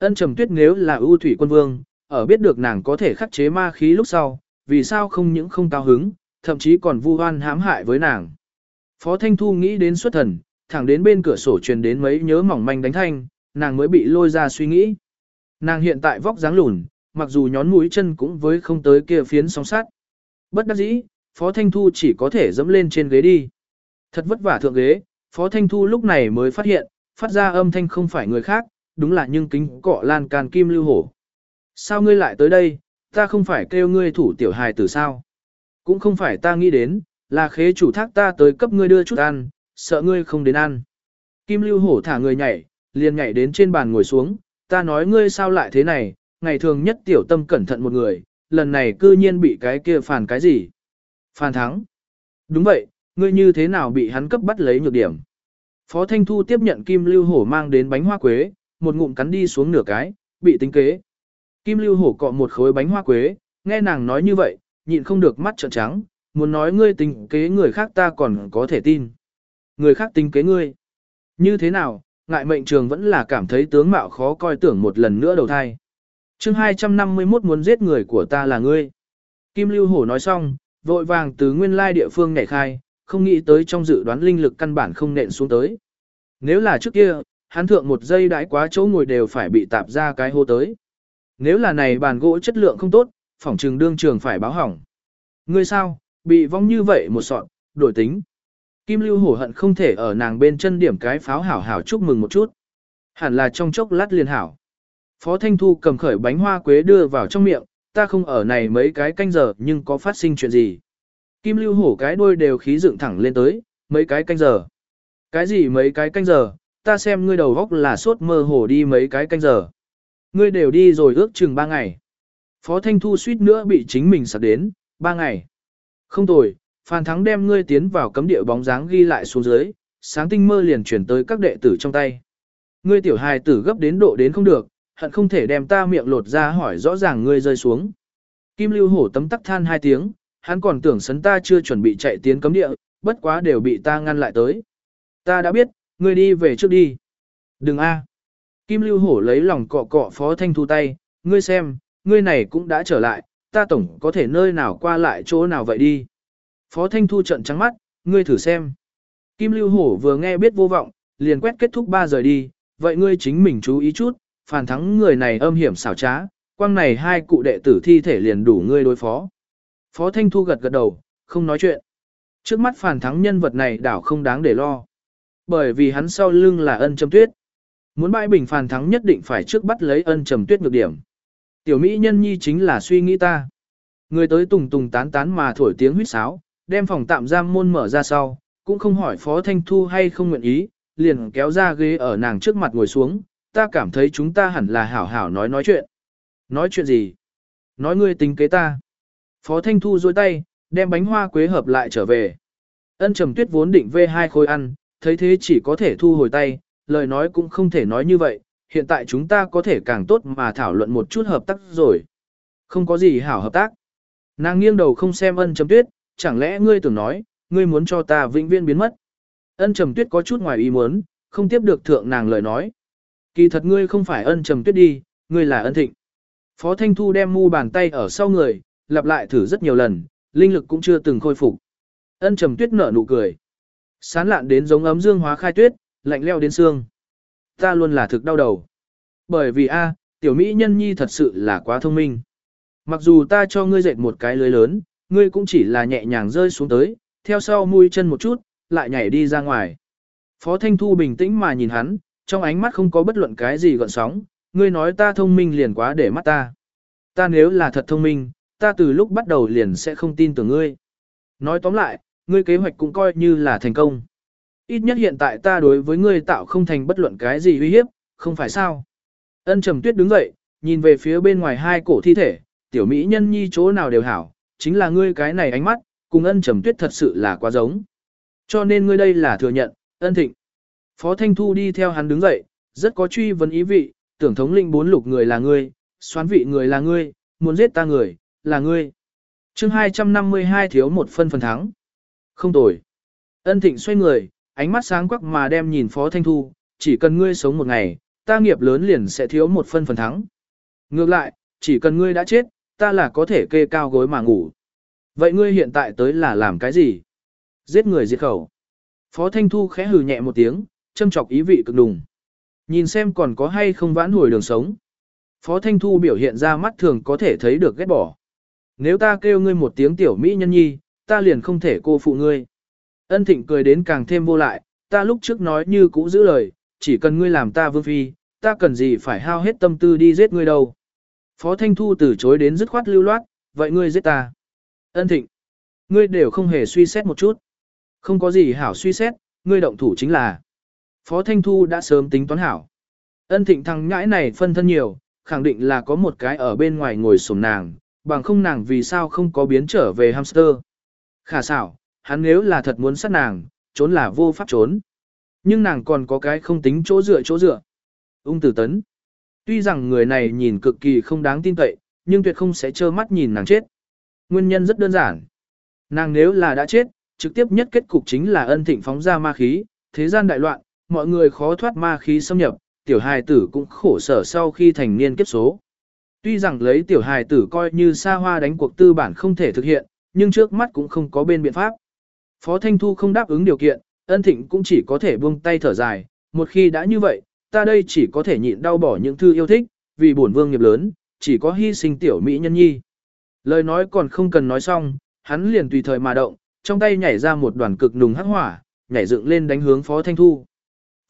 Ân trầm tuyết nếu là ưu thủy quân vương, ở biết được nàng có thể khắc chế ma khí lúc sau, vì sao không những không cao hứng, thậm chí còn vu oan hãm hại với nàng. Phó Thanh Thu nghĩ đến xuất thần, thẳng đến bên cửa sổ truyền đến mấy nhớ mỏng manh đánh thanh, nàng mới bị lôi ra suy nghĩ. Nàng hiện tại vóc dáng lùn, mặc dù nhón mũi chân cũng với không tới kia phiến sóng sát. Bất đắc dĩ, Phó Thanh Thu chỉ có thể dẫm lên trên ghế đi. Thật vất vả thượng ghế, Phó Thanh Thu lúc này mới phát hiện, phát ra âm thanh không phải người khác, đúng là nhưng kính cọ lan can kim lưu hổ. Sao ngươi lại tới đây, ta không phải kêu ngươi thủ tiểu hài tử sao? Cũng không phải ta nghĩ đến, là khế chủ thác ta tới cấp ngươi đưa chút ăn, sợ ngươi không đến ăn. Kim lưu hổ thả người nhảy, liền nhảy đến trên bàn ngồi xuống, ta nói ngươi sao lại thế này, ngày thường nhất tiểu tâm cẩn thận một người, lần này cư nhiên bị cái kia phản cái gì? Phản thắng. Đúng vậy, ngươi như thế nào bị hắn cấp bắt lấy nhược điểm? Phó Thanh Thu tiếp nhận Kim Lưu Hổ mang đến bánh hoa quế, một ngụm cắn đi xuống nửa cái, bị tính kế. Kim Lưu Hổ cọ một khối bánh hoa quế, nghe nàng nói như vậy, nhịn không được mắt trợn trắng, muốn nói ngươi tính kế người khác ta còn có thể tin. Người khác tính kế ngươi. Như thế nào, ngại mệnh trường vẫn là cảm thấy tướng mạo khó coi tưởng một lần nữa đầu thai. chương 251 muốn giết người của ta là ngươi. Kim Lưu Hổ nói xong, vội vàng từ nguyên lai địa phương nhảy khai, không nghĩ tới trong dự đoán linh lực căn bản không nện xuống tới. Nếu là trước kia, hắn thượng một giây đãi quá chỗ ngồi đều phải bị tạp ra cái hô tới. Nếu là này bàn gỗ chất lượng không tốt, phòng trường đương trường phải báo hỏng. Ngươi sao, bị vong như vậy một sọn, đổi tính. Kim Lưu hổ hận không thể ở nàng bên chân điểm cái pháo hảo hảo chúc mừng một chút. Hẳn là trong chốc lát liền hảo. Phó Thanh Thu cầm khởi bánh hoa quế đưa vào trong miệng, ta không ở này mấy cái canh giờ nhưng có phát sinh chuyện gì. Kim Lưu hổ cái đuôi đều khí dựng thẳng lên tới, mấy cái canh giờ. Cái gì mấy cái canh giờ, ta xem ngươi đầu góc là sốt mơ hồ đi mấy cái canh giờ. Ngươi đều đi rồi ước chừng ba ngày. Phó Thanh Thu suýt nữa bị chính mình sạc đến, ba ngày. Không tồi, Phan Thắng đem ngươi tiến vào cấm địa bóng dáng ghi lại xuống dưới, sáng tinh mơ liền chuyển tới các đệ tử trong tay. Ngươi tiểu hài tử gấp đến độ đến không được, hận không thể đem ta miệng lột ra hỏi rõ ràng ngươi rơi xuống. Kim Lưu Hổ tấm tắc than hai tiếng, hắn còn tưởng sấn ta chưa chuẩn bị chạy tiến cấm địa, bất quá đều bị ta ngăn lại tới. Ta đã biết, ngươi đi về trước đi. Đừng a. Kim Lưu Hổ lấy lòng cọ cọ Phó Thanh Thu tay, ngươi xem, ngươi này cũng đã trở lại, ta tổng có thể nơi nào qua lại chỗ nào vậy đi. Phó Thanh Thu trận trắng mắt, ngươi thử xem. Kim Lưu Hổ vừa nghe biết vô vọng, liền quét kết thúc ba giờ đi, vậy ngươi chính mình chú ý chút, phản thắng người này âm hiểm xảo trá, quang này hai cụ đệ tử thi thể liền đủ ngươi đối phó. Phó Thanh Thu gật gật đầu, không nói chuyện. Trước mắt phản thắng nhân vật này đảo không đáng để lo. Bởi vì hắn sau lưng là ân trầm tuyết. Muốn bãi bình phản thắng nhất định phải trước bắt lấy ân trầm tuyết ngược điểm. Tiểu Mỹ nhân nhi chính là suy nghĩ ta. Người tới tùng tùng tán tán mà thổi tiếng huýt sáo, đem phòng tạm giam môn mở ra sau, cũng không hỏi Phó Thanh Thu hay không nguyện ý, liền kéo ra ghế ở nàng trước mặt ngồi xuống, ta cảm thấy chúng ta hẳn là hảo hảo nói nói chuyện. Nói chuyện gì? Nói ngươi tính kế ta. Phó Thanh Thu dôi tay, đem bánh hoa quế hợp lại trở về. Ân trầm tuyết vốn định vê hai khối ăn, thấy thế chỉ có thể thu hồi tay, lời nói cũng không thể nói như vậy, hiện tại chúng ta có thể càng tốt mà thảo luận một chút hợp tác rồi. Không có gì hảo hợp tác. Nàng nghiêng đầu không xem ân trầm tuyết, chẳng lẽ ngươi tưởng nói, ngươi muốn cho ta vĩnh viễn biến mất. Ân trầm tuyết có chút ngoài ý muốn, không tiếp được thượng nàng lời nói. Kỳ thật ngươi không phải ân trầm tuyết đi, ngươi là ân thịnh. Phó Thanh Thu đem mu bàn tay ở sau người, lặp lại thử rất nhiều lần, linh lực cũng chưa từng khôi phục. Ân trầm tuyết nở nụ cười. Sán lạn đến giống ấm dương hóa khai tuyết, lạnh leo đến xương. Ta luôn là thực đau đầu. Bởi vì a, tiểu mỹ nhân nhi thật sự là quá thông minh. Mặc dù ta cho ngươi dệt một cái lưới lớn, ngươi cũng chỉ là nhẹ nhàng rơi xuống tới, theo sau mũi chân một chút, lại nhảy đi ra ngoài. Phó Thanh Thu bình tĩnh mà nhìn hắn, trong ánh mắt không có bất luận cái gì gợn sóng, ngươi nói ta thông minh liền quá để mắt ta. Ta nếu là thật thông minh, ta từ lúc bắt đầu liền sẽ không tin tưởng ngươi. Nói tóm lại, ngươi kế hoạch cũng coi như là thành công. Ít nhất hiện tại ta đối với ngươi tạo không thành bất luận cái gì uy hiếp, không phải sao. Ân trầm tuyết đứng dậy, nhìn về phía bên ngoài hai cổ thi thể, tiểu mỹ nhân nhi chỗ nào đều hảo, chính là ngươi cái này ánh mắt, cùng ân trầm tuyết thật sự là quá giống. Cho nên ngươi đây là thừa nhận, ân thịnh. Phó Thanh Thu đi theo hắn đứng dậy, rất có truy vấn ý vị, tưởng thống linh bốn lục người là ngươi, xoán vị người là ngươi, muốn giết ta người, là ngươi. chương 252 thiếu một phân phần thắng. Không tồi. Ân thịnh xoay người, ánh mắt sáng quắc mà đem nhìn Phó Thanh Thu, chỉ cần ngươi sống một ngày, ta nghiệp lớn liền sẽ thiếu một phân phần thắng. Ngược lại, chỉ cần ngươi đã chết, ta là có thể kê cao gối mà ngủ. Vậy ngươi hiện tại tới là làm cái gì? Giết người diệt khẩu. Phó Thanh Thu khẽ hừ nhẹ một tiếng, châm chọc ý vị cực đùng. Nhìn xem còn có hay không vãn hồi đường sống. Phó Thanh Thu biểu hiện ra mắt thường có thể thấy được ghét bỏ. Nếu ta kêu ngươi một tiếng tiểu mỹ nhân nhi, ta liền không thể cô phụ ngươi. Ân thịnh cười đến càng thêm vô lại, ta lúc trước nói như cũ giữ lời, chỉ cần ngươi làm ta vương phi, ta cần gì phải hao hết tâm tư đi giết ngươi đâu. Phó Thanh Thu từ chối đến dứt khoát lưu loát, vậy ngươi giết ta. Ân thịnh, ngươi đều không hề suy xét một chút. Không có gì hảo suy xét, ngươi động thủ chính là. Phó Thanh Thu đã sớm tính toán hảo. Ân thịnh thằng ngãi này phân thân nhiều, khẳng định là có một cái ở bên ngoài ngồi sổm nàng, bằng không nàng vì sao không có biến trở về hamster. Khả xảo, hắn nếu là thật muốn sát nàng, trốn là vô pháp trốn. Nhưng nàng còn có cái không tính chỗ dựa chỗ dựa. Ung tử tấn. Tuy rằng người này nhìn cực kỳ không đáng tin cậy, nhưng tuyệt không sẽ trơ mắt nhìn nàng chết. Nguyên nhân rất đơn giản. Nàng nếu là đã chết, trực tiếp nhất kết cục chính là ân thịnh phóng ra ma khí, thế gian đại loạn, mọi người khó thoát ma khí xâm nhập, tiểu hài tử cũng khổ sở sau khi thành niên kiếp số. Tuy rằng lấy tiểu hài tử coi như xa hoa đánh cuộc tư bản không thể thực hiện, nhưng trước mắt cũng không có bên biện pháp. Phó Thanh Thu không đáp ứng điều kiện, ân thịnh cũng chỉ có thể buông tay thở dài, một khi đã như vậy, ta đây chỉ có thể nhịn đau bỏ những thư yêu thích, vì bổn vương nghiệp lớn, chỉ có hy sinh tiểu mỹ nhân nhi. Lời nói còn không cần nói xong, hắn liền tùy thời mà động, trong tay nhảy ra một đoàn cực nùng hắc hỏa, nhảy dựng lên đánh hướng Phó Thanh Thu.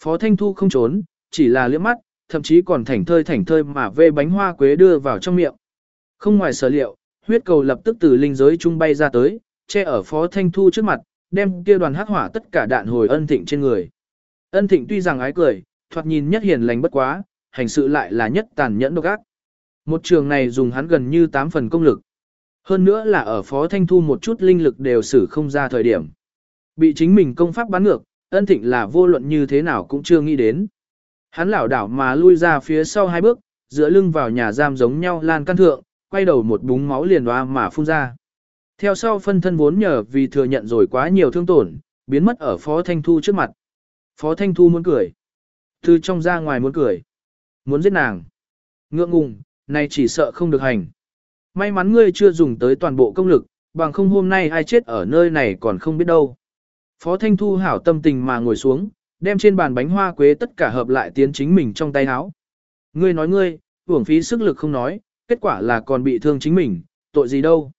Phó Thanh Thu không trốn, chỉ là liếc mắt, thậm chí còn thảnh thơi thảnh thơi mà vê bánh hoa quế đưa vào trong miệng. Không ngoài sở liệu, huyết cầu lập tức từ linh giới trung bay ra tới, che ở Phó Thanh Thu trước mặt, đem kia đoàn hắc hỏa tất cả đạn hồi ân thịnh trên người. Ân thịnh tuy rằng ái cười, thoạt nhìn nhất hiền lành bất quá, hành sự lại là nhất tàn nhẫn độc ác. Một trường này dùng hắn gần như 8 phần công lực. Hơn nữa là ở Phó Thanh Thu một chút linh lực đều xử không ra thời điểm. Bị chính mình công pháp bắn ngược, ân thịnh là vô luận như thế nào cũng chưa nghĩ đến. Hắn lảo đảo mà lui ra phía sau hai bước, dựa lưng vào nhà giam giống nhau lan căn thượng, quay đầu một búng máu liền hoa mà phun ra. Theo sau phân thân vốn nhờ vì thừa nhận rồi quá nhiều thương tổn, biến mất ở Phó Thanh Thu trước mặt. Phó Thanh Thu muốn cười. Từ trong ra ngoài muốn cười. Muốn giết nàng. Ngượng ngùng, này chỉ sợ không được hành. May mắn ngươi chưa dùng tới toàn bộ công lực, bằng không hôm nay ai chết ở nơi này còn không biết đâu. Phó Thanh Thu hảo tâm tình mà ngồi xuống, đem trên bàn bánh hoa quế tất cả hợp lại tiến chính mình trong tay áo. Ngươi nói ngươi, uổng phí sức lực không nói, kết quả là còn bị thương chính mình, tội gì đâu.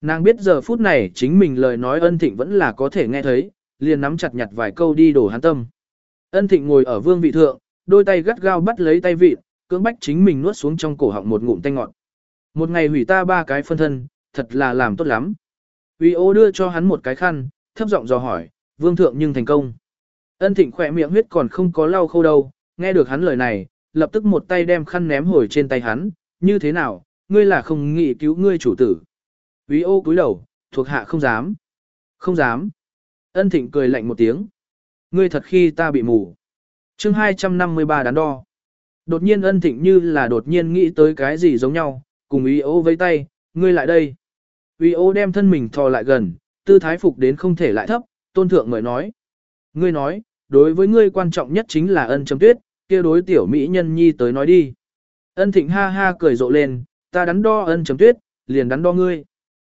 Nàng biết giờ phút này chính mình lời nói ân thịnh vẫn là có thể nghe thấy, liền nắm chặt nhặt vài câu đi đổ hắn tâm. Ân thịnh ngồi ở vương vị thượng, đôi tay gắt gao bắt lấy tay vị, cưỡng bách chính mình nuốt xuống trong cổ họng một ngụm tanh ngọt. Một ngày hủy ta ba cái phân thân, thật là làm tốt lắm. Uy ô đưa cho hắn một cái khăn, thấp giọng dò hỏi, vương thượng nhưng thành công. Ân thịnh khỏe miệng huyết còn không có lau khâu đâu, nghe được hắn lời này, lập tức một tay đem khăn ném hồi trên tay hắn, như thế nào, ngươi là không nghĩ cứu ngươi chủ tử. Uy ô cúi đầu, thuộc hạ không dám. Không dám. Ân thịnh cười lạnh một tiếng. Ngươi thật khi ta bị mù. chương 253 đắn đo. Đột nhiên ân thịnh như là đột nhiên nghĩ tới cái gì giống nhau, cùng ý ô với tay, ngươi lại đây. Uy ô đem thân mình thò lại gần, tư thái phục đến không thể lại thấp, tôn thượng mời nói. Ngươi nói, đối với ngươi quan trọng nhất chính là ân chấm tuyết, kia đối tiểu mỹ nhân nhi tới nói đi. Ân thịnh ha ha cười rộ lên, ta đắn đo ân chấm tuyết, liền đắn đo ngươi.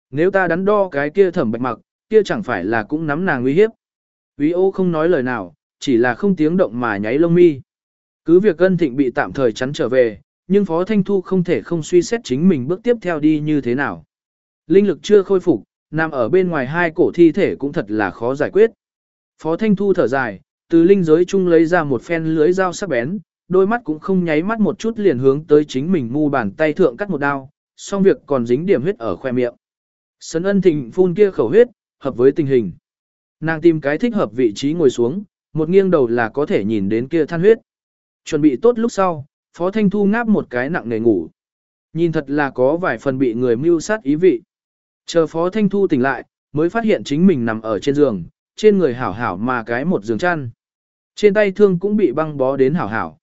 Nếu ta đắn đo cái kia thẩm bạch mặc, kia chẳng phải là cũng nắm nàng nguy hiếp. Uy ô không nói lời nào, chỉ là không tiếng động mà nháy lông mi. Cứ việc ân thịnh bị tạm thời chắn trở về, nhưng Phó Thanh Thu không thể không suy xét chính mình bước tiếp theo đi như thế nào. Linh lực chưa khôi phục, nằm ở bên ngoài hai cổ thi thể cũng thật là khó giải quyết. Phó Thanh Thu thở dài, từ linh giới chung lấy ra một phen lưới dao sắc bén, đôi mắt cũng không nháy mắt một chút liền hướng tới chính mình mu bàn tay thượng cắt một đao, xong việc còn dính điểm huyết ở khoe miệng. Sấn ân thịnh phun kia khẩu huyết, hợp với tình hình. Nàng tìm cái thích hợp vị trí ngồi xuống, một nghiêng đầu là có thể nhìn đến kia than huyết. Chuẩn bị tốt lúc sau, Phó Thanh Thu ngáp một cái nặng nề ngủ. Nhìn thật là có vài phần bị người mưu sát ý vị. Chờ Phó Thanh Thu tỉnh lại, mới phát hiện chính mình nằm ở trên giường, trên người hảo hảo mà cái một giường chăn. Trên tay thương cũng bị băng bó đến hảo hảo.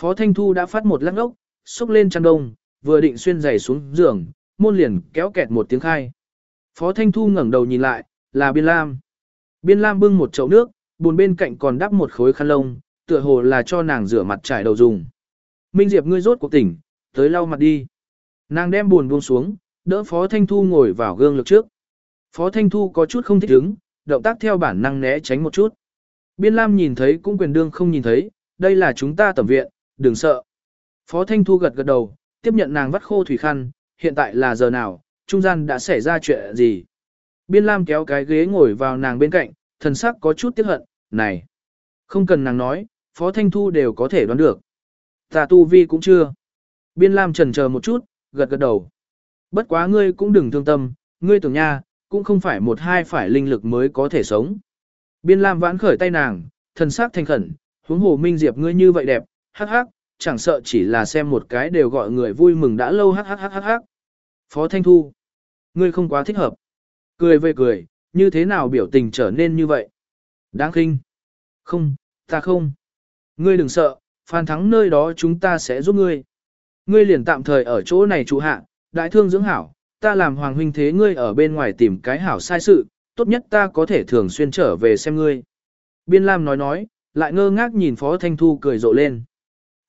Phó Thanh Thu đã phát một lắc ốc, xúc lên chăn đông, vừa định xuyên giày xuống giường, môn liền kéo kẹt một tiếng khai. Phó Thanh Thu ngẩng đầu nhìn lại, là Biên Lam. Biên Lam bưng một chậu nước, buồn bên cạnh còn đắp một khối khăn lông, tựa hồ là cho nàng rửa mặt trải đầu dùng. Minh Diệp ngươi rốt cuộc tỉnh, tới lau mặt đi. Nàng đem buồn buông xuống, đỡ Phó Thanh Thu ngồi vào gương lực trước. Phó Thanh Thu có chút không thích ứng, động tác theo bản năng né tránh một chút. Biên Lam nhìn thấy cũng quyền đương không nhìn thấy, đây là chúng ta tẩm viện, đừng sợ. Phó Thanh Thu gật gật đầu, tiếp nhận nàng vắt khô thủy khăn, hiện tại là giờ nào, trung gian đã xảy ra chuyện gì. Biên Lam kéo cái ghế ngồi vào nàng bên cạnh, thần sắc có chút tiếc hận, này. Không cần nàng nói, Phó Thanh Thu đều có thể đoán được. Ta tu vi cũng chưa. Biên Lam trần chờ một chút, gật gật đầu. Bất quá ngươi cũng đừng thương tâm, ngươi tưởng nha, cũng không phải một hai phải linh lực mới có thể sống. Biên Lam vãn khởi tay nàng, thần sắc thành khẩn, huống hồ Minh Diệp ngươi như vậy đẹp, hắc hắc, chẳng sợ chỉ là xem một cái đều gọi người vui mừng đã lâu hắc hắc hắc hắc hắc. Phó Thanh Thu, ngươi không quá thích hợp. Cười về cười, như thế nào biểu tình trở nên như vậy? Đáng khinh. Không, ta không. Ngươi đừng sợ, phan thắng nơi đó chúng ta sẽ giúp ngươi. Ngươi liền tạm thời ở chỗ này trụ hạ, đại thương dưỡng hảo, ta làm hoàng huynh thế ngươi ở bên ngoài tìm cái hảo sai sự, tốt nhất ta có thể thường xuyên trở về xem ngươi. Biên Lam nói nói, lại ngơ ngác nhìn Phó Thanh Thu cười rộ lên.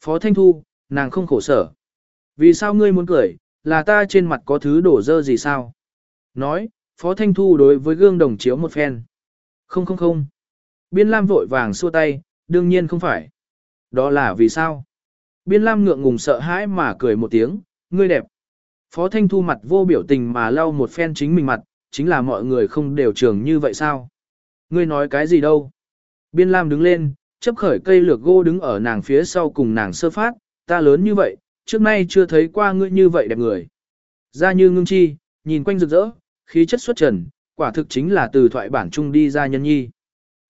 Phó Thanh Thu, nàng không khổ sở. Vì sao ngươi muốn cười, là ta trên mặt có thứ đổ dơ gì sao? Nói, Phó Thanh Thu đối với gương đồng chiếu một phen. Không không không. Biên Lam vội vàng xua tay, đương nhiên không phải. Đó là vì sao? Biên Lam ngượng ngùng sợ hãi mà cười một tiếng, ngươi đẹp. Phó Thanh Thu mặt vô biểu tình mà lau một phen chính mình mặt, chính là mọi người không đều trường như vậy sao? Ngươi nói cái gì đâu? Biên Lam đứng lên, chấp khởi cây lược gỗ đứng ở nàng phía sau cùng nàng sơ phát, ta lớn như vậy, trước nay chưa thấy qua ngươi như vậy đẹp người. Ra như ngưng chi, nhìn quanh rực rỡ, khí chất xuất trần, quả thực chính là từ thoại bản trung đi ra nhân nhi.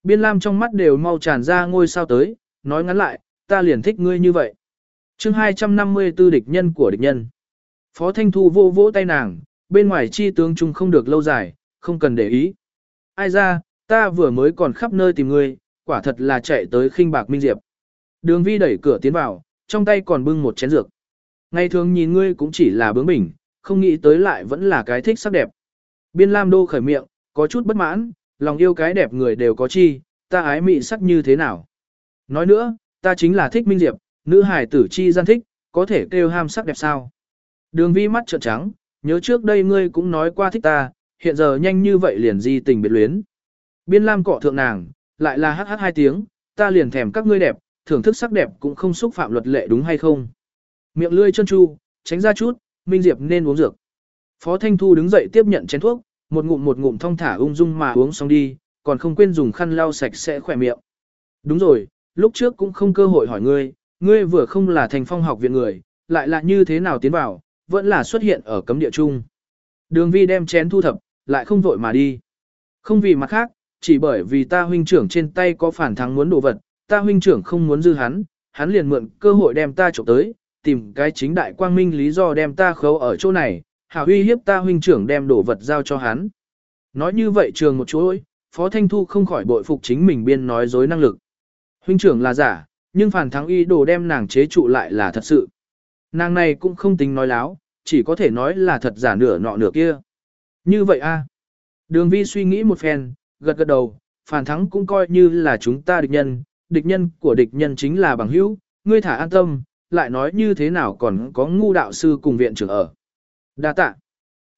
Biên Lam trong mắt đều mau tràn ra ngôi sao tới, nói ngắn lại, ta liền thích ngươi như vậy. chương 254 địch nhân của địch nhân. Phó Thanh Thu vô vỗ tay nàng, bên ngoài chi tướng trung không được lâu dài, không cần để ý. Ai ra, ta vừa mới còn khắp nơi tìm ngươi, quả thật là chạy tới khinh bạc minh diệp. Đường vi đẩy cửa tiến vào, trong tay còn bưng một chén dược. Ngày thường nhìn ngươi cũng chỉ là bướng bỉnh, không nghĩ tới lại vẫn là cái thích sắc đẹp. Biên Lam Đô khởi miệng, có chút bất mãn, lòng yêu cái đẹp người đều có chi, ta ái mị sắc như thế nào. Nói nữa, ta chính là thích Minh Diệp, nữ hài tử chi gian thích, có thể kêu ham sắc đẹp sao. Đường vi mắt trợn trắng, nhớ trước đây ngươi cũng nói qua thích ta, hiện giờ nhanh như vậy liền di tình biệt luyến. Biên Lam cọ thượng nàng, lại là hắc hắc hai tiếng, ta liền thèm các ngươi đẹp, thưởng thức sắc đẹp cũng không xúc phạm luật lệ đúng hay không. Miệng lươi chân chu, tránh ra chút, Minh Diệp nên uống dược. Phó Thanh Thu đứng dậy tiếp nhận chén thuốc, một ngụm một ngụm thong thả ung dung mà uống xong đi, còn không quên dùng khăn lau sạch sẽ khỏe miệng. Đúng rồi, lúc trước cũng không cơ hội hỏi ngươi, ngươi vừa không là thành phong học viện người, lại là như thế nào tiến vào, vẫn là xuất hiện ở cấm địa chung. Đường vi đem chén thu thập, lại không vội mà đi. Không vì mặt khác, chỉ bởi vì ta huynh trưởng trên tay có phản thắng muốn đồ vật, ta huynh trưởng không muốn dư hắn, hắn liền mượn cơ hội đem ta trộm tới, tìm cái chính đại quang minh lý do đem ta khấu ở chỗ này, hảo uy hiếp ta huynh trưởng đem đồ vật giao cho hắn. Nói như vậy trường một chỗ Phó Thanh Thu không khỏi bội phục chính mình biên nói dối năng lực. Huynh trưởng là giả, nhưng phản thắng y đồ đem nàng chế trụ lại là thật sự. Nàng này cũng không tính nói láo, chỉ có thể nói là thật giả nửa nọ nửa kia. Như vậy a Đường vi suy nghĩ một phen, gật gật đầu, phản thắng cũng coi như là chúng ta địch nhân, địch nhân của địch nhân chính là bằng hữu, ngươi thả an tâm, lại nói như thế nào còn có ngu đạo sư cùng viện trưởng ở. Đa tạ.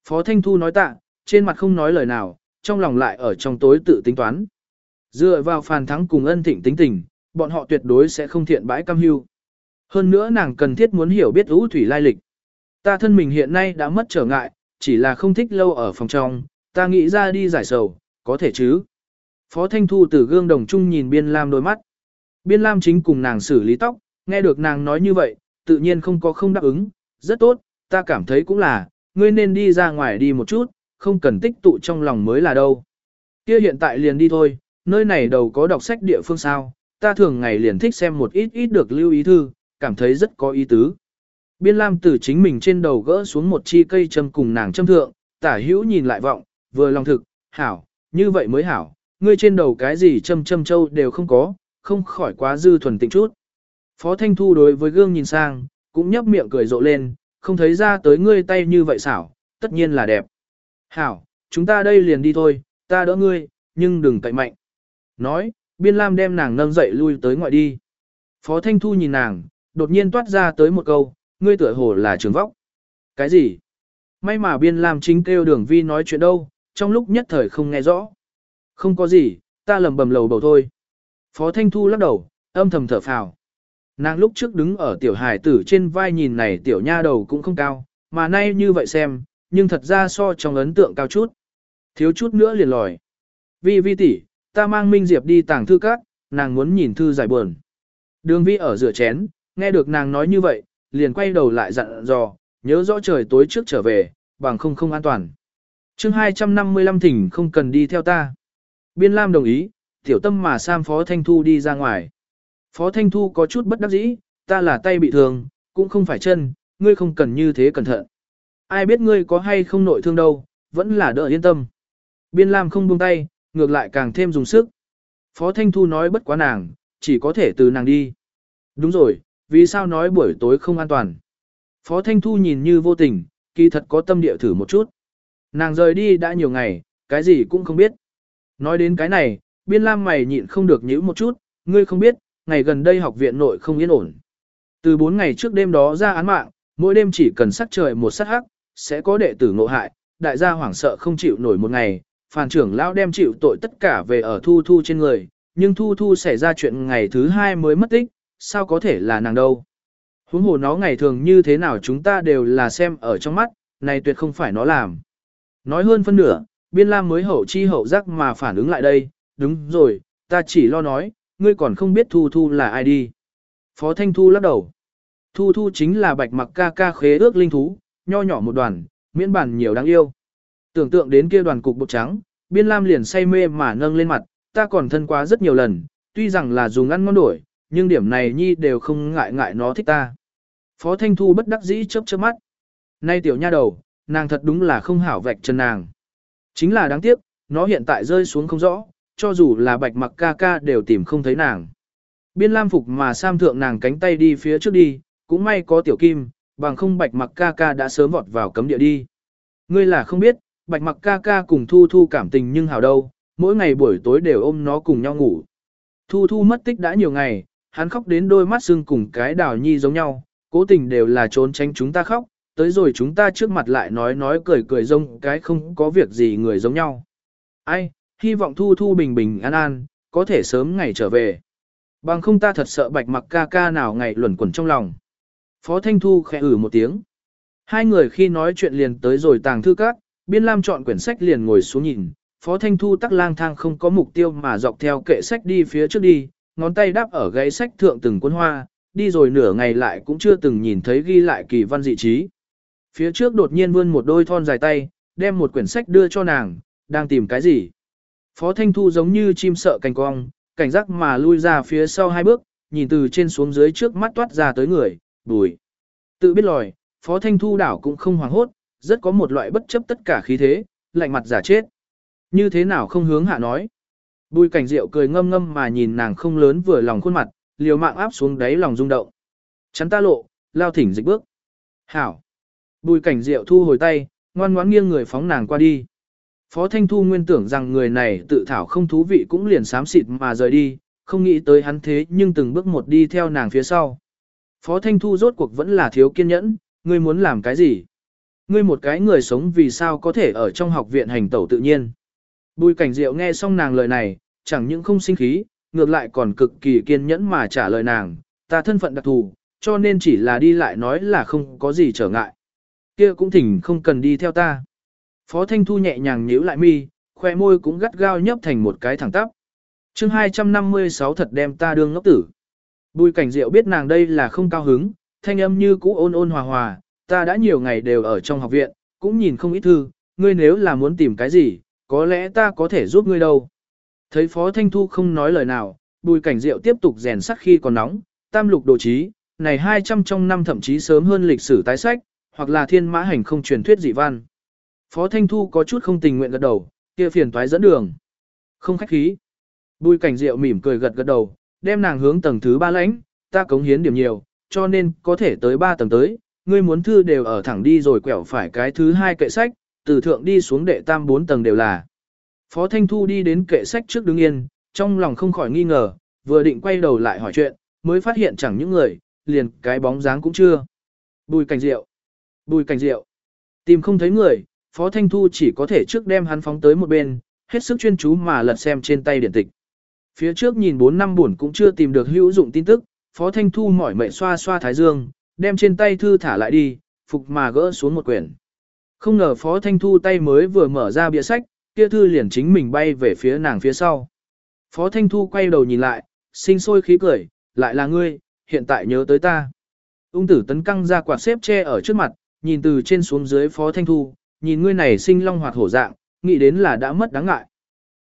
Phó Thanh Thu nói tạ, trên mặt không nói lời nào, trong lòng lại ở trong tối tự tính toán. Dựa vào phàn thắng cùng ân thịnh tính tình, bọn họ tuyệt đối sẽ không thiện bãi cam hưu. Hơn nữa nàng cần thiết muốn hiểu biết ưu thủy lai lịch. Ta thân mình hiện nay đã mất trở ngại, chỉ là không thích lâu ở phòng trong, ta nghĩ ra đi giải sầu, có thể chứ. Phó Thanh Thu từ gương đồng chung nhìn Biên Lam đôi mắt. Biên Lam chính cùng nàng xử lý tóc, nghe được nàng nói như vậy, tự nhiên không có không đáp ứng, rất tốt, ta cảm thấy cũng là, ngươi nên đi ra ngoài đi một chút, không cần tích tụ trong lòng mới là đâu. Kia hiện tại liền đi thôi, nơi này đầu có đọc sách địa phương sao, ta thường ngày liền thích xem một ít ít được lưu ý thư, cảm thấy rất có ý tứ. Biên Lam từ chính mình trên đầu gỡ xuống một chi cây châm cùng nàng châm thượng, tả hữu nhìn lại vọng, vừa lòng thực, hảo, như vậy mới hảo, ngươi trên đầu cái gì châm châm châu đều không có, không khỏi quá dư thuần tịnh chút. Phó Thanh Thu đối với gương nhìn sang, cũng nhấp miệng cười rộ lên, không thấy ra tới ngươi tay như vậy xảo, tất nhiên là đẹp. Hảo, chúng ta đây liền đi thôi, ta đỡ ngươi, nhưng đừng cậy mạnh. Nói, Biên Lam đem nàng nâng dậy lui tới ngoại đi. Phó Thanh Thu nhìn nàng, Đột nhiên toát ra tới một câu, ngươi tựa hồ là trường vóc. Cái gì? May mà biên Lam chính kêu đường vi nói chuyện đâu, trong lúc nhất thời không nghe rõ. Không có gì, ta lầm bầm lầu bầu thôi. Phó Thanh Thu lắc đầu, âm thầm thở phào. Nàng lúc trước đứng ở tiểu hải tử trên vai nhìn này tiểu nha đầu cũng không cao, mà nay như vậy xem, nhưng thật ra so trong ấn tượng cao chút. Thiếu chút nữa liền lòi. Vi vi tỷ, ta mang Minh Diệp đi tàng thư các, nàng muốn nhìn thư giải buồn. Đường vi ở rửa chén, nghe được nàng nói như vậy, liền quay đầu lại dặn dò, nhớ rõ trời tối trước trở về, bằng không không an toàn chương 255 thỉnh không cần đi theo ta. Biên Lam đồng ý, tiểu tâm mà Sam Phó Thanh Thu đi ra ngoài. Phó Thanh Thu có chút bất đắc dĩ, ta là tay bị thương, cũng không phải chân, ngươi không cần như thế cẩn thận. Ai biết ngươi có hay không nội thương đâu, vẫn là đỡ yên tâm. Biên Lam không buông tay, ngược lại càng thêm dùng sức. Phó Thanh Thu nói bất quá nàng, chỉ có thể từ nàng đi. Đúng rồi, vì sao nói buổi tối không an toàn. Phó Thanh Thu nhìn như vô tình, kỳ thật có tâm địa thử một chút. Nàng rời đi đã nhiều ngày, cái gì cũng không biết. Nói đến cái này, biên lam mày nhịn không được nhíu một chút, ngươi không biết, ngày gần đây học viện nội không yên ổn. Từ 4 ngày trước đêm đó ra án mạng, mỗi đêm chỉ cần sắc trời một sát hắc, sẽ có đệ tử ngộ hại, đại gia hoảng sợ không chịu nổi một ngày, phàn trưởng lão đem chịu tội tất cả về ở thu thu trên người, nhưng thu thu xảy ra chuyện ngày thứ hai mới mất tích, sao có thể là nàng đâu. Huống hồ nó ngày thường như thế nào chúng ta đều là xem ở trong mắt, này tuyệt không phải nó làm. Nói hơn phân nửa, biên lam mới hậu chi hậu giác mà phản ứng lại đây, đúng rồi, ta chỉ lo nói, ngươi còn không biết Thu Thu là ai đi. Phó Thanh Thu lắc đầu. Thu Thu chính là bạch mặc ca ca khế ước linh thú, nho nhỏ một đoàn, miễn bản nhiều đáng yêu. Tưởng tượng đến kia đoàn cục bột trắng, biên lam liền say mê mà nâng lên mặt, ta còn thân quá rất nhiều lần, tuy rằng là dùng ăn ngon đổi, nhưng điểm này nhi đều không ngại ngại nó thích ta. Phó Thanh Thu bất đắc dĩ chớp chớp mắt. Nay tiểu nha đầu, nàng thật đúng là không hảo vạch chân nàng. Chính là đáng tiếc, nó hiện tại rơi xuống không rõ, cho dù là bạch mặc ca ca đều tìm không thấy nàng. Biên lam phục mà sam thượng nàng cánh tay đi phía trước đi, cũng may có tiểu kim, bằng không bạch mặc ca ca đã sớm vọt vào cấm địa đi. Ngươi là không biết, bạch mặc ca ca cùng thu thu cảm tình nhưng hảo đâu, mỗi ngày buổi tối đều ôm nó cùng nhau ngủ. Thu thu mất tích đã nhiều ngày, hắn khóc đến đôi mắt sưng cùng cái đào nhi giống nhau, cố tình đều là trốn tránh chúng ta khóc, tới rồi chúng ta trước mặt lại nói nói cười cười rông cái không có việc gì người giống nhau. Ai, hy vọng thu thu bình bình an an, có thể sớm ngày trở về. Bằng không ta thật sợ bạch mặc ca ca nào ngày luẩn quẩn trong lòng. Phó Thanh Thu khẽ ử một tiếng. Hai người khi nói chuyện liền tới rồi tàng thư các, biên lam chọn quyển sách liền ngồi xuống nhìn. Phó Thanh Thu tắc lang thang không có mục tiêu mà dọc theo kệ sách đi phía trước đi, ngón tay đáp ở gáy sách thượng từng cuốn hoa, đi rồi nửa ngày lại cũng chưa từng nhìn thấy ghi lại kỳ văn dị trí. Phía trước đột nhiên vươn một đôi thon dài tay, đem một quyển sách đưa cho nàng, đang tìm cái gì. Phó Thanh Thu giống như chim sợ cành cong, cảnh giác mà lui ra phía sau hai bước, nhìn từ trên xuống dưới trước mắt toát ra tới người, bùi. Tự biết lòi, Phó Thanh Thu đảo cũng không hoảng hốt, rất có một loại bất chấp tất cả khí thế, lạnh mặt giả chết. Như thế nào không hướng hạ nói. Bùi cảnh rượu cười ngâm ngâm mà nhìn nàng không lớn vừa lòng khuôn mặt, liều mạng áp xuống đáy lòng rung động. Chắn ta lộ, lao thỉnh dịch bước. Hảo. Bùi cảnh Diệu thu hồi tay, ngoan ngoãn nghiêng người phóng nàng qua đi. Phó Thanh Thu nguyên tưởng rằng người này tự thảo không thú vị cũng liền sám xịt mà rời đi, không nghĩ tới hắn thế nhưng từng bước một đi theo nàng phía sau. Phó Thanh Thu rốt cuộc vẫn là thiếu kiên nhẫn, ngươi muốn làm cái gì? Ngươi một cái người sống vì sao có thể ở trong học viện hành tẩu tự nhiên? Bùi cảnh diệu nghe xong nàng lời này, chẳng những không sinh khí, ngược lại còn cực kỳ kiên nhẫn mà trả lời nàng, ta thân phận đặc thù, cho nên chỉ là đi lại nói là không có gì trở ngại. Kia cũng thỉnh không cần đi theo ta. Phó Thanh Thu nhẹ nhàng nhíu lại mi, khoe môi cũng gắt gao nhấp thành một cái thẳng tắp. chương 256 thật đem ta đương ngốc tử. Bùi cảnh diệu biết nàng đây là không cao hứng, thanh âm như cũ ôn ôn hòa hòa, ta đã nhiều ngày đều ở trong học viện, cũng nhìn không ít thư, ngươi nếu là muốn tìm cái gì, có lẽ ta có thể giúp ngươi đâu. Thấy Phó Thanh Thu không nói lời nào, bùi cảnh diệu tiếp tục rèn sắc khi còn nóng, tam lục đồ trí, này 200 trong năm thậm chí sớm hơn lịch sử tái sách, hoặc là thiên mã hành không truyền thuyết dị văn. Phó Thanh Thu có chút không tình nguyện gật đầu, kia phiền toái dẫn đường. Không khách khí. Bùi cảnh diệu mỉm cười gật gật đầu, đem nàng hướng tầng thứ ba lãnh, ta cống hiến điểm nhiều, cho nên có thể tới ba tầng tới, ngươi muốn thư đều ở thẳng đi rồi quẹo phải cái thứ hai kệ sách, từ thượng đi xuống đệ tam bốn tầng đều là. Phó Thanh Thu đi đến kệ sách trước đứng yên, trong lòng không khỏi nghi ngờ, vừa định quay đầu lại hỏi chuyện, mới phát hiện chẳng những người, liền cái bóng dáng cũng chưa. Bùi cảnh rượu. Bùi cảnh rượu. Tìm không thấy người, Phó Thanh Thu chỉ có thể trước đem hắn phóng tới một bên, hết sức chuyên chú mà lật xem trên tay điện tịch. Phía trước nhìn 4 năm buồn cũng chưa tìm được hữu dụng tin tức, Phó Thanh Thu mỏi mệt xoa xoa thái dương, đem trên tay thư thả lại đi, phục mà gỡ xuống một quyển. Không ngờ Phó Thanh Thu tay mới vừa mở ra bìa sách, kia thư liền chính mình bay về phía nàng phía sau. Phó Thanh Thu quay đầu nhìn lại, sinh sôi khí cười, lại là ngươi, hiện tại nhớ tới ta. Ung tử tấn căng ra quạt xếp che ở trước mặt, nhìn từ trên xuống dưới Phó Thanh Thu, nhìn ngươi này sinh long hoạt hổ dạng, nghĩ đến là đã mất đáng ngại.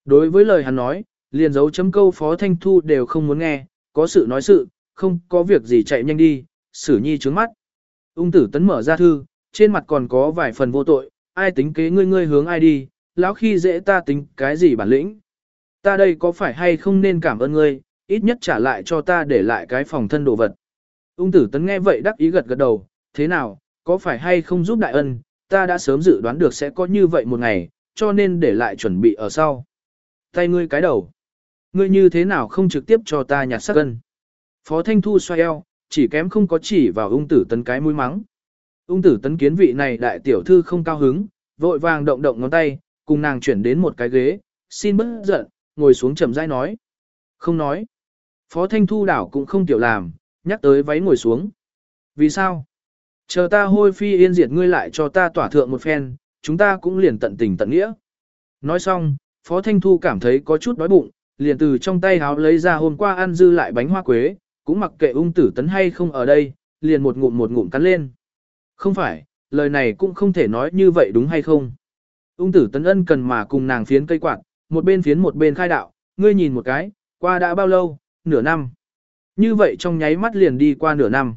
Đối với lời hắn nói, liền dấu chấm câu Phó Thanh Thu đều không muốn nghe, có sự nói sự, không có việc gì chạy nhanh đi, xử nhi trướng mắt. Ung tử tấn mở ra thư, trên mặt còn có vài phần vô tội, ai tính kế ngươi ngươi hướng ai đi, lão khi dễ ta tính cái gì bản lĩnh. Ta đây có phải hay không nên cảm ơn ngươi, ít nhất trả lại cho ta để lại cái phòng thân đồ vật. Ung tử tấn nghe vậy đắc ý gật gật đầu, thế nào, có phải hay không giúp đại ân, ta đã sớm dự đoán được sẽ có như vậy một ngày, cho nên để lại chuẩn bị ở sau. Tay ngươi cái đầu. Ngươi như thế nào không trực tiếp cho ta nhặt sắc cân. Phó Thanh Thu xoay eo, chỉ kém không có chỉ vào ung tử tấn cái mũi mắng. Ung tử tấn kiến vị này đại tiểu thư không cao hứng, vội vàng động động ngón tay, cùng nàng chuyển đến một cái ghế, xin bớt giận, ngồi xuống chậm rãi nói. Không nói. Phó Thanh Thu đảo cũng không tiểu làm, nhắc tới váy ngồi xuống. Vì sao? Chờ ta hôi phi yên diệt ngươi lại cho ta tỏa thượng một phen, chúng ta cũng liền tận tình tận nghĩa. Nói xong, Phó Thanh Thu cảm thấy có chút đói bụng, liền từ trong tay háo lấy ra hôm qua ăn dư lại bánh hoa quế, cũng mặc kệ ung tử tấn hay không ở đây, liền một ngụm một ngụm cắn lên. Không phải, lời này cũng không thể nói như vậy đúng hay không. Ung tử tấn ân cần mà cùng nàng phiến cây quạt, một bên phiến một bên khai đạo, ngươi nhìn một cái, qua đã bao lâu, nửa năm. Như vậy trong nháy mắt liền đi qua nửa năm.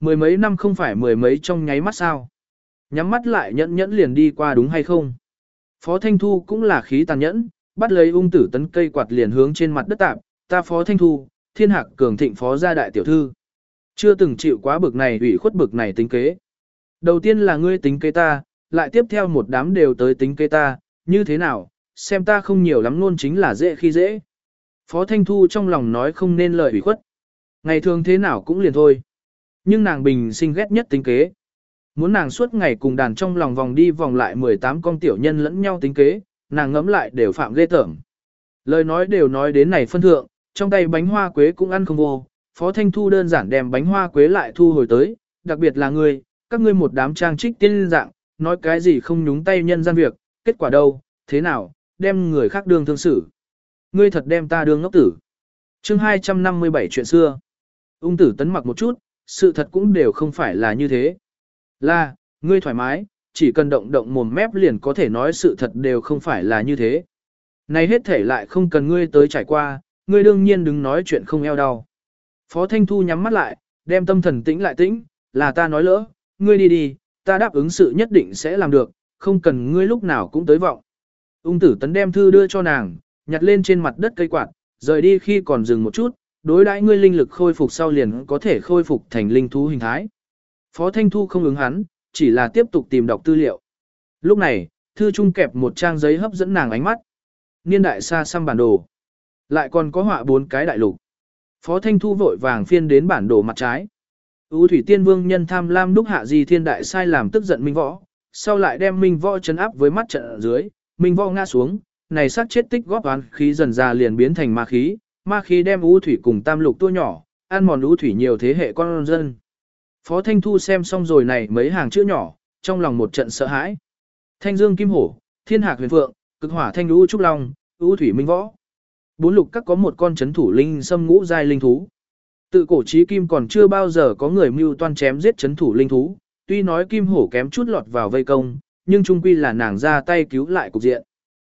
Mười mấy năm không phải mười mấy trong nháy mắt sao. Nhắm mắt lại nhẫn nhẫn liền đi qua đúng hay không. Phó Thanh Thu cũng là khí tàn nhẫn, bắt lấy ung tử tấn cây quạt liền hướng trên mặt đất tạp, ta Phó Thanh Thu, thiên hạc cường thịnh phó gia đại tiểu thư. Chưa từng chịu quá bực này ủy khuất bực này tính kế. Đầu tiên là ngươi tính kế ta, lại tiếp theo một đám đều tới tính kế ta, như thế nào, xem ta không nhiều lắm luôn chính là dễ khi dễ. Phó Thanh Thu trong lòng nói không nên lời ủy khuất. Ngày thường thế nào cũng liền thôi. Nhưng nàng bình sinh ghét nhất tính kế. Muốn nàng suốt ngày cùng đàn trong lòng vòng đi vòng lại 18 con tiểu nhân lẫn nhau tính kế, nàng ngẫm lại đều phạm ghê tởm. Lời nói đều nói đến này phân thượng, trong tay bánh hoa quế cũng ăn không vô, Phó Thanh Thu đơn giản đem bánh hoa quế lại thu hồi tới, đặc biệt là ngươi, các ngươi một đám trang trích tiên dạng, nói cái gì không nhúng tay nhân gian việc, kết quả đâu, thế nào, đem người khác đương thương xử. Ngươi thật đem ta đương ngốc tử. chương 257 chuyện xưa. Ung tử tấn mặc một chút, sự thật cũng đều không phải là như thế. Là, ngươi thoải mái, chỉ cần động động mồm mép liền có thể nói sự thật đều không phải là như thế. Này hết thể lại không cần ngươi tới trải qua, ngươi đương nhiên đừng nói chuyện không eo đau. Phó Thanh Thu nhắm mắt lại, đem tâm thần tĩnh lại tĩnh, là ta nói lỡ, ngươi đi đi, ta đáp ứng sự nhất định sẽ làm được, không cần ngươi lúc nào cũng tới vọng. Ung tử tấn đem thư đưa cho nàng, nhặt lên trên mặt đất cây quạt, rời đi khi còn dừng một chút, đối đãi ngươi linh lực khôi phục sau liền có thể khôi phục thành linh thú hình thái. Phó Thanh Thu không ứng hắn, chỉ là tiếp tục tìm đọc tư liệu. Lúc này, thư trung kẹp một trang giấy hấp dẫn nàng ánh mắt. Niên đại xa xăm bản đồ. Lại còn có họa bốn cái đại lục. Phó Thanh Thu vội vàng phiên đến bản đồ mặt trái. Ú Thủy Tiên Vương nhân tham lam đúc hạ gì thiên đại sai làm tức giận Minh Võ, sau lại đem Minh Võ chấn áp với mắt trận ở dưới, Minh Võ ngã xuống, này sát chết tích góp oán khí dần ra liền biến thành ma khí, ma khí đem Ú Thủy cùng Tam Lục tua nhỏ, ăn mòn Ú Thủy nhiều thế hệ con dân. Phó Thanh Thu xem xong rồi này mấy hàng chữ nhỏ, trong lòng một trận sợ hãi. Thanh Dương Kim Hổ, Thiên Hạc Huyền Phượng, Cực Hỏa Thanh Lũ Trúc Long, Ú Thủy Minh Võ. Bốn lục các có một con chấn thủ linh xâm ngũ giai linh thú. Tự cổ chí kim còn chưa bao giờ có người mưu toan chém giết chấn thủ linh thú, tuy nói kim hổ kém chút lọt vào vây công, nhưng trung quy là nàng ra tay cứu lại cục diện.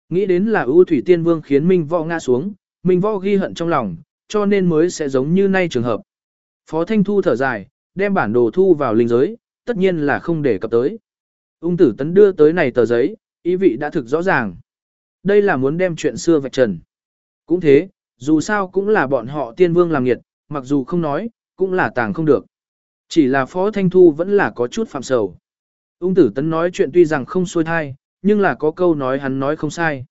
Nghĩ đến là ưu thủy tiên vương khiến Minh Võ ngã xuống, Minh Võ ghi hận trong lòng, cho nên mới sẽ giống như nay trường hợp. Phó Thanh Thu thở dài, đem bản đồ thu vào linh giới, tất nhiên là không để cập tới. Ung tử tấn đưa tới này tờ giấy, ý vị đã thực rõ ràng. Đây là muốn đem chuyện xưa vạch trần. Cũng thế, dù sao cũng là bọn họ tiên vương làm nghiệt, mặc dù không nói, cũng là tàng không được. Chỉ là Phó Thanh Thu vẫn là có chút phạm sầu. Ung tử tấn nói chuyện tuy rằng không xuôi thai, nhưng là có câu nói hắn nói không sai.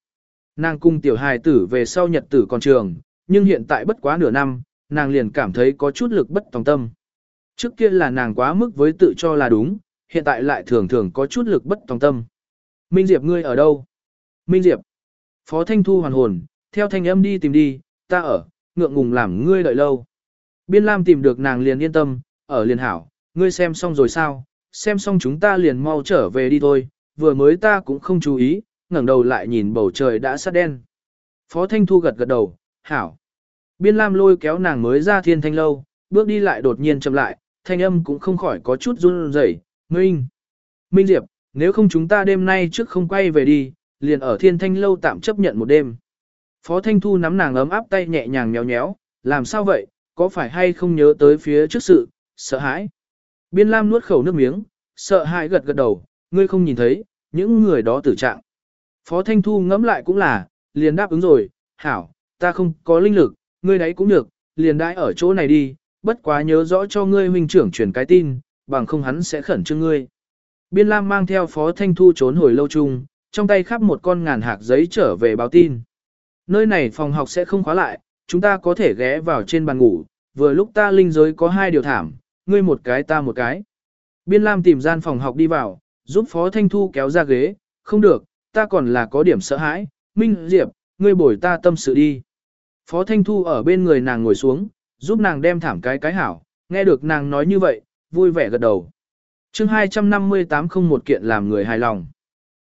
Nàng cung tiểu hài tử về sau nhật tử còn trường, nhưng hiện tại bất quá nửa năm, nàng liền cảm thấy có chút lực bất tòng tâm. Trước kia là nàng quá mức với tự cho là đúng, hiện tại lại thường thường có chút lực bất tòng tâm. Minh Diệp ngươi ở đâu? Minh Diệp. Phó Thanh Thu hoàn hồn, theo thanh âm đi tìm đi, ta ở, ngượng ngùng làm ngươi đợi lâu. Biên Lam tìm được nàng liền yên tâm, ở liền hảo, ngươi xem xong rồi sao, xem xong chúng ta liền mau trở về đi thôi, vừa mới ta cũng không chú ý, ngẩng đầu lại nhìn bầu trời đã sát đen. Phó Thanh Thu gật gật đầu, hảo. Biên Lam lôi kéo nàng mới ra thiên thanh lâu, bước đi lại đột nhiên chậm lại, thanh âm cũng không khỏi có chút run rẩy. Minh. Minh Diệp, nếu không chúng ta đêm nay trước không quay về đi, liền ở thiên thanh lâu tạm chấp nhận một đêm. Phó Thanh Thu nắm nàng ấm áp tay nhẹ nhàng nhéo nhéo, làm sao vậy, có phải hay không nhớ tới phía trước sự, sợ hãi. Biên Lam nuốt khẩu nước miếng, sợ hãi gật gật đầu, ngươi không nhìn thấy, những người đó tử trạng. Phó Thanh Thu ngẫm lại cũng là, liền đáp ứng rồi, hảo, ta không có linh lực, ngươi đấy cũng được, liền đãi ở chỗ này đi, bất quá nhớ rõ cho ngươi huynh trưởng truyền cái tin, bằng không hắn sẽ khẩn trương ngươi. Biên Lam mang theo Phó Thanh Thu trốn hồi lâu chung, trong tay khắp một con ngàn hạc giấy trở về báo tin. Nơi này phòng học sẽ không khóa lại, chúng ta có thể ghé vào trên bàn ngủ, vừa lúc ta linh giới có hai điều thảm, ngươi một cái ta một cái. Biên Lam tìm gian phòng học đi vào, giúp Phó Thanh Thu kéo ra ghế, không được, ta còn là có điểm sợ hãi, Minh Diệp, ngươi bồi ta tâm sự đi. Phó Thanh Thu ở bên người nàng ngồi xuống, giúp nàng đem thảm cái cái hảo, nghe được nàng nói như vậy, vui vẻ gật đầu. chương 258 không một kiện làm người hài lòng.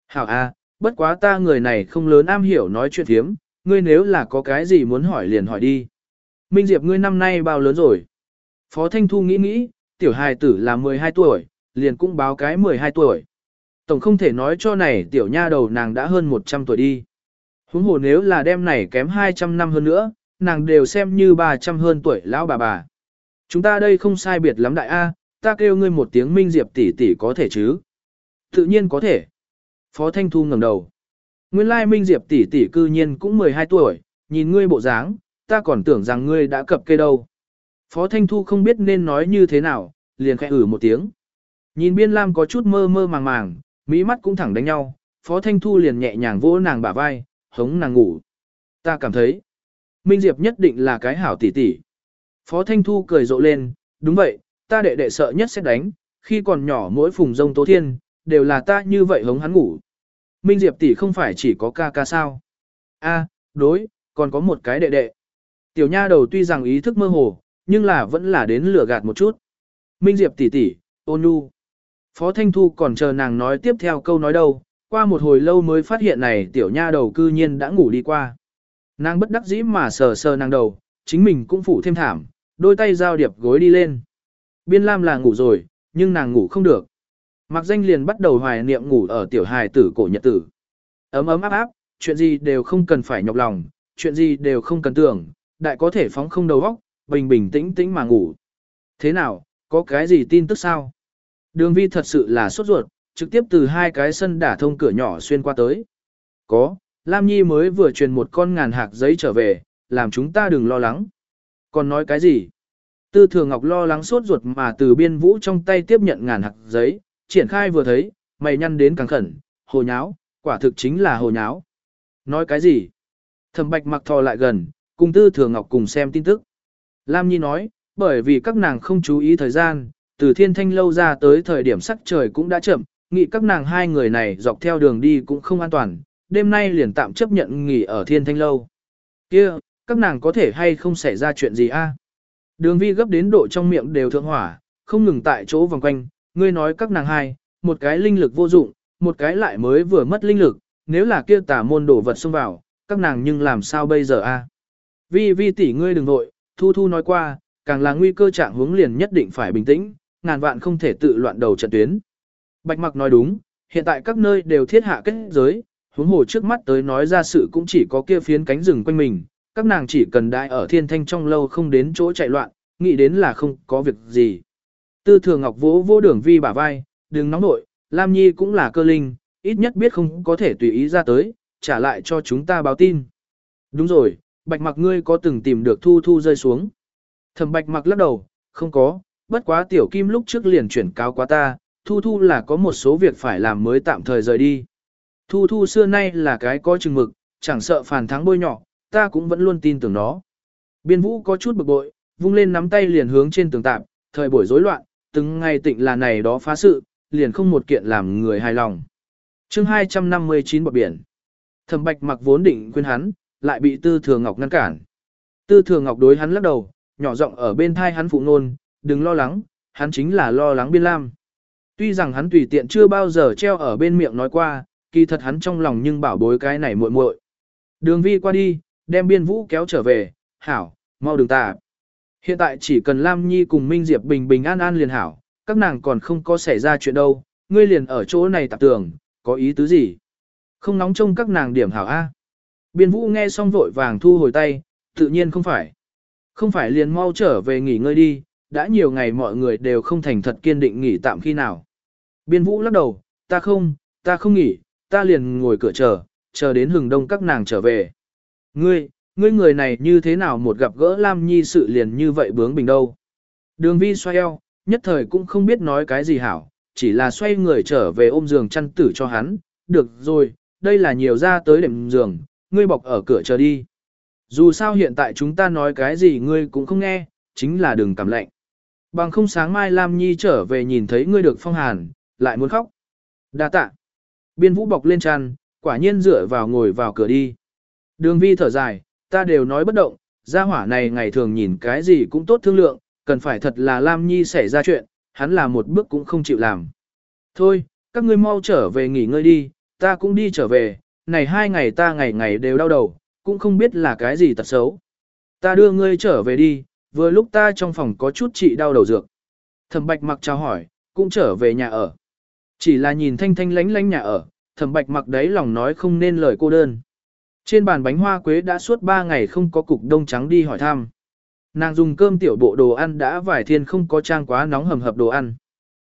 Hảo a, bất quá ta người này không lớn am hiểu nói chuyện thiếm, ngươi nếu là có cái gì muốn hỏi liền hỏi đi. Minh Diệp ngươi năm nay bao lớn rồi? Phó Thanh Thu nghĩ nghĩ, tiểu hài tử là 12 tuổi, liền cũng báo cái 12 tuổi. Tổng không thể nói cho này tiểu nha đầu nàng đã hơn 100 tuổi đi. Huống hồ nếu là đem này kém 200 năm hơn nữa, nàng đều xem như 300 hơn tuổi lão bà bà. Chúng ta đây không sai biệt lắm đại A, ta kêu ngươi một tiếng Minh Diệp tỷ tỷ có thể chứ? Tự nhiên có thể. Phó Thanh Thu ngẩng đầu. Nguyên lai Minh Diệp tỷ tỷ cư nhiên cũng 12 tuổi, nhìn ngươi bộ dáng, ta còn tưởng rằng ngươi đã cập kê đâu. Phó Thanh Thu không biết nên nói như thế nào, liền khẽ ử một tiếng. Nhìn Biên Lam có chút mơ mơ màng màng, mỹ mắt cũng thẳng đánh nhau, Phó Thanh Thu liền nhẹ nhàng vỗ nàng bả vai, hống nàng ngủ. Ta cảm thấy, Minh Diệp nhất định là cái hảo tỷ tỷ. Phó Thanh Thu cười rộ lên, đúng vậy, ta đệ đệ sợ nhất sẽ đánh, khi còn nhỏ mỗi phùng rông tố thiên, đều là ta như vậy hống hắn ngủ. Minh Diệp tỷ không phải chỉ có ca ca sao. A, đối, còn có một cái đệ đệ. Tiểu nha đầu tuy rằng ý thức mơ hồ, nhưng là vẫn là đến lửa gạt một chút. Minh Diệp tỷ tỷ, ôn nhu. Phó Thanh Thu còn chờ nàng nói tiếp theo câu nói đâu, qua một hồi lâu mới phát hiện này tiểu nha đầu cư nhiên đã ngủ đi qua. Nàng bất đắc dĩ mà sờ sờ nàng đầu, chính mình cũng phủ thêm thảm, đôi tay giao điệp gối đi lên. Biên Lam là ngủ rồi, nhưng nàng ngủ không được. Mặc danh liền bắt đầu hoài niệm ngủ ở tiểu hài tử cổ nhật tử. Ấm ấm áp áp, chuyện gì đều không cần phải nhọc lòng, chuyện gì đều không cần tưởng, đại có thể phóng không đầu óc, bình bình tĩnh tĩnh mà ngủ. Thế nào, có cái gì tin tức sao? Đường vi thật sự là sốt ruột, trực tiếp từ hai cái sân đả thông cửa nhỏ xuyên qua tới. Có, Lam Nhi mới vừa truyền một con ngàn hạt giấy trở về, làm chúng ta đừng lo lắng. Còn nói cái gì? Tư Thừa Ngọc lo lắng sốt ruột mà từ biên vũ trong tay tiếp nhận ngàn hạt giấy, triển khai vừa thấy, mày nhăn đến càng khẩn, hồ nháo, quả thực chính là hồ nháo. Nói cái gì? Thẩm Bạch mặc thò lại gần, cùng Tư Thừa Ngọc cùng xem tin tức. Lam Nhi nói, bởi vì các nàng không chú ý thời gian, từ thiên thanh lâu ra tới thời điểm sắc trời cũng đã chậm, nghĩ các nàng hai người này dọc theo đường đi cũng không an toàn, đêm nay liền tạm chấp nhận nghỉ ở thiên thanh lâu. kia các nàng có thể hay không xảy ra chuyện gì a? Đường vi gấp đến độ trong miệng đều thượng hỏa, không ngừng tại chỗ vòng quanh, ngươi nói các nàng hai, một cái linh lực vô dụng, một cái lại mới vừa mất linh lực, nếu là kia tả môn đổ vật xông vào, các nàng nhưng làm sao bây giờ a? Vi vi tỷ ngươi đừng nội, thu thu nói qua, càng là nguy cơ trạng hướng liền nhất định phải bình tĩnh, ngàn vạn không thể tự loạn đầu trận tuyến. Bạch mặc nói đúng, hiện tại các nơi đều thiết hạ kết giới, huống hồ trước mắt tới nói ra sự cũng chỉ có kia phiến cánh rừng quanh mình, các nàng chỉ cần đại ở thiên thanh trong lâu không đến chỗ chạy loạn, nghĩ đến là không có việc gì. Tư thường ngọc vỗ vô đường vi bả vai, đừng nóng nội, Lam Nhi cũng là cơ linh, ít nhất biết không có thể tùy ý ra tới, trả lại cho chúng ta báo tin. Đúng rồi, bạch mặc ngươi có từng tìm được thu thu rơi xuống. Thẩm bạch mặc lắc đầu, không có, bất quá tiểu kim lúc trước liền chuyển cáo quá ta, thu thu là có một số việc phải làm mới tạm thời rời đi. Thu thu xưa nay là cái có chừng mực, chẳng sợ phản thắng bôi nhỏ, ta cũng vẫn luôn tin tưởng nó. Biên vũ có chút bực bội, vung lên nắm tay liền hướng trên tường tạm, thời buổi rối loạn, từng ngày tịnh là này đó phá sự, liền không một kiện làm người hài lòng. chương 259 bọt biển. Thẩm bạch mặc vốn định quên hắn, lại bị tư thừa ngọc ngăn cản. Tư thừa ngọc đối hắn lắc đầu, nhỏ giọng ở bên thai hắn phụ nôn, đừng lo lắng, hắn chính là lo lắng biên lam. Tuy rằng hắn tùy tiện chưa bao giờ treo ở bên miệng nói qua, kỳ thật hắn trong lòng nhưng bảo bối cái này muội muội. Đường vi qua đi, đem biên vũ kéo trở về, hảo, mau đừng tà. Hiện tại chỉ cần Lam Nhi cùng Minh Diệp bình bình an an liền hảo, các nàng còn không có xảy ra chuyện đâu, ngươi liền ở chỗ này tạp tường, có ý tứ gì? Không nóng trông các nàng điểm hảo A. Biên vũ nghe xong vội vàng thu hồi tay, tự nhiên không phải. Không phải liền mau trở về nghỉ ngơi đi, đã nhiều ngày mọi người đều không thành thật kiên định nghỉ tạm khi nào. Biên vũ lắc đầu, ta không, ta không nghỉ, ta liền ngồi cửa chờ, chờ đến hừng đông các nàng trở về. Ngươi, ngươi người này như thế nào một gặp gỡ Lam Nhi sự liền như vậy bướng bình đâu. Đường vi xoay eo, nhất thời cũng không biết nói cái gì hảo, chỉ là xoay người trở về ôm giường chăn tử cho hắn, được rồi, đây là nhiều ra tới đệm giường, ngươi bọc ở cửa chờ đi. Dù sao hiện tại chúng ta nói cái gì ngươi cũng không nghe, chính là đừng cảm lạnh. Bằng không sáng mai Lam Nhi trở về nhìn thấy ngươi được phong hàn, lại muốn khóc. Đa tạ. Biên vũ bọc lên tràn quả nhiên dựa vào ngồi vào cửa đi. Đường vi thở dài, ta đều nói bất động, gia hỏa này ngày thường nhìn cái gì cũng tốt thương lượng, cần phải thật là Lam Nhi xảy ra chuyện, hắn là một bước cũng không chịu làm. Thôi, các ngươi mau trở về nghỉ ngơi đi, ta cũng đi trở về, này hai ngày ta ngày ngày đều đau đầu, cũng không biết là cái gì tật xấu. Ta đưa ngươi trở về đi, vừa lúc ta trong phòng có chút trị đau đầu dược. Thẩm bạch mặc chào hỏi, cũng trở về nhà ở. Chỉ là nhìn thanh thanh lánh lánh nhà ở, thẩm bạch mặc đấy lòng nói không nên lời cô đơn. Trên bàn bánh hoa quế đã suốt 3 ngày không có cục đông trắng đi hỏi thăm. Nàng dùng cơm tiểu bộ đồ ăn đã vài thiên không có trang quá nóng hầm hập đồ ăn.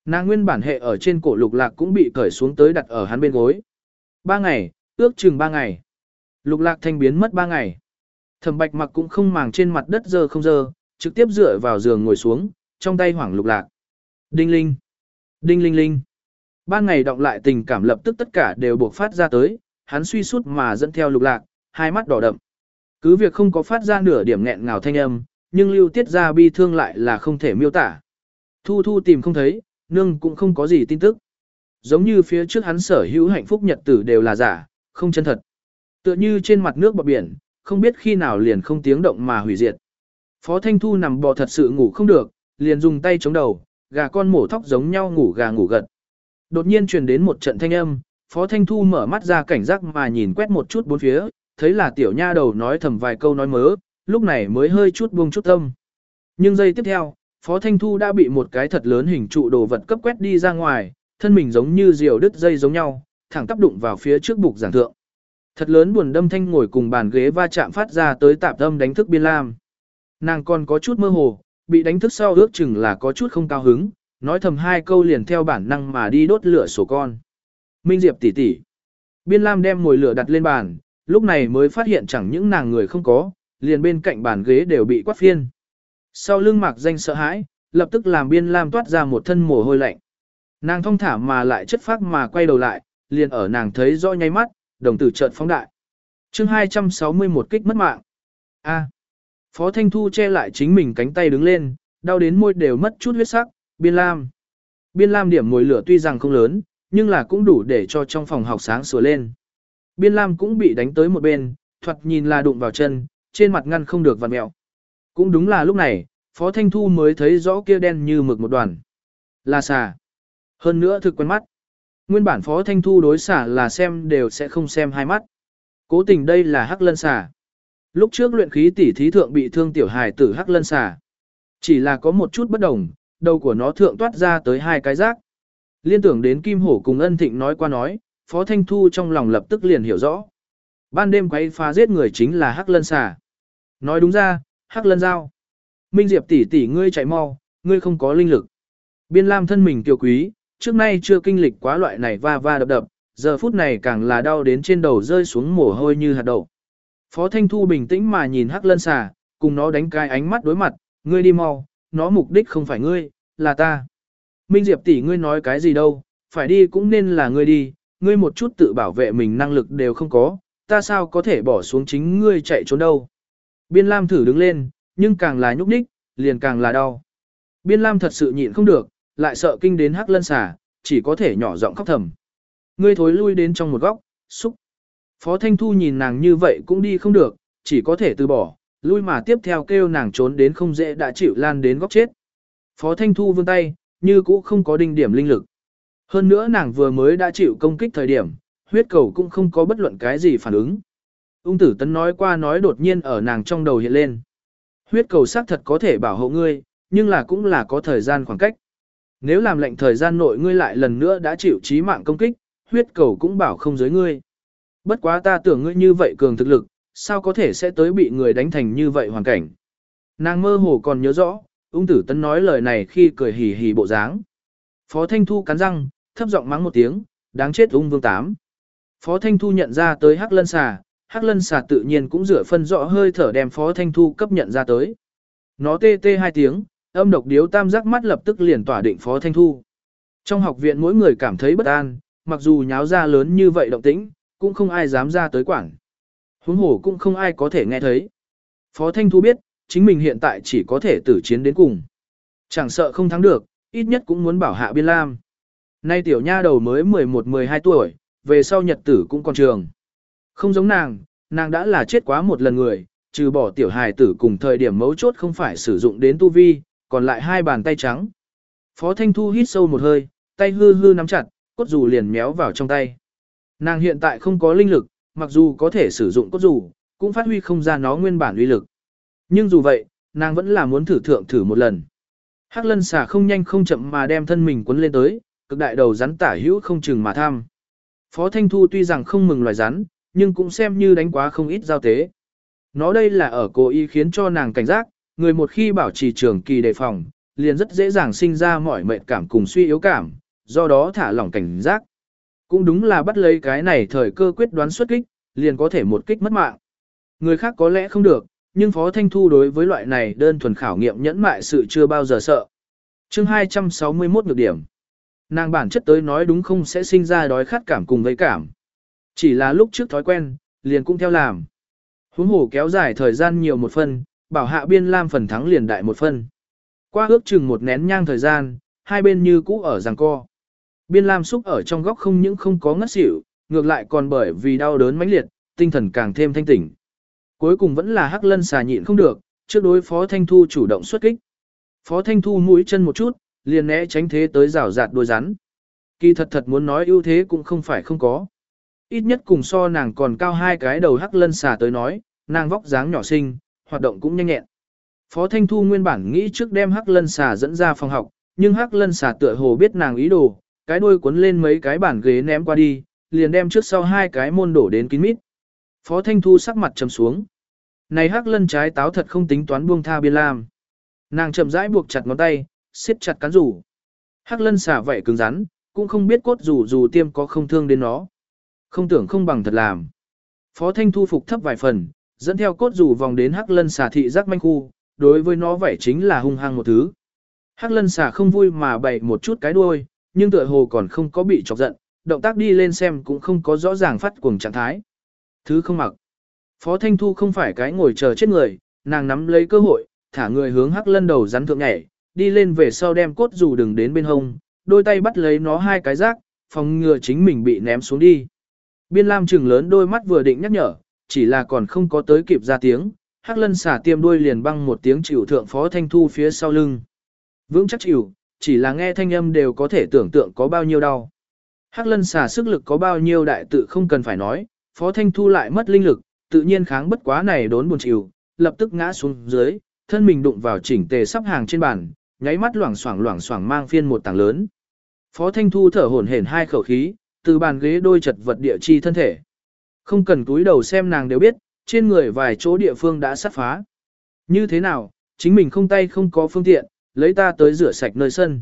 Nàng nguyên bản hệ ở trên cổ lục lạc cũng bị cởi xuống tới đặt ở hắn bên gối. Ba ngày, ước chừng ba ngày. Lục lạc thanh biến mất ba ngày. Thẩm bạch mặc cũng không màng trên mặt đất dơ không dơ, trực tiếp dựa vào giường ngồi xuống, trong tay hoảng lục lạc. Đinh linh. Đinh linh linh. Ban ngày động lại tình cảm lập tức tất cả đều buộc phát ra tới, hắn suy sút mà dẫn theo lục lạc, hai mắt đỏ đậm. Cứ việc không có phát ra nửa điểm nghẹn ngào thanh âm, nhưng lưu tiết ra bi thương lại là không thể miêu tả. Thu thu tìm không thấy, nương cũng không có gì tin tức. Giống như phía trước hắn sở hữu hạnh phúc nhật tử đều là giả, không chân thật. Tựa như trên mặt nước bọt biển, không biết khi nào liền không tiếng động mà hủy diệt. Phó Thanh Thu nằm bò thật sự ngủ không được, liền dùng tay chống đầu, gà con mổ thóc giống nhau ngủ gà ngủ gật. Đột nhiên truyền đến một trận thanh âm, Phó Thanh Thu mở mắt ra cảnh giác mà nhìn quét một chút bốn phía, thấy là tiểu nha đầu nói thầm vài câu nói mớ, lúc này mới hơi chút buông chút tâm. Nhưng giây tiếp theo, Phó Thanh Thu đã bị một cái thật lớn hình trụ đồ vật cấp quét đi ra ngoài, thân mình giống như diều đứt dây giống nhau, thẳng tắp đụng vào phía trước bục giảng thượng. Thật lớn buồn đâm thanh ngồi cùng bàn ghế va chạm phát ra tới tạp âm đánh thức biên lam. Nàng còn có chút mơ hồ, bị đánh thức sau ước chừng là có chút không cao hứng, nói thầm hai câu liền theo bản năng mà đi đốt lửa sổ con. Minh Diệp tỷ tỷ. Biên Lam đem mồi lửa đặt lên bàn, lúc này mới phát hiện chẳng những nàng người không có, liền bên cạnh bàn ghế đều bị quát phiên. Sau lưng mạc danh sợ hãi, lập tức làm Biên Lam toát ra một thân mồ hôi lạnh. Nàng thong thả mà lại chất phác mà quay đầu lại, liền ở nàng thấy rõ nháy mắt, đồng tử chợt phóng đại. chương 261 kích mất mạng. A. Phó Thanh Thu che lại chính mình cánh tay đứng lên, đau đến môi đều mất chút huyết sắc, Biên Lam. Biên Lam điểm mồi lửa tuy rằng không lớn, nhưng là cũng đủ để cho trong phòng học sáng sủa lên. Biên Lam cũng bị đánh tới một bên, thoạt nhìn là đụng vào chân, trên mặt ngăn không được vặn mẹo. Cũng đúng là lúc này, Phó Thanh Thu mới thấy rõ kia đen như mực một đoàn. Là xà. Hơn nữa thực quen mắt. Nguyên bản Phó Thanh Thu đối xả là xem đều sẽ không xem hai mắt. Cố tình đây là hắc lân xà. Lúc trước luyện khí tỷ thí thượng bị thương tiểu hài tử hắc lân xà. Chỉ là có một chút bất đồng, đầu của nó thượng toát ra tới hai cái rác. Liên tưởng đến Kim Hổ cùng ân thịnh nói qua nói, Phó Thanh Thu trong lòng lập tức liền hiểu rõ. Ban đêm quay phá giết người chính là Hắc Lân xà. Nói đúng ra, Hắc Lân giao. Minh Diệp tỷ tỷ ngươi chạy mau, ngươi không có linh lực. Biên Lam thân mình kiều quý, trước nay chưa kinh lịch quá loại này va va đập đập, giờ phút này càng là đau đến trên đầu rơi xuống mồ hôi như hạt đậu. Phó Thanh Thu bình tĩnh mà nhìn Hắc Lân xà, cùng nó đánh cái ánh mắt đối mặt, ngươi đi mau, nó mục đích không phải ngươi, là ta. Minh Diệp tỷ ngươi nói cái gì đâu, phải đi cũng nên là ngươi đi, ngươi một chút tự bảo vệ mình năng lực đều không có, ta sao có thể bỏ xuống chính ngươi chạy trốn đâu. Biên Lam thử đứng lên, nhưng càng là nhúc nhích, liền càng là đau. Biên Lam thật sự nhịn không được, lại sợ kinh đến hắc lân xà, chỉ có thể nhỏ giọng khóc thầm. Ngươi thối lui đến trong một góc, xúc. Phó Thanh Thu nhìn nàng như vậy cũng đi không được, chỉ có thể từ bỏ, lui mà tiếp theo kêu nàng trốn đến không dễ đã chịu lan đến góc chết. Phó Thanh Thu vươn tay, như cũ không có đinh điểm linh lực. Hơn nữa nàng vừa mới đã chịu công kích thời điểm, huyết cầu cũng không có bất luận cái gì phản ứng. Ung tử tấn nói qua nói đột nhiên ở nàng trong đầu hiện lên. Huyết cầu xác thật có thể bảo hộ ngươi, nhưng là cũng là có thời gian khoảng cách. Nếu làm lệnh thời gian nội ngươi lại lần nữa đã chịu chí mạng công kích, huyết cầu cũng bảo không giới ngươi. Bất quá ta tưởng ngươi như vậy cường thực lực, sao có thể sẽ tới bị người đánh thành như vậy hoàn cảnh. Nàng mơ hồ còn nhớ rõ, ung tử tấn nói lời này khi cười hì hì bộ dáng. Phó Thanh Thu cắn răng, thấp giọng mắng một tiếng, đáng chết ung vương tám. Phó Thanh Thu nhận ra tới Hắc Lân Xà, Hắc Lân Xà tự nhiên cũng rửa phân rõ hơi thở đem Phó Thanh Thu cấp nhận ra tới. Nó tê tê hai tiếng, âm độc điếu tam giác mắt lập tức liền tỏa định Phó Thanh Thu. Trong học viện mỗi người cảm thấy bất an, mặc dù nháo ra lớn như vậy động tĩnh, cũng không ai dám ra tới quản. Huống hồ cũng không ai có thể nghe thấy. Phó Thanh Thu biết, chính mình hiện tại chỉ có thể tử chiến đến cùng. Chẳng sợ không thắng được, ít nhất cũng muốn bảo hạ biên lam. Nay tiểu nha đầu mới 11-12 tuổi, về sau nhật tử cũng còn trường. Không giống nàng, nàng đã là chết quá một lần người, trừ bỏ tiểu hài tử cùng thời điểm mấu chốt không phải sử dụng đến tu vi, còn lại hai bàn tay trắng. Phó Thanh Thu hít sâu một hơi, tay hư hư nắm chặt, cốt dù liền méo vào trong tay. Nàng hiện tại không có linh lực, mặc dù có thể sử dụng cốt dù, cũng phát huy không ra nó nguyên bản uy lực. Nhưng dù vậy, nàng vẫn là muốn thử thượng thử một lần. Hắc lân xà không nhanh không chậm mà đem thân mình quấn lên tới, cực đại đầu rắn tả hữu không chừng mà tham. Phó Thanh Thu tuy rằng không mừng loài rắn, nhưng cũng xem như đánh quá không ít giao tế. Nó đây là ở cố ý khiến cho nàng cảnh giác, người một khi bảo trì trường kỳ đề phòng, liền rất dễ dàng sinh ra mọi mệt cảm cùng suy yếu cảm, do đó thả lỏng cảnh giác. Cũng đúng là bắt lấy cái này thời cơ quyết đoán xuất kích, liền có thể một kích mất mạng. Người khác có lẽ không được, nhưng Phó Thanh Thu đối với loại này đơn thuần khảo nghiệm nhẫn mại sự chưa bao giờ sợ. chương 261 ngược điểm. Nàng bản chất tới nói đúng không sẽ sinh ra đói khát cảm cùng gây cảm. Chỉ là lúc trước thói quen, liền cũng theo làm. Huống hồ kéo dài thời gian nhiều một phân, bảo hạ biên lam phần thắng liền đại một phân. Qua ước chừng một nén nhang thời gian, hai bên như cũ ở giằng co. Biên lam súc ở trong góc không những không có ngất xỉu, ngược lại còn bởi vì đau đớn mãnh liệt, tinh thần càng thêm thanh tỉnh. Cuối cùng vẫn là hắc lân xà nhịn không được, trước đối phó thanh thu chủ động xuất kích. Phó thanh thu mũi chân một chút, liền né tránh thế tới rào rạt đuôi rắn. Kỳ thật thật muốn nói ưu thế cũng không phải không có. Ít nhất cùng so nàng còn cao hai cái đầu hắc lân xà tới nói, nàng vóc dáng nhỏ xinh, hoạt động cũng nhanh nhẹn. Phó Thanh Thu nguyên bản nghĩ trước đem hắc lân xà dẫn ra phòng học, nhưng hắc lân xà tựa hồ biết nàng ý đồ, cái đuôi cuốn lên mấy cái bàn ghế ném qua đi, liền đem trước sau hai cái môn đổ đến kín mít. Phó Thanh Thu sắc mặt trầm xuống. Này hắc lân trái táo thật không tính toán buông tha biên lam. Nàng chậm rãi buộc chặt ngón tay, siết chặt cán rủ. Hắc lân xả vậy cứng rắn, cũng không biết cốt rủ dù tiêm có không thương đến nó. Không tưởng không bằng thật làm. Phó Thanh thu phục thấp vài phần, dẫn theo cốt rủ vòng đến hắc lân xả thị giác manh khu, đối với nó vậy chính là hung hăng một thứ. Hắc lân xả không vui mà bày một chút cái đuôi, nhưng tựa hồ còn không có bị chọc giận, động tác đi lên xem cũng không có rõ ràng phát cuồng trạng thái. Thứ không mặc. Phó Thanh Thu không phải cái ngồi chờ chết người, nàng nắm lấy cơ hội, thả người hướng hắc lân đầu rắn thượng nhảy, đi lên về sau đem cốt dù đừng đến bên hông, đôi tay bắt lấy nó hai cái rác, phòng ngừa chính mình bị ném xuống đi. Biên Lam trừng lớn đôi mắt vừa định nhắc nhở, chỉ là còn không có tới kịp ra tiếng, hắc lân xả tiêm đuôi liền băng một tiếng chịu thượng Phó Thanh Thu phía sau lưng. Vững chắc chịu, chỉ là nghe thanh âm đều có thể tưởng tượng có bao nhiêu đau. Hắc lân xả sức lực có bao nhiêu đại tự không cần phải nói, Phó Thanh Thu lại mất linh lực, tự nhiên kháng bất quá này đốn buồn chịu, lập tức ngã xuống dưới, thân mình đụng vào chỉnh tề sắp hàng trên bàn, nháy mắt loảng xoảng loảng xoảng mang phiên một tảng lớn. Phó Thanh Thu thở hổn hển hai khẩu khí, từ bàn ghế đôi chật vật địa chi thân thể. Không cần túi đầu xem nàng đều biết, trên người vài chỗ địa phương đã sát phá. Như thế nào, chính mình không tay không có phương tiện, lấy ta tới rửa sạch nơi sân.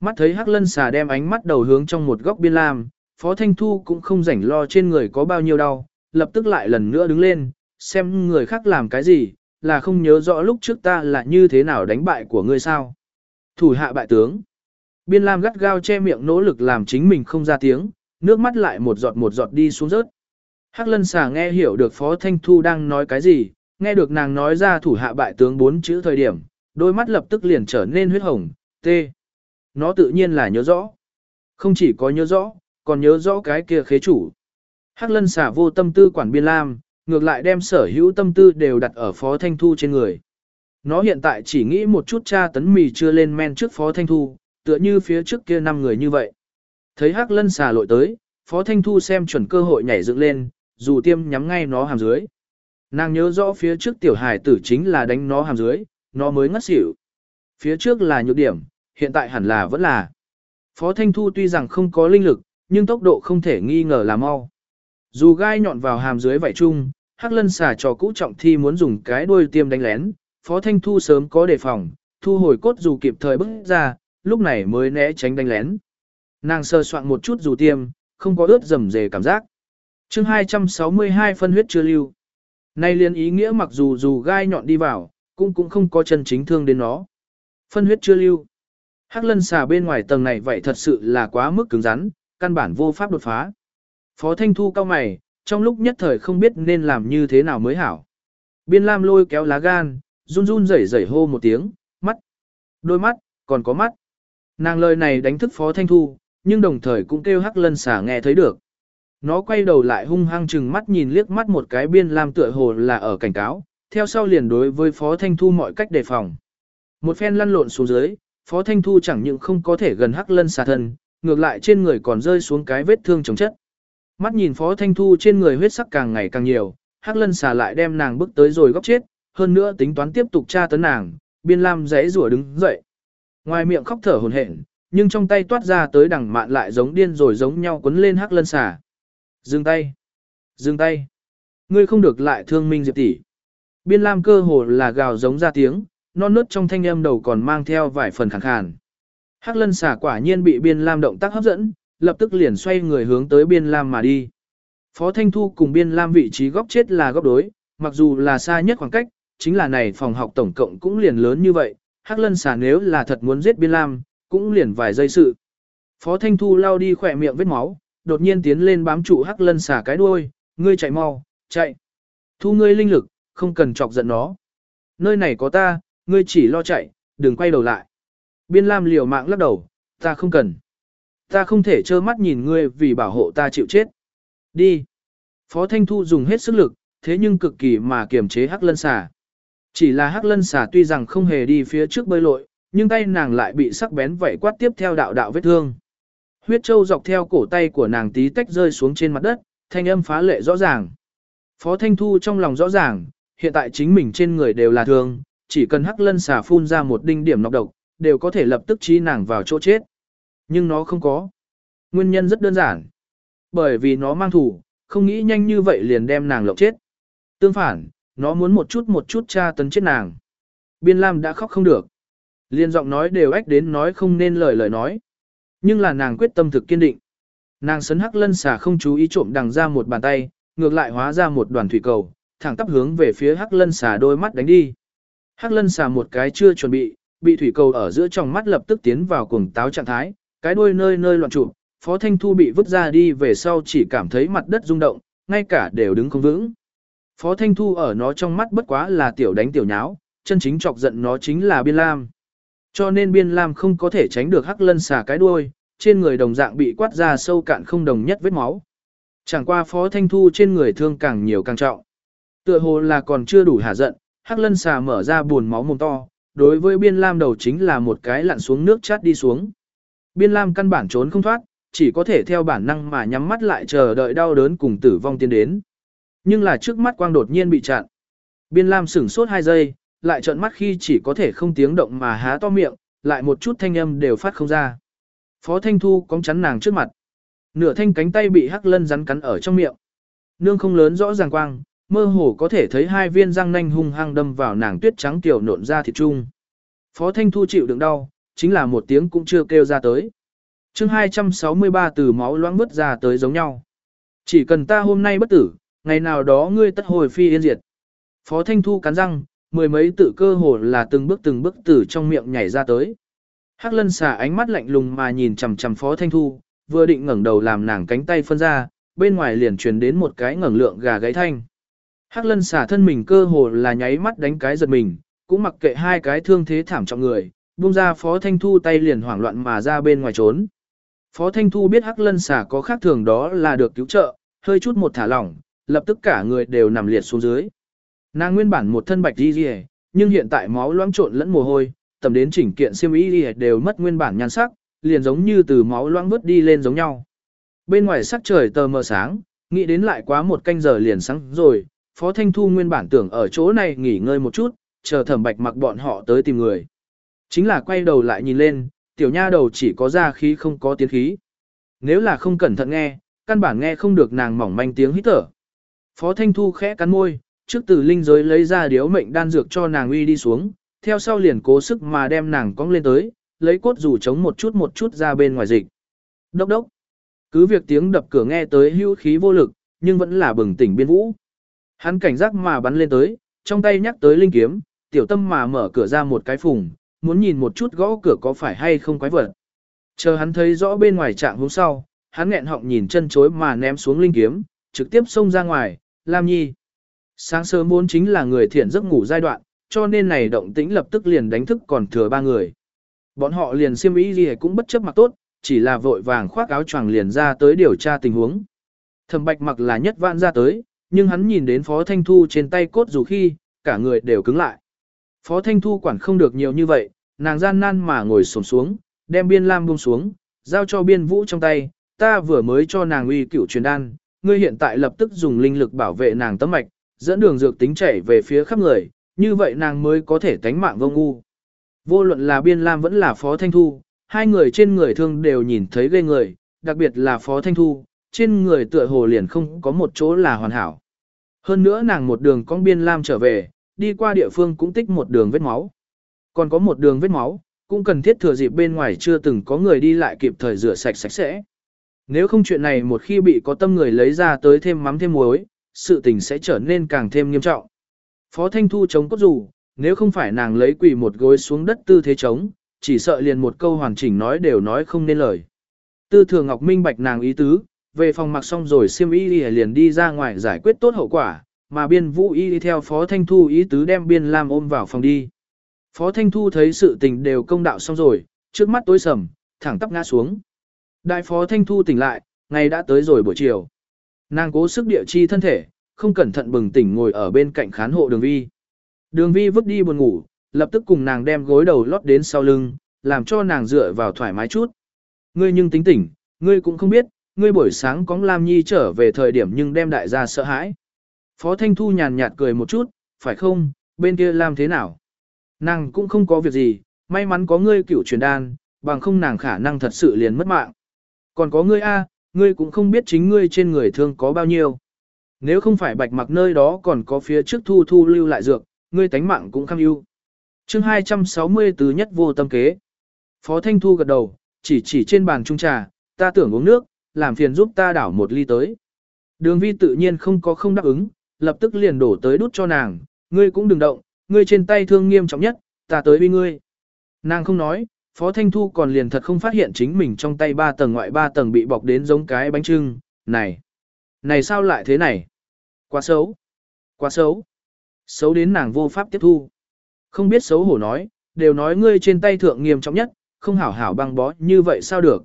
Mắt thấy Hắc Lân xà đem ánh mắt đầu hướng trong một góc biên lam, Phó Thanh Thu cũng không rảnh lo trên người có bao nhiêu đau, lập tức lại lần nữa đứng lên, xem người khác làm cái gì, là không nhớ rõ lúc trước ta là như thế nào đánh bại của ngươi sao. Thủ hạ bại tướng. Biên Lam gắt gao che miệng nỗ lực làm chính mình không ra tiếng, nước mắt lại một giọt một giọt đi xuống rớt. Hắc lân xà nghe hiểu được Phó Thanh Thu đang nói cái gì, nghe được nàng nói ra thủ hạ bại tướng bốn chữ thời điểm, Đôi mắt lập tức liền trở nên huyết hồng, tê. Nó tự nhiên là nhớ rõ. Không chỉ có nhớ rõ, còn nhớ rõ cái kia khế chủ. Hắc lân xả vô tâm tư quản biên lam, ngược lại đem sở hữu tâm tư đều đặt ở Phó Thanh Thu trên người. Nó hiện tại chỉ nghĩ một chút cha tấn mì chưa lên men trước Phó Thanh Thu, tựa như phía trước kia năm người như vậy. Thấy Hắc lân xà lội tới, Phó Thanh Thu xem chuẩn cơ hội nhảy dựng lên, dù tiêm nhắm ngay nó hàm dưới. Nàng nhớ rõ phía trước tiểu hải tử chính là đánh nó hàm dưới, nó mới ngất xỉu. Phía trước là nhược điểm, hiện tại hẳn là vẫn là. Phó Thanh Thu tuy rằng không có linh lực, nhưng tốc độ không thể nghi ngờ là mau. Dù gai nhọn vào hàm dưới vảy chung, Hắc Lân xà trò cũ trọng thi muốn dùng cái đuôi tiêm đánh lén, Phó Thanh Thu sớm có đề phòng, thu hồi cốt dù kịp thời bước ra, lúc này mới né tránh đánh lén. Nàng sơ soạn một chút dù tiêm, không có ướt rầm rề cảm giác. chương 262 phân huyết chưa lưu. Nay liên ý nghĩa mặc dù dù gai nhọn đi vào, cũng cũng không có chân chính thương đến nó. Phân huyết chưa lưu. Hắc lân xà bên ngoài tầng này vậy thật sự là quá mức cứng rắn, căn bản vô pháp đột phá. Phó Thanh Thu cao mày, trong lúc nhất thời không biết nên làm như thế nào mới hảo. Biên Lam lôi kéo lá gan, run run rẩy rẩy hô một tiếng, mắt, đôi mắt, còn có mắt. Nàng lời này đánh thức Phó Thanh Thu, nhưng đồng thời cũng kêu Hắc Lân xà nghe thấy được. Nó quay đầu lại hung hăng chừng mắt nhìn liếc mắt một cái Biên Lam tựa hồ là ở cảnh cáo, theo sau liền đối với Phó Thanh Thu mọi cách đề phòng. Một phen lăn lộn xuống dưới, Phó Thanh Thu chẳng những không có thể gần Hắc Lân xà thân, ngược lại trên người còn rơi xuống cái vết thương chống chất. Mắt nhìn Phó Thanh Thu trên người huyết sắc càng ngày càng nhiều, Hắc Lân xà lại đem nàng bước tới rồi góc chết, hơn nữa tính toán tiếp tục tra tấn nàng, Biên Lam giãy rủa đứng dậy. Ngoài miệng khóc thở hồn hển, nhưng trong tay toát ra tới đằng mạn lại giống điên rồi giống nhau quấn lên Hắc Lân xà. Dừng tay! Dừng tay! Ngươi không được lại thương Minh Diệp tỷ. Biên Lam cơ hồ là gào giống ra tiếng, non nớt trong thanh âm đầu còn mang theo vài phần khẳng khàn. Hắc lân xà quả nhiên bị biên lam động tác hấp dẫn, lập tức liền xoay người hướng tới biên lam mà đi. Phó Thanh Thu cùng biên lam vị trí góc chết là góc đối, mặc dù là xa nhất khoảng cách, chính là này phòng học tổng cộng cũng liền lớn như vậy, Hắc lân xà nếu là thật muốn giết biên lam, cũng liền vài giây sự. Phó Thanh Thu lao đi khỏe miệng vết máu, đột nhiên tiến lên bám trụ Hắc lân xà cái đuôi, ngươi chạy mau, chạy. Thu ngươi linh lực, không cần chọc giận nó. Nơi này có ta, ngươi chỉ lo chạy, đừng quay đầu lại. Biên Lam liều mạng lắc đầu, ta không cần. Ta không thể trơ mắt nhìn ngươi vì bảo hộ ta chịu chết. Đi. Phó Thanh Thu dùng hết sức lực, thế nhưng cực kỳ mà kiềm chế Hắc Lân xà. Chỉ là Hắc Lân xà tuy rằng không hề đi phía trước bơi lội, nhưng tay nàng lại bị sắc bén vậy quát tiếp theo đạo đạo vết thương. Huyết châu dọc theo cổ tay của nàng tí tách rơi xuống trên mặt đất, thanh âm phá lệ rõ ràng. Phó Thanh Thu trong lòng rõ ràng, hiện tại chính mình trên người đều là thương, chỉ cần hắc lân xà phun ra một đinh điểm nọc độc, đều có thể lập tức trí nàng vào chỗ chết. Nhưng nó không có. Nguyên nhân rất đơn giản. Bởi vì nó mang thủ, không nghĩ nhanh như vậy liền đem nàng lộng chết. Tương phản, nó muốn một chút một chút tra tấn chết nàng. Biên Lam đã khóc không được. Liên giọng nói đều ách đến nói không nên lời lời nói. Nhưng là nàng quyết tâm thực kiên định. Nàng sấn hắc lân xà không chú ý trộm đằng ra một bàn tay, ngược lại hóa ra một đoàn thủy cầu, thẳng tắp hướng về phía hắc lân xà đôi mắt đánh đi. Hắc lân xà một cái chưa chuẩn bị, bị thủy cầu ở giữa trong mắt lập tức tiến vào cuồng táo trạng thái, cái đuôi nơi nơi loạn trụ, Phó Thanh Thu bị vứt ra đi về sau chỉ cảm thấy mặt đất rung động, ngay cả đều đứng không vững. Phó Thanh Thu ở nó trong mắt bất quá là tiểu đánh tiểu nháo, chân chính chọc giận nó chính là Biên Lam. Cho nên Biên Lam không có thể tránh được Hắc Lân xà cái đuôi, trên người đồng dạng bị quát ra sâu cạn không đồng nhất vết máu. Chẳng qua Phó Thanh Thu trên người thương càng nhiều càng trọng. Tựa hồ là còn chưa đủ hả giận, Hắc lân xà mở ra buồn máu mồm to, đối với biên lam đầu chính là một cái lặn xuống nước chát đi xuống. Biên lam căn bản trốn không thoát, chỉ có thể theo bản năng mà nhắm mắt lại chờ đợi đau đớn cùng tử vong tiến đến. Nhưng là trước mắt quang đột nhiên bị chặn. Biên lam sửng sốt hai giây, lại trợn mắt khi chỉ có thể không tiếng động mà há to miệng, lại một chút thanh âm đều phát không ra. Phó Thanh Thu cong chắn nàng trước mặt. Nửa thanh cánh tay bị hắc lân rắn cắn ở trong miệng. Nương không lớn rõ ràng quang, mơ hồ có thể thấy hai viên răng nanh hung hăng đâm vào nàng tuyết trắng tiểu nộn ra thịt trung. Phó Thanh Thu chịu đựng đau, chính là một tiếng cũng chưa kêu ra tới. chương 263 từ máu loãng bứt ra tới giống nhau. Chỉ cần ta hôm nay bất tử, ngày nào đó ngươi tất hồi phi yên diệt. Phó Thanh Thu cắn răng, mười mấy tự cơ hồ là từng bước từng bước từ trong miệng nhảy ra tới. Hắc lân xà ánh mắt lạnh lùng mà nhìn chằm chằm Phó Thanh Thu, vừa định ngẩng đầu làm nàng cánh tay phân ra, bên ngoài liền truyền đến một cái ngẩng lượng gà gáy thanh. Hắc lân xả thân mình cơ hồ là nháy mắt đánh cái giật mình, cũng mặc kệ hai cái thương thế thảm trọng người, buông ra Phó Thanh Thu tay liền hoảng loạn mà ra bên ngoài trốn. Phó Thanh Thu biết Hắc Lân xà có khác thường đó là được cứu trợ, hơi chút một thả lỏng, lập tức cả người đều nằm liệt xuống dưới. Nàng nguyên bản một thân bạch đi rìa, nhưng hiện tại máu loãng trộn lẫn mồ hôi, tầm đến chỉnh kiện xiêm y rìa đều mất nguyên bản nhan sắc, liền giống như từ máu loãng vớt đi lên giống nhau. Bên ngoài sắc trời tờ mờ sáng, nghĩ đến lại quá một canh giờ liền sáng rồi, Phó Thanh Thu nguyên bản tưởng ở chỗ này nghỉ ngơi một chút, chờ thẩm bạch mặc bọn họ tới tìm người. Chính là quay đầu lại nhìn lên, tiểu nha đầu chỉ có ra khí không có tiếng khí. Nếu là không cẩn thận nghe, căn bản nghe không được nàng mỏng manh tiếng hít thở. Phó Thanh Thu khẽ cắn môi, trước từ linh giới lấy ra điếu mệnh đan dược cho nàng uy đi xuống, theo sau liền cố sức mà đem nàng cong lên tới, lấy cốt rủ chống một chút một chút ra bên ngoài dịch. Đốc đốc. Cứ việc tiếng đập cửa nghe tới hưu khí vô lực, nhưng vẫn là bừng tỉnh biên vũ. Hắn cảnh giác mà bắn lên tới, trong tay nhắc tới linh kiếm, tiểu tâm mà mở cửa ra một cái phùng, muốn nhìn một chút gõ cửa có phải hay không quái vật. Chờ hắn thấy rõ bên ngoài trạng hôm sau, hắn nghẹn họng nhìn chân chối mà ném xuống linh kiếm, trực tiếp xông ra ngoài, Lam Nhi. Sáng sớm muốn chính là người thiện giấc ngủ giai đoạn, cho nên này động tĩnh lập tức liền đánh thức còn thừa ba người. Bọn họ liền xiêm ý gì cũng bất chấp mặc tốt, chỉ là vội vàng khoác áo choàng liền ra tới điều tra tình huống. Thẩm bạch mặc là nhất vạn ra tới, nhưng hắn nhìn đến Phó Thanh Thu trên tay cốt dù khi, cả người đều cứng lại. Phó Thanh Thu quản không được nhiều như vậy, nàng gian nan mà ngồi xổm xuống, đem biên lam buông xuống, giao cho biên vũ trong tay, ta vừa mới cho nàng uy cửu truyền đan, ngươi hiện tại lập tức dùng linh lực bảo vệ nàng tấm mạch, dẫn đường dược tính chảy về phía khắp người, như vậy nàng mới có thể tánh mạng vô ngu. Vô luận là biên lam vẫn là phó thanh thu, hai người trên người thương đều nhìn thấy ghê người, đặc biệt là phó thanh thu, trên người tựa hồ liền không có một chỗ là hoàn hảo. Hơn nữa nàng một đường con biên lam trở về, đi qua địa phương cũng tích một đường vết máu. Còn có một đường vết máu, cũng cần thiết thừa dịp bên ngoài chưa từng có người đi lại kịp thời rửa sạch sạch sẽ. Nếu không chuyện này một khi bị có tâm người lấy ra tới thêm mắm thêm muối, sự tình sẽ trở nên càng thêm nghiêm trọng. Phó Thanh Thu chống cốt dù, nếu không phải nàng lấy quỳ một gối xuống đất tư thế chống, chỉ sợ liền một câu hoàn chỉnh nói đều nói không nên lời. Tư thừa Ngọc minh bạch nàng ý tứ, về phòng mặc xong rồi siêm y liền đi ra ngoài giải quyết tốt hậu quả, mà biên vũ y đi theo Phó Thanh Thu ý tứ đem biên lam ôm vào phòng đi. Phó Thanh Thu thấy sự tình đều công đạo xong rồi, trước mắt tối sầm, thẳng tắp ngã xuống. Đại Phó Thanh Thu tỉnh lại, ngày đã tới rồi buổi chiều. Nàng cố sức địa chi thân thể, không cẩn thận bừng tỉnh ngồi ở bên cạnh khán hộ đường vi. Đường vi vứt đi buồn ngủ, lập tức cùng nàng đem gối đầu lót đến sau lưng, làm cho nàng dựa vào thoải mái chút. Ngươi nhưng tính tỉnh, ngươi cũng không biết, ngươi buổi sáng có Lam Nhi trở về thời điểm nhưng đem đại gia sợ hãi. Phó Thanh Thu nhàn nhạt cười một chút, phải không, bên kia làm thế nào? Nàng cũng không có việc gì, may mắn có ngươi cựu truyền đan, bằng không nàng khả năng thật sự liền mất mạng. Còn có ngươi A, ngươi cũng không biết chính ngươi trên người thương có bao nhiêu. Nếu không phải bạch mặc nơi đó còn có phía trước thu thu lưu lại dược, ngươi tánh mạng cũng kham ưu. chương 260 từ nhất vô tâm kế. Phó Thanh Thu gật đầu, chỉ chỉ trên bàn trung trà, ta tưởng uống nước, làm phiền giúp ta đảo một ly tới. Đường vi tự nhiên không có không đáp ứng, lập tức liền đổ tới đút cho nàng, ngươi cũng đừng động, ngươi trên tay thương nghiêm trọng nhất, ta tới vì ngươi. Nàng không nói, Phó Thanh Thu còn liền thật không phát hiện chính mình trong tay ba tầng ngoại ba tầng bị bọc đến giống cái bánh trưng, này, này sao lại thế này? Quá xấu, quá xấu, xấu đến nàng vô pháp tiếp thu. Không biết xấu hổ nói, đều nói ngươi trên tay thượng nghiêm trọng nhất, không hảo hảo băng bó như vậy sao được?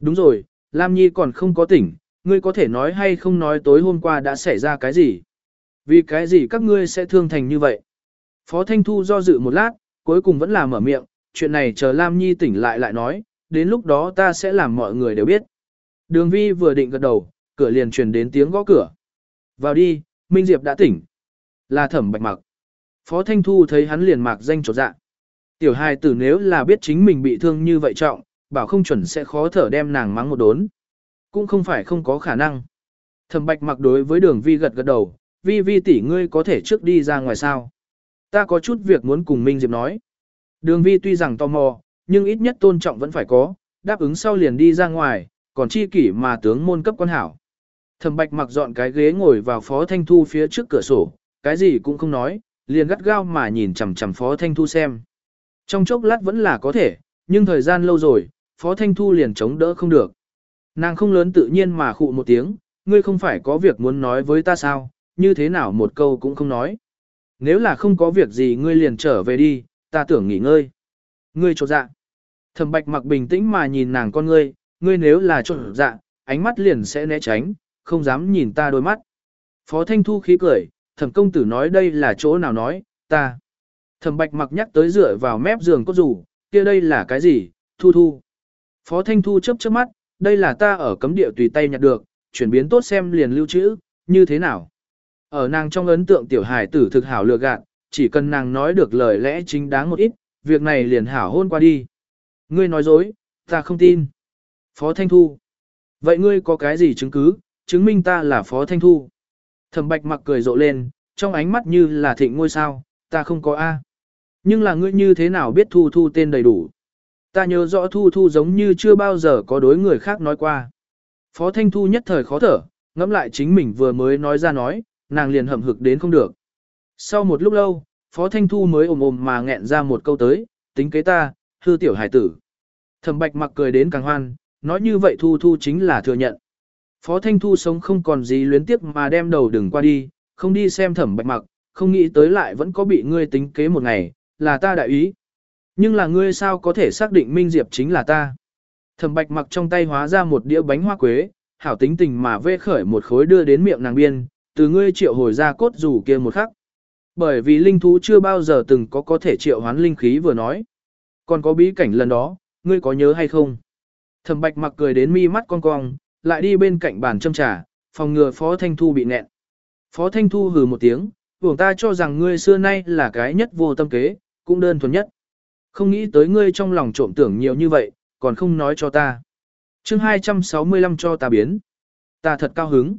Đúng rồi, Lam Nhi còn không có tỉnh, ngươi có thể nói hay không nói tối hôm qua đã xảy ra cái gì? Vì cái gì các ngươi sẽ thương thành như vậy? Phó Thanh Thu do dự một lát, cuối cùng vẫn là mở miệng, chuyện này chờ Lam Nhi tỉnh lại lại nói, đến lúc đó ta sẽ làm mọi người đều biết. Đường vi vừa định gật đầu, cửa liền truyền đến tiếng gõ cửa. Vào đi, Minh Diệp đã tỉnh. Là thẩm bạch mặc. Phó Thanh Thu thấy hắn liền mạc danh trột dạ. Tiểu hài tử nếu là biết chính mình bị thương như vậy trọng, bảo không chuẩn sẽ khó thở đem nàng mắng một đốn. Cũng không phải không có khả năng. Thẩm bạch mặc đối với đường vi gật gật đầu, vi vi tỷ ngươi có thể trước đi ra ngoài sao. Ta có chút việc muốn cùng Minh Diệp nói. Đường vi tuy rằng tò mò, nhưng ít nhất tôn trọng vẫn phải có, đáp ứng sau liền đi ra ngoài, còn chi kỷ mà tướng môn cấp quan hảo. Thẩm bạch mặc dọn cái ghế ngồi vào phó thanh thu phía trước cửa sổ, cái gì cũng không nói, liền gắt gao mà nhìn chằm chằm phó thanh thu xem. Trong chốc lát vẫn là có thể, nhưng thời gian lâu rồi, phó thanh thu liền chống đỡ không được. Nàng không lớn tự nhiên mà khụ một tiếng, ngươi không phải có việc muốn nói với ta sao, như thế nào một câu cũng không nói. nếu là không có việc gì ngươi liền trở về đi, ta tưởng nghỉ ngơi. Ngươi trột dạ. Thẩm bạch mặc bình tĩnh mà nhìn nàng con ngươi, ngươi nếu là trột dạ, ánh mắt liền sẽ né tránh, không dám nhìn ta đôi mắt. Phó Thanh Thu khí cười, thẩm công tử nói đây là chỗ nào nói, ta. Thẩm bạch mặc nhắc tới dựa vào mép giường cốt rủ, kia đây là cái gì, thu thu. Phó Thanh Thu chớp chớp mắt, đây là ta ở cấm địa tùy tay nhặt được, chuyển biến tốt xem liền lưu trữ, như thế nào. Ở nàng trong ấn tượng tiểu hài tử thực hảo lừa gạt, chỉ cần nàng nói được lời lẽ chính đáng một ít, việc này liền hảo hôn qua đi. Ngươi nói dối, ta không tin. Phó Thanh Thu. Vậy ngươi có cái gì chứng cứ, chứng minh ta là Phó Thanh Thu? Thẩm bạch mặc cười rộ lên, trong ánh mắt như là thịnh ngôi sao, ta không có A. Nhưng là ngươi như thế nào biết Thu Thu tên đầy đủ? Ta nhớ rõ Thu Thu giống như chưa bao giờ có đối người khác nói qua. Phó Thanh Thu nhất thời khó thở, ngẫm lại chính mình vừa mới nói ra nói, nàng liền hậm hực đến không được. Sau một lúc lâu, Phó Thanh Thu mới ồm ồm mà nghẹn ra một câu tới, tính kế ta, hư tiểu hải tử. Thẩm bạch mặc cười đến càng hoan, nói như vậy Thu Thu chính là thừa nhận. Phó Thanh Thu sống không còn gì luyến tiếc mà đem đầu đừng qua đi, không đi xem thẩm bạch mặc, không nghĩ tới lại vẫn có bị ngươi tính kế một ngày, là ta đại ý. Nhưng là ngươi sao có thể xác định Minh Diệp chính là ta. Thẩm bạch mặc trong tay hóa ra một đĩa bánh hoa quế, hảo tính tình mà vê khởi một khối đưa đến miệng nàng biên, từ ngươi triệu hồi ra cốt rủ kia một khắc. Bởi vì linh thú chưa bao giờ từng có có thể triệu hoán linh khí vừa nói. Còn có bí cảnh lần đó, ngươi có nhớ hay không? Thẩm bạch mặc cười đến mi mắt con cong, lại đi bên cạnh bàn châm trà, phòng ngừa Phó Thanh Thu bị nẹn. Phó Thanh Thu hừ một tiếng, vùng ta cho rằng ngươi xưa nay là cái nhất vô tâm kế, cũng đơn thuần nhất. Không nghĩ tới ngươi trong lòng trộm tưởng nhiều như vậy, còn không nói cho ta. chương 265 cho ta biến. Ta thật cao hứng.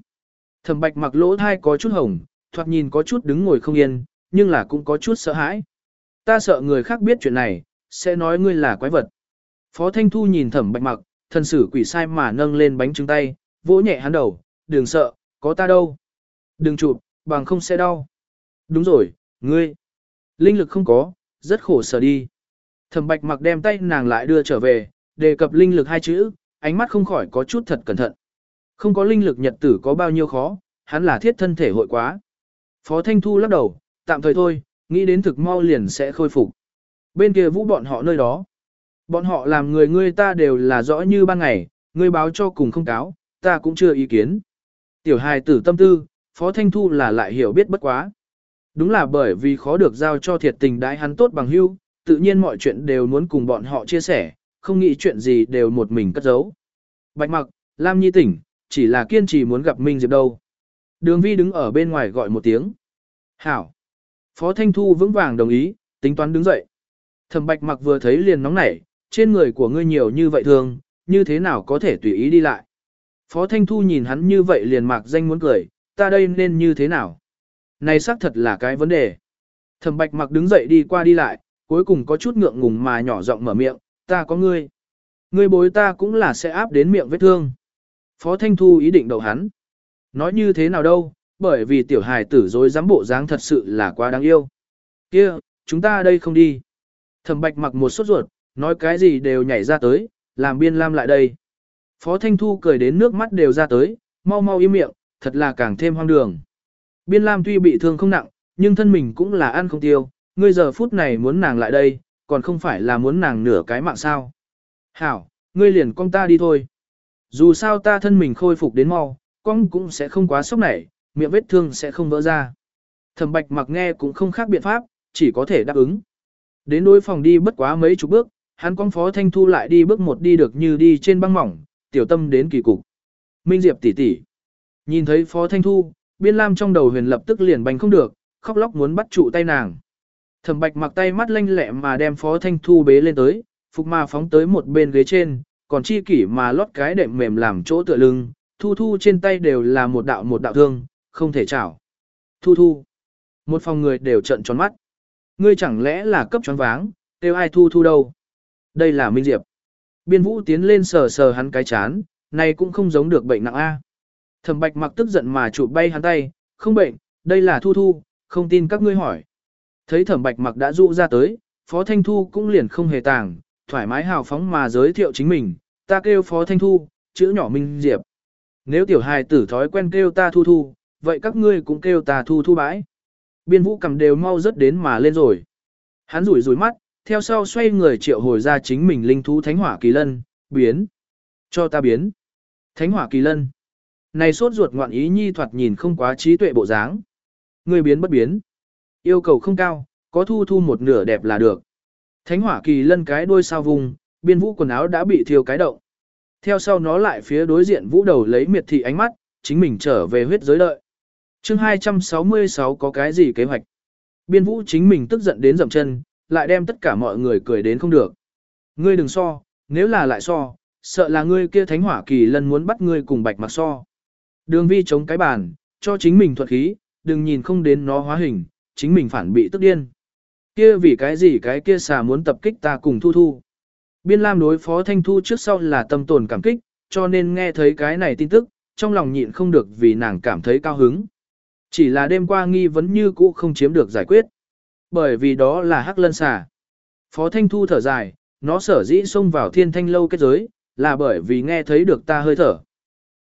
Thẩm bạch mặc lỗ thai có chút hồng, thoạt nhìn có chút đứng ngồi không yên, nhưng là cũng có chút sợ hãi. Ta sợ người khác biết chuyện này, sẽ nói ngươi là quái vật. Phó Thanh Thu nhìn thẩm bạch mặc, thần sử quỷ sai mà nâng lên bánh trứng tay, vỗ nhẹ hắn đầu, đừng sợ, có ta đâu. Đừng chụp, bằng không sẽ đau. Đúng rồi, ngươi. Linh lực không có, rất khổ sở đi. Thẩm bạch mặc đem tay nàng lại đưa trở về, đề cập linh lực hai chữ, ánh mắt không khỏi có chút thật cẩn thận. Không có linh lực nhật tử có bao nhiêu khó, hắn là thiết thân thể hội quá. Phó Thanh Thu lắc đầu, tạm thời thôi, nghĩ đến thực mau liền sẽ khôi phục. Bên kia vũ bọn họ nơi đó. Bọn họ làm người ngươi ta đều là rõ như ban ngày, ngươi báo cho cùng không cáo, ta cũng chưa ý kiến. Tiểu hài tử tâm tư, Phó Thanh Thu là lại hiểu biết bất quá. Đúng là bởi vì khó được giao cho thiệt tình đãi hắn tốt bằng hưu, tự nhiên mọi chuyện đều muốn cùng bọn họ chia sẻ, không nghĩ chuyện gì đều một mình cất giấu. Bạch mặc, Lam Nhi tỉnh, chỉ là kiên trì muốn gặp Minh Diệp đâu. Đường vi đứng ở bên ngoài gọi một tiếng. Hảo. Phó Thanh Thu vững vàng đồng ý, tính toán đứng dậy. Thẩm bạch mặc vừa thấy liền nóng nảy, trên người của ngươi nhiều như vậy thường, như thế nào có thể tùy ý đi lại. Phó Thanh Thu nhìn hắn như vậy liền mạc danh muốn cười, ta đây nên như thế nào? Này xác thật là cái vấn đề. Thẩm bạch mặc đứng dậy đi qua đi lại, cuối cùng có chút ngượng ngùng mà nhỏ giọng mở miệng, ta có ngươi. Ngươi bối ta cũng là sẽ áp đến miệng vết thương. Phó Thanh Thu ý định đầu hắn. Nói như thế nào đâu, bởi vì tiểu hài tử dối dám bộ dáng thật sự là quá đáng yêu. kia chúng ta đây không đi. Thẩm bạch mặc một sốt ruột, nói cái gì đều nhảy ra tới, làm biên lam lại đây. Phó Thanh Thu cười đến nước mắt đều ra tới, mau mau im miệng, thật là càng thêm hoang đường. Biên lam tuy bị thương không nặng, nhưng thân mình cũng là ăn không tiêu, ngươi giờ phút này muốn nàng lại đây, còn không phải là muốn nàng nửa cái mạng sao. Hảo, ngươi liền con ta đi thôi. Dù sao ta thân mình khôi phục đến mau, con cũng sẽ không quá sốc nảy, miệng vết thương sẽ không vỡ ra. Thẩm bạch mặc nghe cũng không khác biện pháp, chỉ có thể đáp ứng. Đến đối phòng đi bất quá mấy chục bước, hắn con phó thanh thu lại đi bước một đi được như đi trên băng mỏng, tiểu tâm đến kỳ cục. Minh Diệp tỷ tỷ Nhìn thấy phó thanh thu, biên lam trong đầu huyền lập tức liền bành không được, khóc lóc muốn bắt trụ tay nàng. Thẩm bạch mặc tay mắt lanh lẹ mà đem phó thanh thu bế lên tới, phục mà phóng tới một bên ghế trên, còn chi kỷ mà lót cái đệm mềm làm chỗ tựa lưng, thu thu trên tay đều là một đạo một đạo thương, không thể chảo. Thu thu. Một phòng người đều trận tròn mắt. Ngươi chẳng lẽ là cấp tròn váng, kêu ai thu thu đâu. Đây là Minh Diệp. Biên vũ tiến lên sờ sờ hắn cái chán, này cũng không giống được bệnh nặng A. Thẩm bạch mặc tức giận mà chụp bay hắn tay, không bệnh, đây là thu thu, không tin các ngươi hỏi. Thấy thẩm bạch mặc đã dụ ra tới, Phó Thanh Thu cũng liền không hề tàng, thoải mái hào phóng mà giới thiệu chính mình, ta kêu Phó Thanh Thu, chữ nhỏ Minh Diệp. Nếu tiểu hài tử thói quen kêu ta thu thu, vậy các ngươi cũng kêu ta thu thu bãi. Biên vũ cầm đều mau rất đến mà lên rồi. Hắn rủi rủi mắt, theo sau xoay người triệu hồi ra chính mình linh thú thánh hỏa kỳ lân, biến. Cho ta biến. Thánh hỏa kỳ lân. Này sốt ruột ngoạn ý nhi thoạt nhìn không quá trí tuệ bộ dáng. Người biến bất biến. Yêu cầu không cao, có thu thu một nửa đẹp là được. Thánh hỏa kỳ lân cái đuôi sao vùng, biên vũ quần áo đã bị thiêu cái động. Theo sau nó lại phía đối diện vũ đầu lấy miệt thị ánh mắt, chính mình trở về huyết giới đợi. chương 266 có cái gì kế hoạch? Biên vũ chính mình tức giận đến dậm chân, lại đem tất cả mọi người cười đến không được. Ngươi đừng so, nếu là lại so, sợ là ngươi kia thánh hỏa kỳ lân muốn bắt ngươi cùng bạch mặc so. Đường vi chống cái bàn, cho chính mình thuật khí, đừng nhìn không đến nó hóa hình, chính mình phản bị tức điên. Kia vì cái gì cái kia xà muốn tập kích ta cùng thu thu. Biên Lam đối phó Thanh Thu trước sau là tâm tồn cảm kích, cho nên nghe thấy cái này tin tức, trong lòng nhịn không được vì nàng cảm thấy cao hứng. Chỉ là đêm qua nghi vấn như cũ không chiếm được giải quyết. Bởi vì đó là hắc lân xà. Phó Thanh Thu thở dài, nó sở dĩ xông vào thiên thanh lâu kết giới, là bởi vì nghe thấy được ta hơi thở.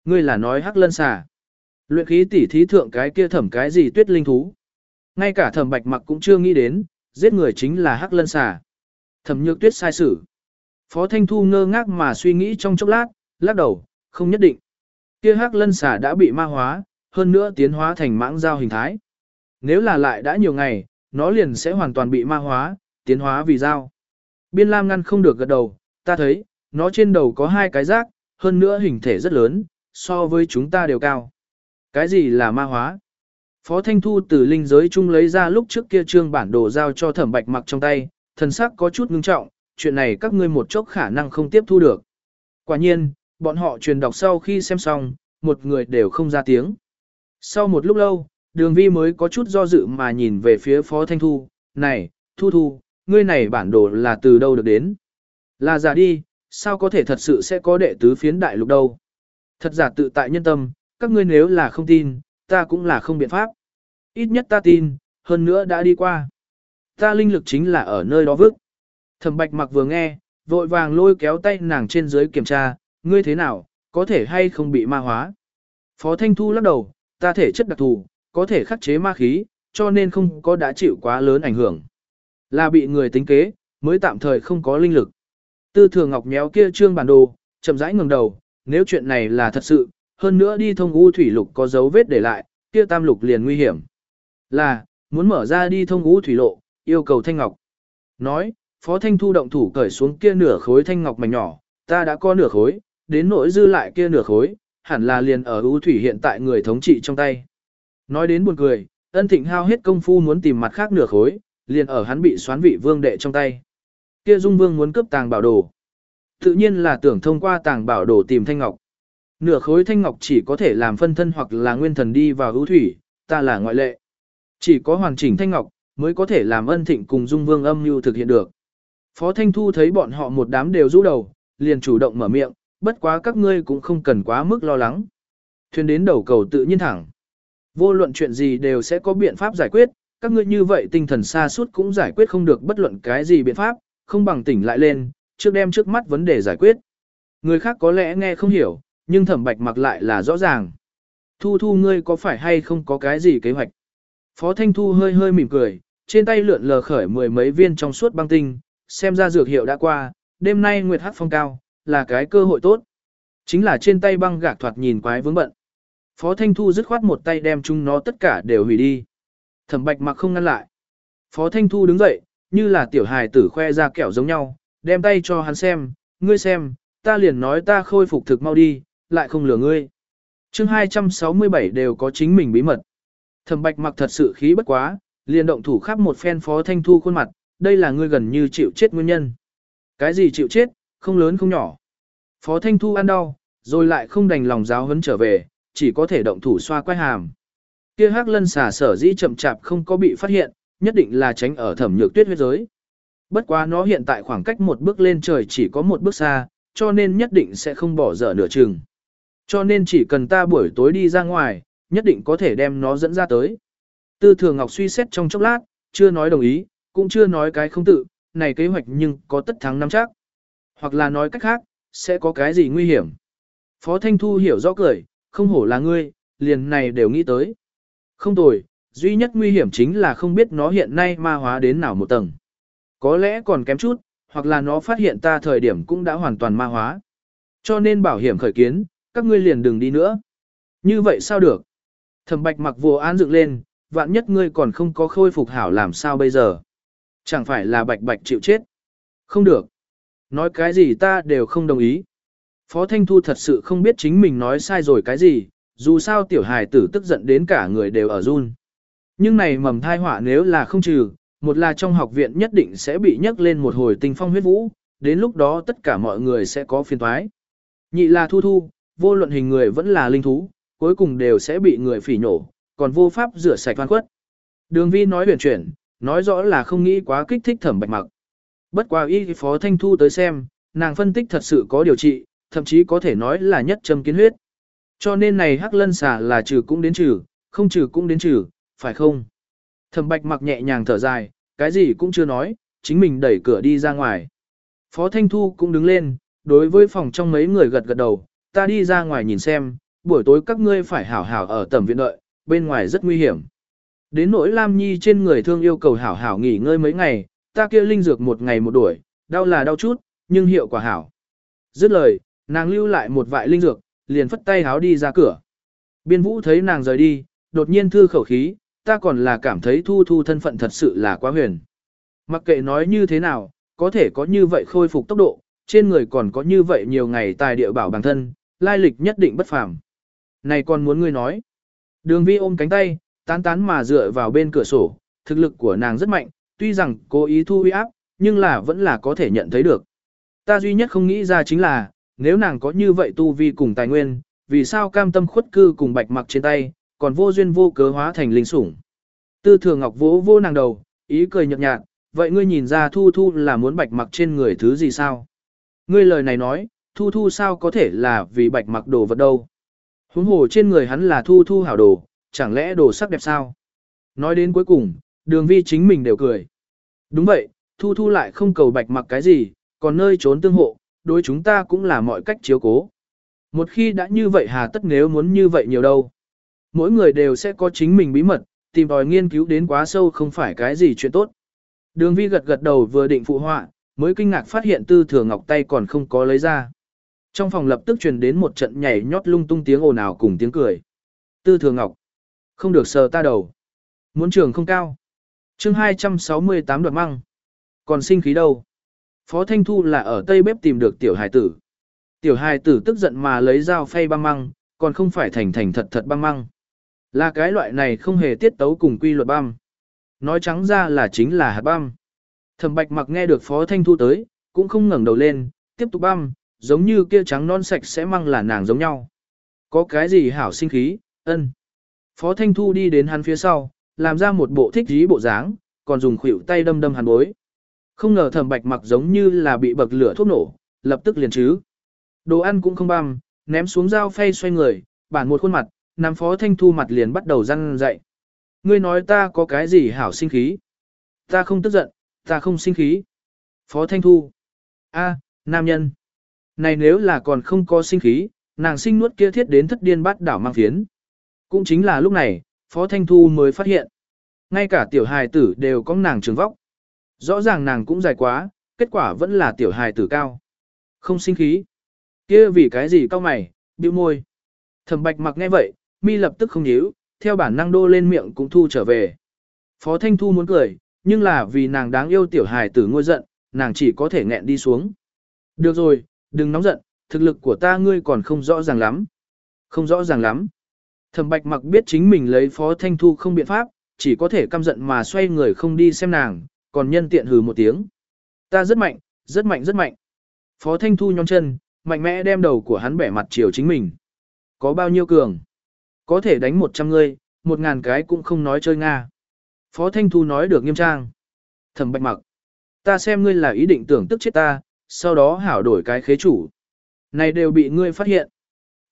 Ngươi là nói hắc lân xà. Luyện khí tỉ thí thượng cái kia thẩm cái gì tuyết linh thú. Ngay cả thẩm bạch mặc cũng chưa nghĩ đến, giết người chính là hắc lân xà. Thẩm nhược tuyết sai sử. Phó Thanh Thu ngơ ngác mà suy nghĩ trong chốc lát, lắc đầu, không nhất định. Kia hắc lân xà đã bị ma hóa, hơn nữa tiến hóa thành mãng giao hình thái. Nếu là lại đã nhiều ngày, nó liền sẽ hoàn toàn bị ma hóa, tiến hóa vì dao. Biên Lam ngăn không được gật đầu, ta thấy, nó trên đầu có hai cái rác, hơn nữa hình thể rất lớn, so với chúng ta đều cao. Cái gì là ma hóa? Phó Thanh Thu từ linh giới chung lấy ra lúc trước kia trương bản đồ giao cho thẩm bạch mặc trong tay, thần sắc có chút ngưng trọng, chuyện này các ngươi một chốc khả năng không tiếp thu được. Quả nhiên, bọn họ truyền đọc sau khi xem xong, một người đều không ra tiếng. Sau một lúc lâu, đường vi mới có chút do dự mà nhìn về phía Phó Thanh Thu, này, Thu Thu, ngươi này bản đồ là từ đâu được đến? Là giả đi, sao có thể thật sự sẽ có đệ tứ phiến đại lục đâu? Thật giả tự tại nhân tâm, các ngươi nếu là không tin, ta cũng là không biện pháp. Ít nhất ta tin, hơn nữa đã đi qua. Ta linh lực chính là ở nơi đó vứt. Thẩm bạch mặc vừa nghe, vội vàng lôi kéo tay nàng trên dưới kiểm tra, ngươi thế nào, có thể hay không bị ma hóa. Phó Thanh Thu lắc đầu, ta thể chất đặc thù, có thể khắc chế ma khí, cho nên không có đã chịu quá lớn ảnh hưởng. Là bị người tính kế, mới tạm thời không có linh lực. Tư thường ngọc méo kia trương bản đồ, chậm rãi ngừng đầu, nếu chuyện này là thật sự, hơn nữa đi thông u thủy lục có dấu vết để lại, kia tam lục liền nguy hiểm. Là, muốn mở ra đi thông u thủy lộ, yêu cầu thanh ngọc. Nói, Phó Thanh Thu động thủ cởi xuống kia nửa khối thanh ngọc mảnh nhỏ, ta đã có nửa khối, đến nỗi dư lại kia nửa khối, hẳn là liền ở u thủy hiện tại người thống trị trong tay. Nói đến buồn cười, ân thịnh hao hết công phu muốn tìm mặt khác nửa khối, liền ở hắn bị xoán vị vương đệ trong tay. Kia dung vương muốn cướp tàng bảo đồ. Tự nhiên là tưởng thông qua tàng bảo đồ tìm thanh ngọc. Nửa khối thanh ngọc chỉ có thể làm phân thân hoặc là nguyên thần đi vào ưu thủy, ta là ngoại lệ. Chỉ có hoàn chỉnh thanh ngọc, mới có thể làm ân thịnh cùng dung vương âm mưu thực hiện được. Phó Thanh Thu thấy bọn họ một đám đều rũ đầu, liền chủ động mở miệng, bất quá các ngươi cũng không cần quá mức lo lắng. Thuyền đến đầu cầu tự nhiên thẳng. Vô luận chuyện gì đều sẽ có biện pháp giải quyết, các ngươi như vậy tinh thần xa suốt cũng giải quyết không được bất luận cái gì biện pháp, không bằng tỉnh lại lên, trước đem trước mắt vấn đề giải quyết. Người khác có lẽ nghe không hiểu, nhưng thẩm bạch mặc lại là rõ ràng. Thu thu ngươi có phải hay không có cái gì kế hoạch? Phó Thanh Thu hơi hơi mỉm cười, trên tay lượn lờ khởi mười mấy viên trong suốt băng tinh, xem ra dược hiệu đã qua, đêm nay nguyệt hắc phong cao, là cái cơ hội tốt. Chính là trên tay băng gạc thoạt nhìn quái vướng bận. Phó Thanh Thu dứt khoát một tay đem chúng nó tất cả đều hủy đi. Thẩm Bạch mặc không ngăn lại. Phó Thanh Thu đứng dậy, như là tiểu hài tử khoe ra kẹo giống nhau, đem tay cho hắn xem, ngươi xem, ta liền nói ta khôi phục thực mau đi, lại không lừa ngươi. chương 267 đều có chính mình bí mật. Thẩm Bạch mặc thật sự khí bất quá, liền động thủ khắp một phen Phó Thanh Thu khuôn mặt, đây là ngươi gần như chịu chết nguyên nhân. Cái gì chịu chết, không lớn không nhỏ. Phó Thanh Thu ăn đau, rồi lại không đành lòng giáo huấn trở về, chỉ có thể động thủ xoa quay hàm. Kia hắc lân xả sở dĩ chậm chạp không có bị phát hiện, nhất định là tránh ở thẩm nhược tuyết huyết giới. Bất quá nó hiện tại khoảng cách một bước lên trời chỉ có một bước xa, cho nên nhất định sẽ không bỏ dở nửa chừng. Cho nên chỉ cần ta buổi tối đi ra ngoài, nhất định có thể đem nó dẫn ra tới. Tư Thường Ngọc suy xét trong chốc lát, chưa nói đồng ý, cũng chưa nói cái không tự, này kế hoạch nhưng có tất thắng năm chắc. Hoặc là nói cách khác, sẽ có cái gì nguy hiểm. Phó Thanh Thu hiểu rõ cười, không hổ là ngươi, liền này đều nghĩ tới. Không tồi, duy nhất nguy hiểm chính là không biết nó hiện nay ma hóa đến nào một tầng. Có lẽ còn kém chút, hoặc là nó phát hiện ta thời điểm cũng đã hoàn toàn ma hóa. Cho nên bảo hiểm khởi kiến, các ngươi liền đừng đi nữa. Như vậy sao được? Thẩm bạch mặc vô án dựng lên, vạn nhất ngươi còn không có khôi phục hảo làm sao bây giờ? Chẳng phải là bạch bạch chịu chết? Không được. Nói cái gì ta đều không đồng ý. Phó Thanh Thu thật sự không biết chính mình nói sai rồi cái gì, dù sao tiểu hài tử tức giận đến cả người đều ở run. Nhưng này mầm thai họa nếu là không trừ, một là trong học viện nhất định sẽ bị nhấc lên một hồi tinh phong huyết vũ, đến lúc đó tất cả mọi người sẽ có phiền thoái. Nhị là thu thu, vô luận hình người vẫn là linh thú, cuối cùng đều sẽ bị người phỉ nhổ, còn vô pháp rửa sạch oan khuất. Đường vi nói huyền chuyển, nói rõ là không nghĩ quá kích thích thẩm bạch mặc. Bất quá y phó thanh thu tới xem, nàng phân tích thật sự có điều trị, thậm chí có thể nói là nhất châm kiến huyết. Cho nên này hắc lân xà là trừ cũng đến trừ, không trừ cũng đến trừ, phải không? Thẩm bạch mặc nhẹ nhàng thở dài, cái gì cũng chưa nói, chính mình đẩy cửa đi ra ngoài. Phó Thanh Thu cũng đứng lên, đối với phòng trong mấy người gật gật đầu, ta đi ra ngoài nhìn xem, buổi tối các ngươi phải hảo hảo ở tầm viện đợi, bên ngoài rất nguy hiểm. Đến nỗi Lam Nhi trên người thương yêu cầu hảo hảo nghỉ ngơi mấy ngày, ta kia linh dược một ngày một đuổi, đau là đau chút, nhưng hiệu quả hảo. Dứt lời, nàng lưu lại một vại linh dược, liền phất tay háo đi ra cửa. Biên vũ thấy nàng rời đi, đột nhiên thư khẩu khí, ta còn là cảm thấy thu thu thân phận thật sự là quá huyền. Mặc kệ nói như thế nào, có thể có như vậy khôi phục tốc độ, trên người còn có như vậy nhiều ngày tài địa bảo bản thân, lai lịch nhất định bất phàm. Này còn muốn ngươi nói. Đường vi ôm cánh tay, tán tán mà dựa vào bên cửa sổ, thực lực của nàng rất mạnh, tuy rằng cố ý thu uy áp, nhưng là vẫn là có thể nhận thấy được. Ta duy nhất không nghĩ ra chính là, nếu nàng có như vậy tu vi cùng tài nguyên, vì sao cam tâm khuất cư cùng bạch mặc trên tay, còn vô duyên vô cớ hóa thành linh sủng. Tư thừa ngọc vỗ vô nàng đầu, ý cười nhợt nhạt, vậy ngươi nhìn ra thu thu là muốn bạch mặc trên người thứ gì sao? Ngươi lời này nói, thu thu sao có thể là vì bạch mặc đồ vật đâu? Huống hồ trên người hắn là thu thu hảo đồ, chẳng lẽ đồ sắc đẹp sao? Nói đến cuối cùng, đường vi chính mình đều cười. Đúng vậy, thu thu lại không cầu bạch mặc cái gì, còn nơi trốn tương hộ, đối chúng ta cũng là mọi cách chiếu cố. Một khi đã như vậy hà tất nếu muốn như vậy nhiều đâu. Mỗi người đều sẽ có chính mình bí mật, tìm tòi nghiên cứu đến quá sâu không phải cái gì chuyện tốt. Đường vi gật gật đầu vừa định phụ họa, mới kinh ngạc phát hiện tư thừa ngọc tay còn không có lấy ra. Trong phòng lập tức truyền đến một trận nhảy nhót lung tung tiếng ồn ào cùng tiếng cười. Tư thừa ngọc, không được sờ ta đầu. Muốn trường không cao. chương 268 đoạt măng. Còn sinh khí đâu? Phó Thanh Thu là ở Tây Bếp tìm được tiểu hài tử. Tiểu hài tử tức giận mà lấy dao phay băng măng, còn không phải thành thành thật thật băng măng. Là cái loại này không hề tiết tấu cùng quy luật băm. Nói trắng ra là chính là hạt băm. Thẩm bạch mặc nghe được Phó Thanh Thu tới, cũng không ngẩng đầu lên, tiếp tục băm, giống như kia trắng non sạch sẽ măng là nàng giống nhau. Có cái gì hảo sinh khí, ân. Phó Thanh Thu đi đến hắn phía sau, làm ra một bộ thích dí bộ dáng, còn dùng khuỷu tay đâm đâm hắn bối. Không ngờ thẩm bạch mặc giống như là bị bậc lửa thuốc nổ, lập tức liền chứ. Đồ ăn cũng không băm, ném xuống dao phay xoay người, bản một khuôn mặt, nắm phó thanh thu mặt liền bắt đầu răn dậy. Ngươi nói ta có cái gì hảo sinh khí? Ta không tức giận, ta không sinh khí. Phó thanh thu. a nam nhân. Này nếu là còn không có sinh khí, nàng sinh nuốt kia thiết đến thất điên bắt đảo mang phiến. Cũng chính là lúc này, Phó Thanh Thu mới phát hiện. Ngay cả tiểu hài tử đều có nàng trường vóc. Rõ ràng nàng cũng dài quá, kết quả vẫn là tiểu hài tử cao. Không sinh khí. kia vì cái gì cao mày, bĩu môi. Thẩm bạch mặc nghe vậy, mi lập tức không nhíu, theo bản năng đô lên miệng cũng thu trở về. Phó Thanh Thu muốn cười, nhưng là vì nàng đáng yêu tiểu hài tử ngôi giận, nàng chỉ có thể nghẹn đi xuống. Được rồi, đừng nóng giận, thực lực của ta ngươi còn không rõ ràng lắm. Không rõ ràng lắm. Thẩm bạch mặc biết chính mình lấy Phó Thanh Thu không biện pháp, chỉ có thể căm giận mà xoay người không đi xem nàng, còn nhân tiện hừ một tiếng. Ta rất mạnh, rất mạnh rất mạnh. Phó Thanh Thu nhón chân, mạnh mẽ đem đầu của hắn bẻ mặt chiều chính mình. Có bao nhiêu cường? Có thể đánh một trăm ngươi, một ngàn cái cũng không nói chơi Nga. Phó Thanh Thu nói được nghiêm trang. Thẩm bạch mặc. Ta xem ngươi là ý định tưởng tức chết ta, sau đó hảo đổi cái khế chủ. Này đều bị ngươi phát hiện.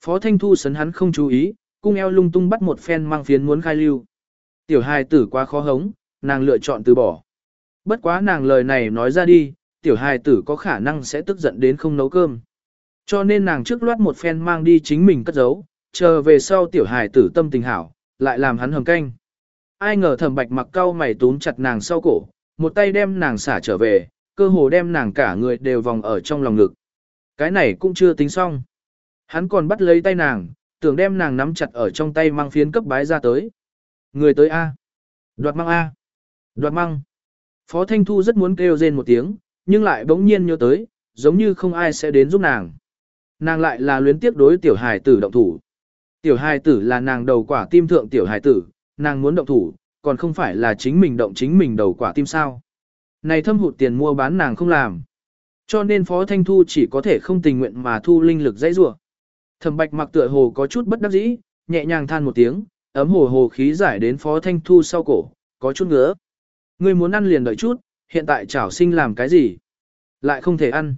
Phó Thanh Thu sấn hắn không chú ý, cung eo lung tung bắt một phen mang phiến muốn khai lưu. Tiểu hài tử quá khó hống, nàng lựa chọn từ bỏ. Bất quá nàng lời này nói ra đi, tiểu hài tử có khả năng sẽ tức giận đến không nấu cơm. Cho nên nàng trước loát một phen mang đi chính mình cất giấu, chờ về sau tiểu hài tử tâm tình hảo, lại làm hắn hầm canh. ai ngờ thẩm bạch mặc cau mày túm chặt nàng sau cổ, một tay đem nàng xả trở về, cơ hồ đem nàng cả người đều vòng ở trong lòng ngực. Cái này cũng chưa tính xong. Hắn còn bắt lấy tay nàng, tưởng đem nàng nắm chặt ở trong tay mang phiến cấp bái ra tới. Người tới A. Đoạt mang A. Đoạt mang. Phó Thanh Thu rất muốn kêu rên một tiếng, nhưng lại bỗng nhiên nhớ tới, giống như không ai sẽ đến giúp nàng. Nàng lại là luyến tiếc đối tiểu hài tử động thủ. Tiểu hài tử là nàng đầu quả tim thượng tiểu hài tử, nàng muốn động thủ, còn không phải là chính mình động chính mình đầu quả tim sao. Này thâm hụt tiền mua bán nàng không làm. Cho nên Phó Thanh Thu chỉ có thể không tình nguyện mà thu linh lực dãy rủa. Thẩm Bạch mặc tựa hồ có chút bất đắc dĩ, nhẹ nhàng than một tiếng, ấm hồ hồ khí giải đến Phó Thanh Thu sau cổ, có chút ngứa. Ngươi muốn ăn liền đợi chút, hiện tại chảo sinh làm cái gì? Lại không thể ăn.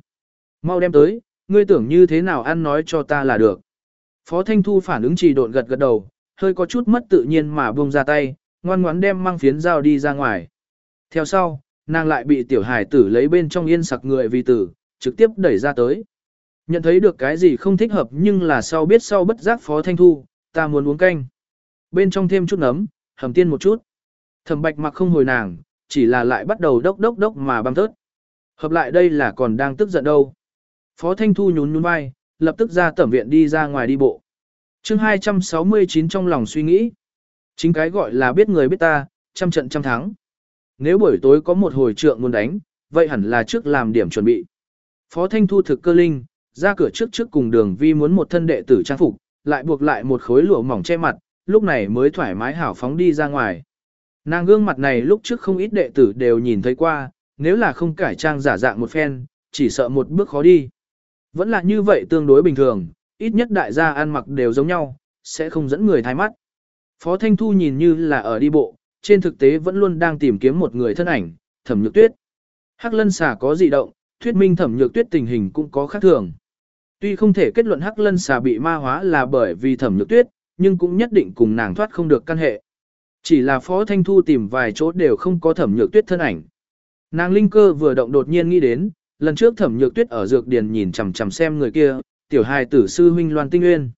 Mau đem tới, ngươi tưởng như thế nào ăn nói cho ta là được. Phó Thanh Thu phản ứng trì độn gật gật đầu, hơi có chút mất tự nhiên mà buông ra tay, ngoan ngoãn đem mang phiến dao đi ra ngoài. Theo sau, nàng lại bị tiểu hải tử lấy bên trong yên sặc người vì tử, trực tiếp đẩy ra tới. Nhận thấy được cái gì không thích hợp nhưng là sau biết sau bất giác Phó Thanh Thu, ta muốn uống canh. Bên trong thêm chút nấm, hầm tiên một chút. Thẩm bạch mặc không hồi nàng, chỉ là lại bắt đầu đốc đốc đốc mà băm tớt. Hợp lại đây là còn đang tức giận đâu. Phó Thanh Thu nhún nhún vai, lập tức ra tẩm viện đi ra ngoài đi bộ. chương 269 trong lòng suy nghĩ. Chính cái gọi là biết người biết ta, trăm trận trăm thắng. Nếu buổi tối có một hồi trượng muốn đánh, vậy hẳn là trước làm điểm chuẩn bị. Phó Thanh Thu thực cơ linh, ra cửa trước trước cùng đường vi muốn một thân đệ tử trang phục, lại buộc lại một khối lụa mỏng che mặt, lúc này mới thoải mái hảo phóng đi ra ngoài. Nàng gương mặt này lúc trước không ít đệ tử đều nhìn thấy qua, nếu là không cải trang giả dạng một phen, chỉ sợ một bước khó đi. Vẫn là như vậy tương đối bình thường, ít nhất đại gia ăn mặc đều giống nhau, sẽ không dẫn người thái mắt. Phó Thanh Thu nhìn như là ở đi bộ, trên thực tế vẫn luôn đang tìm kiếm một người thân ảnh, thẩm nhược tuyết. Hắc lân xà có dị động, thuyết minh thẩm nhược tuyết tình hình cũng có khác thường. Tuy không thể kết luận hắc lân xà bị ma hóa là bởi vì thẩm nhược tuyết, nhưng cũng nhất định cùng nàng thoát không được căn hệ. Chỉ là Phó Thanh Thu tìm vài chỗ đều không có thẩm nhược tuyết thân ảnh. Nàng linh cơ vừa động đột nhiên nghĩ đến, lần trước thẩm nhược tuyết ở dược điền nhìn chằm chằm xem người kia, tiểu hài tử sư huynh Loan Tinh Nguyên.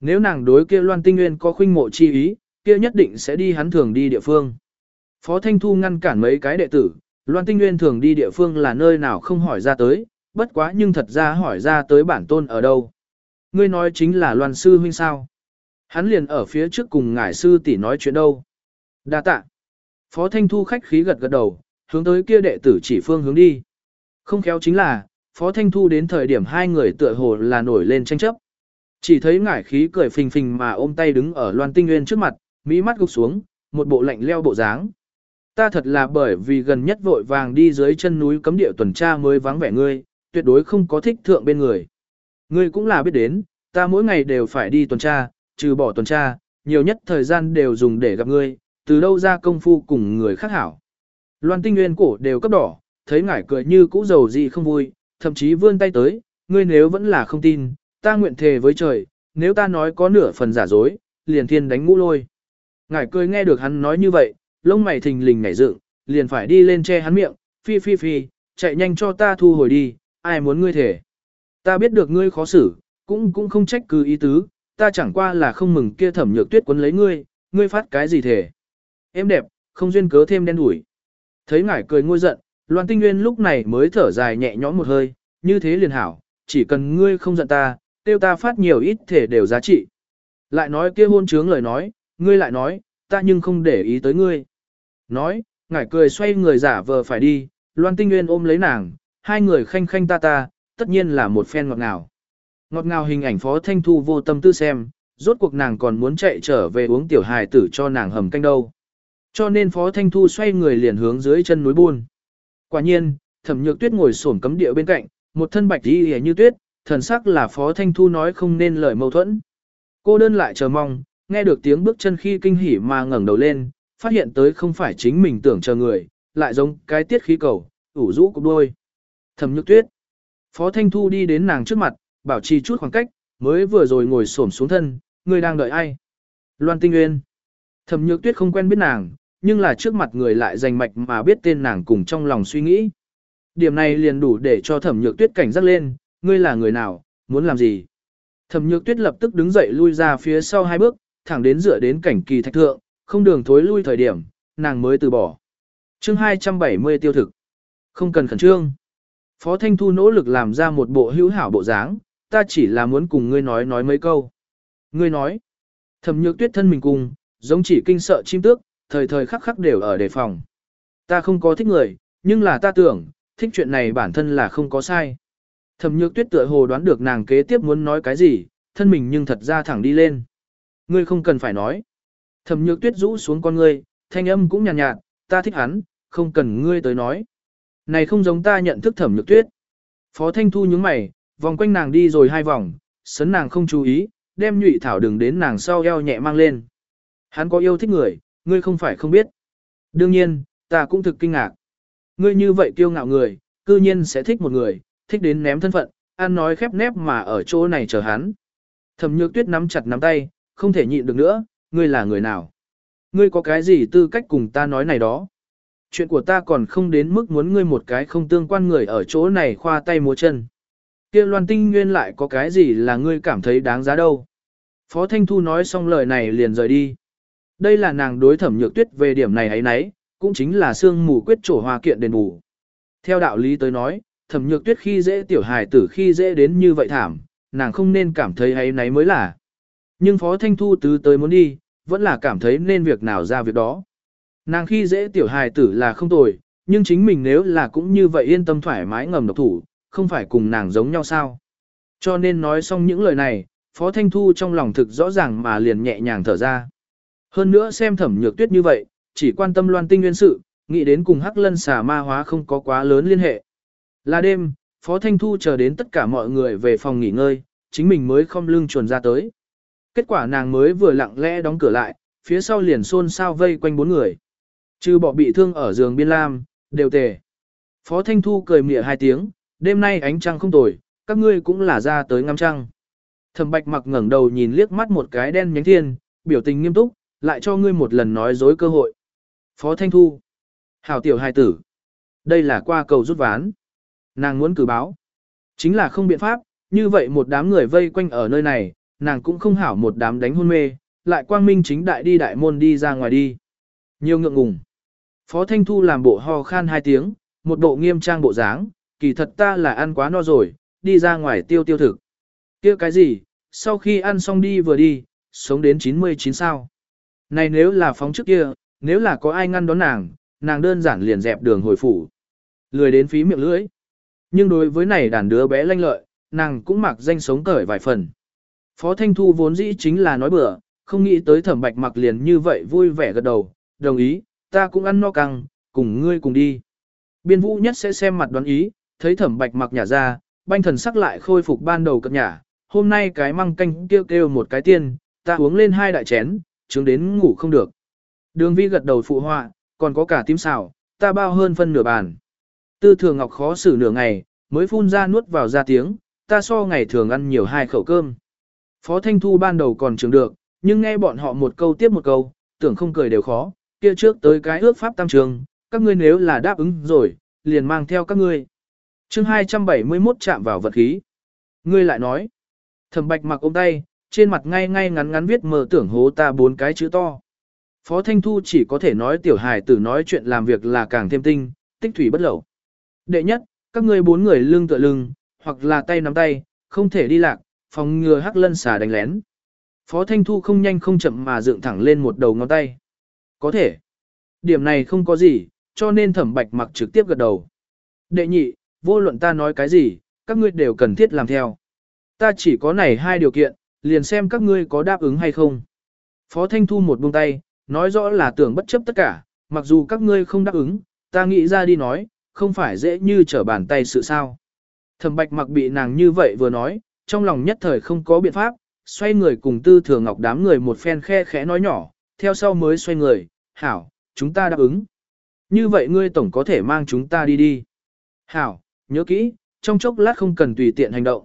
Nếu nàng đối kia Loan Tinh Nguyên có khuynh mộ chi ý, kia nhất định sẽ đi hắn thường đi địa phương. Phó Thanh Thu ngăn cản mấy cái đệ tử, Loan Tinh Nguyên thường đi địa phương là nơi nào không hỏi ra tới, bất quá nhưng thật ra hỏi ra tới bản tôn ở đâu. Ngươi nói chính là Loan Sư huynh sao? Hắn liền ở phía trước cùng ngải sư tỷ nói chuyện đâu. Đa tạ. Phó Thanh Thu khách khí gật gật đầu, hướng tới kia đệ tử chỉ phương hướng đi. Không khéo chính là, Phó Thanh Thu đến thời điểm hai người tựa hồ là nổi lên tranh chấp. Chỉ thấy ngải khí cười phình phình mà ôm tay đứng ở Loan Tinh Nguyên trước mặt, mỹ mắt gục xuống, một bộ lạnh leo bộ dáng. Ta thật là bởi vì gần nhất vội vàng đi dưới chân núi cấm địa tuần tra mới vắng vẻ ngươi, tuyệt đối không có thích thượng bên người. Ngươi cũng là biết đến, ta mỗi ngày đều phải đi tuần tra, trừ bỏ tuần tra, nhiều nhất thời gian đều dùng để gặp ngươi, từ đâu ra công phu cùng người khác hảo. Loan tinh nguyên cổ đều cấp đỏ, thấy ngải cười như cũ dầu gì không vui, thậm chí vươn tay tới, ngươi nếu vẫn là không tin, ta nguyện thề với trời, nếu ta nói có nửa phần giả dối, liền thiên đánh ngũ lôi. Ngải cười nghe được hắn nói như vậy, lông mày thình lình nhảy dựng, liền phải đi lên che hắn miệng, phi phi phi, chạy nhanh cho ta thu hồi đi, ai muốn ngươi thể. Ta biết được ngươi khó xử, cũng cũng không trách cứ ý tứ, ta chẳng qua là không mừng kia thẩm nhược tuyết quấn lấy ngươi, ngươi phát cái gì thể. Em đẹp, không duyên cớ thêm đen đủi. Thấy ngải cười ngôi giận, Loan Tinh Nguyên lúc này mới thở dài nhẹ nhõm một hơi, như thế liền hảo, chỉ cần ngươi không giận ta, tiêu ta phát nhiều ít thể đều giá trị. Lại nói kia hôn trướng lời nói, ngươi lại nói, ta nhưng không để ý tới ngươi. Nói, ngải cười xoay người giả vờ phải đi, Loan Tinh Nguyên ôm lấy nàng, hai người khanh khanh ta ta, tất nhiên là một phen ngọt ngào. Ngọt ngào hình ảnh Phó Thanh Thu vô tâm tư xem, rốt cuộc nàng còn muốn chạy trở về uống tiểu hài tử cho nàng hầm canh đâu. Cho nên Phó Thanh Thu xoay người liền hướng dưới chân núi buôn. Quả nhiên, Thẩm Nhược Tuyết ngồi xổm cấm địa bên cạnh, một thân bạch y như tuyết, thần sắc là Phó Thanh Thu nói không nên lời mâu thuẫn. Cô đơn lại chờ mong, nghe được tiếng bước chân khi kinh hỉ mà ngẩng đầu lên, phát hiện tới không phải chính mình tưởng chờ người, lại giống cái tiết khí cầu, ủ rũ cục đôi. Thẩm Nhược Tuyết. Phó Thanh Thu đi đến nàng trước mặt, bảo trì chút khoảng cách, mới vừa rồi ngồi xổm xuống thân, người đang đợi ai? Loan Tinh Nguyên. Thẩm Nhược Tuyết không quen biết nàng, nhưng là trước mặt người lại dành mạch mà biết tên nàng cùng trong lòng suy nghĩ. Điểm này liền đủ để cho thẩm nhược tuyết cảnh giác lên, ngươi là người nào, muốn làm gì. Thẩm nhược tuyết lập tức đứng dậy lui ra phía sau hai bước, thẳng đến dựa đến cảnh kỳ thạch thượng, không đường thối lui thời điểm, nàng mới từ bỏ. chương 270 tiêu thực. Không cần khẩn trương. Phó Thanh Thu nỗ lực làm ra một bộ hữu hảo bộ dáng, ta chỉ là muốn cùng ngươi nói nói mấy câu. Ngươi nói, thẩm nhược tuyết thân mình cùng, giống chỉ kinh sợ chim tước, thời thời khắc khắc đều ở đề phòng. Ta không có thích người, nhưng là ta tưởng, thích chuyện này bản thân là không có sai. Thẩm nhược tuyết tựa hồ đoán được nàng kế tiếp muốn nói cái gì, thân mình nhưng thật ra thẳng đi lên. Ngươi không cần phải nói. Thẩm nhược tuyết rũ xuống con ngươi, thanh âm cũng nhàn nhạt, nhạt, ta thích hắn, không cần ngươi tới nói. Này không giống ta nhận thức thẩm nhược tuyết. Phó Thanh Thu nhướng mày, vòng quanh nàng đi rồi hai vòng, sấn nàng không chú ý, đem nhụy thảo đường đến nàng sau eo nhẹ mang lên. Hắn có yêu thích người, ngươi không phải không biết. Đương nhiên, ta cũng thực kinh ngạc. Ngươi như vậy kiêu ngạo người, cư nhiên sẽ thích một người, thích đến ném thân phận, ăn nói khép nép mà ở chỗ này chờ hắn. Thẩm nhược tuyết nắm chặt nắm tay, không thể nhịn được nữa, ngươi là người nào? Ngươi có cái gì tư cách cùng ta nói này đó? Chuyện của ta còn không đến mức muốn ngươi một cái không tương quan người ở chỗ này khoa tay múa chân. Kia loan tinh nguyên lại có cái gì là ngươi cảm thấy đáng giá đâu? Phó Thanh Thu nói xong lời này liền rời đi. Đây là nàng đối thẩm nhược tuyết về điểm này ấy nấy, cũng chính là xương mù quyết trổ hoa kiện đền bù. Theo đạo lý tới nói, thẩm nhược tuyết khi dễ tiểu hài tử khi dễ đến như vậy thảm, nàng không nên cảm thấy ấy nấy mới là. Nhưng Phó Thanh Thu tứ tới muốn đi, vẫn là cảm thấy nên việc nào ra việc đó. Nàng khi dễ tiểu hài tử là không tồi, nhưng chính mình nếu là cũng như vậy yên tâm thoải mái ngầm độc thủ, không phải cùng nàng giống nhau sao. Cho nên nói xong những lời này, Phó Thanh Thu trong lòng thực rõ ràng mà liền nhẹ nhàng thở ra. Hơn nữa xem thẩm nhược tuyết như vậy, chỉ quan tâm loan tinh nguyên sự, nghĩ đến cùng hắc lân xà ma hóa không có quá lớn liên hệ. Là đêm, Phó Thanh Thu chờ đến tất cả mọi người về phòng nghỉ ngơi, chính mình mới không lưng chuồn ra tới. Kết quả nàng mới vừa lặng lẽ đóng cửa lại, phía sau liền xôn xao vây quanh bốn người. Trừ bỏ bị thương ở giường biên lam, đều tề. Phó Thanh Thu cười mỉa hai tiếng, đêm nay ánh trăng không tồi, các ngươi cũng là ra tới ngắm trăng. Thẩm Bạch mặc ngẩng đầu nhìn liếc mắt một cái đen nhánh thiên, biểu tình nghiêm túc, lại cho ngươi một lần nói dối cơ hội. Phó Thanh Thu. Hảo tiểu hài tử. Đây là qua cầu rút ván. Nàng muốn cử báo. Chính là không biện pháp, như vậy một đám người vây quanh ở nơi này, nàng cũng không hảo một đám đánh hôn mê, lại quang minh chính đại đi đại môn đi ra ngoài đi. Nhiều ngượng ngùng. Phó Thanh Thu làm bộ ho khan hai tiếng, một bộ nghiêm trang bộ dáng, kỳ thật ta là ăn quá no rồi, đi ra ngoài tiêu tiêu thực. kia cái gì, sau khi ăn xong đi vừa đi, sống đến 99 sao. Này nếu là phóng trước kia, nếu là có ai ngăn đón nàng, nàng đơn giản liền dẹp đường hồi phủ. Lười đến phí miệng lưỡi. Nhưng đối với này đàn đứa bé lanh lợi, nàng cũng mặc danh sống cởi vài phần. Phó Thanh Thu vốn dĩ chính là nói bừa, không nghĩ tới thẩm bạch mặc liền như vậy vui vẻ gật đầu, đồng ý, ta cũng ăn no căng, cùng ngươi cùng đi. Biên vũ nhất sẽ xem mặt đoán ý, thấy thẩm bạch mặc nhả ra, banh thần sắc lại khôi phục ban đầu cập nhả, hôm nay cái măng canh kêu kêu một cái tiên, ta uống lên hai đại chén, chứng đến ngủ không được. Đường vi gật đầu phụ họa, còn có cả tím xào, ta bao hơn phân nửa bàn. Tư thường ngọc khó xử nửa ngày, mới phun ra nuốt vào ra tiếng, ta so ngày thường ăn nhiều hai khẩu cơm. Phó Thanh Thu ban đầu còn trường được, nhưng nghe bọn họ một câu tiếp một câu, tưởng không cười đều khó, kia trước tới cái ước pháp tam trường, các ngươi nếu là đáp ứng rồi, liền mang theo các ngươi. chương 271 chạm vào vật khí. Ngươi lại nói, thẩm bạch mặc ôm tay, trên mặt ngay ngay ngắn ngắn viết mờ tưởng hố ta bốn cái chữ to. Phó Thanh Thu chỉ có thể nói tiểu hài tử nói chuyện làm việc là càng thêm tinh, tích thủy bất lẩu. Đệ nhất, các ngươi bốn người lưng tựa lưng, hoặc là tay nắm tay, không thể đi lạc, phòng ngừa hắc lân xà đánh lén. Phó Thanh Thu không nhanh không chậm mà dựng thẳng lên một đầu ngón tay. Có thể. Điểm này không có gì, cho nên thẩm bạch mặc trực tiếp gật đầu. Đệ nhị, vô luận ta nói cái gì, các ngươi đều cần thiết làm theo. Ta chỉ có này hai điều kiện, liền xem các ngươi có đáp ứng hay không. Phó Thanh Thu một buông tay, nói rõ là tưởng bất chấp tất cả, mặc dù các ngươi không đáp ứng, ta nghĩ ra đi nói, không phải dễ như trở bàn tay sự sao. Thẩm bạch mặc bị nàng như vậy vừa nói, trong lòng nhất thời không có biện pháp, xoay người cùng tư thừa ngọc đám người một phen khe khẽ nói nhỏ, theo sau mới xoay người, hảo, chúng ta đáp ứng. Như vậy ngươi tổng có thể mang chúng ta đi đi. Hảo, nhớ kỹ, trong chốc lát không cần tùy tiện hành động.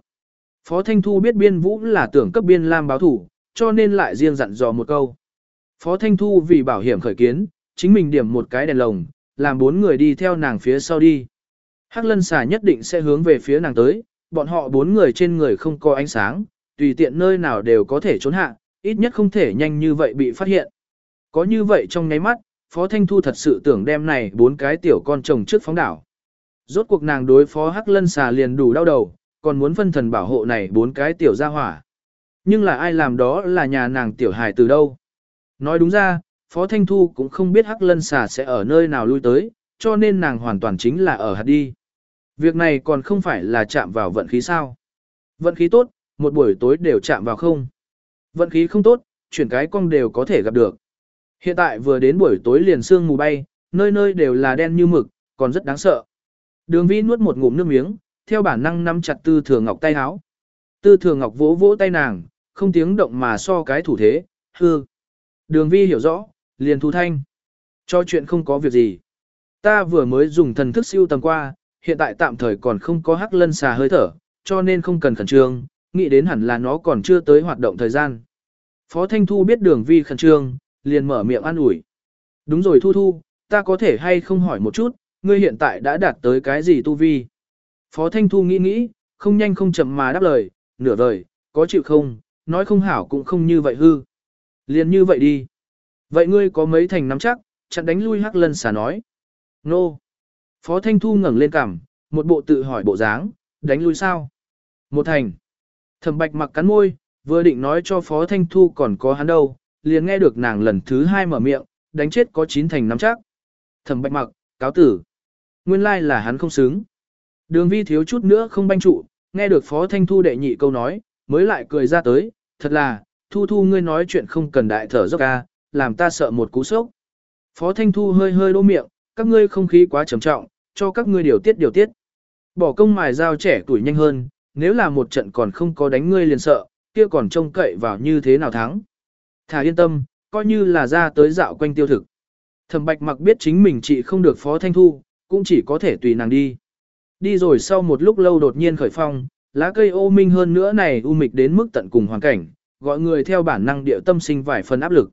Phó Thanh Thu biết biên vũ là tưởng cấp biên lam báo thủ, cho nên lại riêng dặn dò một câu. Phó Thanh Thu vì bảo hiểm khởi kiến, chính mình điểm một cái đèn lồng, làm bốn người đi theo nàng phía sau đi. Hắc lân xà nhất định sẽ hướng về phía nàng tới, bọn họ bốn người trên người không có ánh sáng, tùy tiện nơi nào đều có thể trốn hạ, ít nhất không thể nhanh như vậy bị phát hiện. có như vậy trong nháy mắt, Phó Thanh Thu thật sự tưởng đem này bốn cái tiểu con chồng trước phóng đảo. Rốt cuộc nàng đối phó Hắc Lân xà liền đủ đau đầu, còn muốn phân thần bảo hộ này bốn cái tiểu gia hỏa. Nhưng là ai làm đó là nhà nàng tiểu hài từ đâu. Nói đúng ra, Phó Thanh Thu cũng không biết Hắc Lân xà sẽ ở nơi nào lui tới, cho nên nàng hoàn toàn chính là ở hạt đi. Việc này còn không phải là chạm vào vận khí sao. Vận khí tốt, một buổi tối đều chạm vào không. Vận khí không tốt, chuyển cái cong đều có thể gặp được. Hiện tại vừa đến buổi tối liền sương mù bay, nơi nơi đều là đen như mực, còn rất đáng sợ. Đường vi nuốt một ngụm nước miếng, theo bản năng nắm chặt tư thừa ngọc tay áo. Tư thừa ngọc vỗ vỗ tay nàng, không tiếng động mà so cái thủ thế, hư. Đường vi hiểu rõ, liền thu thanh. Cho chuyện không có việc gì. Ta vừa mới dùng thần thức siêu tầm qua, hiện tại tạm thời còn không có hắc lân xà hơi thở, cho nên không cần khẩn trương, nghĩ đến hẳn là nó còn chưa tới hoạt động thời gian. Phó Thanh Thu biết đường vi khẩn trương, liền mở miệng an ủi. Đúng rồi Thu Thu, ta có thể hay không hỏi một chút, ngươi hiện tại đã đạt tới cái gì tu vi? Phó Thanh Thu nghĩ nghĩ, không nhanh không chậm mà đáp lời, nửa vời, có chịu không, nói không hảo cũng không như vậy hư. Liền như vậy đi. Vậy ngươi có mấy thành nắm chắc, chặn đánh lui hắc lân xà nói. Nô. Phó Thanh Thu ngẩng lên cằm, một bộ tự hỏi bộ dáng, đánh lui sao? Một thành. Thẩm bạch mặc cắn môi, vừa định nói cho Phó Thanh Thu còn có hắn đâu, liền nghe được nàng lần thứ hai mở miệng, đánh chết có chín thành nắm chắc. Thẩm bạch mặc, cáo tử. Nguyên lai là hắn không xứng. Đường vi thiếu chút nữa không banh trụ, nghe được Phó Thanh Thu đệ nhị câu nói, mới lại cười ra tới, thật là, Thu Thu ngươi nói chuyện không cần đại thở dốc ca, làm ta sợ một cú sốc. Phó Thanh Thu hơi hơi đô miệng, các ngươi không khí quá trầm trọng, cho các ngươi điều tiết điều tiết. Bỏ công mài dao trẻ tuổi nhanh hơn, nếu là một trận còn không có đánh ngươi liền sợ, kia còn trông cậy vào như thế nào thắng. Thả yên tâm, coi như là ra tới dạo quanh tiêu thực. Thẩm bạch mặc biết chính mình chị không được phó thanh thu, cũng chỉ có thể tùy nàng đi. Đi rồi sau một lúc lâu đột nhiên khởi phong, lá cây ô minh hơn nữa này u mịch đến mức tận cùng hoàn cảnh, gọi người theo bản năng điệu tâm sinh vài phần áp lực.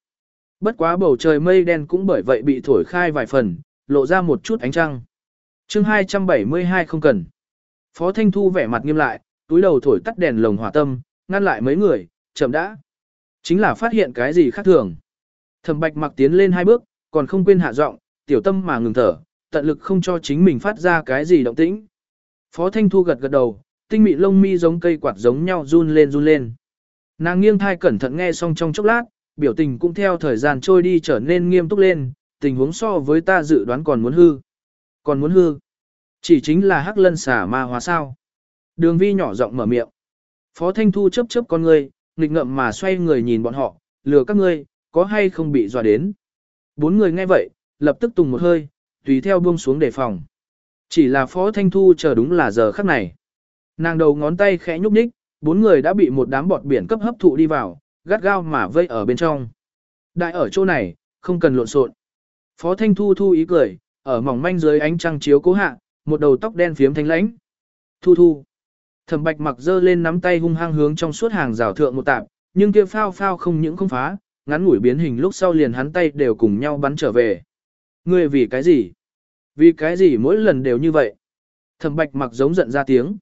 Bất quá bầu trời mây đen cũng bởi vậy bị thổi khai vài phần, lộ ra một chút ánh trăng chương 272 không cần. Phó Thanh Thu vẻ mặt nghiêm lại, túi đầu thổi tắt đèn lồng hỏa tâm, ngăn lại mấy người, chậm đã. Chính là phát hiện cái gì khác thường. Thẩm bạch mặc tiến lên hai bước, còn không quên hạ giọng, tiểu tâm mà ngừng thở, tận lực không cho chính mình phát ra cái gì động tĩnh. Phó Thanh Thu gật gật đầu, tinh mị lông mi giống cây quạt giống nhau run lên run lên. Nàng nghiêng thai cẩn thận nghe xong trong chốc lát, biểu tình cũng theo thời gian trôi đi trở nên nghiêm túc lên, tình huống so với ta dự đoán còn muốn hư. Còn muốn hư. Chỉ chính là hắc lân xả ma hóa sao. Đường vi nhỏ giọng mở miệng. Phó Thanh Thu chấp chấp con ngươi, nghịch ngậm mà xoay người nhìn bọn họ, lừa các ngươi, có hay không bị dọa đến. Bốn người nghe vậy, lập tức tùng một hơi, tùy theo buông xuống đề phòng. Chỉ là Phó Thanh Thu chờ đúng là giờ khắc này. Nàng đầu ngón tay khẽ nhúc nhích, bốn người đã bị một đám bọt biển cấp hấp thụ đi vào, gắt gao mà vây ở bên trong. Đại ở chỗ này, không cần lộn xộn. Phó Thanh Thu thu ý cười, ở mỏng manh dưới ánh trăng chiếu cố hạ, một đầu tóc đen phiếm thanh lãnh. Thu thu. Thẩm Bạch mặc dơ lên nắm tay hung hăng hướng trong suốt hàng rào thượng một tạp, nhưng kia phao phao không những không phá, ngắn ngủi biến hình lúc sau liền hắn tay đều cùng nhau bắn trở về. Ngươi vì cái gì? Vì cái gì mỗi lần đều như vậy? Thẩm Bạch mặc giống giận ra tiếng.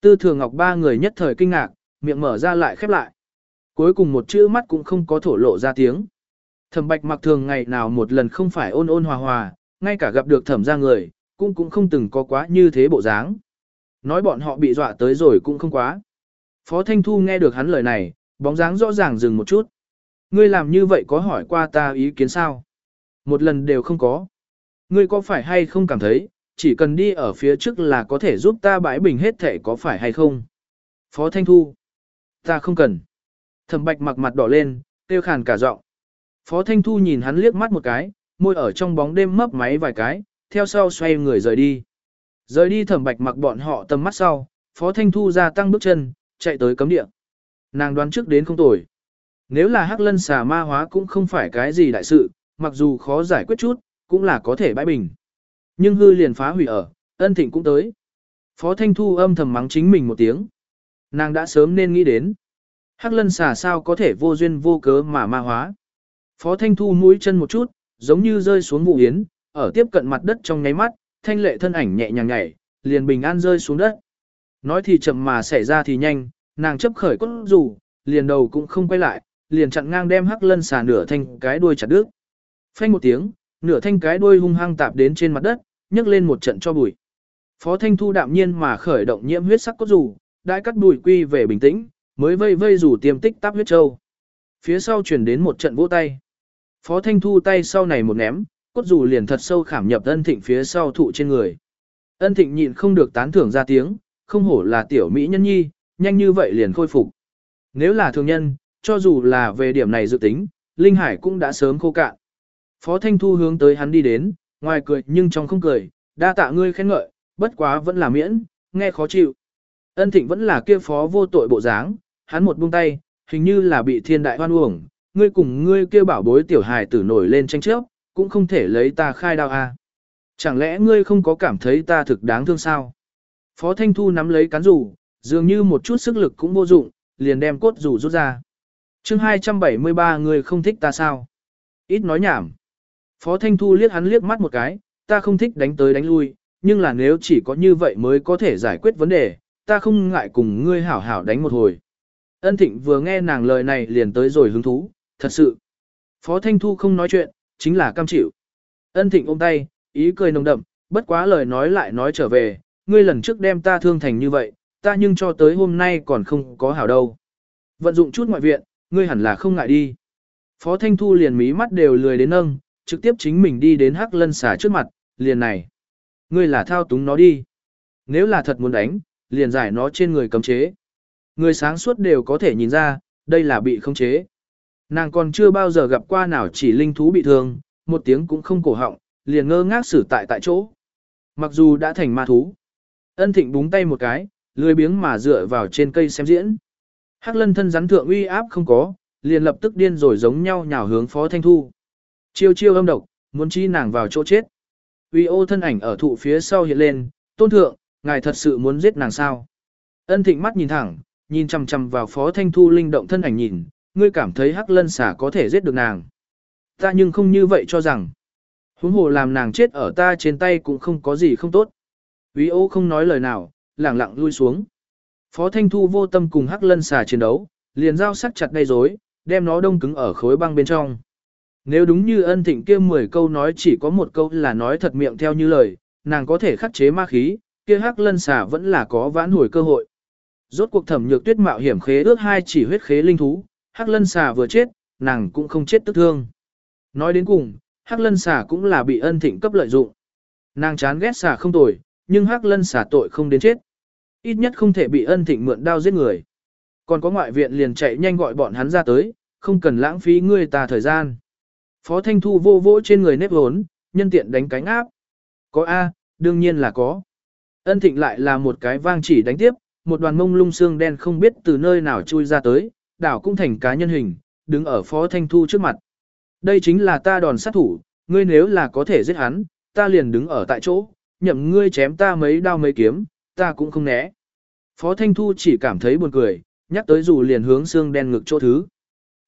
Tư Thường Ngọc ba người nhất thời kinh ngạc, miệng mở ra lại khép lại. Cuối cùng một chữ mắt cũng không có thổ lộ ra tiếng. Thẩm Bạch mặc thường ngày nào một lần không phải ôn ôn hòa hòa, ngay cả gặp được thẩm ra người, cũng cũng không từng có quá như thế bộ dáng. Nói bọn họ bị dọa tới rồi cũng không quá. Phó Thanh Thu nghe được hắn lời này, bóng dáng rõ ràng dừng một chút. Ngươi làm như vậy có hỏi qua ta ý kiến sao? Một lần đều không có. Ngươi có phải hay không cảm thấy, chỉ cần đi ở phía trước là có thể giúp ta bãi bình hết thể có phải hay không? Phó Thanh Thu. Ta không cần. Thẩm Bạch mặc mặt đỏ lên, tiêu khàn cả giọng. Phó Thanh Thu nhìn hắn liếc mắt một cái, môi ở trong bóng đêm mấp máy vài cái, theo sau xoay người rời đi. Rời đi thẩm bạch mặc bọn họ tầm mắt sau, Phó Thanh Thu ra tăng bước chân, chạy tới cấm địa. Nàng đoán trước đến không tồi. Nếu là hắc lân xà ma hóa cũng không phải cái gì đại sự, mặc dù khó giải quyết chút, cũng là có thể bãi bình. Nhưng hư liền phá hủy ở, ân thịnh cũng tới. Phó Thanh Thu âm thầm mắng chính mình một tiếng. Nàng đã sớm nên nghĩ đến. Hắc lân xà sao có thể vô duyên vô cớ mà ma hóa. Phó Thanh Thu mũi chân một chút, giống như rơi xuống vụ yến, ở tiếp cận mặt đất trong nháy mắt, thanh lệ thân ảnh nhẹ nhàng nhảy, liền bình an rơi xuống đất. Nói thì chậm mà xảy ra thì nhanh, nàng chấp khởi cốt rủ, liền đầu cũng không quay lại, liền chặn ngang đem hắc lân xà nửa thanh cái đuôi chặt đứt. Phanh một tiếng, nửa thanh cái đuôi hung hăng tạp đến trên mặt đất, nhấc lên một trận cho bụi. Phó Thanh Thu đạm nhiên mà khởi động nhiễm huyết sắc cốt rủ, đại cắt bụi quy về bình tĩnh, mới vây vây rủ tiềm tích táp huyết châu. Phía sau truyền đến một trận vỗ tay. Phó Thanh Thu tay sau này một ném, cốt dù liền thật sâu khảm nhập ân thịnh phía sau thụ trên người. Ân thịnh nhịn không được tán thưởng ra tiếng, không hổ là tiểu mỹ nhân nhi, nhanh như vậy liền khôi phục. Nếu là thường nhân, cho dù là về điểm này dự tính, Linh Hải cũng đã sớm khô cạn. Phó Thanh Thu hướng tới hắn đi đến, ngoài cười nhưng trong không cười, đa tạ ngươi khen ngợi, bất quá vẫn là miễn, nghe khó chịu. Ân thịnh vẫn là kia phó vô tội bộ dáng, hắn một buông tay, hình như là bị thiên đại hoan uổng, ngươi cùng ngươi kia bảo bối tiểu hài tử nổi lên tranh chấp, cũng không thể lấy ta khai đao a. À. Chẳng lẽ ngươi không có cảm thấy ta thực đáng thương sao? Phó Thanh Thu nắm lấy cán rủ, dường như một chút sức lực cũng vô dụng, liền đem cốt rủ rút ra. chương 273 ngươi không thích ta sao? Ít nói nhảm. Phó Thanh Thu liếc hắn liếc mắt một cái, ta không thích đánh tới đánh lui, nhưng là nếu chỉ có như vậy mới có thể giải quyết vấn đề, ta không ngại cùng ngươi hảo hảo đánh một hồi. Ân Thịnh vừa nghe nàng lời này liền tới rồi hứng thú, thật sự. Phó Thanh Thu không nói chuyện, chính là cam chịu. Ân Thịnh ôm tay, ý cười nồng đậm, bất quá lời nói lại nói trở về, ngươi lần trước đem ta thương thành như vậy, ta nhưng cho tới hôm nay còn không có hảo đâu. Vận dụng chút ngoại viện, ngươi hẳn là không ngại đi. Phó Thanh Thu liền mí mắt đều lười đến nâng, trực tiếp chính mình đi đến hắc lân xả trước mặt, liền này. Ngươi là thao túng nó đi. Nếu là thật muốn đánh, liền giải nó trên người cấm chế. Người sáng suốt đều có thể nhìn ra, đây là bị khống chế. Nàng còn chưa bao giờ gặp qua nào chỉ linh thú bị thương, một tiếng cũng không cổ họng, liền ngơ ngác xử tại tại chỗ. Mặc dù đã thành ma thú. Ân thịnh búng tay một cái, lười biếng mà dựa vào trên cây xem diễn. Hắc lân thân rắn thượng uy áp không có, liền lập tức điên rồi giống nhau nhào hướng phó thanh thu. Chiêu chiêu âm độc, muốn chi nàng vào chỗ chết. Uy ô thân ảnh ở thụ phía sau hiện lên, tôn thượng, ngài thật sự muốn giết nàng sao. Ân thịnh mắt nhìn thẳng, nhìn chằm chằm vào phó thanh thu linh động thân ảnh nhìn, ngươi cảm thấy hắc lân xả có thể giết được nàng. Ta nhưng không như vậy cho rằng. Huống hồ làm nàng chết ở ta trên tay cũng không có gì không tốt. Uy ô không nói lời nào, lẳng lặng lui xuống. Phó Thanh Thu vô tâm cùng Hắc Lân xà chiến đấu, liền giao sắc chặt ngay rối, đem nó đông cứng ở khối băng bên trong. Nếu đúng như ân thịnh kia 10 câu nói chỉ có một câu là nói thật miệng theo như lời, nàng có thể khắc chế ma khí, kia Hắc Lân xà vẫn là có vãn hồi cơ hội. Rốt cuộc thẩm nhược tuyết mạo hiểm khế ước hai chỉ huyết khế linh thú, Hắc Lân xà vừa chết, nàng cũng không chết tức thương. Nói đến cùng, Hắc Lân xà cũng là bị ân thịnh cấp lợi dụng. Nàng chán ghét xà không tội, nhưng Hắc Lân xả tội không đến chết. Ít nhất không thể bị ân thịnh mượn đao giết người. Còn có ngoại viện liền chạy nhanh gọi bọn hắn ra tới, không cần lãng phí người ta thời gian. Phó Thanh Thu vô vỗ trên người nếp hốn, nhân tiện đánh cánh áp. Có A, đương nhiên là có. Ân thịnh lại là một cái vang chỉ đánh tiếp, một đoàn mông lung xương đen không biết từ nơi nào chui ra tới, đảo cũng thành cá nhân hình, đứng ở Phó Thanh Thu trước mặt. Đây chính là ta đòn sát thủ, ngươi nếu là có thể giết hắn, ta liền đứng ở tại chỗ, nhậm ngươi chém ta mấy đao mấy kiếm, ta cũng không né. Phó Thanh Thu chỉ cảm thấy buồn cười, nhắc tới dù liền hướng xương đen ngực chỗ thứ.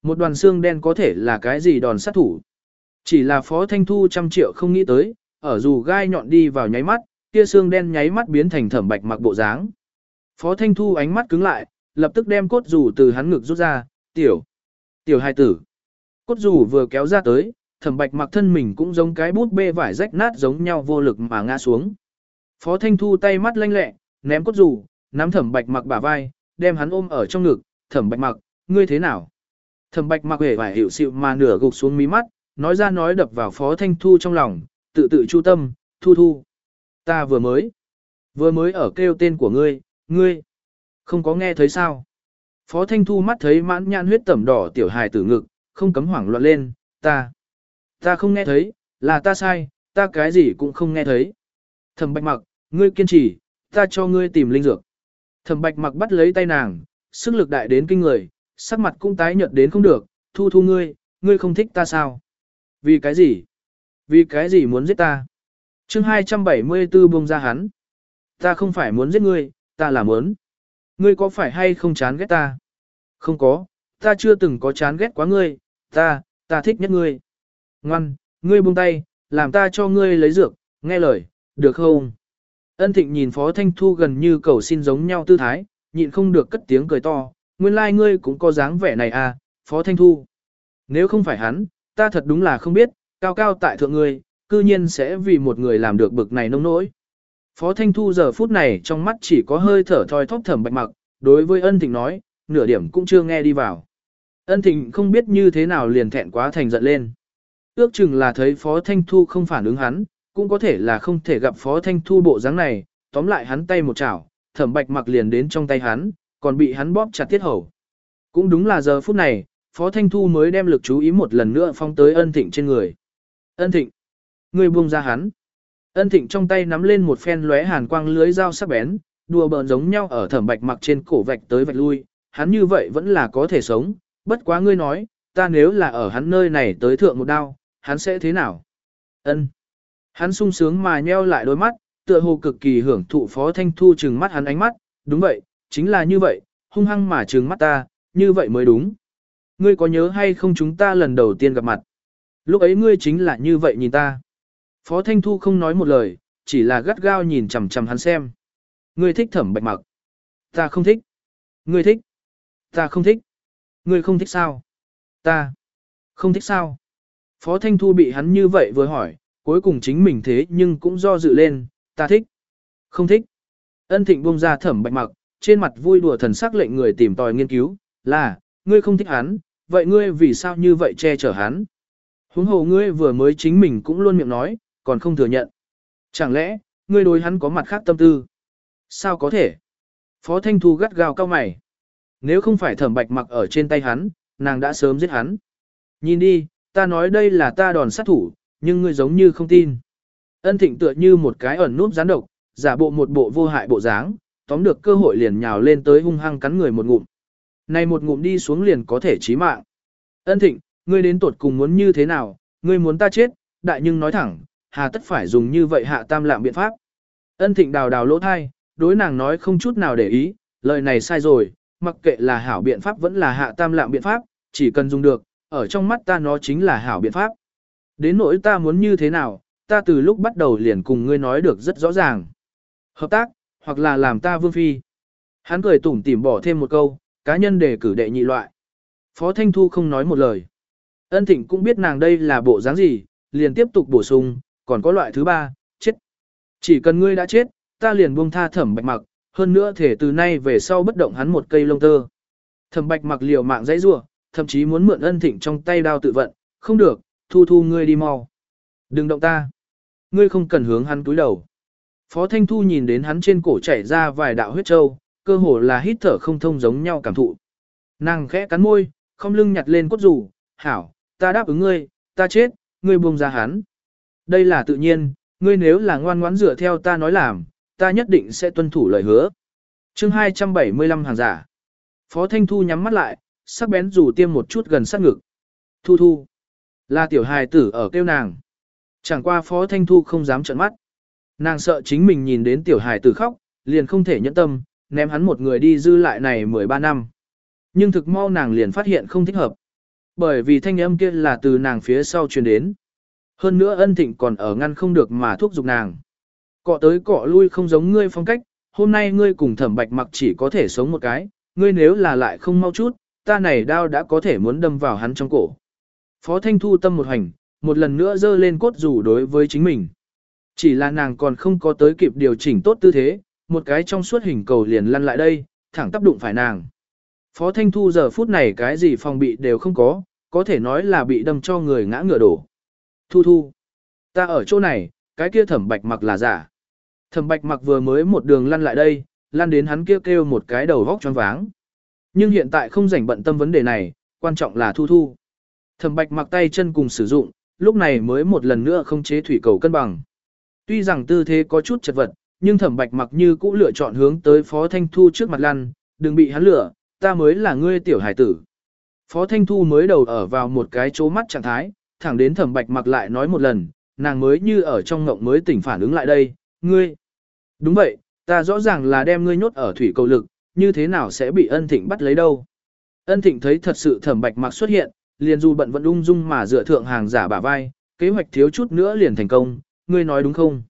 Một đoàn xương đen có thể là cái gì đòn sát thủ. Chỉ là Phó Thanh Thu trăm triệu không nghĩ tới, ở dù gai nhọn đi vào nháy mắt, kia xương đen nháy mắt biến thành thẩm bạch mặc bộ dáng. Phó Thanh Thu ánh mắt cứng lại, lập tức đem cốt dù từ hắn ngực rút ra, tiểu, tiểu hai tử. Cốt dù vừa kéo ra tới, thẩm bạch mặc thân mình cũng giống cái bút bê vải rách nát giống nhau vô lực mà ngã xuống. Phó Thanh Thu tay mắt lanh lẹ, ném cốt rủ, nắm thẩm bạch mặc bả vai, đem hắn ôm ở trong ngực, thẩm bạch mặc, ngươi thế nào? Thẩm bạch mặc hề vải hiểu xịu mà nửa gục xuống mí mắt, nói ra nói đập vào Phó Thanh Thu trong lòng, tự tự chu tâm, thu thu. Ta vừa mới, vừa mới ở kêu tên của ngươi, ngươi, không có nghe thấy sao? Phó Thanh Thu mắt thấy mãn nhãn huyết tẩm đỏ tiểu hài tử ngực, không cấm hoảng loạn lên, ta. Ta không nghe thấy, là ta sai, ta cái gì cũng không nghe thấy. Thẩm bạch mặc, ngươi kiên trì, ta cho ngươi tìm linh dược. Thẩm bạch mặc bắt lấy tay nàng, sức lực đại đến kinh người, sắc mặt cũng tái nhợt đến không được, thu thu ngươi, ngươi không thích ta sao? Vì cái gì? Vì cái gì muốn giết ta? chương 274 buông ra hắn. Ta không phải muốn giết ngươi, ta là muốn. Ngươi có phải hay không chán ghét ta? Không có, ta chưa từng có chán ghét quá ngươi, ta, ta thích nhất ngươi. Ngoan, ngươi buông tay, làm ta cho ngươi lấy dược, nghe lời, được không? Ân thịnh nhìn Phó Thanh Thu gần như cầu xin giống nhau tư thái, nhịn không được cất tiếng cười to, nguyên lai like ngươi cũng có dáng vẻ này à, Phó Thanh Thu. Nếu không phải hắn, ta thật đúng là không biết, cao cao tại thượng ngươi, cư nhiên sẽ vì một người làm được bực này nông nỗi. Phó Thanh Thu giờ phút này trong mắt chỉ có hơi thở thoi thóp thầm bạch mặc, đối với ân thịnh nói, nửa điểm cũng chưa nghe đi vào. Ân thịnh không biết như thế nào liền thẹn quá thành giận lên. Ước chừng là thấy Phó Thanh Thu không phản ứng hắn, cũng có thể là không thể gặp Phó Thanh Thu bộ dáng này, tóm lại hắn tay một chảo, thẩm bạch mặc liền đến trong tay hắn, còn bị hắn bóp chặt tiết hầu. Cũng đúng là giờ phút này, Phó Thanh Thu mới đem lực chú ý một lần nữa phong tới ân thịnh trên người. Ân thịnh, người buông ra hắn. Ân thịnh trong tay nắm lên một phen lóe hàn quang lưới dao sắc bén, đùa bỡn giống nhau ở thẩm bạch mặc trên cổ vạch tới vạch lui, hắn như vậy vẫn là có thể sống, bất quá ngươi nói, ta nếu là ở hắn nơi này tới thượng một đao, hắn sẽ thế nào? Ân. Hắn sung sướng mà nheo lại đôi mắt, tựa hồ cực kỳ hưởng thụ Phó Thanh Thu trừng mắt hắn ánh mắt, đúng vậy, chính là như vậy, hung hăng mà trừng mắt ta, như vậy mới đúng. Ngươi có nhớ hay không chúng ta lần đầu tiên gặp mặt? Lúc ấy ngươi chính là như vậy nhìn ta. Phó Thanh Thu không nói một lời, chỉ là gắt gao nhìn chằm chằm hắn xem. Ngươi thích thẩm bạch mặc. Ta không thích. Ngươi thích. Ta không thích. Ngươi không thích sao? Ta. Không thích sao? Phó Thanh Thu bị hắn như vậy vừa hỏi, cuối cùng chính mình thế nhưng cũng do dự lên, ta thích. Không thích. Ân thịnh buông ra thẩm bạch mặc, trên mặt vui đùa thần sắc lệnh người tìm tòi nghiên cứu, là, ngươi không thích hắn, vậy ngươi vì sao như vậy che chở hắn? Huống hồ ngươi vừa mới chính mình cũng luôn miệng nói, còn không thừa nhận. Chẳng lẽ, ngươi đối hắn có mặt khác tâm tư? Sao có thể? Phó Thanh Thu gắt gao cao mày. Nếu không phải thẩm bạch mặc ở trên tay hắn, nàng đã sớm giết hắn. Nhìn đi, ta nói đây là ta đòn sát thủ, nhưng ngươi giống như không tin. Ân thịnh tựa như một cái ẩn núp gián độc, giả bộ một bộ vô hại bộ dáng, tóm được cơ hội liền nhào lên tới hung hăng cắn người một ngụm. Này một ngụm đi xuống liền có thể chí mạng. Ân thịnh, ngươi đến tột cùng muốn như thế nào, ngươi muốn ta chết, đại nhưng nói thẳng, hà tất phải dùng như vậy hạ tam lạm biện pháp. Ân thịnh đào đào lỗ thai, đối nàng nói không chút nào để ý, lời này sai rồi, mặc kệ là hảo biện pháp vẫn là hạ tam lạm biện pháp, chỉ cần dùng được, ở trong mắt ta nó chính là hảo biện pháp. Đến nỗi ta muốn như thế nào, ta từ lúc bắt đầu liền cùng ngươi nói được rất rõ ràng. Hợp tác, hoặc là làm ta vương phi. Hắn cười tủm tỉm bỏ thêm một câu, cá nhân đề cử đệ nhị loại. Phó Thanh Thu không nói một lời. Ân Thịnh cũng biết nàng đây là bộ dáng gì, liền tiếp tục bổ sung, còn có loại thứ ba, chết. Chỉ cần ngươi đã chết, ta liền buông tha thẩm bạch mặc, hơn nữa thể từ nay về sau bất động hắn một cây lông tơ. Thẩm bạch mặc liều mạng dãy rủa, thậm chí muốn mượn ân thịnh trong tay đao tự vận, không được, thu thu ngươi đi mau. Đừng động ta. Ngươi không cần hướng hắn túi đầu. Phó Thanh Thu nhìn đến hắn trên cổ chảy ra vài đạo huyết trâu, cơ hồ là hít thở không thông giống nhau cảm thụ. Nàng khẽ cắn môi, không lưng nhặt lên cốt rủ, hảo, ta đáp ứng ngươi, ta chết, ngươi buông ra hắn. Đây là tự nhiên, ngươi nếu là ngoan ngoãn dựa theo ta nói làm, ta nhất định sẽ tuân thủ lời hứa. chương 275 hàng giả. Phó Thanh Thu nhắm mắt lại, sắc bén dù tiêm một chút gần sát ngực. Thu thu. Là tiểu hài tử ở kêu nàng. Chẳng qua Phó Thanh Thu không dám trợn mắt. Nàng sợ chính mình nhìn đến tiểu hài tử khóc, liền không thể nhẫn tâm, ném hắn một người đi dư lại này 13 năm. Nhưng thực mau nàng liền phát hiện không thích hợp. Bởi vì thanh âm kia là từ nàng phía sau truyền đến. Hơn nữa ân thịnh còn ở ngăn không được mà thúc giục nàng. Cọ tới cọ lui không giống ngươi phong cách, hôm nay ngươi cùng thẩm bạch mặc chỉ có thể sống một cái, ngươi nếu là lại không mau chút, ta này đao đã có thể muốn đâm vào hắn trong cổ. Phó Thanh Thu tâm một hành, một lần nữa dơ lên cốt rủ đối với chính mình. Chỉ là nàng còn không có tới kịp điều chỉnh tốt tư thế, một cái trong suốt hình cầu liền lăn lại đây, thẳng tác đụng phải nàng. Phó Thanh Thu giờ phút này cái gì phòng bị đều không có, có thể nói là bị đâm cho người ngã ngựa đổ. Thu thu, ta ở chỗ này, cái kia thẩm bạch mặc là giả. Thẩm bạch mặc vừa mới một đường lăn lại đây, lăn đến hắn kia kêu, kêu một cái đầu vóc choáng váng. Nhưng hiện tại không rảnh bận tâm vấn đề này, quan trọng là thu thu. Thẩm bạch mặc tay chân cùng sử dụng, lúc này mới một lần nữa không chế thủy cầu cân bằng. Tuy rằng tư thế có chút chật vật, nhưng thẩm bạch mặc như cũ lựa chọn hướng tới Phó Thanh Thu trước mặt lăn, đừng bị hắn lửa, ta mới là ngươi tiểu hải tử. Phó Thanh Thu mới đầu ở vào một cái chỗ mắt trạng thái, thẳng đến thẩm bạch mặc lại nói một lần, nàng mới như ở trong ngộng mới tỉnh phản ứng lại đây, ngươi. Đúng vậy, ta rõ ràng là đem ngươi nhốt ở thủy cầu lực, như thế nào sẽ bị ân thịnh bắt lấy đâu. Ân thịnh thấy thật sự thẩm bạch mặc xuất hiện, liền dù bận vẫn ung dung mà dựa thượng hàng giả bả vai, kế hoạch thiếu chút nữa liền thành công, ngươi nói đúng không?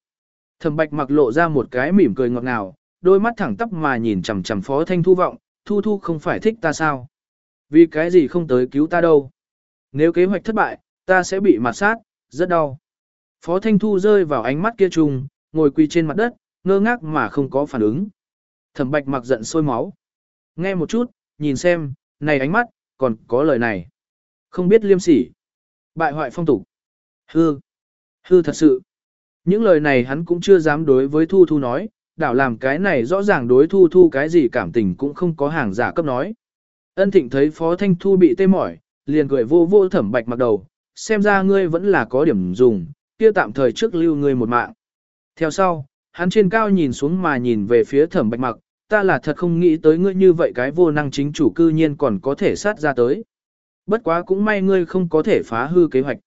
Thẩm bạch mặc lộ ra một cái mỉm cười ngọt ngào, đôi mắt thẳng tắp mà nhìn chằm chằm phó thanh thu vọng, thu thu không phải thích ta sao? Vì cái gì không tới cứu ta đâu? Nếu kế hoạch thất bại, ta sẽ bị mặt sát, rất đau. Phó Thanh Thu rơi vào ánh mắt kia trùng, ngồi quỳ trên mặt đất, ngơ ngác mà không có phản ứng. Thẩm bạch mặc giận sôi máu. Nghe một chút, nhìn xem, này ánh mắt, còn có lời này. Không biết liêm sỉ. Bại hoại phong tục. Hư. Hư thật sự. Những lời này hắn cũng chưa dám đối với Thu Thu nói, đảo làm cái này rõ ràng đối Thu Thu cái gì cảm tình cũng không có hàng giả cấp nói. Ân thịnh thấy Phó Thanh Thu bị tê mỏi, liền cười vô vô thẩm bạch mặc đầu, xem ra ngươi vẫn là có điểm dùng, kia tạm thời trước lưu ngươi một mạng. Theo sau, hắn trên cao nhìn xuống mà nhìn về phía thẩm bạch mặc, ta là thật không nghĩ tới ngươi như vậy cái vô năng chính chủ cư nhiên còn có thể sát ra tới. Bất quá cũng may ngươi không có thể phá hư kế hoạch.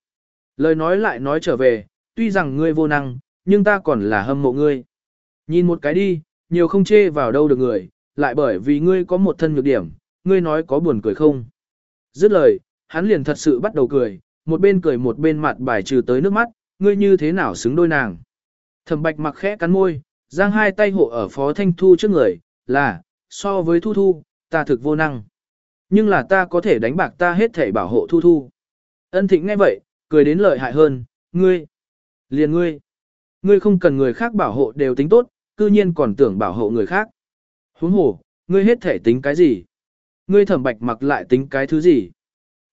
Lời nói lại nói trở về, tuy rằng ngươi vô năng, nhưng ta còn là hâm mộ ngươi. Nhìn một cái đi, nhiều không chê vào đâu được người, lại bởi vì ngươi có một thân nhược điểm, ngươi nói có buồn cười không. Dứt lời, hắn liền thật sự bắt đầu cười, một bên cười một bên mặt bài trừ tới nước mắt, ngươi như thế nào xứng đôi nàng. Thẩm bạch mặc khẽ cắn môi, giang hai tay hộ ở phó thanh thu trước người, là, so với thu thu, ta thực vô năng. Nhưng là ta có thể đánh bạc ta hết thể bảo hộ thu thu. Ân thịnh nghe vậy, cười đến lợi hại hơn, ngươi, liền ngươi, ngươi không cần người khác bảo hộ đều tính tốt, cư nhiên còn tưởng bảo hộ người khác. Huống hồ, ngươi hết thể tính cái gì? Ngươi thẩm bạch mặc lại tính cái thứ gì?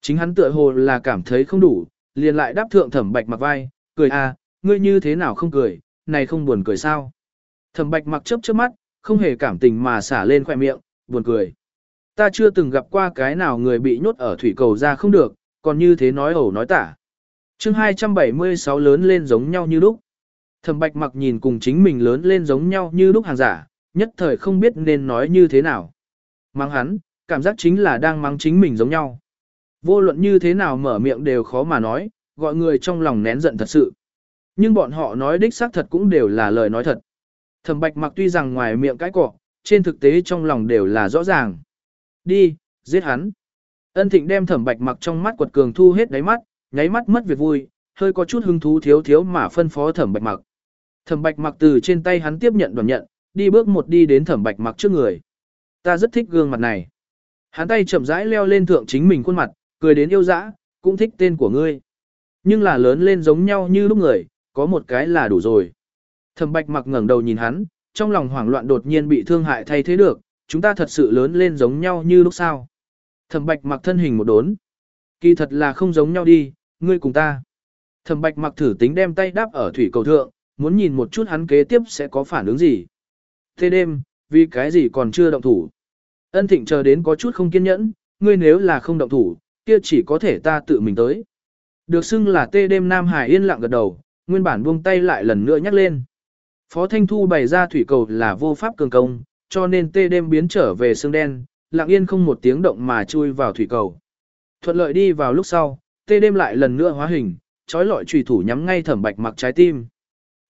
Chính hắn tựa hồ là cảm thấy không đủ, liền lại đáp thượng thẩm bạch mặc vai, cười à, ngươi như thế nào không cười, này không buồn cười sao? Thẩm bạch mặc chớp chớp mắt, không hề cảm tình mà xả lên khoẻ miệng, buồn cười. Ta chưa từng gặp qua cái nào người bị nhốt ở thủy cầu ra không được, còn như thế nói ẩu nói tả. chương 276 lớn lên giống nhau như lúc. Thẩm bạch mặc nhìn cùng chính mình lớn lên giống nhau như lúc hàng giả, nhất thời không biết nên nói như thế nào. Mang hắn, cảm giác chính là đang mang chính mình giống nhau. Vô luận như thế nào mở miệng đều khó mà nói, gọi người trong lòng nén giận thật sự. Nhưng bọn họ nói đích xác thật cũng đều là lời nói thật. Thẩm bạch mặc tuy rằng ngoài miệng cái cọ, trên thực tế trong lòng đều là rõ ràng. Đi, giết hắn. Ân thịnh đem thẩm bạch mặc trong mắt quật cường thu hết đáy mắt, nháy mắt mất việc vui, hơi có chút hứng thú thiếu thiếu mà phân phó thẩm bạch mặc. Thẩm bạch mặc từ trên tay hắn tiếp nhận đoàn nhận, đi bước một đi đến thẩm bạch mặc trước người. Ta rất thích gương mặt này. Hắn tay chậm rãi leo lên thượng chính mình khuôn mặt, cười đến yêu dã, cũng thích tên của ngươi. Nhưng là lớn lên giống nhau như lúc người, có một cái là đủ rồi. Thẩm bạch mặc ngẩng đầu nhìn hắn, trong lòng hoảng loạn đột nhiên bị thương hại thay thế được, chúng ta thật sự lớn lên giống nhau như lúc sao? Thẩm bạch mặc thân hình một đốn. Kỳ thật là không giống nhau đi, ngươi cùng ta. Thẩm bạch mặc thử tính đem tay đáp ở thủy cầu thượng, muốn nhìn một chút hắn kế tiếp sẽ có phản ứng gì. Thế đêm, vì cái gì còn chưa động thủ. Ân thịnh chờ đến có chút không kiên nhẫn, ngươi nếu là không động thủ, kia chỉ có thể ta tự mình tới. Được xưng là tê đêm Nam Hải yên lặng gật đầu, nguyên bản buông tay lại lần nữa nhắc lên. Phó Thanh Thu bày ra thủy cầu là vô pháp cường công, cho nên tê đêm biến trở về xương đen, lặng yên không một tiếng động mà chui vào thủy cầu. Thuận lợi đi vào lúc sau, tê đêm lại lần nữa hóa hình, trói lọi trùy thủ nhắm ngay thẩm bạch mặc trái tim.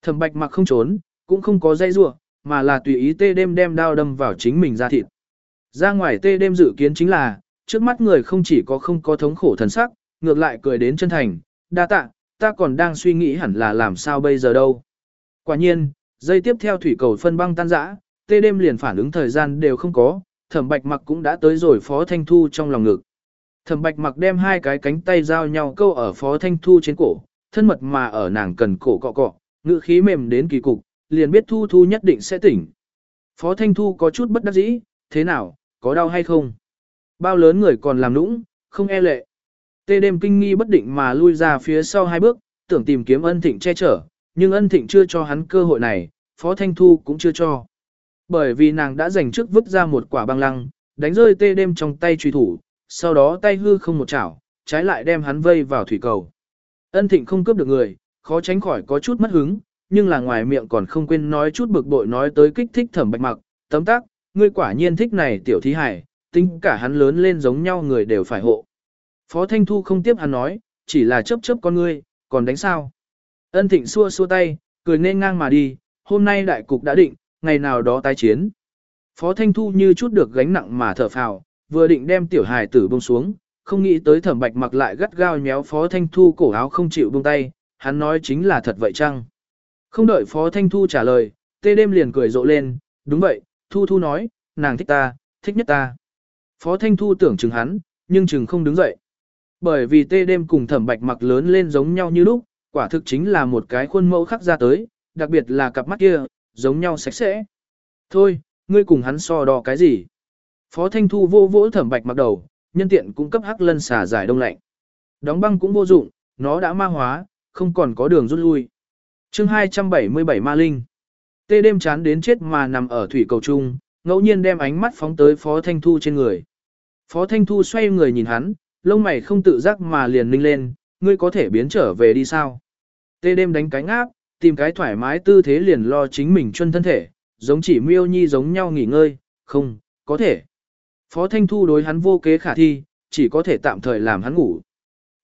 Thẩm bạch mặc không trốn, cũng không có dây rua, mà là tùy ý tê đêm đem đao đâm vào chính mình ra thịt. Ra ngoài tê đêm dự kiến chính là, trước mắt người không chỉ có không có thống khổ thần sắc, ngược lại cười đến chân thành, đa tạ, ta còn đang suy nghĩ hẳn là làm sao bây giờ đâu. Quả nhiên, dây tiếp theo thủy cầu phân băng tan rã, tê đêm liền phản ứng thời gian đều không có, thẩm bạch mặc cũng đã tới rồi phó thanh thu trong lòng ngực. Thẩm bạch mặc đem hai cái cánh tay giao nhau câu ở phó thanh thu trên cổ, thân mật mà ở nàng cần cổ cọ cọ, ngữ khí mềm đến kỳ cục, liền biết thu thu nhất định sẽ tỉnh. Phó thanh thu có chút bất đắc dĩ, thế nào, có đau hay không? Bao lớn người còn làm nũng, không e lệ. Tê đêm kinh nghi bất định mà lui ra phía sau hai bước, tưởng tìm kiếm ân thịnh che chở, nhưng ân thịnh chưa cho hắn cơ hội này, Phó Thanh Thu cũng chưa cho. Bởi vì nàng đã dành trước vứt ra một quả băng lăng, đánh rơi tê đêm trong tay truy thủ, sau đó tay hư không một chảo, trái lại đem hắn vây vào thủy cầu. Ân thịnh không cướp được người, khó tránh khỏi có chút mất hứng, nhưng là ngoài miệng còn không quên nói chút bực bội nói tới kích thích thẩm bạch mặc, tấm tắc, ngươi quả nhiên thích này tiểu thí hải, tính cả hắn lớn lên giống nhau người đều phải hộ. Phó Thanh Thu không tiếp hắn nói, chỉ là chớp chớp con ngươi, còn đánh sao. Ân thịnh xua xua tay, cười nên ngang mà đi, hôm nay đại cục đã định, ngày nào đó tái chiến. Phó Thanh Thu như chút được gánh nặng mà thở phào, vừa định đem tiểu hài tử buông xuống, không nghĩ tới thẩm bạch mặc lại gắt gao nhéo Phó Thanh Thu cổ áo không chịu buông tay, hắn nói chính là thật vậy chăng? Không đợi Phó Thanh Thu trả lời, tê đêm liền cười rộ lên, đúng vậy, Thu Thu nói, nàng thích ta, thích nhất ta. Phó Thanh Thu tưởng chừng hắn, nhưng chừng không đứng dậy. Bởi vì tê đêm cùng thẩm bạch mặc lớn lên giống nhau như lúc, quả thực chính là một cái khuôn mẫu khắc ra tới, đặc biệt là cặp mắt kia, giống nhau sạch sẽ. Thôi, ngươi cùng hắn so đo cái gì? Phó Thanh Thu vô vỗ thẩm bạch mặc đầu, nhân tiện cung cấp hắc lân xả giải đông lạnh. Đóng băng cũng vô dụng, nó đã ma hóa, không còn có đường rút lui. chương 277 ma linh. Tê đêm chán đến chết mà nằm ở thủy cầu trung, ngẫu nhiên đem ánh mắt phóng tới Phó Thanh Thu trên người. Phó Thanh Thu xoay người nhìn hắn, lông mày không tự giác mà liền ninh lên, ngươi có thể biến trở về đi sao? Tê đêm đánh cánh áp, tìm cái thoải mái tư thế liền lo chính mình chân thân thể, giống chỉ miêu nhi giống nhau nghỉ ngơi, không, có thể. Phó Thanh Thu đối hắn vô kế khả thi, chỉ có thể tạm thời làm hắn ngủ.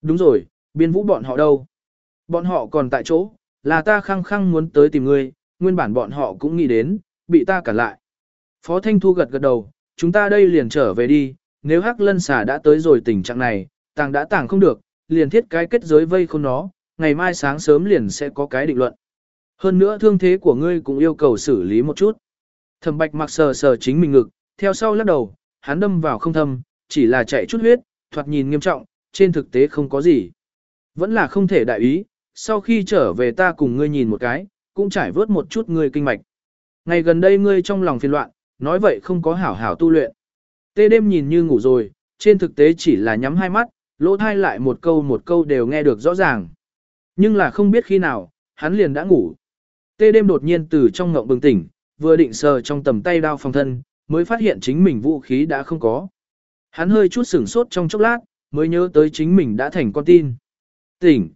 Đúng rồi, biên vũ bọn họ đâu? Bọn họ còn tại chỗ, là ta khăng khăng muốn tới tìm ngươi, nguyên bản bọn họ cũng nghĩ đến, bị ta cản lại. Phó Thanh Thu gật gật đầu, chúng ta đây liền trở về đi, nếu Hắc Lân xà đã tới rồi tình trạng này, tàng đã tàng không được, liền thiết cái kết giới vây khôn nó, ngày mai sáng sớm liền sẽ có cái định luận. Hơn nữa thương thế của ngươi cũng yêu cầu xử lý một chút. Thẩm Bạch mặc sờ sờ chính mình ngực, theo sau lắc đầu, hắn đâm vào không thâm, chỉ là chạy chút huyết, thoạt nhìn nghiêm trọng, trên thực tế không có gì. Vẫn là không thể đại ý, sau khi trở về ta cùng ngươi nhìn một cái, cũng trải vớt một chút ngươi kinh mạch. Ngày gần đây ngươi trong lòng phiền loạn, nói vậy không có hảo hảo tu luyện. Tê đêm nhìn như ngủ rồi, trên thực tế chỉ là nhắm hai mắt, lỗ thai lại một câu một câu đều nghe được rõ ràng. Nhưng là không biết khi nào, hắn liền đã ngủ. Tê đêm đột nhiên từ trong ngộng bừng tỉnh, vừa định sờ trong tầm tay đao phòng thân, mới phát hiện chính mình vũ khí đã không có. Hắn hơi chút sửng sốt trong chốc lát, mới nhớ tới chính mình đã thành con tin. Tỉnh.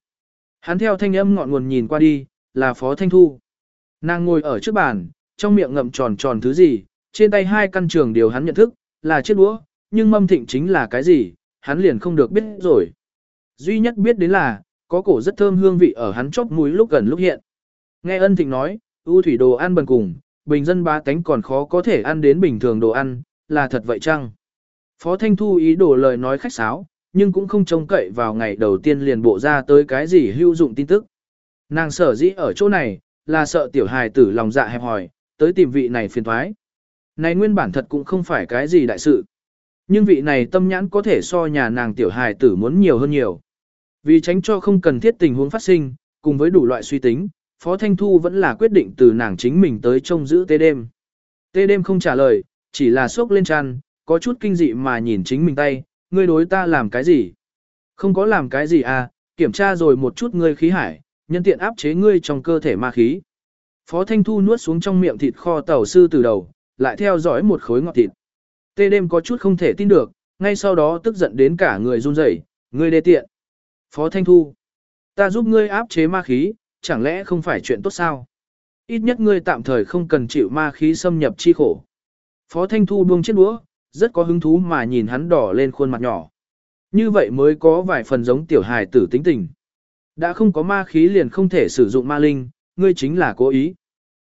Hắn theo thanh âm ngọn nguồn nhìn qua đi, là Phó Thanh Thu. Nàng ngồi ở trước bàn, trong miệng ngậm tròn tròn thứ gì, trên tay hai căn trường điều hắn nhận thức, là chiếc đũa, nhưng mâm thịnh chính là cái gì, hắn liền không được biết rồi. Duy nhất biết đến là, có cổ rất thơm hương vị ở hắn chóp mũi lúc gần lúc hiện. Nghe ân thịnh nói, ưu thủy đồ ăn bần cùng, bình dân ba tánh còn khó có thể ăn đến bình thường đồ ăn, là thật vậy chăng? Phó Thanh Thu ý đồ lời nói khách sáo, nhưng cũng không trông cậy vào ngày đầu tiên liền bộ ra tới cái gì hữu dụng tin tức. Nàng sở dĩ ở chỗ này, là sợ tiểu hài tử lòng dạ hẹp hòi, tới tìm vị này phiền thoái. Này nguyên bản thật cũng không phải cái gì đại sự. Nhưng vị này tâm nhãn có thể so nhà nàng tiểu hài tử muốn nhiều hơn nhiều. Vì tránh cho không cần thiết tình huống phát sinh, cùng với đủ loại suy tính, Phó Thanh Thu vẫn là quyết định từ nàng chính mình tới trông giữ tê đêm. Tê đêm không trả lời, chỉ là sốc lên chăn, có chút kinh dị mà nhìn chính mình tay, ngươi đối ta làm cái gì? Không có làm cái gì à, kiểm tra rồi một chút ngươi khí hải, nhân tiện áp chế ngươi trong cơ thể ma khí. Phó Thanh Thu nuốt xuống trong miệng thịt kho tàu sư từ đầu, lại theo dõi một khối ngọt thịt. Tê đêm có chút không thể tin được, ngay sau đó tức giận đến cả người run rẩy, ngươi đê tiện. Phó Thanh Thu, ta giúp ngươi áp chế ma khí, chẳng lẽ không phải chuyện tốt sao? Ít nhất ngươi tạm thời không cần chịu ma khí xâm nhập chi khổ. Phó Thanh Thu buông chiếc đũa, rất có hứng thú mà nhìn hắn đỏ lên khuôn mặt nhỏ. Như vậy mới có vài phần giống tiểu hài tử tính tình. Đã không có ma khí liền không thể sử dụng ma linh, ngươi chính là cố ý.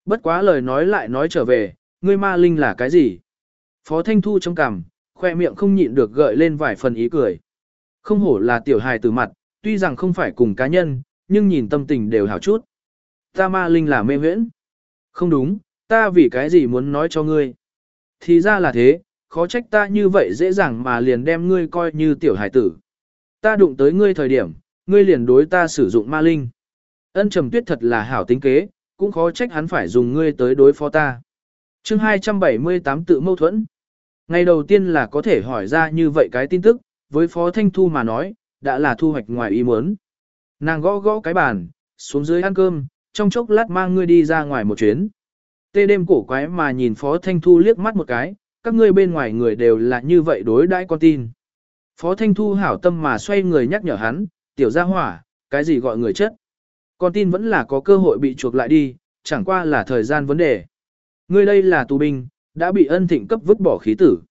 Bất quá lời nói lại nói trở về, ngươi ma linh là cái gì? Phó Thanh Thu trong cằm, khoe miệng không nhịn được gợi lên vài phần ý cười. Không hổ là tiểu hài tử mặt, tuy rằng không phải cùng cá nhân, nhưng nhìn tâm tình đều hảo chút. Ta ma linh là mê huyễn. Không đúng, ta vì cái gì muốn nói cho ngươi. Thì ra là thế, khó trách ta như vậy dễ dàng mà liền đem ngươi coi như tiểu hải tử. Ta đụng tới ngươi thời điểm, ngươi liền đối ta sử dụng ma linh. Ân trầm tuyết thật là hảo tính kế, cũng khó trách hắn phải dùng ngươi tới đối phó ta chương 278 tự mâu thuẫn. Ngày đầu tiên là có thể hỏi ra như vậy cái tin tức, với Phó Thanh Thu mà nói, đã là thu hoạch ngoài ý muốn. Nàng gõ gõ cái bàn, xuống dưới ăn cơm, trong chốc lát mang ngươi đi ra ngoài một chuyến. Tê đêm cổ quái mà nhìn Phó Thanh Thu liếc mắt một cái, các ngươi bên ngoài người đều là như vậy đối đãi con tin. Phó Thanh Thu hảo tâm mà xoay người nhắc nhở hắn, tiểu gia hỏa, cái gì gọi người chất. Con tin vẫn là có cơ hội bị chuộc lại đi, chẳng qua là thời gian vấn đề. Ngươi đây là tù binh, đã bị ân thịnh cấp vứt bỏ khí tử.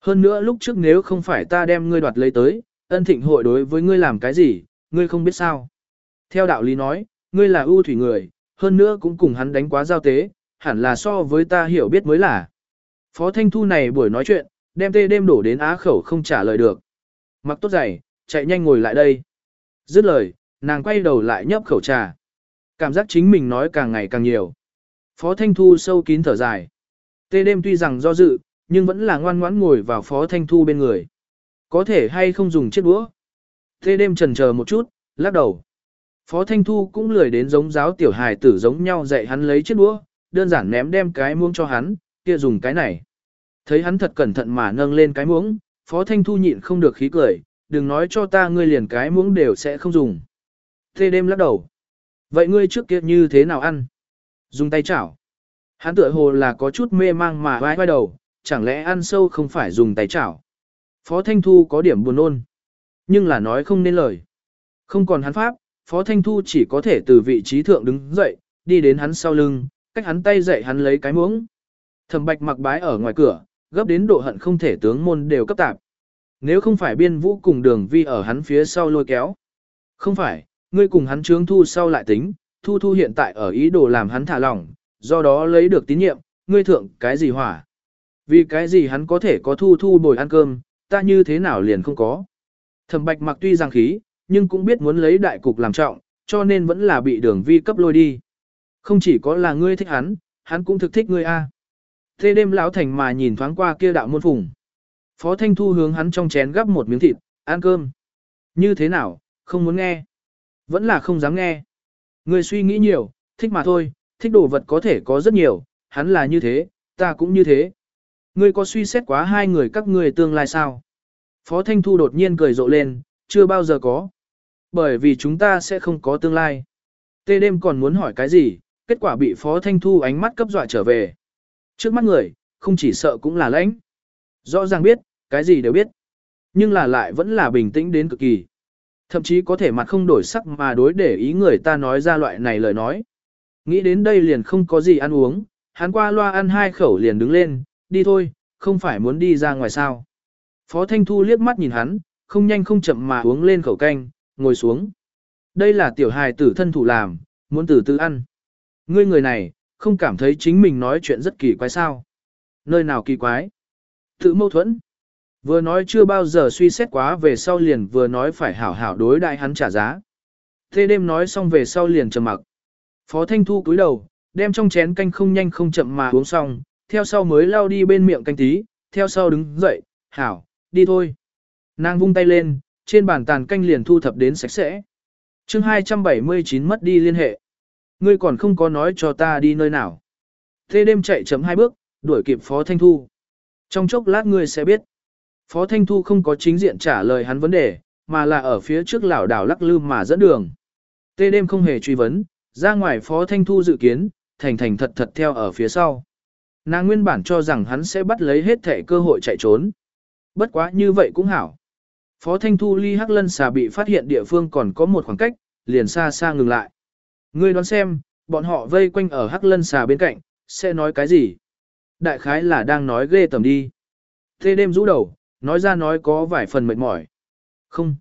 Hơn nữa lúc trước nếu không phải ta đem ngươi đoạt lấy tới, ân thịnh hội đối với ngươi làm cái gì, ngươi không biết sao. Theo đạo lý nói, ngươi là ưu thủy người, hơn nữa cũng cùng hắn đánh quá giao tế, hẳn là so với ta hiểu biết mới là. Phó Thanh Thu này buổi nói chuyện, đem tê đêm đổ đến á khẩu không trả lời được. Mặc tốt giày, chạy nhanh ngồi lại đây. Dứt lời, nàng quay đầu lại nhấp khẩu trà. Cảm giác chính mình nói càng ngày càng nhiều. Phó Thanh Thu sâu kín thở dài. Tê đêm tuy rằng do dự, nhưng vẫn là ngoan ngoãn ngồi vào Phó Thanh Thu bên người. Có thể hay không dùng chiếc đũa. Tê đêm trần chờ một chút, lắc đầu. Phó Thanh Thu cũng lười đến giống giáo tiểu hài tử giống nhau dạy hắn lấy chiếc đũa, đơn giản ném đem cái muỗng cho hắn, kia dùng cái này. Thấy hắn thật cẩn thận mà nâng lên cái muỗng, Phó Thanh Thu nhịn không được khí cười, đừng nói cho ta ngươi liền cái muỗng đều sẽ không dùng. Thê đêm lắc đầu. Vậy ngươi trước kia như thế nào ăn? Dùng tay chảo. Hắn tựa hồ là có chút mê mang mà vai vai đầu, chẳng lẽ ăn sâu không phải dùng tay chảo. Phó Thanh Thu có điểm buồn ôn, nhưng là nói không nên lời. Không còn hắn pháp, Phó Thanh Thu chỉ có thể từ vị trí thượng đứng dậy, đi đến hắn sau lưng, cách hắn tay dậy hắn lấy cái muỗng. Thẩm Bạch mặc bái ở ngoài cửa, gấp đến độ hận không thể tướng môn đều cấp tạp. Nếu không phải biên vũ cùng đường vi ở hắn phía sau lôi kéo. Không phải, ngươi cùng hắn trướng thu sau lại tính, thu thu hiện tại ở ý đồ làm hắn thả lỏng, do đó lấy được tín nhiệm, ngươi thượng cái gì hỏa. Vì cái gì hắn có thể có thu thu bồi ăn cơm, ta như thế nào liền không có. Thẩm bạch mặc tuy rằng khí, nhưng cũng biết muốn lấy đại cục làm trọng, cho nên vẫn là bị đường vi cấp lôi đi. Không chỉ có là ngươi thích hắn, hắn cũng thực thích ngươi a. Thế đêm lão thành mà nhìn thoáng qua kia đạo môn phùng. Phó Thanh Thu hướng hắn trong chén gắp một miếng thịt, ăn cơm. Như thế nào, không muốn nghe. Vẫn là không dám nghe. Ngươi suy nghĩ nhiều, thích mà thôi, thích đồ vật có thể có rất nhiều, hắn là như thế, ta cũng như thế. Ngươi có suy xét quá hai người các ngươi tương lai sao? Phó Thanh Thu đột nhiên cười rộ lên, chưa bao giờ có. Bởi vì chúng ta sẽ không có tương lai. Tê đêm còn muốn hỏi cái gì, kết quả bị Phó Thanh Thu ánh mắt cấp dọa trở về. Trước mắt người, không chỉ sợ cũng là lãnh. Rõ ràng biết, cái gì đều biết. Nhưng là lại vẫn là bình tĩnh đến cực kỳ. Thậm chí có thể mặt không đổi sắc mà đối để ý người ta nói ra loại này lời nói. Nghĩ đến đây liền không có gì ăn uống, hắn qua loa ăn hai khẩu liền đứng lên, đi thôi, không phải muốn đi ra ngoài sao. Phó Thanh Thu liếc mắt nhìn hắn, không nhanh không chậm mà uống lên khẩu canh, ngồi xuống. Đây là tiểu hài tử thân thủ làm, muốn từ từ ăn. Ngươi người này, không cảm thấy chính mình nói chuyện rất kỳ quái sao. Nơi nào kỳ quái? Tự mâu thuẫn. Vừa nói chưa bao giờ suy xét quá về sau liền vừa nói phải hảo hảo đối đại hắn trả giá. Thế đêm nói xong về sau liền trầm mặc. Phó Thanh Thu cúi đầu, đem trong chén canh không nhanh không chậm mà uống xong, theo sau mới lao đi bên miệng canh tí, theo sau đứng dậy, hảo, đi thôi. Nàng vung tay lên, trên bàn tàn canh liền thu thập đến sạch sẽ. chương 279 mất đi liên hệ. Ngươi còn không có nói cho ta đi nơi nào. Thế đêm chạy chấm hai bước, đuổi kịp Phó Thanh Thu. Trong chốc lát ngươi sẽ biết. Phó Thanh Thu không có chính diện trả lời hắn vấn đề, mà là ở phía trước lão đảo lắc lư mà dẫn đường. Tê đêm không hề truy vấn, ra ngoài Phó Thanh Thu dự kiến, thành thành thật thật theo ở phía sau. Nàng nguyên bản cho rằng hắn sẽ bắt lấy hết thể cơ hội chạy trốn. Bất quá như vậy cũng hảo. Phó Thanh Thu ly Hắc Lân xà bị phát hiện địa phương còn có một khoảng cách, liền xa xa ngừng lại. Ngươi đoán xem, bọn họ vây quanh ở Hắc Lân xà bên cạnh, sẽ nói cái gì? Đại khái là đang nói ghê tầm đi. Thế đêm rũ đầu, nói ra nói có vài phần mệt mỏi. Không.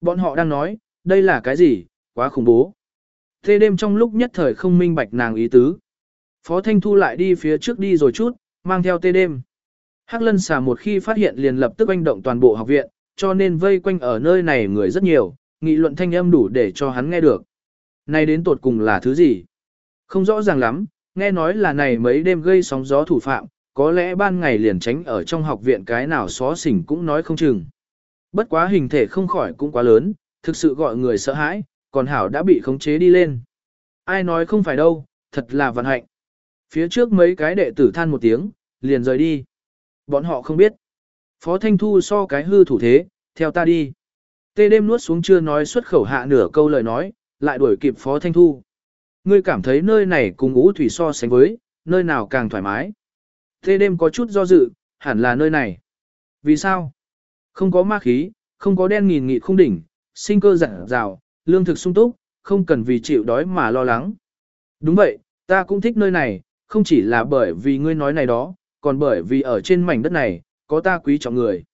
Bọn họ đang nói, đây là cái gì, quá khủng bố. Thế đêm trong lúc nhất thời không minh bạch nàng ý tứ. Phó Thanh Thu lại đi phía trước đi rồi chút, mang theo tê đêm. Hắc lân xà một khi phát hiện liền lập tức oanh động toàn bộ học viện, cho nên vây quanh ở nơi này người rất nhiều, nghị luận thanh âm đủ để cho hắn nghe được. Này đến tột cùng là thứ gì? Không rõ ràng lắm, nghe nói là này mấy đêm gây sóng gió thủ phạm, có lẽ ban ngày liền tránh ở trong học viện cái nào xó xỉnh cũng nói không chừng. Bất quá hình thể không khỏi cũng quá lớn, thực sự gọi người sợ hãi, còn Hảo đã bị khống chế đi lên. Ai nói không phải đâu, thật là vận hạnh. Phía trước mấy cái đệ tử than một tiếng, liền rời đi. Bọn họ không biết. Phó Thanh Thu so cái hư thủ thế, theo ta đi. Tê đêm nuốt xuống chưa nói xuất khẩu hạ nửa câu lời nói, lại đuổi kịp Phó Thanh Thu. Ngươi cảm thấy nơi này cùng ngũ thủy so sánh với, nơi nào càng thoải mái. Thế đêm có chút do dự, hẳn là nơi này. Vì sao? Không có ma khí, không có đen nghìn nghị không đỉnh, sinh cơ dặn dào, lương thực sung túc, không cần vì chịu đói mà lo lắng. Đúng vậy, ta cũng thích nơi này, không chỉ là bởi vì ngươi nói này đó, còn bởi vì ở trên mảnh đất này, có ta quý trọng người.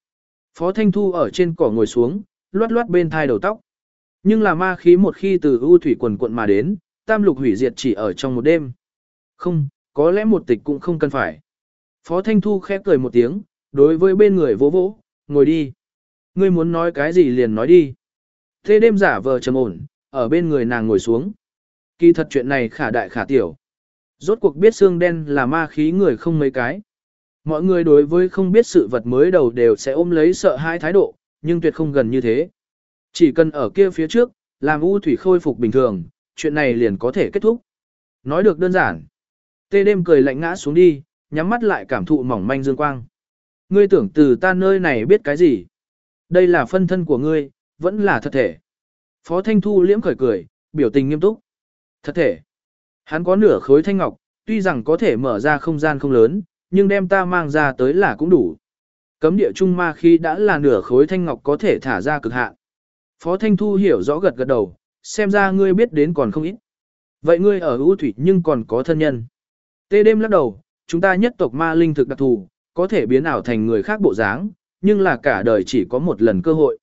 Phó Thanh Thu ở trên cỏ ngồi xuống, loát loát bên thai đầu tóc. Nhưng là ma khí một khi từ ưu thủy quần quận mà đến, tam lục hủy diệt chỉ ở trong một đêm. Không, có lẽ một tịch cũng không cần phải. Phó Thanh Thu khép cười một tiếng, đối với bên người vỗ vỗ, ngồi đi. Ngươi muốn nói cái gì liền nói đi. Thế đêm giả vờ trầm ổn, ở bên người nàng ngồi xuống. Kỳ thật chuyện này khả đại khả tiểu. Rốt cuộc biết xương đen là ma khí người không mấy cái. Mọi người đối với không biết sự vật mới đầu đều sẽ ôm lấy sợ hai thái độ, nhưng tuyệt không gần như thế. Chỉ cần ở kia phía trước, làm u thủy khôi phục bình thường, chuyện này liền có thể kết thúc. Nói được đơn giản. Tê đêm cười lạnh ngã xuống đi, nhắm mắt lại cảm thụ mỏng manh dương quang. Ngươi tưởng từ ta nơi này biết cái gì? Đây là phân thân của ngươi, vẫn là thật thể. Phó Thanh Thu liễm khởi cười, biểu tình nghiêm túc. Thật thể. Hắn có nửa khối thanh ngọc, tuy rằng có thể mở ra không gian không lớn, nhưng đem ta mang ra tới là cũng đủ. Cấm địa trung ma khi đã là nửa khối thanh ngọc có thể thả ra cực hạn. Phó Thanh Thu hiểu rõ gật gật đầu, xem ra ngươi biết đến còn không ít. Vậy ngươi ở ưu thủy nhưng còn có thân nhân. Tê đêm lắc đầu, chúng ta nhất tộc ma linh thực đặc thù, có thể biến ảo thành người khác bộ dáng, nhưng là cả đời chỉ có một lần cơ hội.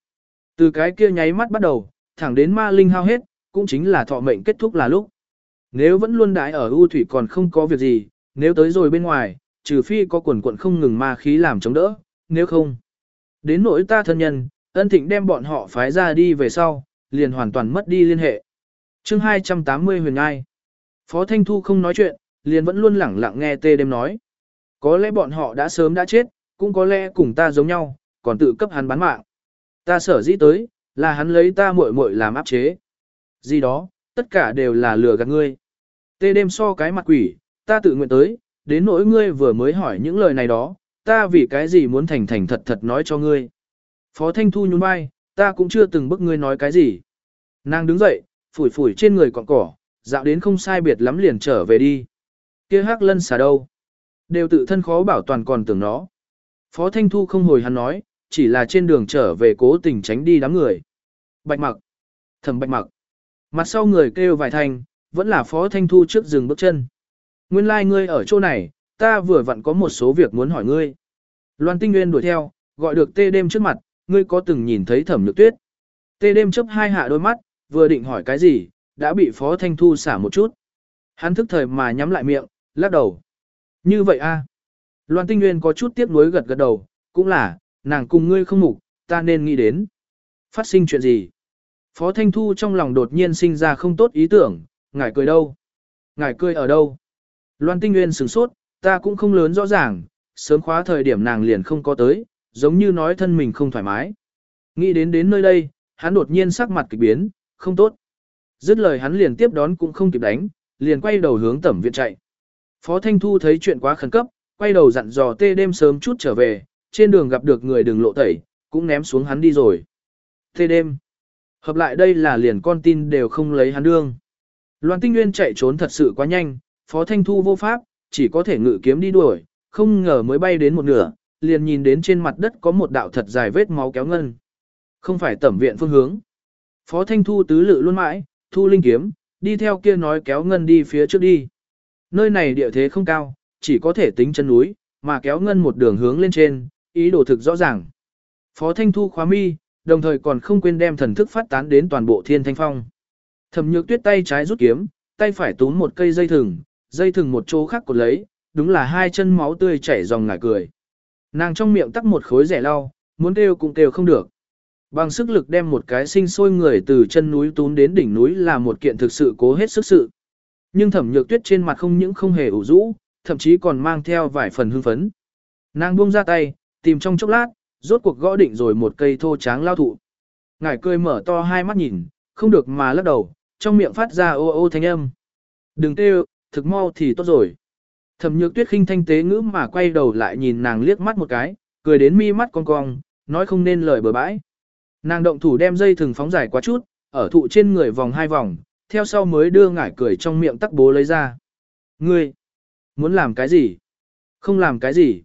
Từ cái kia nháy mắt bắt đầu, thẳng đến ma linh hao hết, cũng chính là thọ mệnh kết thúc là lúc. Nếu vẫn luôn đãi ở ưu thủy còn không có việc gì, nếu tới rồi bên ngoài, trừ phi có quần quận không ngừng ma khí làm chống đỡ, nếu không. Đến nỗi ta thân nhân, ân thịnh đem bọn họ phái ra đi về sau, liền hoàn toàn mất đi liên hệ. chương 280 huyền ai Phó Thanh Thu không nói chuyện, liền vẫn luôn lẳng lặng nghe tê đêm nói. Có lẽ bọn họ đã sớm đã chết, cũng có lẽ cùng ta giống nhau, còn tự cấp hắn bán mạng. Ta sở dĩ tới, là hắn lấy ta muội muội làm áp chế. Gì đó, tất cả đều là lừa gạt ngươi. Tê đêm so cái mặt quỷ, ta tự nguyện tới, đến nỗi ngươi vừa mới hỏi những lời này đó, ta vì cái gì muốn thành thành thật thật nói cho ngươi. Phó Thanh Thu nhún vai, ta cũng chưa từng bức ngươi nói cái gì. Nàng đứng dậy, phủi phủi trên người cọng cỏ, dạo đến không sai biệt lắm liền trở về đi. Kia hắc lân xà đâu? Đều tự thân khó bảo toàn còn tưởng nó. Phó Thanh Thu không hồi hắn nói, chỉ là trên đường trở về cố tình tránh đi đám người. Bạch mặc. Thầm bạch mặc. Mặt sau người kêu vài thanh, vẫn là Phó Thanh Thu trước dừng bước chân. Nguyên lai like ngươi ở chỗ này, ta vừa vặn có một số việc muốn hỏi ngươi. Loan Tinh Nguyên đuổi theo, gọi được tê đêm trước mặt, ngươi có từng nhìn thấy thẩm nhược tuyết. Tê đêm chấp hai hạ đôi mắt, vừa định hỏi cái gì, đã bị Phó Thanh Thu xả một chút. Hắn thức thời mà nhắm lại miệng, lắc đầu. Như vậy a Loan Tinh Nguyên có chút tiếc nuối gật gật đầu, cũng là, nàng cùng ngươi không mục, ta nên nghĩ đến. Phát sinh chuyện gì? Phó Thanh Thu trong lòng đột nhiên sinh ra không tốt ý tưởng, ngài cười đâu? Ngài cười ở đâu? Loan Tinh Nguyên sửng sốt, ta cũng không lớn rõ ràng, sớm khóa thời điểm nàng liền không có tới, giống như nói thân mình không thoải mái. Nghĩ đến đến nơi đây, hắn đột nhiên sắc mặt kịch biến, không tốt. Dứt lời hắn liền tiếp đón cũng không kịp đánh, liền quay đầu hướng tẩm viện chạy. Phó Thanh Thu thấy chuyện quá khẩn cấp, quay đầu dặn dò tê đêm sớm chút trở về, trên đường gặp được người đừng lộ tẩy, cũng ném xuống hắn đi rồi. Tê đêm. Hợp lại đây là liền con tin đều không lấy hắn đương. Loan Tinh Nguyên chạy trốn thật sự quá nhanh, Phó Thanh Thu vô pháp, chỉ có thể ngự kiếm đi đuổi, không ngờ mới bay đến một nửa, liền nhìn đến trên mặt đất có một đạo thật dài vết máu kéo ngân. Không phải tẩm viện phương hướng. Phó Thanh Thu tứ lự luôn mãi, thu linh kiếm, đi theo kia nói kéo ngân đi phía trước đi. Nơi này địa thế không cao, chỉ có thể tính chân núi, mà kéo ngân một đường hướng lên trên, ý đồ thực rõ ràng. Phó Thanh Thu khóa mi, đồng thời còn không quên đem thần thức phát tán đến toàn bộ thiên thanh phong. Thẩm nhược tuyết tay trái rút kiếm, tay phải túm một cây dây thừng, dây thừng một chỗ khác cột lấy, đúng là hai chân máu tươi chảy dòng ngải cười. Nàng trong miệng tắc một khối rẻ lau, muốn kêu cũng kêu không được. Bằng sức lực đem một cái sinh sôi người từ chân núi tún đến đỉnh núi là một kiện thực sự cố hết sức sự. Nhưng thẩm nhược tuyết trên mặt không những không hề ủ rũ, thậm chí còn mang theo vài phần hưng phấn. Nàng buông ra tay, tìm trong chốc lát, rốt cuộc gõ định rồi một cây thô tráng lao thụ. Ngải cười mở to hai mắt nhìn, không được mà lắc đầu, trong miệng phát ra ô ô thanh âm. Đừng kêu, thực mau thì tốt rồi. Thẩm nhược tuyết khinh thanh tế ngữ mà quay đầu lại nhìn nàng liếc mắt một cái, cười đến mi mắt cong cong, nói không nên lời bừa bãi. Nàng động thủ đem dây thừng phóng dài quá chút, ở thụ trên người vòng hai vòng, theo sau mới đưa ngải cười trong miệng tắc bố lấy ra. Ngươi, muốn làm cái gì? Không làm cái gì?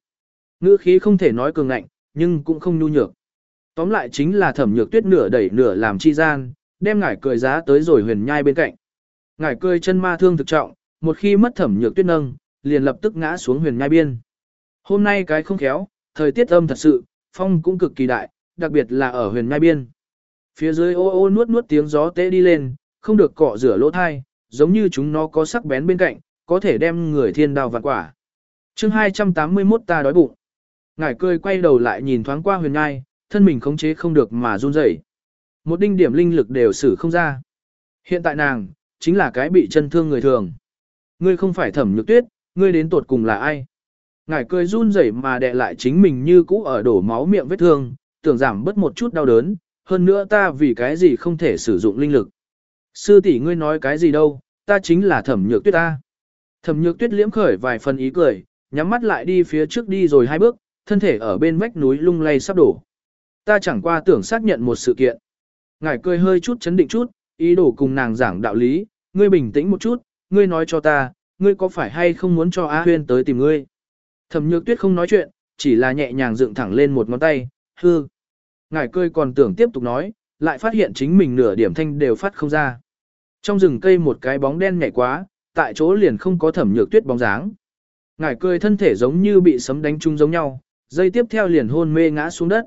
Ngữ khí không thể nói cường ngạnh, nhưng cũng không nhu nhược. Tóm lại chính là thẩm nhược tuyết nửa đẩy nửa làm chi gian, đem ngải cười giá tới rồi huyền nhai bên cạnh. Ngải cười chân ma thương thực trọng, một khi mất thẩm nhược tuyết nâng, liền lập tức ngã xuống huyền nhai biên. Hôm nay cái không khéo, thời tiết âm thật sự, phong cũng cực kỳ đại, đặc biệt là ở huyền nhai biên. Phía dưới ô ô nuốt nuốt tiếng gió tê đi lên, không được cọ rửa lỗ thai, giống như chúng nó có sắc bén bên cạnh, có thể đem người thiên đào vạn quả. chương 281 ta đói bụng. Ngải cười quay đầu lại nhìn thoáng qua huyền ngai, thân mình khống chế không được mà run rẩy. Một đinh điểm linh lực đều xử không ra. Hiện tại nàng, chính là cái bị chân thương người thường. Ngươi không phải thẩm nhược tuyết, ngươi đến tột cùng là ai? Ngải cười run rẩy mà đè lại chính mình như cũ ở đổ máu miệng vết thương, tưởng giảm bớt một chút đau đớn, hơn nữa ta vì cái gì không thể sử dụng linh lực. Sư tỷ ngươi nói cái gì đâu, ta chính là thẩm nhược tuyết ta. Thẩm nhược tuyết liễm khởi vài phần ý cười, nhắm mắt lại đi phía trước đi rồi hai bước, thân thể ở bên vách núi lung lay sắp đổ. Ta chẳng qua tưởng xác nhận một sự kiện. Ngải cười hơi chút chấn định chút, ý đồ cùng nàng giảng đạo lý, ngươi bình tĩnh một chút, ngươi nói cho ta, ngươi có phải hay không muốn cho A Huyên tới tìm ngươi? Thẩm nhược tuyết không nói chuyện, chỉ là nhẹ nhàng dựng thẳng lên một ngón tay, hư. Ngải cười còn tưởng tiếp tục nói, lại phát hiện chính mình nửa điểm thanh đều phát không ra. Trong rừng cây một cái bóng đen nhảy quá, tại chỗ liền không có thẩm nhược tuyết bóng dáng. ngải cười thân thể giống như bị sấm đánh trúng giống nhau, dây tiếp theo liền hôn mê ngã xuống đất.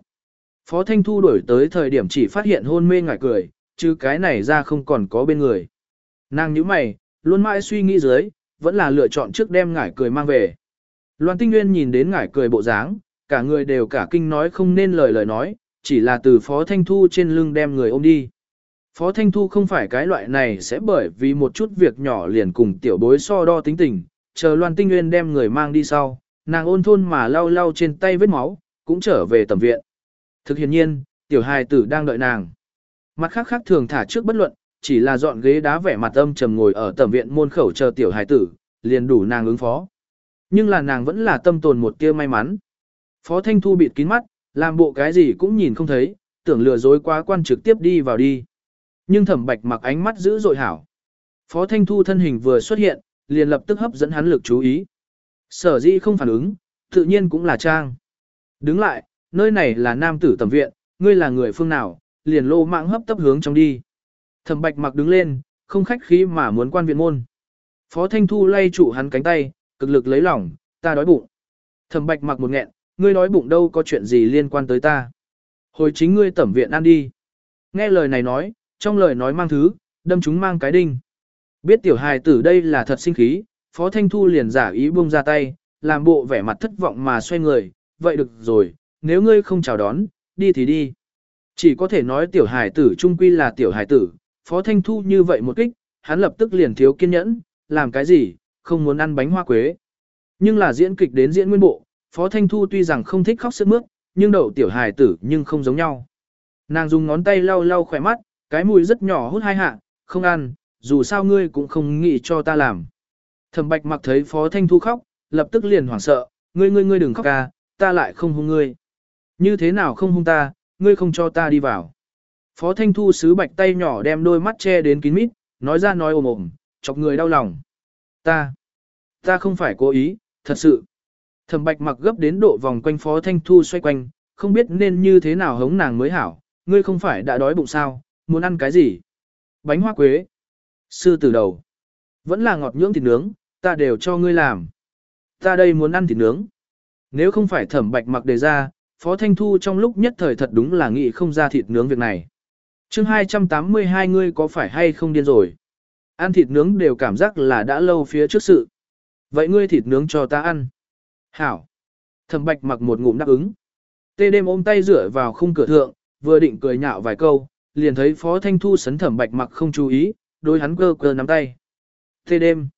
Phó Thanh Thu đổi tới thời điểm chỉ phát hiện hôn mê ngải cười, chứ cái này ra không còn có bên người. Nàng nhíu mày, luôn mãi suy nghĩ dưới, vẫn là lựa chọn trước đem ngải cười mang về. Loan Tinh Nguyên nhìn đến ngải cười bộ dáng, cả người đều cả kinh nói không nên lời lời nói, chỉ là từ Phó Thanh Thu trên lưng đem người ôm đi. Phó Thanh Thu không phải cái loại này sẽ bởi vì một chút việc nhỏ liền cùng tiểu bối so đo tính tình, chờ Loan Tinh Nguyên đem người mang đi sau, nàng ôn thôn mà lau lau trên tay vết máu, cũng trở về tầm viện. Thực hiện nhiên, tiểu hài tử đang đợi nàng. Mặt khác khác thường thả trước bất luận, chỉ là dọn ghế đá vẻ mặt âm trầm ngồi ở tầm viện môn khẩu chờ tiểu hài tử, liền đủ nàng ứng phó. Nhưng là nàng vẫn là tâm tồn một tia may mắn. Phó Thanh Thu bịt kín mắt, làm bộ cái gì cũng nhìn không thấy, tưởng lừa dối quá quan trực tiếp đi vào đi. Nhưng thẩm bạch mặc ánh mắt dữ dội hảo. Phó Thanh Thu thân hình vừa xuất hiện, liền lập tức hấp dẫn hắn lực chú ý. Sở dĩ không phản ứng, tự nhiên cũng là trang. Đứng lại, nơi này là nam tử tầm viện, ngươi là người phương nào, liền lô mạng hấp tấp hướng trong đi. Thẩm bạch mặc đứng lên, không khách khí mà muốn quan viện môn. Phó Thanh Thu lay trụ hắn cánh tay, cực lực lấy lòng, ta đói bụng. Thẩm bạch mặc một nghẹn, ngươi đói bụng đâu có chuyện gì liên quan tới ta. Hồi chính ngươi tẩm viện ăn đi. Nghe lời này nói, trong lời nói mang thứ, đâm chúng mang cái đinh. Biết tiểu hài tử đây là thật sinh khí, Phó Thanh Thu liền giả ý buông ra tay, làm bộ vẻ mặt thất vọng mà xoay người, vậy được rồi, nếu ngươi không chào đón, đi thì đi. Chỉ có thể nói tiểu hài tử trung quy là tiểu hài tử, Phó Thanh Thu như vậy một kích, hắn lập tức liền thiếu kiên nhẫn, làm cái gì, không muốn ăn bánh hoa quế. Nhưng là diễn kịch đến diễn nguyên bộ, Phó Thanh Thu tuy rằng không thích khóc sức mướt, nhưng đậu tiểu hài tử nhưng không giống nhau. Nàng dùng ngón tay lau lau khỏe mắt, cái mùi rất nhỏ hút hai hạ, không ăn, dù sao ngươi cũng không nghĩ cho ta làm. Thẩm bạch mặc thấy Phó Thanh Thu khóc, lập tức liền hoảng sợ, ngươi ngươi ngươi đừng khóc ca, ta lại không hung ngươi. Như thế nào không hung ta, ngươi không cho ta đi vào. Phó Thanh Thu sứ bạch tay nhỏ đem đôi mắt che đến kín mít, nói ra nói ồm ồm, chọc người đau lòng. Ta, ta không phải cố ý, thật sự. Thẩm bạch mặc gấp đến độ vòng quanh Phó Thanh Thu xoay quanh, không biết nên như thế nào hống nàng mới hảo, ngươi không phải đã đói bụng sao, muốn ăn cái gì? Bánh hoa quế. Sư tử đầu. Vẫn là ngọt nhưỡng thịt nướng, ta đều cho ngươi làm. Ta đây muốn ăn thịt nướng. Nếu không phải thẩm bạch mặc đề ra, Phó Thanh Thu trong lúc nhất thời thật đúng là nghĩ không ra thịt nướng việc này. chương 282 ngươi có phải hay không điên rồi? Ăn thịt nướng đều cảm giác là đã lâu phía trước sự. Vậy ngươi thịt nướng cho ta ăn. Hảo. Thẩm bạch mặc một ngụm đáp ứng. Tê đêm ôm tay rửa vào khung cửa thượng, vừa định cười nhạo vài câu, liền thấy Phó Thanh Thu sấn thẩm bạch mặc không chú ý, đôi hắn cơ cơ nắm tay. thế đêm.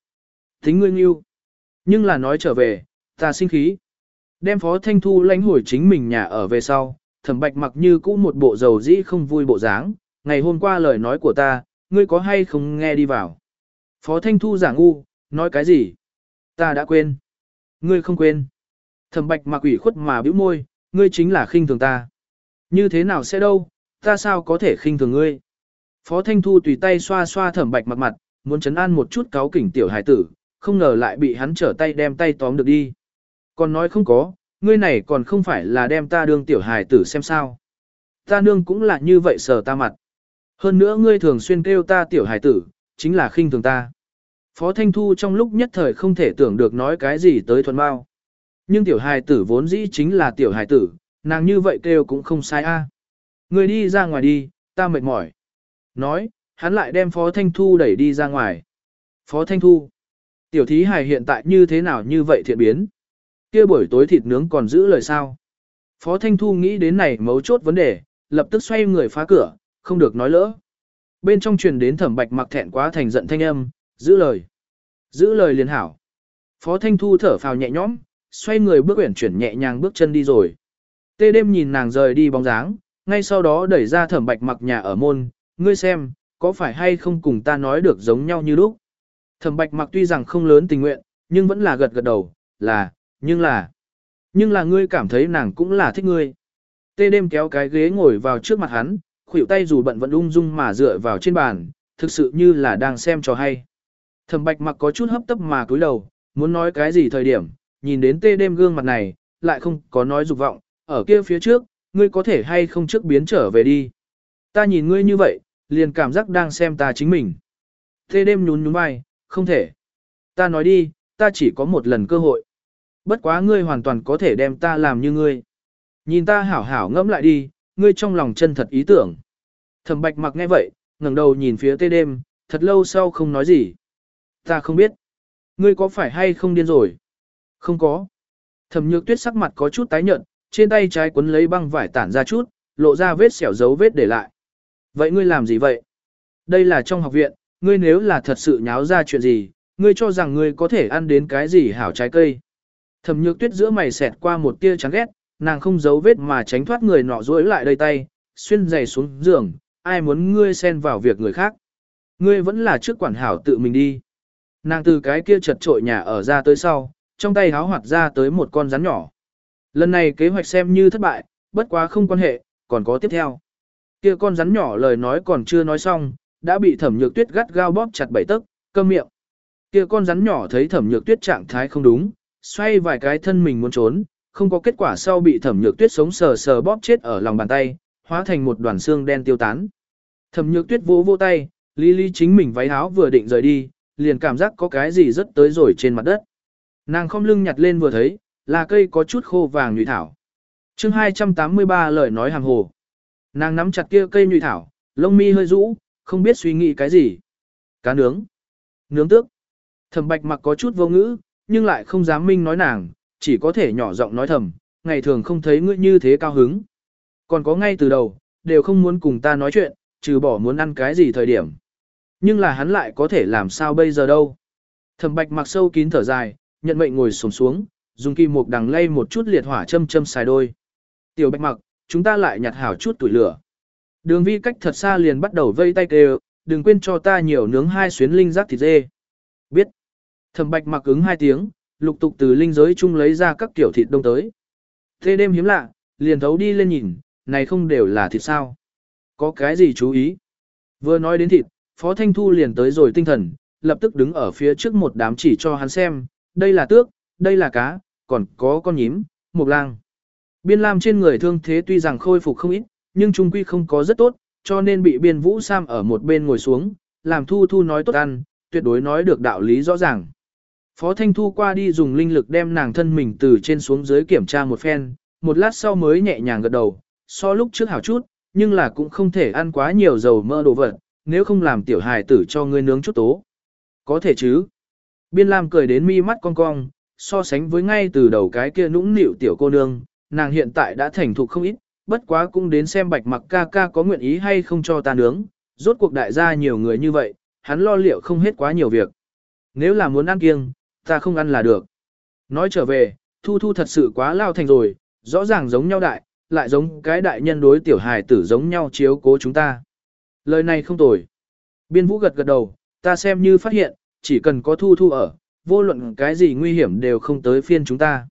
Tính ngươi nghiêu. Nhưng là nói trở về, ta sinh khí. Đem Phó Thanh Thu lãnh hồi chính mình nhà ở về sau, thẩm bạch mặc như cũ một bộ dầu dĩ không vui bộ dáng. Ngày hôm qua lời nói của ta, ngươi có hay không nghe đi vào. Phó Thanh Thu giả ngu, nói cái gì? Ta đã quên. Ngươi không quên. Thẩm bạch mặc ủy khuất mà bĩu môi, ngươi chính là khinh thường ta. Như thế nào sẽ đâu, ta sao có thể khinh thường ngươi. Phó Thanh Thu tùy tay xoa xoa thẩm bạch mặt mặt, muốn chấn an một chút cáo kỉnh tiểu hải tử, không ngờ lại bị hắn trở tay đem tay tóm được đi. Còn nói không có, ngươi này còn không phải là đem ta đương tiểu hải tử xem sao. Ta nương cũng là như vậy sờ ta mặt. Hơn nữa ngươi thường xuyên kêu ta tiểu hải tử, chính là khinh thường ta. Phó Thanh Thu trong lúc nhất thời không thể tưởng được nói cái gì tới thuần bao. Nhưng tiểu hài tử vốn dĩ chính là tiểu hài tử, nàng như vậy kêu cũng không sai a. Người đi ra ngoài đi, ta mệt mỏi. Nói, hắn lại đem Phó Thanh Thu đẩy đi ra ngoài. Phó Thanh Thu, tiểu thí hài hiện tại như thế nào như vậy thiện biến? kia buổi tối thịt nướng còn giữ lời sao? Phó Thanh Thu nghĩ đến này mấu chốt vấn đề, lập tức xoay người phá cửa, không được nói lỡ. Bên trong truyền đến thẩm bạch mặc thẹn quá thành giận thanh âm, giữ lời. Giữ lời liền hảo. Phó Thanh Thu thở phào nhẹ nhõm, xoay người bước uyển chuyển nhẹ nhàng bước chân đi rồi. Tê đêm nhìn nàng rời đi bóng dáng, ngay sau đó đẩy ra thẩm bạch mặc nhà ở môn, ngươi xem, có phải hay không cùng ta nói được giống nhau như lúc. Thẩm bạch mặc tuy rằng không lớn tình nguyện, nhưng vẫn là gật gật đầu, là, nhưng là, nhưng là ngươi cảm thấy nàng cũng là thích ngươi. Tê đêm kéo cái ghế ngồi vào trước mặt hắn, khuỷu tay dù bận vẫn ung dung mà dựa vào trên bàn, thực sự như là đang xem trò hay. Thẩm bạch mặc có chút hấp tấp mà cúi đầu, muốn nói cái gì thời điểm, nhìn đến tê đêm gương mặt này, lại không có nói dục vọng, ở kia phía trước, ngươi có thể hay không trước biến trở về đi. Ta nhìn ngươi như vậy, liền cảm giác đang xem ta chính mình. Tê đêm nhún nhún vai, không thể. Ta nói đi, ta chỉ có một lần cơ hội. Bất quá ngươi hoàn toàn có thể đem ta làm như ngươi. Nhìn ta hảo hảo ngẫm lại đi, ngươi trong lòng chân thật ý tưởng. Thẩm bạch mặc nghe vậy, ngẩng đầu nhìn phía tê đêm, thật lâu sau không nói gì. Ta không biết. Ngươi có phải hay không điên rồi? Không có. Thẩm nhược tuyết sắc mặt có chút tái nhợt, trên tay trái quấn lấy băng vải tản ra chút, lộ ra vết xẻo dấu vết để lại. Vậy ngươi làm gì vậy? Đây là trong học viện, ngươi nếu là thật sự nháo ra chuyện gì, ngươi cho rằng ngươi có thể ăn đến cái gì hảo trái cây. Thẩm nhược tuyết giữa mày xẹt qua một tia chán ghét, nàng không giấu vết mà tránh thoát người nọ dối lại đây tay, xuyên giày xuống giường, ai muốn ngươi xen vào việc người khác. Ngươi vẫn là trước quản hảo tự mình đi. Nàng từ cái kia chật trội nhà ở ra tới sau, trong tay háo hoạt ra tới một con rắn nhỏ. Lần này kế hoạch xem như thất bại, bất quá không quan hệ, còn có tiếp theo. Kia con rắn nhỏ lời nói còn chưa nói xong, đã bị thẩm nhược tuyết gắt gao bóp chặt bảy tấc, câm miệng. Kia con rắn nhỏ thấy thẩm nhược tuyết trạng thái không đúng, xoay vài cái thân mình muốn trốn, không có kết quả sau bị thẩm nhược tuyết sống sờ sờ bóp chết ở lòng bàn tay, hóa thành một đoàn xương đen tiêu tán. Thẩm nhược tuyết vỗ vỗ tay, Lý Lý chính mình váy áo vừa định rời đi, liền cảm giác có cái gì rất tới rồi trên mặt đất. Nàng không lưng nhặt lên vừa thấy, là cây có chút khô vàng nhụy thảo. chương 283 lời nói hàng hồ. Nàng nắm chặt kia cây nhụy thảo, lông mi hơi rũ, không biết suy nghĩ cái gì. Cá nướng. Nướng tước. Thẩm bạch mặc có chút vô ngữ, nhưng lại không dám minh nói nàng, chỉ có thể nhỏ giọng nói thầm, ngày thường không thấy ngươi như thế cao hứng. Còn có ngay từ đầu, đều không muốn cùng ta nói chuyện, trừ bỏ muốn ăn cái gì thời điểm. Nhưng là hắn lại có thể làm sao bây giờ đâu. Thẩm bạch mặc sâu kín thở dài, nhận mệnh ngồi xổm xuống, dùng kim mục đằng lay một chút liệt hỏa châm châm xài đôi. Tiểu bạch mặc, chúng ta lại nhặt hảo chút tuổi lửa. Đường vi cách thật xa liền bắt đầu vây tay kêu, đừng quên cho ta nhiều nướng hai xuyến linh giác thịt dê. Biết. Thẩm bạch mặc ứng hai tiếng, lục tục từ linh giới chung lấy ra các kiểu thịt đông tới. Thế đêm hiếm lạ, liền thấu đi lên nhìn, này không đều là thịt sao. Có cái gì chú ý? Vừa nói đến thịt, Phó Thanh Thu liền tới rồi tinh thần, lập tức đứng ở phía trước một đám chỉ cho hắn xem, đây là tước, đây là cá, còn có con nhím, mục lang. Biên lam trên người thương thế tuy rằng khôi phục không ít, nhưng trung quy không có rất tốt, cho nên bị biên vũ sam ở một bên ngồi xuống, làm thu thu nói tốt ăn, tuyệt đối nói được đạo lý rõ ràng. Phó Thanh Thu qua đi dùng linh lực đem nàng thân mình từ trên xuống dưới kiểm tra một phen, một lát sau mới nhẹ nhàng gật đầu, so lúc trước hảo chút, nhưng là cũng không thể ăn quá nhiều dầu mỡ đồ vật, nếu không làm tiểu hài tử cho ngươi nướng chút tố. Có thể chứ. Biên Lam cười đến mi mắt cong cong, so sánh với ngay từ đầu cái kia nũng nịu tiểu cô nương, nàng hiện tại đã thành thục không ít, bất quá cũng đến xem bạch mặc ca ca có nguyện ý hay không cho ta nướng, rốt cuộc đại gia nhiều người như vậy, hắn lo liệu không hết quá nhiều việc. Nếu là muốn ăn kiêng, ta không ăn là được. Nói trở về, Thu Thu thật sự quá lao thành rồi, rõ ràng giống nhau đại, lại giống cái đại nhân đối tiểu hài tử giống nhau chiếu cố chúng ta. Lời này không tồi. Biên vũ gật gật đầu, ta xem như phát hiện, chỉ cần có Thu Thu ở, vô luận cái gì nguy hiểm đều không tới phiên chúng ta.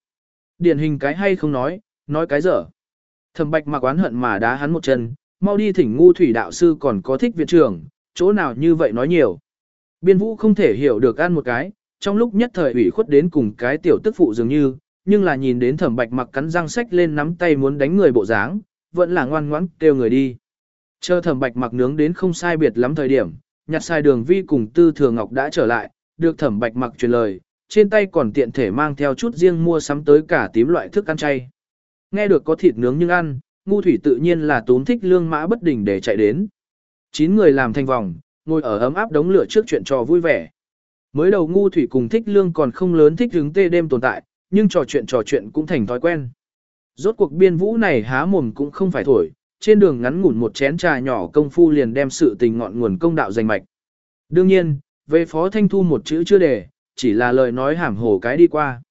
Điển hình cái hay không nói, nói cái dở. Thẩm bạch mặc oán hận mà đá hắn một chân, mau đi thỉnh ngu thủy đạo sư còn có thích viện trưởng, chỗ nào như vậy nói nhiều. Biên vũ không thể hiểu được ăn một cái, trong lúc nhất thời ủy khuất đến cùng cái tiểu tức phụ dường như, nhưng là nhìn đến thẩm bạch mặc cắn răng sách lên nắm tay muốn đánh người bộ dáng, vẫn là ngoan ngoãn kêu người đi. Chờ thẩm bạch mặc nướng đến không sai biệt lắm thời điểm, nhặt sai đường vi cùng tư thừa ngọc đã trở lại, được thẩm bạch mặc truyền lời, trên tay còn tiện thể mang theo chút riêng mua sắm tới cả tím loại thức ăn chay. Nghe được có thịt nướng nhưng ăn, ngu thủy tự nhiên là tốn thích lương mã bất đình để chạy đến. Chín người làm thành vòng, ngồi ở ấm áp đống lửa trước chuyện trò vui vẻ. Mới đầu ngu thủy cùng thích lương còn không lớn thích hứng tê đêm tồn tại, nhưng trò chuyện trò chuyện cũng thành thói quen. Rốt cuộc biên vũ này há mồm cũng không phải thổi, trên đường ngắn ngủn một chén trà nhỏ công phu liền đem sự tình ngọn nguồn công đạo giành mạch. Đương nhiên, về phó thanh thu một chữ chưa để, chỉ là lời nói hàm hồ cái đi qua.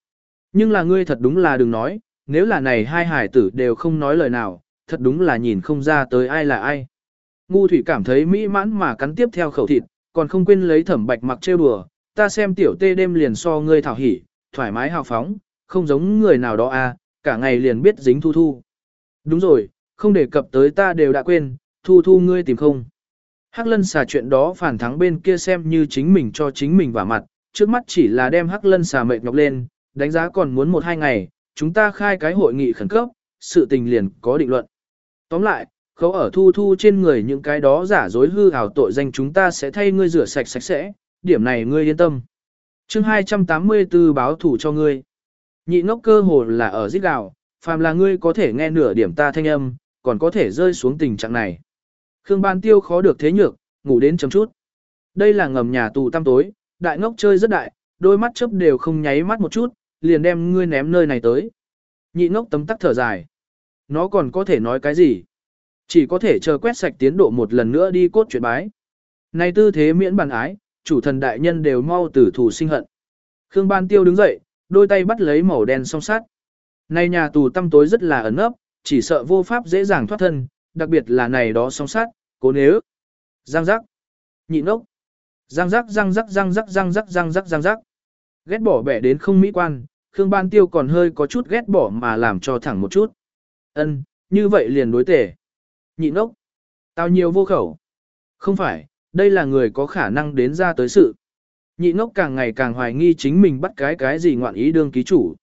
Nhưng là ngươi thật đúng là đừng nói, nếu là này hai hải tử đều không nói lời nào, thật đúng là nhìn không ra tới ai là ai. Ngu thủy cảm thấy mỹ mãn mà cắn tiếp theo khẩu thịt, còn không quên lấy thẩm bạch mặc trêu đùa, ta xem tiểu tê đêm liền so ngươi thảo hỉ, thoải mái hào phóng, không giống người nào đó à, cả ngày liền biết dính thu thu. Đúng rồi, không đề cập tới ta đều đã quên, thu thu ngươi tìm không. Hắc lân xà chuyện đó phản thắng bên kia xem như chính mình cho chính mình vả mặt, trước mắt chỉ là đem hắc lân xà mệt nhọc lên, đánh giá còn muốn một hai ngày, chúng ta khai cái hội nghị khẩn cấp, sự tình liền có định luận. Tóm lại, khấu ở thu thu trên người những cái đó giả dối hư ảo tội danh chúng ta sẽ thay ngươi rửa sạch sạch sẽ, điểm này ngươi yên tâm. chương 284 báo thủ cho ngươi. Nhị ngốc cơ hồ là ở giết gạo, phàm là ngươi có thể nghe nửa điểm ta thanh âm, còn có thể rơi xuống tình trạng này. Khương Ban Tiêu khó được thế nhược, ngủ đến chấm chút. Đây là ngầm nhà tù tăm tối, đại ngốc chơi rất đại, đôi mắt chớp đều không nháy mắt một chút, liền đem ngươi ném nơi này tới. Nhị ngốc tấm tắc thở dài. Nó còn có thể nói cái gì? Chỉ có thể chờ quét sạch tiến độ một lần nữa đi cốt chuyện bái. Này tư thế miễn bàn ái, chủ thần đại nhân đều mau tử thủ sinh hận. Khương Ban Tiêu đứng dậy, đôi tay bắt lấy màu đen song sát. Này nhà tù tăm tối rất là ẩn ấp, chỉ sợ vô pháp dễ dàng thoát thân, đặc biệt là này đó song sát, cố nếu. Giang giác. Nhịn ốc. Giang giác giang giác giang giác giang giác giang giác giang giác. Ghét bỏ bẻ đến không mỹ quan, Khương Ban Tiêu còn hơi có chút ghét bỏ mà làm cho thẳng một chút. Ân, như vậy liền đối tể. Nhịn ốc. Tao nhiều vô khẩu. Không phải, đây là người có khả năng đến ra tới sự. Nhị ngốc càng ngày càng hoài nghi chính mình bắt cái cái gì ngoạn ý đương ký chủ.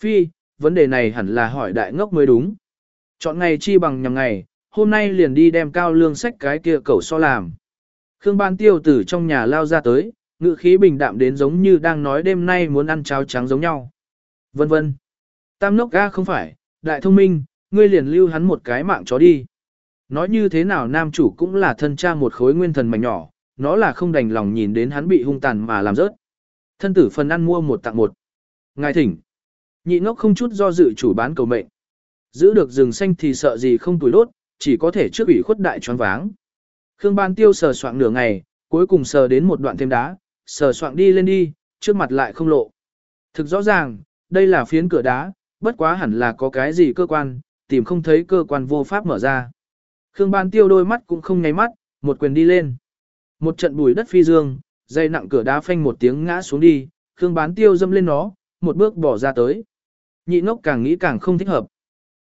Phi, vấn đề này hẳn là hỏi đại ngốc mới đúng. Chọn ngày chi bằng nhằm ngày, hôm nay liền đi đem cao lương sách cái kia cẩu so làm. Khương Ban Tiêu từ trong nhà lao ra tới, ngự khí bình đạm đến giống như đang nói đêm nay muốn ăn cháo trắng giống nhau. Vân vân. Tam nốc ga không phải, đại thông minh, ngươi liền lưu hắn một cái mạng chó đi. Nói như thế nào nam chủ cũng là thân cha một khối nguyên thần mảnh nhỏ, nó là không đành lòng nhìn đến hắn bị hung tàn mà làm rớt. Thân tử phần ăn mua một tặng một. Ngài thỉnh. Nhị ngốc không chút do dự chủ bán cầu mệnh. Giữ được rừng xanh thì sợ gì không tuổi đốt, chỉ có thể trước ủy khuất đại choáng váng. Khương Ban Tiêu sờ soạng nửa ngày, cuối cùng sờ đến một đoạn thêm đá, sờ soạng đi lên đi, trước mặt lại không lộ. Thực rõ ràng, đây là phiến cửa đá, bất quá hẳn là có cái gì cơ quan, tìm không thấy cơ quan vô pháp mở ra. Khương Ban Tiêu đôi mắt cũng không nháy mắt, một quyền đi lên. Một trận bùi đất phi dương, dây nặng cửa đá phanh một tiếng ngã xuống đi, Khương Bán Tiêu dâm lên nó, một bước bỏ ra tới. Nhị ngốc càng nghĩ càng không thích hợp.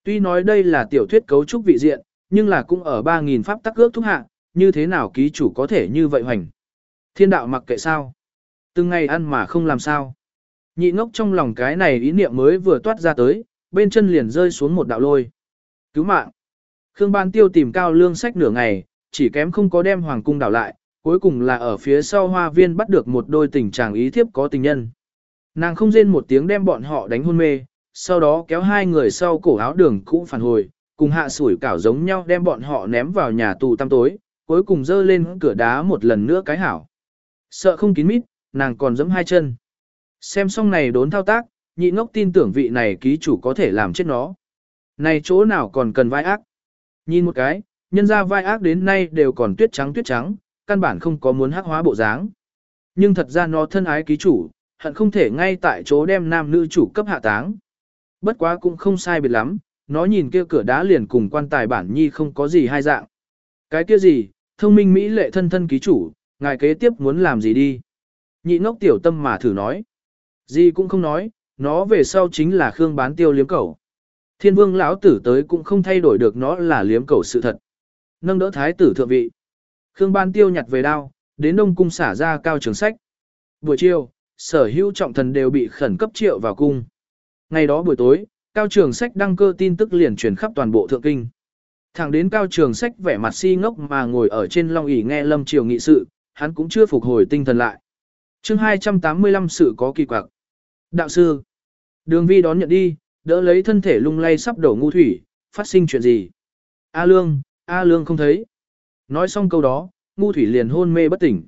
Tuy nói đây là tiểu thuyết cấu trúc vị diện, nhưng là cũng ở 3.000 pháp tắc ước thúc hạ, như thế nào ký chủ có thể như vậy hoành. Thiên đạo mặc kệ sao. Từng ngày ăn mà không làm sao. Nhị ngốc trong lòng cái này ý niệm mới vừa toát ra tới, bên chân liền rơi xuống một đạo lôi. Cứu mạng. Khương Ban Tiêu tìm cao lương sách nửa ngày, chỉ kém không có đem hoàng cung đảo lại, cuối cùng là ở phía sau hoa viên bắt được một đôi tình chàng ý thiếp có tình nhân. Nàng không rên một tiếng đem bọn họ đánh hôn mê, sau đó kéo hai người sau cổ áo đường cũ phản hồi, cùng hạ sủi cảo giống nhau đem bọn họ ném vào nhà tù tăm tối, cuối cùng dơ lên cửa đá một lần nữa cái hảo. Sợ không kín mít, nàng còn giẫm hai chân. Xem xong này đốn thao tác, nhị ngốc tin tưởng vị này ký chủ có thể làm chết nó. Này chỗ nào còn cần vai ác. Nhìn một cái, nhân ra vai ác đến nay đều còn tuyết trắng tuyết trắng, căn bản không có muốn hắc hóa bộ dáng. Nhưng thật ra nó thân ái ký chủ, hận không thể ngay tại chỗ đem nam nữ chủ cấp hạ táng. Bất quá cũng không sai biệt lắm, nó nhìn kia cửa đá liền cùng quan tài bản nhi không có gì hai dạng. Cái kia gì, thông minh mỹ lệ thân thân ký chủ, ngài kế tiếp muốn làm gì đi. Nhị ngốc tiểu tâm mà thử nói. Gì cũng không nói, nó về sau chính là Khương bán tiêu liếm cầu. Thiên vương lão tử tới cũng không thay đổi được nó là liếm cầu sự thật. Nâng đỡ thái tử thượng vị. Khương ban tiêu nhặt về đao, đến đông cung xả ra cao trường sách. Buổi chiều, sở hữu trọng thần đều bị khẩn cấp triệu vào cung. Ngày đó buổi tối, cao trường sách đăng cơ tin tức liền truyền khắp toàn bộ thượng kinh. Thẳng đến cao trường sách vẻ mặt si ngốc mà ngồi ở trên long ỷ nghe lâm triều nghị sự, hắn cũng chưa phục hồi tinh thần lại. chương 285 sự có kỳ quặc. Đạo sư, đường vi đón nhận đi, đỡ lấy thân thể lung lay sắp đổ ngu thủy, phát sinh chuyện gì? A lương, A lương không thấy. Nói xong câu đó, ngu thủy liền hôn mê bất tỉnh.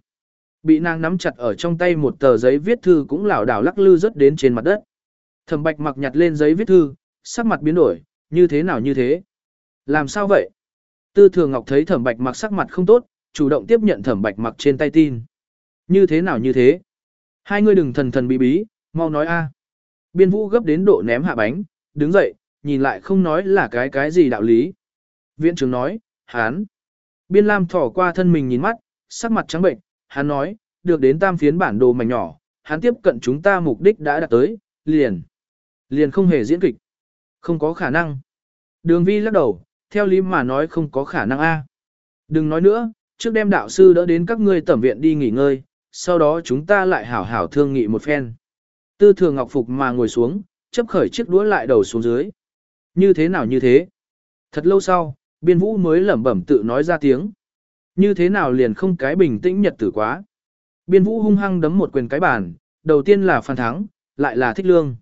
Bị nàng nắm chặt ở trong tay một tờ giấy viết thư cũng lảo đảo lắc lư rớt đến trên mặt đất. Thẩm bạch mặc nhặt lên giấy viết thư, sắc mặt biến đổi, như thế nào như thế? Làm sao vậy? Tư thường ngọc thấy thẩm bạch mặc sắc mặt không tốt, chủ động tiếp nhận thẩm bạch mặc trên tay tin. Như thế nào như thế? Hai người đừng thần thần bí bí, mau nói a. Biên vũ gấp đến độ ném hạ bánh, đứng dậy, nhìn lại không nói là cái cái gì đạo lý. Viện trưởng nói, hán. Biên Lam thỏ qua thân mình nhìn mắt, sắc mặt trắng bệnh, hắn nói, được đến tam phiến bản đồ mảnh nhỏ, hắn tiếp cận chúng ta mục đích đã đạt tới, liền. Liền không hề diễn kịch. Không có khả năng. Đường vi lắc đầu, theo lý mà nói không có khả năng a. Đừng nói nữa, trước đem đạo sư đỡ đến các ngươi tẩm viện đi nghỉ ngơi, sau đó chúng ta lại hảo hảo thương nghị một phen. Tư thường ngọc phục mà ngồi xuống, chấp khởi chiếc đũa lại đầu xuống dưới. Như thế nào như thế? Thật lâu sau, biên vũ mới lẩm bẩm tự nói ra tiếng. Như thế nào liền không cái bình tĩnh nhật tử quá. Biên vũ hung hăng đấm một quyền cái bàn, đầu tiên là phan thắng, lại là thích lương.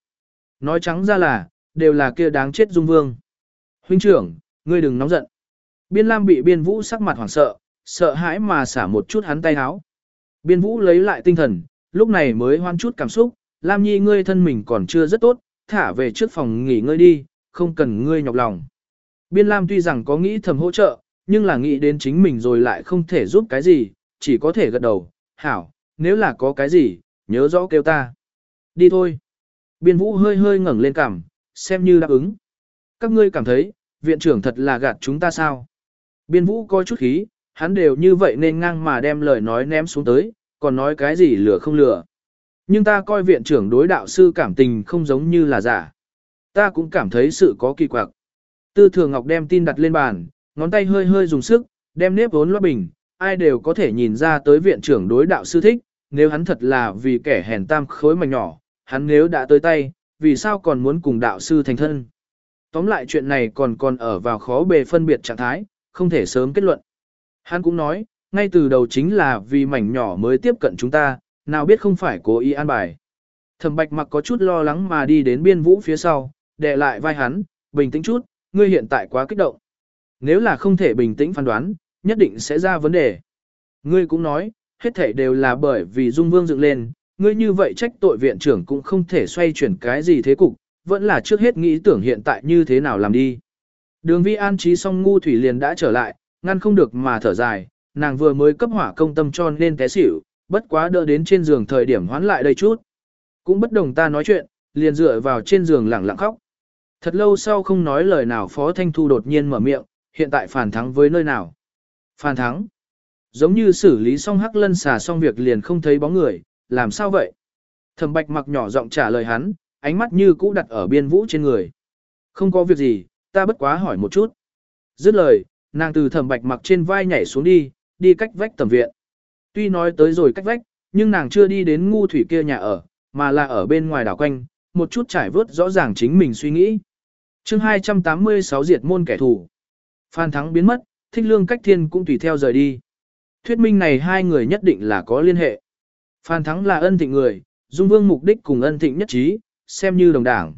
Nói trắng ra là, đều là kia đáng chết dung vương. Huynh trưởng, ngươi đừng nóng giận. Biên Lam bị biên vũ sắc mặt hoảng sợ, sợ hãi mà xả một chút hắn tay háo. Biên vũ lấy lại tinh thần, lúc này mới hoan chút cảm xúc, Lam Nhi ngươi thân mình còn chưa rất tốt, thả về trước phòng nghỉ ngơi đi, không cần ngươi nhọc lòng. Biên Lam tuy rằng có nghĩ thầm hỗ trợ, nhưng là nghĩ đến chính mình rồi lại không thể giúp cái gì, chỉ có thể gật đầu, hảo, nếu là có cái gì, nhớ rõ kêu ta. Đi thôi. Biên vũ hơi hơi ngẩng lên cằm, xem như đáp ứng. Các ngươi cảm thấy, viện trưởng thật là gạt chúng ta sao? Biên vũ coi chút khí, hắn đều như vậy nên ngang mà đem lời nói ném xuống tới, còn nói cái gì lửa không lửa. Nhưng ta coi viện trưởng đối đạo sư cảm tình không giống như là giả. Ta cũng cảm thấy sự có kỳ quặc. Tư thường ngọc đem tin đặt lên bàn, ngón tay hơi hơi dùng sức, đem nếp vốn loa bình, ai đều có thể nhìn ra tới viện trưởng đối đạo sư thích, nếu hắn thật là vì kẻ hèn tam khối mảnh nhỏ, hắn nếu đã tới tay, vì sao còn muốn cùng đạo sư thành thân. Tóm lại chuyện này còn còn ở vào khó bề phân biệt trạng thái, không thể sớm kết luận. Hắn cũng nói, ngay từ đầu chính là vì mảnh nhỏ mới tiếp cận chúng ta, nào biết không phải cố ý an bài. Thẩm bạch mặc có chút lo lắng mà đi đến biên vũ phía sau, đè lại vai hắn, bình tĩnh chút, ngươi hiện tại quá kích động. Nếu là không thể bình tĩnh phán đoán, nhất định sẽ ra vấn đề. Ngươi cũng nói, hết thảy đều là bởi vì Dung Vương dựng lên, ngươi như vậy trách tội viện trưởng cũng không thể xoay chuyển cái gì thế cục, vẫn là trước hết nghĩ tưởng hiện tại như thế nào làm đi. Đường vi an trí xong ngu thủy liền đã trở lại, ngăn không được mà thở dài, nàng vừa mới cấp hỏa công tâm cho nên té xỉu, bất quá đỡ đến trên giường thời điểm hoán lại đây chút. Cũng bất đồng ta nói chuyện, liền dựa vào trên giường lẳng lặng khóc. Thật lâu sau không nói lời nào Phó Thanh Thu đột nhiên mở miệng, hiện tại phản thắng với nơi nào. Phản thắng. Giống như xử lý xong hắc lân xà xong việc liền không thấy bóng người, làm sao vậy? Thẩm bạch mặc nhỏ giọng trả lời hắn, ánh mắt như cũ đặt ở biên vũ trên người. Không có việc gì, ta bất quá hỏi một chút. Dứt lời, nàng từ thẩm bạch mặc trên vai nhảy xuống đi, đi cách vách tầm viện. Tuy nói tới rồi cách vách, nhưng nàng chưa đi đến ngu thủy kia nhà ở, mà là ở bên ngoài đảo quanh, một chút trải vớt rõ ràng chính mình suy nghĩ. chương 286 diệt môn kẻ thù. Phan Thắng biến mất, thích lương cách thiên cũng tùy theo rời đi. Thuyết minh này hai người nhất định là có liên hệ. Phan Thắng là ân thịnh người, Dung Vương mục đích cùng ân thịnh nhất trí, xem như đồng đảng.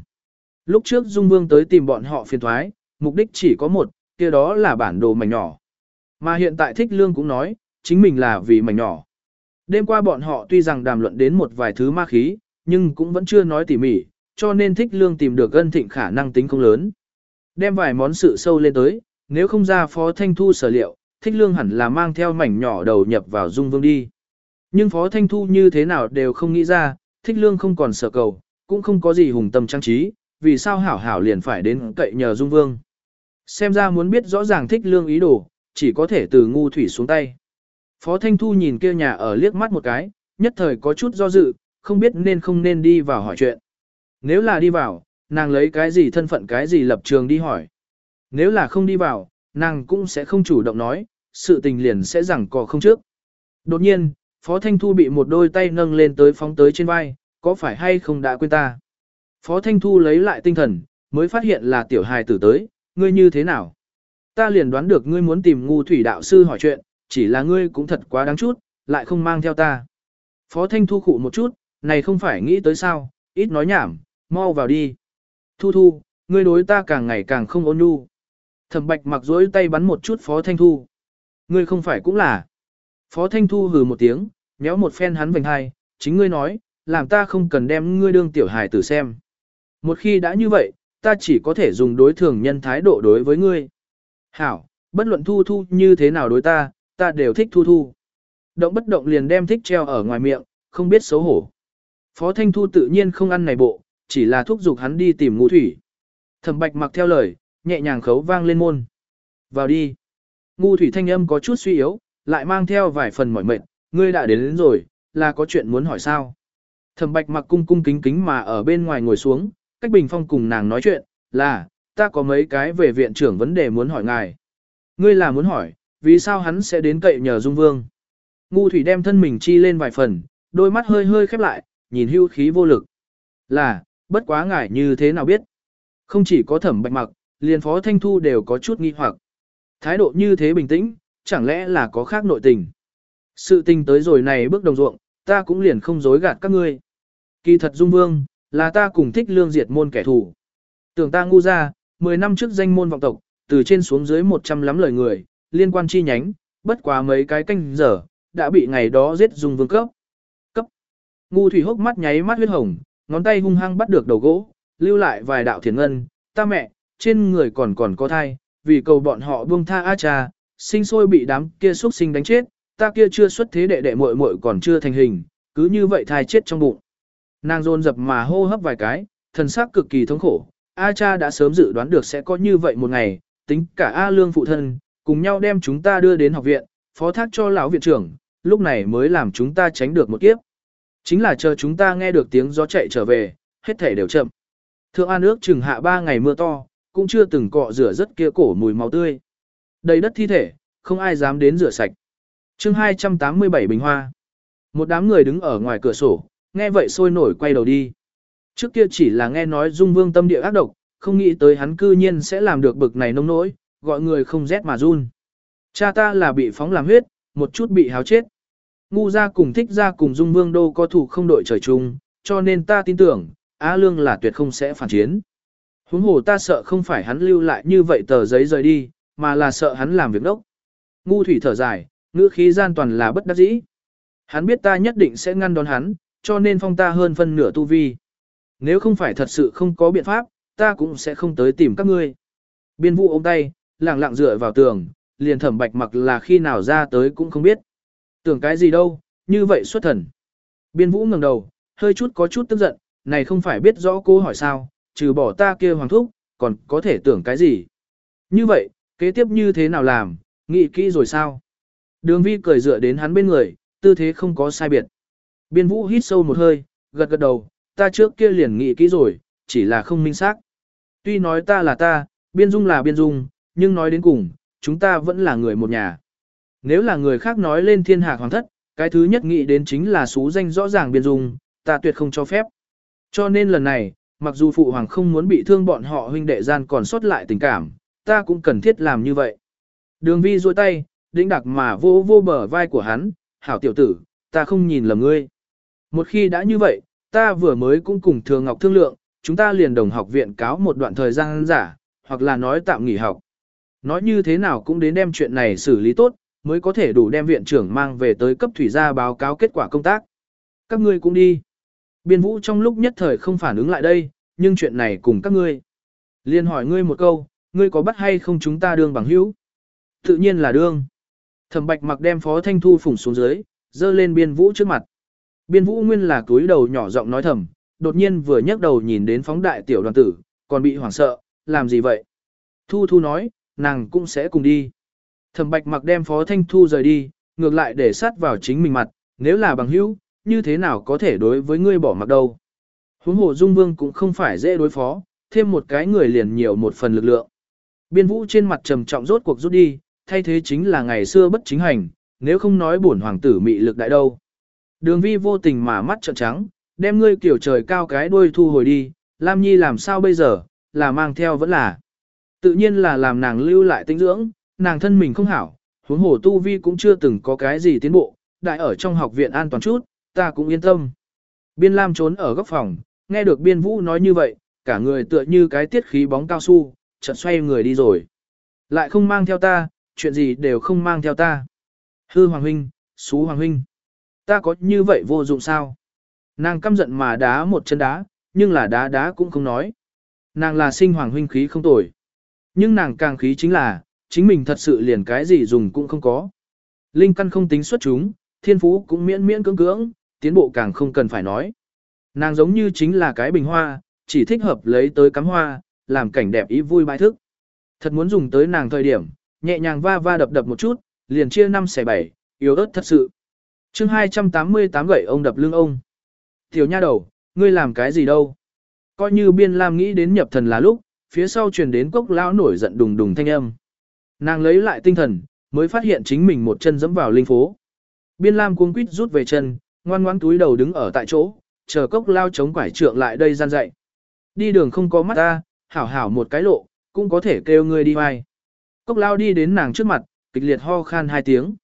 Lúc trước Dung Vương tới tìm bọn họ phiền thoái, mục đích chỉ có một, kia đó là bản đồ mảnh nhỏ. Mà hiện tại Thích Lương cũng nói, chính mình là vì mảnh nhỏ. Đêm qua bọn họ tuy rằng đàm luận đến một vài thứ ma khí, nhưng cũng vẫn chưa nói tỉ mỉ, cho nên Thích Lương tìm được ân thịnh khả năng tính không lớn. Đem vài món sự sâu lên tới, nếu không ra Phó Thanh Thu sở liệu, Thích Lương hẳn là mang theo mảnh nhỏ đầu nhập vào Dung Vương đi. Nhưng Phó Thanh Thu như thế nào đều không nghĩ ra, Thích Lương không còn sợ cầu, cũng không có gì hùng tâm trang trí, vì sao hảo hảo liền phải đến cậy nhờ Dung Vương. Xem ra muốn biết rõ ràng Thích Lương ý đồ, chỉ có thể từ ngu thủy xuống tay. Phó Thanh Thu nhìn kia nhà ở liếc mắt một cái, nhất thời có chút do dự, không biết nên không nên đi vào hỏi chuyện. Nếu là đi vào, nàng lấy cái gì thân phận cái gì lập trường đi hỏi. Nếu là không đi vào, nàng cũng sẽ không chủ động nói, sự tình liền sẽ rằng cò không trước. Đột nhiên, Phó Thanh Thu bị một đôi tay nâng lên tới phóng tới trên vai, có phải hay không đã quên ta? Phó Thanh Thu lấy lại tinh thần, mới phát hiện là tiểu hài tử tới, ngươi như thế nào? Ta liền đoán được ngươi muốn tìm ngu thủy đạo sư hỏi chuyện, chỉ là ngươi cũng thật quá đáng chút, lại không mang theo ta. Phó Thanh Thu khụ một chút, này không phải nghĩ tới sao, ít nói nhảm, mau vào đi. Thu Thu, ngươi đối ta càng ngày càng không ôn nhu. Thẩm Bạch mặc dối tay bắn một chút Phó Thanh Thu. Ngươi không phải cũng là. Phó Thanh Thu hừ một tiếng, nhéo một phen hắn vành hai, chính ngươi nói, làm ta không cần đem ngươi đương tiểu hài tử xem. Một khi đã như vậy, ta chỉ có thể dùng đối thường nhân thái độ đối với ngươi. Hảo, bất luận thu thu như thế nào đối ta, ta đều thích thu thu. Động bất động liền đem thích treo ở ngoài miệng, không biết xấu hổ. Phó Thanh Thu tự nhiên không ăn này bộ, chỉ là thúc giục hắn đi tìm ngũ thủy. Thẩm Bạch mặc theo lời, nhẹ nhàng khấu vang lên môn. Vào đi. Ngu thủy thanh âm có chút suy yếu, lại mang theo vài phần mỏi mệt, ngươi đã đến, đến rồi, là có chuyện muốn hỏi sao. Thẩm bạch mặc cung cung kính kính mà ở bên ngoài ngồi xuống, cách bình phong cùng nàng nói chuyện, là, ta có mấy cái về viện trưởng vấn đề muốn hỏi ngài. Ngươi là muốn hỏi, vì sao hắn sẽ đến cậy nhờ Dung Vương? Ngu thủy đem thân mình chi lên vài phần, đôi mắt hơi hơi khép lại, nhìn hưu khí vô lực. Là, bất quá ngài như thế nào biết? Không chỉ có thẩm bạch mặc, liền phó thanh thu đều có chút nghi hoặc. Thái độ như thế bình tĩnh, chẳng lẽ là có khác nội tình? Sự tình tới rồi này bước đồng ruộng, ta cũng liền không dối gạt các ngươi. Kỳ thật Dung Vương, là ta cùng thích lương diệt môn kẻ thù. Tưởng ta ngu ra, 10 năm trước danh môn vọng tộc, từ trên xuống dưới 100 lắm lời người, liên quan chi nhánh, bất quá mấy cái canh giờ, đã bị ngày đó giết Dung Vương cấp. Cấp. Ngu thủy hốc mắt nháy mắt huyết hồng, ngón tay hung hăng bắt được đầu gỗ, lưu lại vài đạo thiền ngân, ta mẹ, trên người còn còn có thai, vì cầu bọn họ buông tha A cha, sinh sôi bị đám kia xuất sinh đánh chết, ta kia chưa xuất thế đệ đệ muội muội còn chưa thành hình, cứ như vậy thai chết trong bụng. Nàng rôn dập mà hô hấp vài cái, thần sắc cực kỳ thống khổ, A cha đã sớm dự đoán được sẽ có như vậy một ngày, tính cả A lương phụ thân, cùng nhau đem chúng ta đưa đến học viện, phó thác cho lão viện trưởng, lúc này mới làm chúng ta tránh được một kiếp. Chính là chờ chúng ta nghe được tiếng gió chạy trở về, hết thể đều chậm. Thượng An ước chừng hạ ba ngày mưa to, cũng chưa từng cọ rửa rất kia cổ mùi máu tươi. Đầy đất thi thể, không ai dám đến rửa sạch chương 287 bình hoa. Một đám người đứng ở ngoài cửa sổ, nghe vậy sôi nổi quay đầu đi. Trước kia chỉ là nghe nói Dung Vương tâm địa ác độc, không nghĩ tới hắn cư nhiên sẽ làm được bực này nông nỗi, gọi người không rét mà run. Cha ta là bị phóng làm huyết, một chút bị háo chết. Ngu ra cùng thích ra cùng Dung Vương đô có thủ không đội trời chung, cho nên ta tin tưởng, Á Lương là tuyệt không sẽ phản chiến. Huống hồ ta sợ không phải hắn lưu lại như vậy tờ giấy rời đi, mà là sợ hắn làm việc đốc. Ngu thủy thở dài, ngữ khí gian toàn là bất đắc dĩ. Hắn biết ta nhất định sẽ ngăn đón hắn, cho nên phong ta hơn phân nửa tu vi. Nếu không phải thật sự không có biện pháp, ta cũng sẽ không tới tìm các ngươi. Biên vũ ôm tay, lẳng lặng dựa vào tường, liền thẩm bạch mặc là khi nào ra tới cũng không biết. Tưởng cái gì đâu, như vậy xuất thần. Biên vũ ngẩng đầu, hơi chút có chút tức giận, này không phải biết rõ cô hỏi sao, trừ bỏ ta kia hoàng thúc, còn có thể tưởng cái gì. Như vậy, kế tiếp như thế nào làm, nghĩ kỹ rồi sao? Đường vi cười dựa đến hắn bên người, tư thế không có sai biệt. Biên vũ hít sâu một hơi, gật gật đầu, ta trước kia liền nghĩ kỹ rồi, chỉ là không minh xác. Tuy nói ta là ta, biên dung là biên dung, nhưng nói đến cùng, chúng ta vẫn là người một nhà. Nếu là người khác nói lên thiên hạ hoàng thất, cái thứ nhất nghĩ đến chính là xú danh rõ ràng biên dung, ta tuyệt không cho phép. Cho nên lần này, mặc dù phụ hoàng không muốn bị thương bọn họ huynh đệ gian còn sót lại tình cảm, ta cũng cần thiết làm như vậy. Đường vi duỗi tay, đĩnh đặc mà vô vô bờ vai của hắn, hảo tiểu tử, ta không nhìn lầm ngươi. Một khi đã như vậy, ta vừa mới cũng cùng Thường Ngọc thương lượng, chúng ta liền đồng học viện cáo một đoạn thời gian giả, hoặc là nói tạm nghỉ học. Nói như thế nào cũng đến đem chuyện này xử lý tốt, mới có thể đủ đem viện trưởng mang về tới cấp thủy gia báo cáo kết quả công tác. Các ngươi cũng đi. Biên vũ trong lúc nhất thời không phản ứng lại đây, nhưng chuyện này cùng các ngươi. Liên hỏi ngươi một câu, ngươi có bắt hay không chúng ta đương bằng hữu? Tự nhiên là đương. Thẩm bạch mặc đem phó thanh thu phủng xuống dưới, dơ lên biên vũ trước mặt. Biên vũ nguyên là túi đầu nhỏ giọng nói thầm, đột nhiên vừa nhấc đầu nhìn đến phóng đại tiểu đoàn tử, còn bị hoảng sợ, làm gì vậy? Thu thu nói, nàng cũng sẽ cùng đi. Thẩm bạch mặc đem phó thanh thu rời đi, ngược lại để sát vào chính mình mặt, nếu là bằng hữu, như thế nào có thể đối với ngươi bỏ mặc đâu. Huống hồ Dung Vương cũng không phải dễ đối phó, thêm một cái người liền nhiều một phần lực lượng. Biên vũ trên mặt trầm trọng rốt cuộc rút đi, thay thế chính là ngày xưa bất chính hành, nếu không nói bổn hoàng tử mị lực đại đâu. Đường vi vô tình mà mắt trợn trắng, đem ngươi kiểu trời cao cái đuôi thu hồi đi, Lam Nhi làm sao bây giờ, là mang theo vẫn là. Tự nhiên là làm nàng lưu lại tinh dưỡng, nàng thân mình không hảo, huống hồ tu vi cũng chưa từng có cái gì tiến bộ, đại ở trong học viện an toàn chút, ta cũng yên tâm. Biên Lam trốn ở góc phòng, nghe được biên vũ nói như vậy, cả người tựa như cái tiết khí bóng cao su, chợt xoay người đi rồi. Lại không mang theo ta, chuyện gì đều không mang theo ta. Hư Hoàng Huynh, Xú Hoàng Huynh. Ta có như vậy vô dụng sao? Nàng căm giận mà đá một chân đá, nhưng là đá đá cũng không nói. Nàng là sinh Hoàng Huynh khí không tồi. Nhưng nàng càng khí chính là, chính mình thật sự liền cái gì dùng cũng không có. Linh căn không tính xuất chúng, thiên phú cũng miễn miễn cưỡng cưỡng, tiến bộ càng không cần phải nói. Nàng giống như chính là cái bình hoa, chỉ thích hợp lấy tới cắm hoa, làm cảnh đẹp ý vui bãi thức. Thật muốn dùng tới nàng thời điểm, nhẹ nhàng va va đập đập một chút, liền chia năm xẻ bảy, yếu ớt thật sự. chương 288 gậy ông đập lưng ông. Tiểu nha đầu, ngươi làm cái gì đâu? Coi như biên lam nghĩ đến nhập thần là lúc, phía sau truyền đến cốc lão nổi giận đùng đùng thanh âm. Nàng lấy lại tinh thần, mới phát hiện chính mình một chân dẫm vào linh phố. Biên lam cuống quýt rút về chân, ngoan ngoãn túi đầu đứng ở tại chỗ, chờ cốc lao chống quải trượng lại đây gian dậy. Đi đường không có mắt ta, hảo hảo một cái lộ, cũng có thể kêu ngươi đi vai. Cốc lao đi đến nàng trước mặt, kịch liệt ho khan hai tiếng.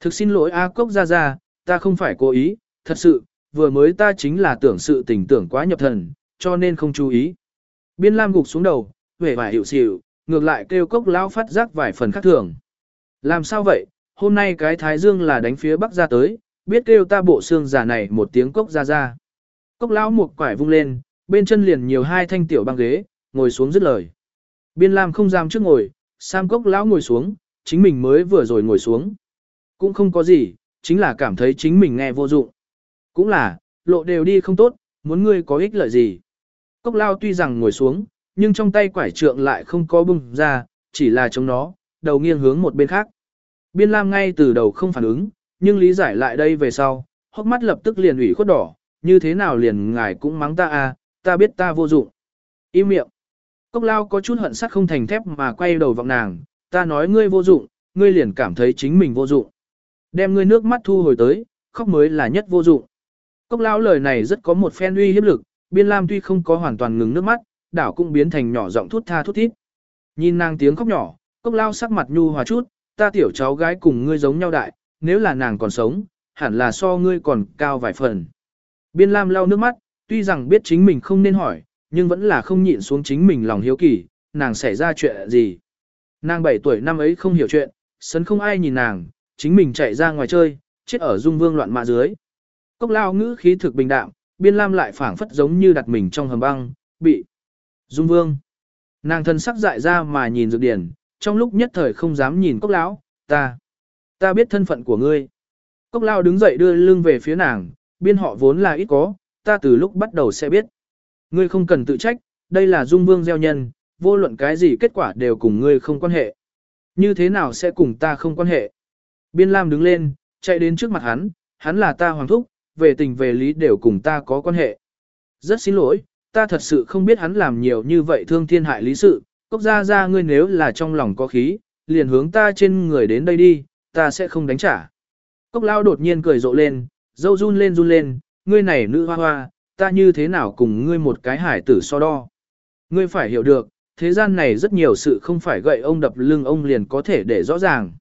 Thực xin lỗi A Cốc ra ra, ta không phải cố ý, thật sự, vừa mới ta chính là tưởng sự tình tưởng quá nhập thần, cho nên không chú ý. Biên Lam gục xuống đầu, vẻ vải hiệu xỉu, ngược lại kêu Cốc lao phát giác vài phần khác thường. Làm sao vậy, hôm nay cái Thái Dương là đánh phía Bắc ra tới, biết kêu ta bộ xương giả này một tiếng Cốc ra ra. Cốc lão một quải vung lên, bên chân liền nhiều hai thanh tiểu băng ghế, ngồi xuống dứt lời. Biên Lam không dám trước ngồi, Sam Cốc lão ngồi xuống, chính mình mới vừa rồi ngồi xuống. Cũng không có gì, chính là cảm thấy chính mình nghe vô dụng. Cũng là, lộ đều đi không tốt, muốn ngươi có ích lợi gì. Cốc lao tuy rằng ngồi xuống, nhưng trong tay quải trượng lại không có bung ra, chỉ là chống nó, đầu nghiêng hướng một bên khác. Biên Lam ngay từ đầu không phản ứng, nhưng lý giải lại đây về sau, hốc mắt lập tức liền ủy khuất đỏ, như thế nào liền ngài cũng mắng ta à, ta biết ta vô dụng. Im miệng. Cốc lao có chút hận sắt không thành thép mà quay đầu vọng nàng, ta nói ngươi vô dụng, ngươi liền cảm thấy chính mình vô dụng. Đem ngươi nước mắt thu hồi tới, khóc mới là nhất vô dụng. Cốc lao lời này rất có một phen uy hiếp lực, biên lam tuy không có hoàn toàn ngừng nước mắt, đảo cũng biến thành nhỏ giọng thút tha thút thít. Nhìn nàng tiếng khóc nhỏ, cốc lao sắc mặt nhu hòa chút, ta tiểu cháu gái cùng ngươi giống nhau đại, nếu là nàng còn sống, hẳn là so ngươi còn cao vài phần. Biên lam lau nước mắt, tuy rằng biết chính mình không nên hỏi, nhưng vẫn là không nhịn xuống chính mình lòng hiếu kỳ, nàng xảy ra chuyện gì. Nàng 7 tuổi năm ấy không hiểu chuyện, sấn không ai nhìn nàng, chính mình chạy ra ngoài chơi, chết ở dung vương loạn mạ dưới. Cốc lao ngữ khí thực bình đạm, biên lam lại phảng phất giống như đặt mình trong hầm băng, bị dung vương. Nàng thân sắc dại ra mà nhìn dược điển, trong lúc nhất thời không dám nhìn cốc lão, ta, ta biết thân phận của ngươi. Cốc lao đứng dậy đưa lưng về phía nàng, biên họ vốn là ít có, ta từ lúc bắt đầu sẽ biết. Ngươi không cần tự trách, đây là dung vương gieo nhân, vô luận cái gì kết quả đều cùng ngươi không quan hệ. Như thế nào sẽ cùng ta không quan hệ? Biên Lam đứng lên, chạy đến trước mặt hắn, hắn là ta hoàng thúc, về tình về lý đều cùng ta có quan hệ. Rất xin lỗi, ta thật sự không biết hắn làm nhiều như vậy thương thiên hại lý sự, cốc ra ra ngươi nếu là trong lòng có khí, liền hướng ta trên người đến đây đi, ta sẽ không đánh trả. Cốc lao đột nhiên cười rộ lên, dâu run lên run lên, ngươi này nữ hoa hoa, ta như thế nào cùng ngươi một cái hải tử so đo. Ngươi phải hiểu được, thế gian này rất nhiều sự không phải gậy ông đập lưng ông liền có thể để rõ ràng.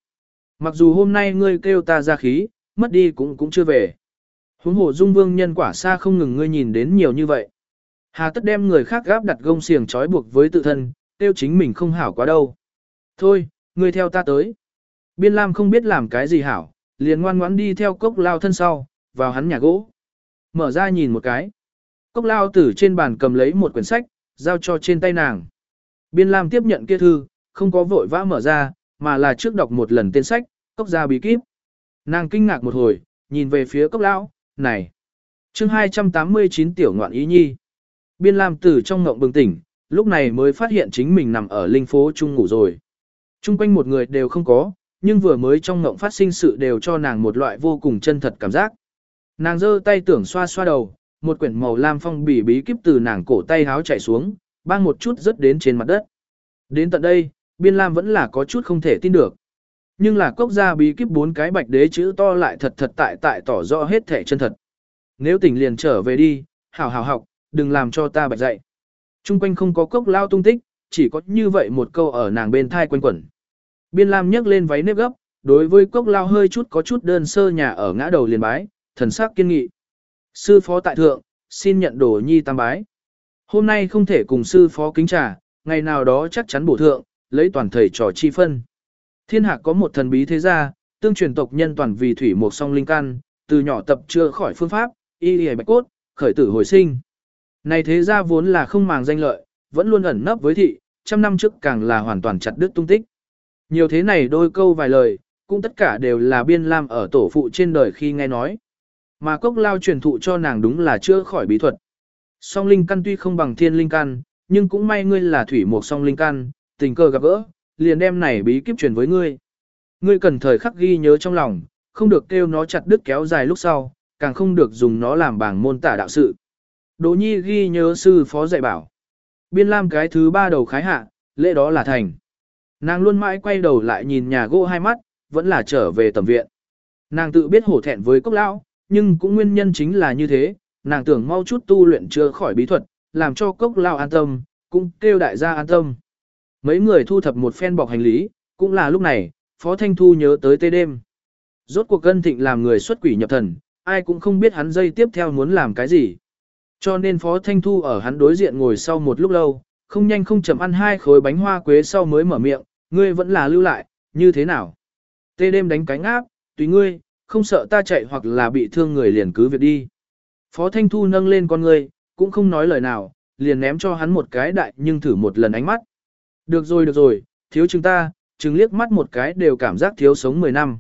Mặc dù hôm nay ngươi kêu ta ra khí, mất đi cũng cũng chưa về. Huống hồ dung vương nhân quả xa không ngừng ngươi nhìn đến nhiều như vậy. Hà tất đem người khác gáp đặt gông xiềng trói buộc với tự thân, tiêu chính mình không hảo quá đâu. Thôi, ngươi theo ta tới. Biên Lam không biết làm cái gì hảo, liền ngoan ngoãn đi theo cốc lao thân sau, vào hắn nhà gỗ. Mở ra nhìn một cái. Cốc lao tử trên bàn cầm lấy một quyển sách, giao cho trên tay nàng. Biên Lam tiếp nhận kia thư, không có vội vã mở ra, mà là trước đọc một lần tên sách, cốc ra bí kíp. Nàng kinh ngạc một hồi, nhìn về phía cốc lão, này. chương 289 tiểu ngoạn ý nhi. Biên Lam từ trong ngộng bừng tỉnh, lúc này mới phát hiện chính mình nằm ở linh phố chung ngủ rồi. Trung quanh một người đều không có, nhưng vừa mới trong ngộng phát sinh sự đều cho nàng một loại vô cùng chân thật cảm giác. Nàng giơ tay tưởng xoa xoa đầu, một quyển màu lam phong bì bí kíp từ nàng cổ tay háo chạy xuống, bang một chút rớt đến trên mặt đất. Đến tận đây, Biên Lam vẫn là có chút không thể tin được. Nhưng là cốc gia bí kíp bốn cái bạch đế chữ to lại thật thật tại tại tỏ rõ hết thể chân thật. Nếu tỉnh liền trở về đi, hảo hảo học, đừng làm cho ta bạch dạy. Trung quanh không có cốc lao tung tích, chỉ có như vậy một câu ở nàng bên thai quanh quẩn. Biên Lam nhấc lên váy nếp gấp, đối với cốc lao hơi chút có chút đơn sơ nhà ở ngã đầu liền bái, thần sắc kiên nghị. Sư phó tại thượng, xin nhận đồ nhi tam bái. Hôm nay không thể cùng sư phó kính trà, ngày nào đó chắc chắn bổ thượng, lấy toàn thầy trò chi phân. Thiên hạ có một thần bí thế gia, tương truyền tộc nhân toàn vì thủy một song linh căn, từ nhỏ tập chưa khỏi phương pháp, y y bạch cốt, khởi tử hồi sinh. Này thế gia vốn là không màng danh lợi, vẫn luôn ẩn nấp với thị, trăm năm trước càng là hoàn toàn chặt đứt tung tích. Nhiều thế này đôi câu vài lời, cũng tất cả đều là biên lam ở tổ phụ trên đời khi nghe nói. Mà cốc lao truyền thụ cho nàng đúng là chưa khỏi bí thuật. Song linh căn tuy không bằng thiên linh căn, nhưng cũng may ngươi là thủy một song linh căn, tình cờ gặp gỡ, liền đem này bí kíp truyền với ngươi. Ngươi cần thời khắc ghi nhớ trong lòng, không được kêu nó chặt đứt kéo dài lúc sau, càng không được dùng nó làm bảng môn tả đạo sự. Đỗ Nhi ghi nhớ sư phó dạy bảo. Biên Lam cái thứ ba đầu khái hạ, lễ đó là thành. Nàng luôn mãi quay đầu lại nhìn nhà gỗ hai mắt, vẫn là trở về tầm viện. Nàng tự biết hổ thẹn với cốc lão, nhưng cũng nguyên nhân chính là như thế, nàng tưởng mau chút tu luyện chưa khỏi bí thuật, làm cho cốc lao an tâm, cũng kêu đại gia an tâm. Mấy người thu thập một phen bọc hành lý, cũng là lúc này, Phó Thanh Thu nhớ tới tê đêm. Rốt cuộc cân thịnh làm người xuất quỷ nhập thần, ai cũng không biết hắn dây tiếp theo muốn làm cái gì. Cho nên Phó Thanh Thu ở hắn đối diện ngồi sau một lúc lâu, không nhanh không chậm ăn hai khối bánh hoa quế sau mới mở miệng, ngươi vẫn là lưu lại, như thế nào? Tê đêm đánh cánh áp, tùy ngươi, không sợ ta chạy hoặc là bị thương người liền cứ việc đi. Phó Thanh Thu nâng lên con ngươi, cũng không nói lời nào, liền ném cho hắn một cái đại nhưng thử một lần ánh mắt. Được rồi được rồi, thiếu chúng ta, chứng liếc mắt một cái đều cảm giác thiếu sống 10 năm.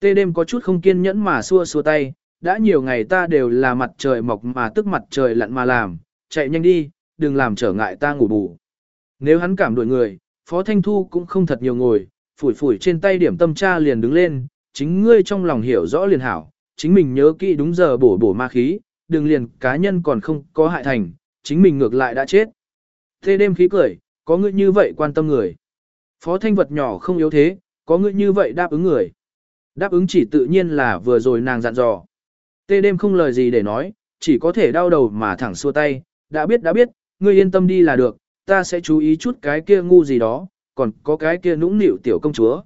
Tê đêm có chút không kiên nhẫn mà xua xua tay, đã nhiều ngày ta đều là mặt trời mọc mà tức mặt trời lặn mà làm, chạy nhanh đi, đừng làm trở ngại ta ngủ bù. Nếu hắn cảm đuổi người, Phó Thanh Thu cũng không thật nhiều ngồi, phủi phủi trên tay điểm tâm tra liền đứng lên, chính ngươi trong lòng hiểu rõ liền hảo, chính mình nhớ kỹ đúng giờ bổ bổ ma khí, đừng liền cá nhân còn không có hại thành, chính mình ngược lại đã chết. Thế đêm khí cười, có ngươi như vậy quan tâm người. Phó Thanh vật nhỏ không yếu thế, có ngươi như vậy đáp ứng người. Đáp ứng chỉ tự nhiên là vừa rồi nàng dặn dò. Tê đêm không lời gì để nói, chỉ có thể đau đầu mà thẳng xua tay, đã biết đã biết, ngươi yên tâm đi là được, ta sẽ chú ý chút cái kia ngu gì đó, còn có cái kia nũng nịu tiểu công chúa.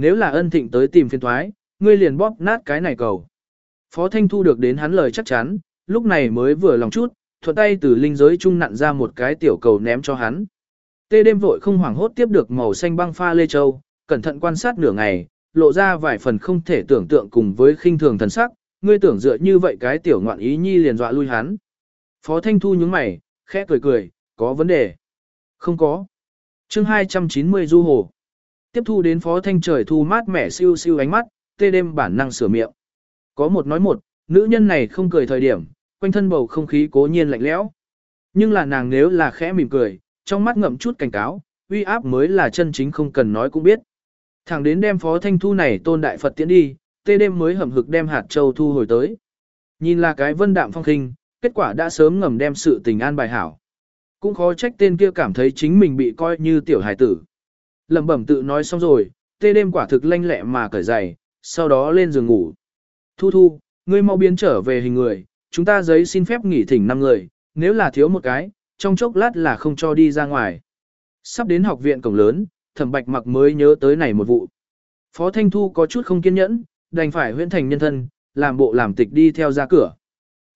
Nếu là ân thịnh tới tìm phiên thoái, ngươi liền bóp nát cái này cầu. Phó Thanh thu được đến hắn lời chắc chắn, lúc này mới vừa lòng chút, thuận tay từ linh giới trung nặn ra một cái tiểu cầu ném cho hắn. Tê đêm vội không hoảng hốt tiếp được màu xanh băng pha lê châu, cẩn thận quan sát nửa ngày, lộ ra vài phần không thể tưởng tượng cùng với khinh thường thần sắc, ngươi tưởng dựa như vậy cái tiểu ngoạn ý nhi liền dọa lui hắn. Phó Thanh Thu nhướng mày, khẽ cười cười, có vấn đề. Không có. chương 290 du hồ. Tiếp thu đến Phó Thanh trời thu mát mẻ siêu siêu ánh mắt, tê đêm bản năng sửa miệng. Có một nói một, nữ nhân này không cười thời điểm, quanh thân bầu không khí cố nhiên lạnh lẽo. Nhưng là nàng nếu là khẽ mỉm cười, trong mắt ngậm chút cảnh cáo, uy áp mới là chân chính không cần nói cũng biết. Thẳng đến đem Phó Thanh Thu này tôn đại Phật tiễn đi, tê đêm mới hầm hực đem hạt châu thu hồi tới. Nhìn là cái vân đạm phong khinh, kết quả đã sớm ngầm đem sự tình an bài hảo. Cũng khó trách tên kia cảm thấy chính mình bị coi như tiểu hải tử. Lẩm bẩm tự nói xong rồi, tê đêm quả thực lanh lẹ mà cởi giày, sau đó lên giường ngủ. Thu thu, ngươi mau biến trở về hình người, chúng ta giấy xin phép nghỉ thỉnh năm người, nếu là thiếu một cái, trong chốc lát là không cho đi ra ngoài. Sắp đến học viện cổng lớn, thẩm bạch mặc mới nhớ tới này một vụ. Phó Thanh Thu có chút không kiên nhẫn, đành phải huyễn thành nhân thân, làm bộ làm tịch đi theo ra cửa.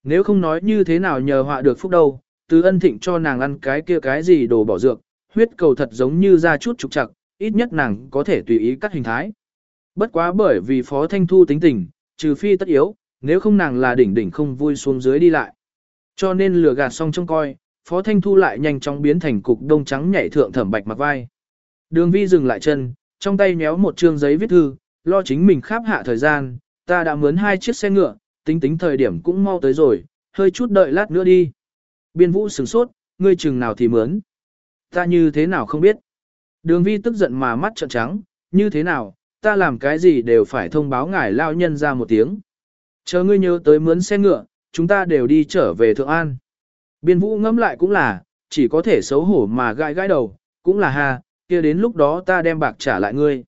Nếu không nói như thế nào nhờ họa được phúc đâu, từ ân thịnh cho nàng ăn cái kia cái gì đồ bỏ dược, huyết cầu thật giống như ra chút trục trặc, ít nhất nàng có thể tùy ý cắt hình thái. Bất quá bởi vì Phó Thanh Thu tính tình, trừ phi tất yếu, nếu không nàng là đỉnh đỉnh không vui xuống dưới đi lại. Cho nên lừa gạt xong trông coi, Phó Thanh Thu lại nhanh chóng biến thành cục đông trắng nhảy thượng thẩm bạch mặc vai. Đường vi dừng lại chân, trong tay nhéo một trương giấy viết thư, lo chính mình kháp hạ thời gian, ta đã mướn hai chiếc xe ngựa, tính tính thời điểm cũng mau tới rồi, hơi chút đợi lát nữa đi. Biên vũ sửng sốt, ngươi chừng nào thì mướn. Ta như thế nào không biết. Đường vi tức giận mà mắt trợn trắng, như thế nào, ta làm cái gì đều phải thông báo ngài lao nhân ra một tiếng. Chờ ngươi nhớ tới mướn xe ngựa, chúng ta đều đi trở về Thượng An. Biên vũ ngẫm lại cũng là, chỉ có thể xấu hổ mà gãi gãi đầu, cũng là ha, kia đến lúc đó ta đem bạc trả lại ngươi.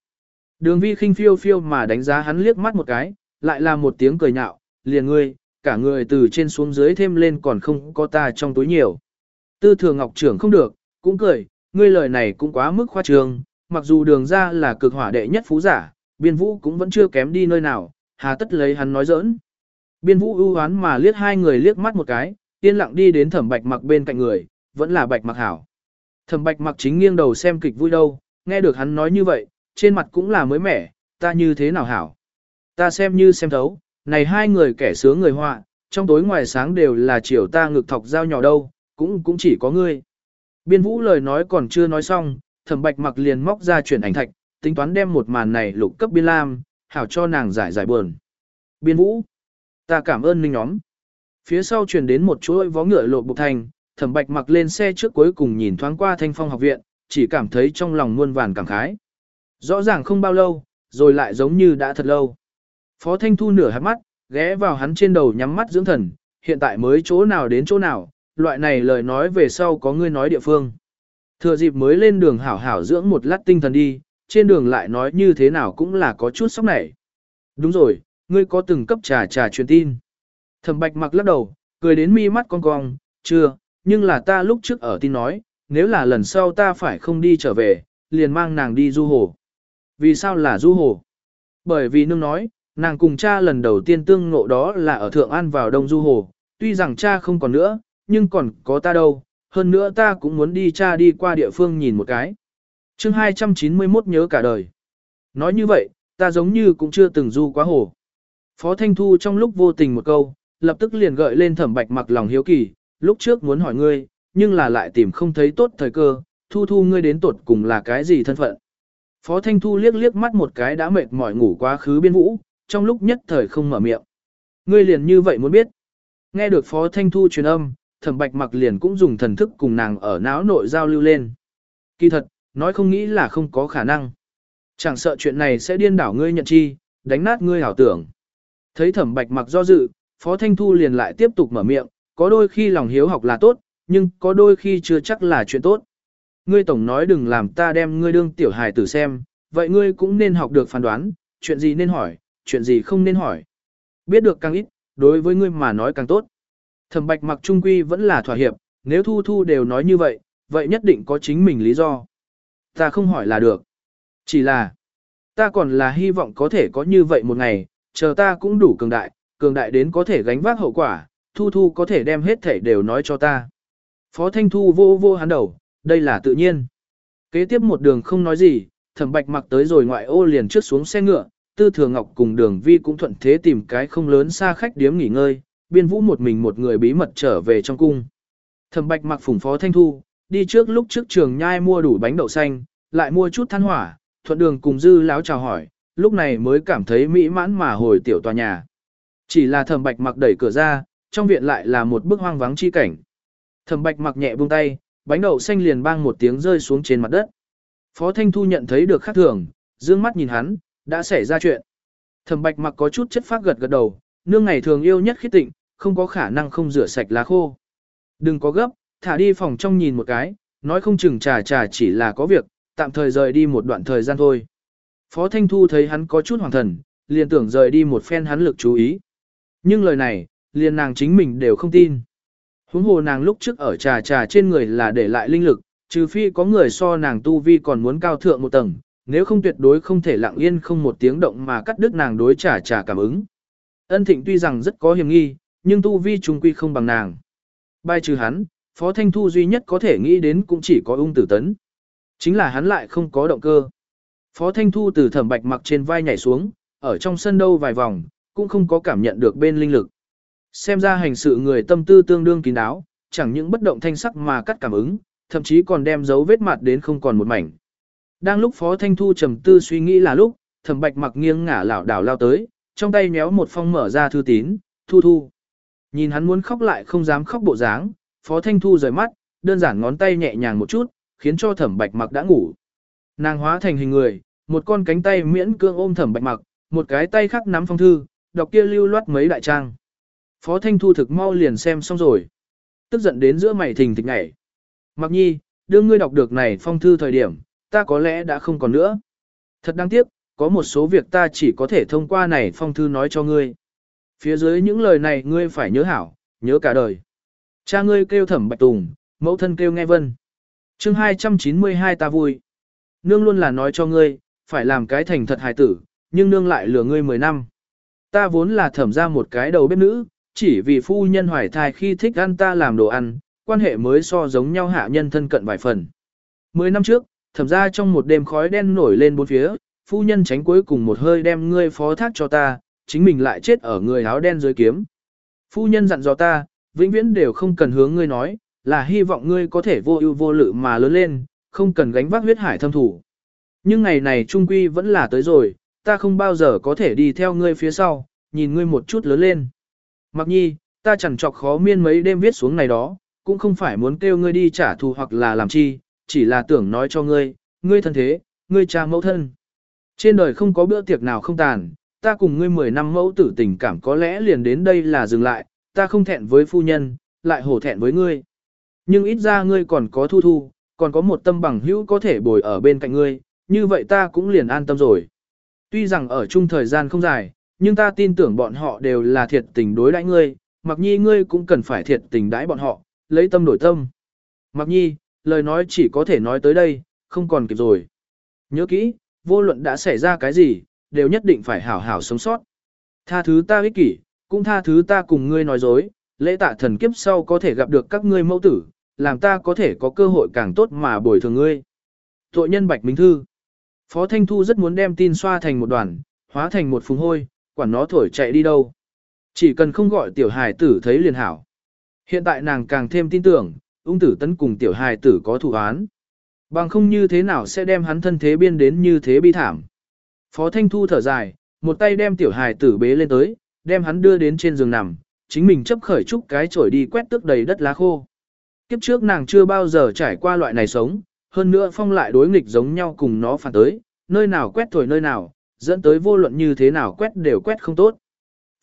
Đường vi khinh phiêu phiêu mà đánh giá hắn liếc mắt một cái, lại là một tiếng cười nhạo, liền ngươi, cả người từ trên xuống dưới thêm lên còn không có ta trong túi nhiều. Tư Thừa ngọc trưởng không được, cũng cười, ngươi lời này cũng quá mức khoa trương, mặc dù đường ra là cực hỏa đệ nhất phú giả, biên vũ cũng vẫn chưa kém đi nơi nào, hà tất lấy hắn nói giỡn. Biên vũ ưu hoán mà liếc hai người liếc mắt một cái, yên lặng đi đến thẩm bạch mặc bên cạnh người, vẫn là bạch mặc hảo. Thẩm bạch mặc chính nghiêng đầu xem kịch vui đâu, nghe được hắn nói như vậy, trên mặt cũng là mới mẻ, ta như thế nào hảo. Ta xem như xem thấu, này hai người kẻ sướng người họa, trong tối ngoài sáng đều là chiều ta ngực thọc dao nhỏ đâu, cũng cũng chỉ có ngươi. Biên vũ lời nói còn chưa nói xong, thẩm bạch mặc liền móc ra chuyển ảnh thạch, tính toán đem một màn này lục cấp biên lam, hảo cho nàng giải giải buồn. Biên vũ, ta cảm ơn ninh nhóm. Phía sau truyền đến một chuỗi vó ngựa lộ bục thành, thẩm bạch mặc lên xe trước cuối cùng nhìn thoáng qua thanh phong học viện, chỉ cảm thấy trong lòng muôn vàn cảm khái. Rõ ràng không bao lâu, rồi lại giống như đã thật lâu. Phó Thanh Thu nửa hạt mắt, ghé vào hắn trên đầu nhắm mắt dưỡng thần, hiện tại mới chỗ nào đến chỗ nào, loại này lời nói về sau có ngươi nói địa phương. Thừa dịp mới lên đường hảo hảo dưỡng một lát tinh thần đi, trên đường lại nói như thế nào cũng là có chút sốc nảy. Đúng rồi, ngươi có từng cấp trà trà truyền tin. Thẩm bạch mặc lắc đầu, cười đến mi mắt cong cong, chưa, nhưng là ta lúc trước ở tin nói, nếu là lần sau ta phải không đi trở về, liền mang nàng đi du hồ. Vì sao là du hồ? Bởi vì nương nói, nàng cùng cha lần đầu tiên tương ngộ đó là ở Thượng An vào Đông Du Hồ, tuy rằng cha không còn nữa, nhưng còn có ta đâu, hơn nữa ta cũng muốn đi cha đi qua địa phương nhìn một cái. chương 291 nhớ cả đời. Nói như vậy, ta giống như cũng chưa từng du quá hồ. Phó Thanh Thu trong lúc vô tình một câu, lập tức liền gợi lên thẩm bạch mặc lòng hiếu kỳ, lúc trước muốn hỏi ngươi, nhưng là lại tìm không thấy tốt thời cơ, thu thu ngươi đến tột cùng là cái gì thân phận. Phó Thanh Thu liếc liếc mắt một cái đã mệt mỏi ngủ quá khứ biên vũ, trong lúc nhất thời không mở miệng. Ngươi liền như vậy muốn biết. Nghe được Phó Thanh Thu truyền âm, thẩm bạch mặc liền cũng dùng thần thức cùng nàng ở não nội giao lưu lên. Kỳ thật, nói không nghĩ là không có khả năng. Chẳng sợ chuyện này sẽ điên đảo ngươi nhận chi, đánh nát ngươi hảo tưởng. Thấy thẩm bạch mặc do dự, Phó Thanh Thu liền lại tiếp tục mở miệng, có đôi khi lòng hiếu học là tốt, nhưng có đôi khi chưa chắc là chuyện tốt. Ngươi tổng nói đừng làm ta đem ngươi đương tiểu hài tử xem, vậy ngươi cũng nên học được phán đoán, chuyện gì nên hỏi, chuyện gì không nên hỏi. Biết được càng ít, đối với ngươi mà nói càng tốt. Thẩm bạch mặc trung quy vẫn là thỏa hiệp, nếu thu thu đều nói như vậy, vậy nhất định có chính mình lý do. Ta không hỏi là được. Chỉ là, ta còn là hy vọng có thể có như vậy một ngày, chờ ta cũng đủ cường đại, cường đại đến có thể gánh vác hậu quả, thu thu có thể đem hết thể đều nói cho ta. Phó Thanh Thu vô vô hắn đầu, đây là tự nhiên. Kế tiếp một đường không nói gì, thẩm bạch mặc tới rồi ngoại ô liền trước xuống xe ngựa, tư thừa ngọc cùng đường vi cũng thuận thế tìm cái không lớn xa khách điếm nghỉ ngơi, biên vũ một mình một người bí mật trở về trong cung. Thẩm bạch mặc phủng phó thanh thu, đi trước lúc trước trường nhai mua đủ bánh đậu xanh, lại mua chút than hỏa, thuận đường cùng dư láo chào hỏi, lúc này mới cảm thấy mỹ mãn mà hồi tiểu tòa nhà. Chỉ là thẩm bạch mặc đẩy cửa ra, trong viện lại là một bức hoang vắng chi cảnh. Thẩm bạch mặc nhẹ buông tay, bánh đậu xanh liền bang một tiếng rơi xuống trên mặt đất. Phó Thanh Thu nhận thấy được khác thường, dương mắt nhìn hắn, đã xảy ra chuyện. Thẩm bạch mặc có chút chất phát gật gật đầu, nương ngày thường yêu nhất khi tịnh, không có khả năng không rửa sạch lá khô. Đừng có gấp, thả đi phòng trong nhìn một cái, nói không chừng trà trà chỉ là có việc, tạm thời rời đi một đoạn thời gian thôi. Phó Thanh Thu thấy hắn có chút hoàng thần, liền tưởng rời đi một phen hắn lực chú ý. Nhưng lời này, liền nàng chính mình đều không tin. Huống hồ nàng lúc trước ở trà trà trên người là để lại linh lực, trừ phi có người so nàng tu vi còn muốn cao thượng một tầng, nếu không tuyệt đối không thể lặng yên không một tiếng động mà cắt đứt nàng đối trà trà cảm ứng. Ân thịnh tuy rằng rất có hiểm nghi, nhưng tu vi trung quy không bằng nàng. Bài trừ hắn, Phó Thanh Thu duy nhất có thể nghĩ đến cũng chỉ có ung tử tấn. Chính là hắn lại không có động cơ. Phó Thanh Thu từ thẩm bạch mặc trên vai nhảy xuống, ở trong sân đâu vài vòng, cũng không có cảm nhận được bên linh lực. Xem ra hành sự người tâm tư tương đương kín đáo, chẳng những bất động thanh sắc mà cắt cảm ứng, thậm chí còn đem dấu vết mặt đến không còn một mảnh. Đang lúc Phó Thanh Thu trầm tư suy nghĩ là lúc, Thẩm Bạch mặc nghiêng ngả lảo đảo lao tới, trong tay méo một phong mở ra thư tín, thu thu. Nhìn hắn muốn khóc lại không dám khóc bộ dáng, Phó Thanh Thu rời mắt, đơn giản ngón tay nhẹ nhàng một chút, khiến cho Thẩm Bạch mặc đã ngủ. Nàng hóa thành hình người, một con cánh tay miễn cương ôm Thẩm Bạch mặc, một cái tay khác nắm phong thư, đọc kia lưu loát mấy đại trang. Phó Thanh Thu thực mau liền xem xong rồi. Tức giận đến giữa mày thình thịch nhảy. Mặc nhi, đưa ngươi đọc được này phong thư thời điểm, ta có lẽ đã không còn nữa. Thật đáng tiếc, có một số việc ta chỉ có thể thông qua này phong thư nói cho ngươi. Phía dưới những lời này ngươi phải nhớ hảo, nhớ cả đời. Cha ngươi kêu thẩm bạch tùng, mẫu thân kêu nghe vân. chương 292 ta vui. Nương luôn là nói cho ngươi, phải làm cái thành thật hài tử, nhưng nương lại lừa ngươi 10 năm. Ta vốn là thẩm ra một cái đầu bếp nữ, chỉ vì phu nhân hoài thai khi thích ăn ta làm đồ ăn, quan hệ mới so giống nhau hạ nhân thân cận vài phần. Mười năm trước, thẩm ra trong một đêm khói đen nổi lên bốn phía, phu nhân tránh cuối cùng một hơi đem ngươi phó thác cho ta, chính mình lại chết ở người áo đen dưới kiếm. Phu nhân dặn dò ta, vĩnh viễn đều không cần hướng ngươi nói, là hy vọng ngươi có thể vô ưu vô lự mà lớn lên, không cần gánh vác huyết hải thâm thủ. Nhưng ngày này trung quy vẫn là tới rồi, ta không bao giờ có thể đi theo ngươi phía sau, nhìn ngươi một chút lớn lên. Mặc nhi, ta chẳng chọc khó miên mấy đêm viết xuống này đó, cũng không phải muốn kêu ngươi đi trả thù hoặc là làm chi, chỉ là tưởng nói cho ngươi, ngươi thân thế, ngươi cha mẫu thân. Trên đời không có bữa tiệc nào không tàn, ta cùng ngươi 10 năm mẫu tử tình cảm có lẽ liền đến đây là dừng lại, ta không thẹn với phu nhân, lại hổ thẹn với ngươi. Nhưng ít ra ngươi còn có thu thu, còn có một tâm bằng hữu có thể bồi ở bên cạnh ngươi, như vậy ta cũng liền an tâm rồi. Tuy rằng ở chung thời gian không dài, nhưng ta tin tưởng bọn họ đều là thiệt tình đối đãi ngươi, mặc nhi ngươi cũng cần phải thiệt tình đãi bọn họ, lấy tâm đổi tâm. Mặc nhi, lời nói chỉ có thể nói tới đây, không còn kịp rồi. Nhớ kỹ, vô luận đã xảy ra cái gì, đều nhất định phải hảo hảo sống sót. Tha thứ ta ích kỷ, cũng tha thứ ta cùng ngươi nói dối, lễ tạ thần kiếp sau có thể gặp được các ngươi mẫu tử, làm ta có thể có cơ hội càng tốt mà bồi thường ngươi. Tội nhân Bạch Minh Thư Phó Thanh Thu rất muốn đem tin xoa thành một đoàn, hóa thành một phùng hôi, quản nó thổi chạy đi đâu. Chỉ cần không gọi tiểu hài tử thấy liền hảo. Hiện tại nàng càng thêm tin tưởng, ung tử tấn cùng tiểu hài tử có thủ án. Bằng không như thế nào sẽ đem hắn thân thế biên đến như thế bi thảm. Phó Thanh Thu thở dài, một tay đem tiểu hài tử bế lên tới, đem hắn đưa đến trên giường nằm, chính mình chấp khởi trúc cái chổi đi quét tước đầy đất lá khô. Kiếp trước nàng chưa bao giờ trải qua loại này sống, hơn nữa phong lại đối nghịch giống nhau cùng nó phản tới, nơi nào quét thổi nơi nào, dẫn tới vô luận như thế nào quét đều quét không tốt.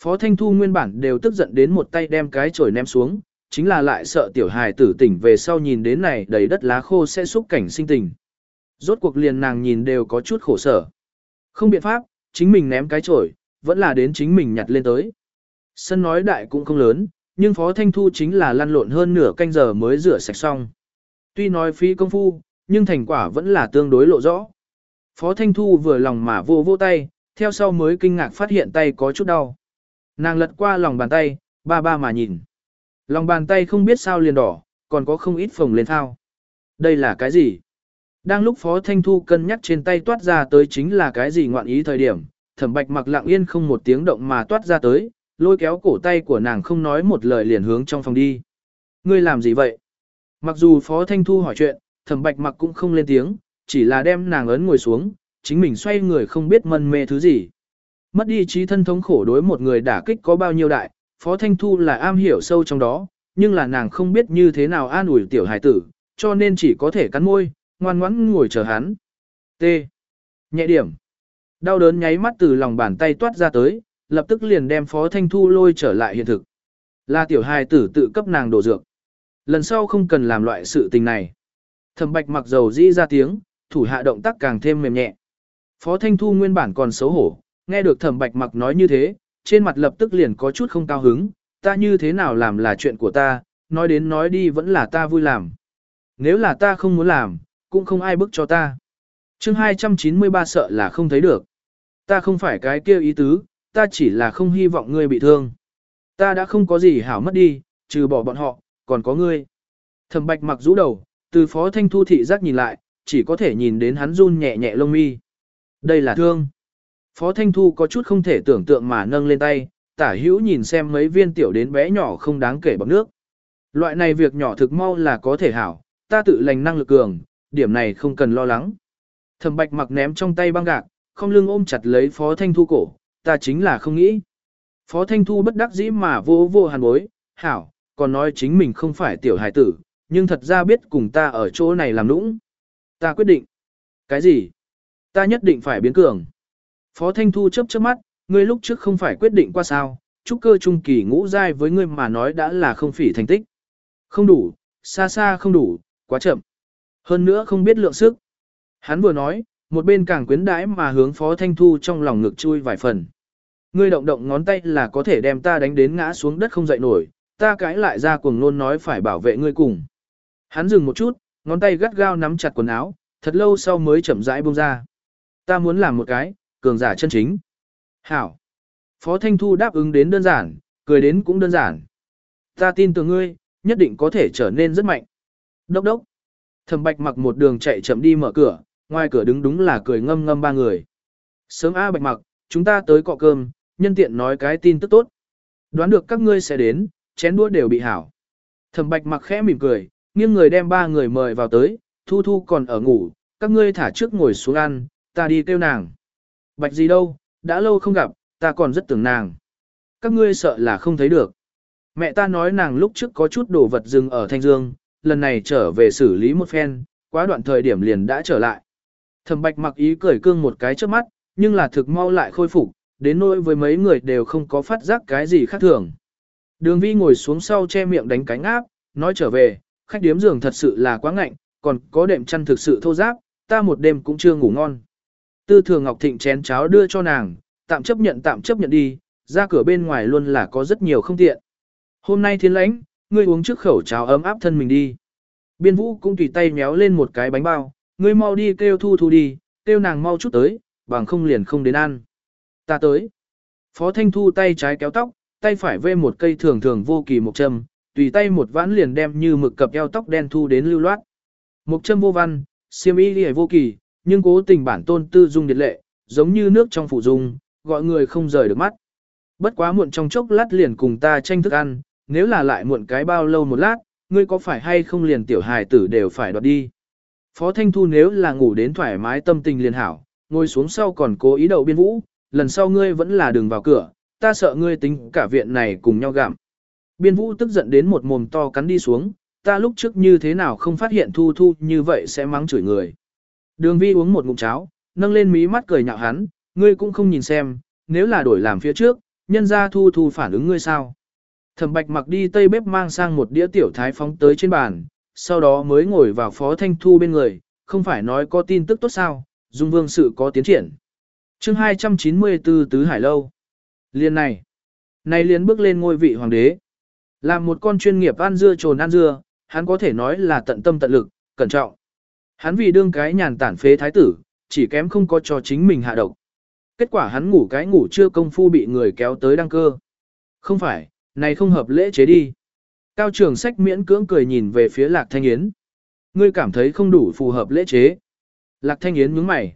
Phó Thanh Thu nguyên bản đều tức giận đến một tay đem cái chổi ném xuống, chính là lại sợ tiểu hài tử tỉnh về sau nhìn đến này đầy đất lá khô sẽ xúc cảnh sinh tình. Rốt cuộc liền nàng nhìn đều có chút khổ sở. Không biện pháp, chính mình ném cái chổi, vẫn là đến chính mình nhặt lên tới. Sân nói đại cũng không lớn, nhưng Phó Thanh Thu chính là lăn lộn hơn nửa canh giờ mới rửa sạch xong. Tuy nói phí công phu, nhưng thành quả vẫn là tương đối lộ rõ. Phó Thanh Thu vừa lòng mà vô vô tay, theo sau mới kinh ngạc phát hiện tay có chút đau. Nàng lật qua lòng bàn tay, ba ba mà nhìn. Lòng bàn tay không biết sao liền đỏ, còn có không ít phồng lên thao. Đây là cái gì? Đang lúc Phó Thanh Thu cân nhắc trên tay toát ra tới chính là cái gì ngoạn ý thời điểm, thẩm bạch mặc lặng yên không một tiếng động mà toát ra tới, lôi kéo cổ tay của nàng không nói một lời liền hướng trong phòng đi. Ngươi làm gì vậy? Mặc dù Phó Thanh Thu hỏi chuyện, thẩm bạch mặc cũng không lên tiếng, chỉ là đem nàng ấn ngồi xuống, chính mình xoay người không biết mân mê thứ gì. Mất đi trí thân thống khổ đối một người đả kích có bao nhiêu đại, Phó Thanh Thu là am hiểu sâu trong đó, nhưng là nàng không biết như thế nào an ủi tiểu hải tử, cho nên chỉ có thể cắn môi, ngoan ngoãn ngồi chờ hắn. T. Nhẹ điểm. Đau đớn nháy mắt từ lòng bàn tay toát ra tới, lập tức liền đem Phó Thanh Thu lôi trở lại hiện thực. Là tiểu hài tử tự cấp nàng đổ dược. Lần sau không cần làm loại sự tình này. Thẩm bạch mặc dầu dĩ ra tiếng, thủ hạ động tác càng thêm mềm nhẹ. Phó Thanh Thu nguyên bản còn xấu hổ, nghe được thẩm bạch mặc nói như thế, trên mặt lập tức liền có chút không cao hứng, ta như thế nào làm là chuyện của ta, nói đến nói đi vẫn là ta vui làm. Nếu là ta không muốn làm, cũng không ai bức cho ta. chương 293 sợ là không thấy được. Ta không phải cái kia ý tứ, ta chỉ là không hy vọng ngươi bị thương. Ta đã không có gì hảo mất đi, trừ bỏ bọn họ, còn có ngươi. Thẩm bạch mặc rũ đầu, từ phó thanh thu thị giác nhìn lại, chỉ có thể nhìn đến hắn run nhẹ nhẹ lông mi. Đây là thương. Phó Thanh Thu có chút không thể tưởng tượng mà nâng lên tay, tả hữu nhìn xem mấy viên tiểu đến bé nhỏ không đáng kể bằng nước. Loại này việc nhỏ thực mau là có thể hảo, ta tự lành năng lực cường, điểm này không cần lo lắng. Thẩm bạch mặc ném trong tay băng gạc, không lưng ôm chặt lấy Phó Thanh Thu cổ, ta chính là không nghĩ. Phó Thanh Thu bất đắc dĩ mà vô vô hàn bối, hảo, còn nói chính mình không phải tiểu hài tử, nhưng thật ra biết cùng ta ở chỗ này làm nũng. Ta quyết định. Cái gì? Ta nhất định phải biến cường. Phó Thanh Thu chớp chớp mắt, ngươi lúc trước không phải quyết định qua sao, trúc cơ trung kỳ ngũ giai với ngươi mà nói đã là không phỉ thành tích. Không đủ, xa xa không đủ, quá chậm. Hơn nữa không biết lượng sức. Hắn vừa nói, một bên càng quyến đãi mà hướng Phó Thanh Thu trong lòng ngực chui vài phần. Ngươi động động ngón tay là có thể đem ta đánh đến ngã xuống đất không dậy nổi, ta cãi lại ra cuồng nôn nói phải bảo vệ ngươi cùng. Hắn dừng một chút, ngón tay gắt gao nắm chặt quần áo, thật lâu sau mới chậm rãi buông ra. Ta muốn làm một cái, cường giả chân chính. Hảo. Phó Thanh Thu đáp ứng đến đơn giản, cười đến cũng đơn giản. Ta tin tưởng ngươi, nhất định có thể trở nên rất mạnh. Đốc đốc. Thẩm Bạch mặc một đường chạy chậm đi mở cửa, ngoài cửa đứng đúng là cười ngâm ngâm ba người. Sớm A Bạch mặc, chúng ta tới cọ cơm, nhân tiện nói cái tin tức tốt. Đoán được các ngươi sẽ đến, chén đũa đều bị hảo. Thẩm Bạch mặc khẽ mỉm cười, nghiêng người đem ba người mời vào tới, Thu Thu còn ở ngủ, các ngươi thả trước ngồi xuống ăn, ta đi kêu nàng. Bạch gì đâu, đã lâu không gặp, ta còn rất tưởng nàng. Các ngươi sợ là không thấy được. Mẹ ta nói nàng lúc trước có chút đồ vật dừng ở Thanh Dương, lần này trở về xử lý một phen, quá đoạn thời điểm liền đã trở lại. Thẩm bạch mặc ý cười cương một cái trước mắt, nhưng là thực mau lại khôi phục, đến nỗi với mấy người đều không có phát giác cái gì khác thường. Đường vi ngồi xuống sau che miệng đánh cánh áp, nói trở về, khách điếm giường thật sự là quá ngạnh, còn có đệm chăn thực sự thô ráp, ta một đêm cũng chưa ngủ ngon. Tư thường Ngọc Thịnh chén cháo đưa cho nàng, tạm chấp nhận tạm chấp nhận đi, ra cửa bên ngoài luôn là có rất nhiều không tiện. Hôm nay thiên lãnh, ngươi uống trước khẩu cháo ấm áp thân mình đi. Biên vũ cũng tùy tay méo lên một cái bánh bao, ngươi mau đi kêu thu thu đi, kêu nàng mau chút tới, bằng không liền không đến ăn. Ta tới. Phó Thanh Thu tay trái kéo tóc, tay phải vê một cây thường thường vô kỳ một châm, tùy tay một vãn liền đem như mực cập eo tóc đen thu đến lưu loát. Một châm vô văn, siêm y đi vô kỳ, nhưng cố tình bản tôn tư dung điệt lệ, giống như nước trong phủ dung, gọi người không rời được mắt. Bất quá muộn trong chốc lát liền cùng ta tranh thức ăn, nếu là lại muộn cái bao lâu một lát, ngươi có phải hay không liền tiểu hài tử đều phải đoạt đi. Phó Thanh Thu nếu là ngủ đến thoải mái tâm tình liền hảo, ngồi xuống sau còn cố ý đậu biên vũ, lần sau ngươi vẫn là đừng vào cửa, ta sợ ngươi tính cả viện này cùng nhau gặm. Biên vũ tức giận đến một mồm to cắn đi xuống, ta lúc trước như thế nào không phát hiện thu thu như vậy sẽ mắng chửi người. Đường vi uống một ngụm cháo, nâng lên mí mắt cười nhạo hắn, ngươi cũng không nhìn xem, nếu là đổi làm phía trước, nhân ra thu thu phản ứng ngươi sao. Thẩm bạch mặc đi tây bếp mang sang một đĩa tiểu thái phóng tới trên bàn, sau đó mới ngồi vào phó thanh thu bên người, không phải nói có tin tức tốt sao, dung vương sự có tiến triển. chương 294 Tứ Hải Lâu. Liên này. Này liên bước lên ngôi vị hoàng đế. Là một con chuyên nghiệp ăn dưa trồn ăn dưa, hắn có thể nói là tận tâm tận lực, cẩn trọng. Hắn vì đương cái nhàn tản phế thái tử, chỉ kém không có cho chính mình hạ độc. Kết quả hắn ngủ cái ngủ chưa công phu bị người kéo tới đăng cơ. Không phải, này không hợp lễ chế đi. Cao trường sách miễn cưỡng cười nhìn về phía Lạc Thanh Yến. Ngươi cảm thấy không đủ phù hợp lễ chế. Lạc Thanh Yến nhướng mày.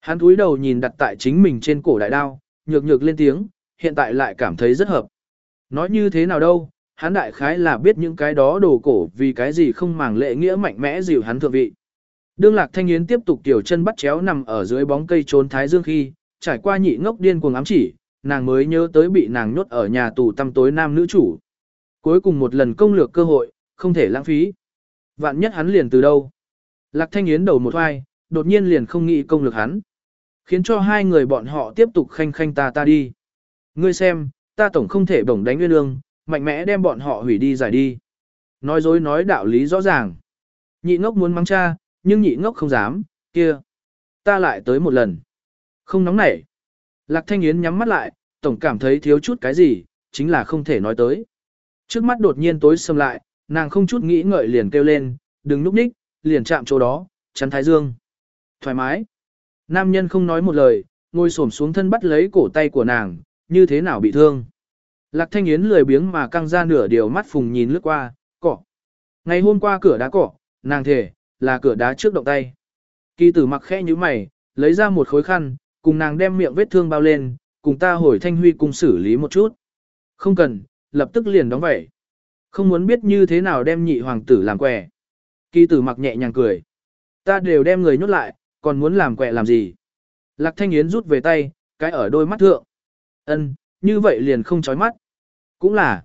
Hắn cúi đầu nhìn đặt tại chính mình trên cổ đại đao, nhược nhược lên tiếng, hiện tại lại cảm thấy rất hợp. Nói như thế nào đâu, hắn đại khái là biết những cái đó đồ cổ vì cái gì không màng lệ nghĩa mạnh mẽ dịu hắn thượng vị. Đương Lạc Thanh Yến tiếp tục tiểu chân bắt chéo nằm ở dưới bóng cây trốn thái dương khi, trải qua nhị ngốc điên cuồng ám chỉ, nàng mới nhớ tới bị nàng nhốt ở nhà tù tăm tối nam nữ chủ. Cuối cùng một lần công lược cơ hội, không thể lãng phí. Vạn nhất hắn liền từ đâu. Lạc Thanh Yến đầu một hoai, đột nhiên liền không nghĩ công lược hắn. Khiến cho hai người bọn họ tiếp tục khanh khanh ta ta đi. Ngươi xem, ta tổng không thể bổng đánh nguyên lương, mạnh mẽ đem bọn họ hủy đi giải đi. Nói dối nói đạo lý rõ ràng. Nhị ngốc muốn mắng cha, nhưng nhị ngốc không dám, kia. Ta lại tới một lần. Không nóng nảy. Lạc Thanh Yến nhắm mắt lại, tổng cảm thấy thiếu chút cái gì, chính là không thể nói tới. Trước mắt đột nhiên tối sầm lại, nàng không chút nghĩ ngợi liền kêu lên, đừng núp ních, liền chạm chỗ đó, chắn thái dương. Thoải mái. Nam nhân không nói một lời, ngồi xổm xuống thân bắt lấy cổ tay của nàng, như thế nào bị thương. Lạc Thanh Yến lười biếng mà căng ra nửa điều mắt phùng nhìn lướt qua, cỏ. Ngày hôm qua cửa đá cỏ, nàng thể, là cửa đá trước động tay. Kỳ tử mặc khẽ như mày, lấy ra một khối khăn, cùng nàng đem miệng vết thương bao lên, cùng ta hồi thanh huy cùng xử lý một chút. Không cần, lập tức liền đóng vậy. Không muốn biết như thế nào đem nhị hoàng tử làm quẻ. Kỳ tử mặc nhẹ nhàng cười. Ta đều đem người nhốt lại, còn muốn làm quẻ làm gì? Lạc thanh yến rút về tay, cái ở đôi mắt thượng. Ân, như vậy liền không chói mắt. Cũng là.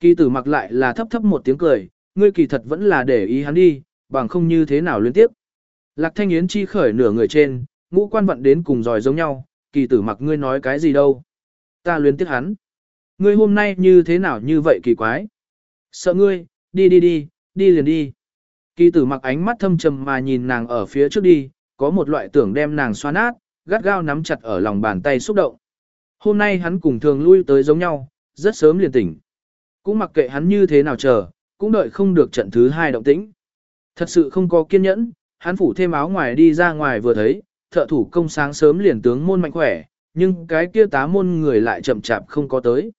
Kỳ tử mặc lại là thấp thấp một tiếng cười, ngươi kỳ thật vẫn là để ý hắn đi, bằng không như thế nào liên tiếp. Lạc thanh yến chi khởi nửa người trên, ngũ quan vận đến cùng giỏi giống nhau, kỳ tử mặc ngươi nói cái gì đâu. Ta luyến tiếc hắn. Ngươi hôm nay như thế nào như vậy kỳ quái. Sợ ngươi, đi đi đi, đi liền đi. Kỳ tử mặc ánh mắt thâm trầm mà nhìn nàng ở phía trước đi, có một loại tưởng đem nàng xoa nát, gắt gao nắm chặt ở lòng bàn tay xúc động. Hôm nay hắn cùng thường lui tới giống nhau, rất sớm liền tỉnh. Cũng mặc kệ hắn như thế nào chờ, cũng đợi không được trận thứ hai động tĩnh. Thật sự không có kiên nhẫn, hắn phủ thêm áo ngoài đi ra ngoài vừa thấy, thợ thủ công sáng sớm liền tướng môn mạnh khỏe, nhưng cái kia tá môn người lại chậm chạp không có tới.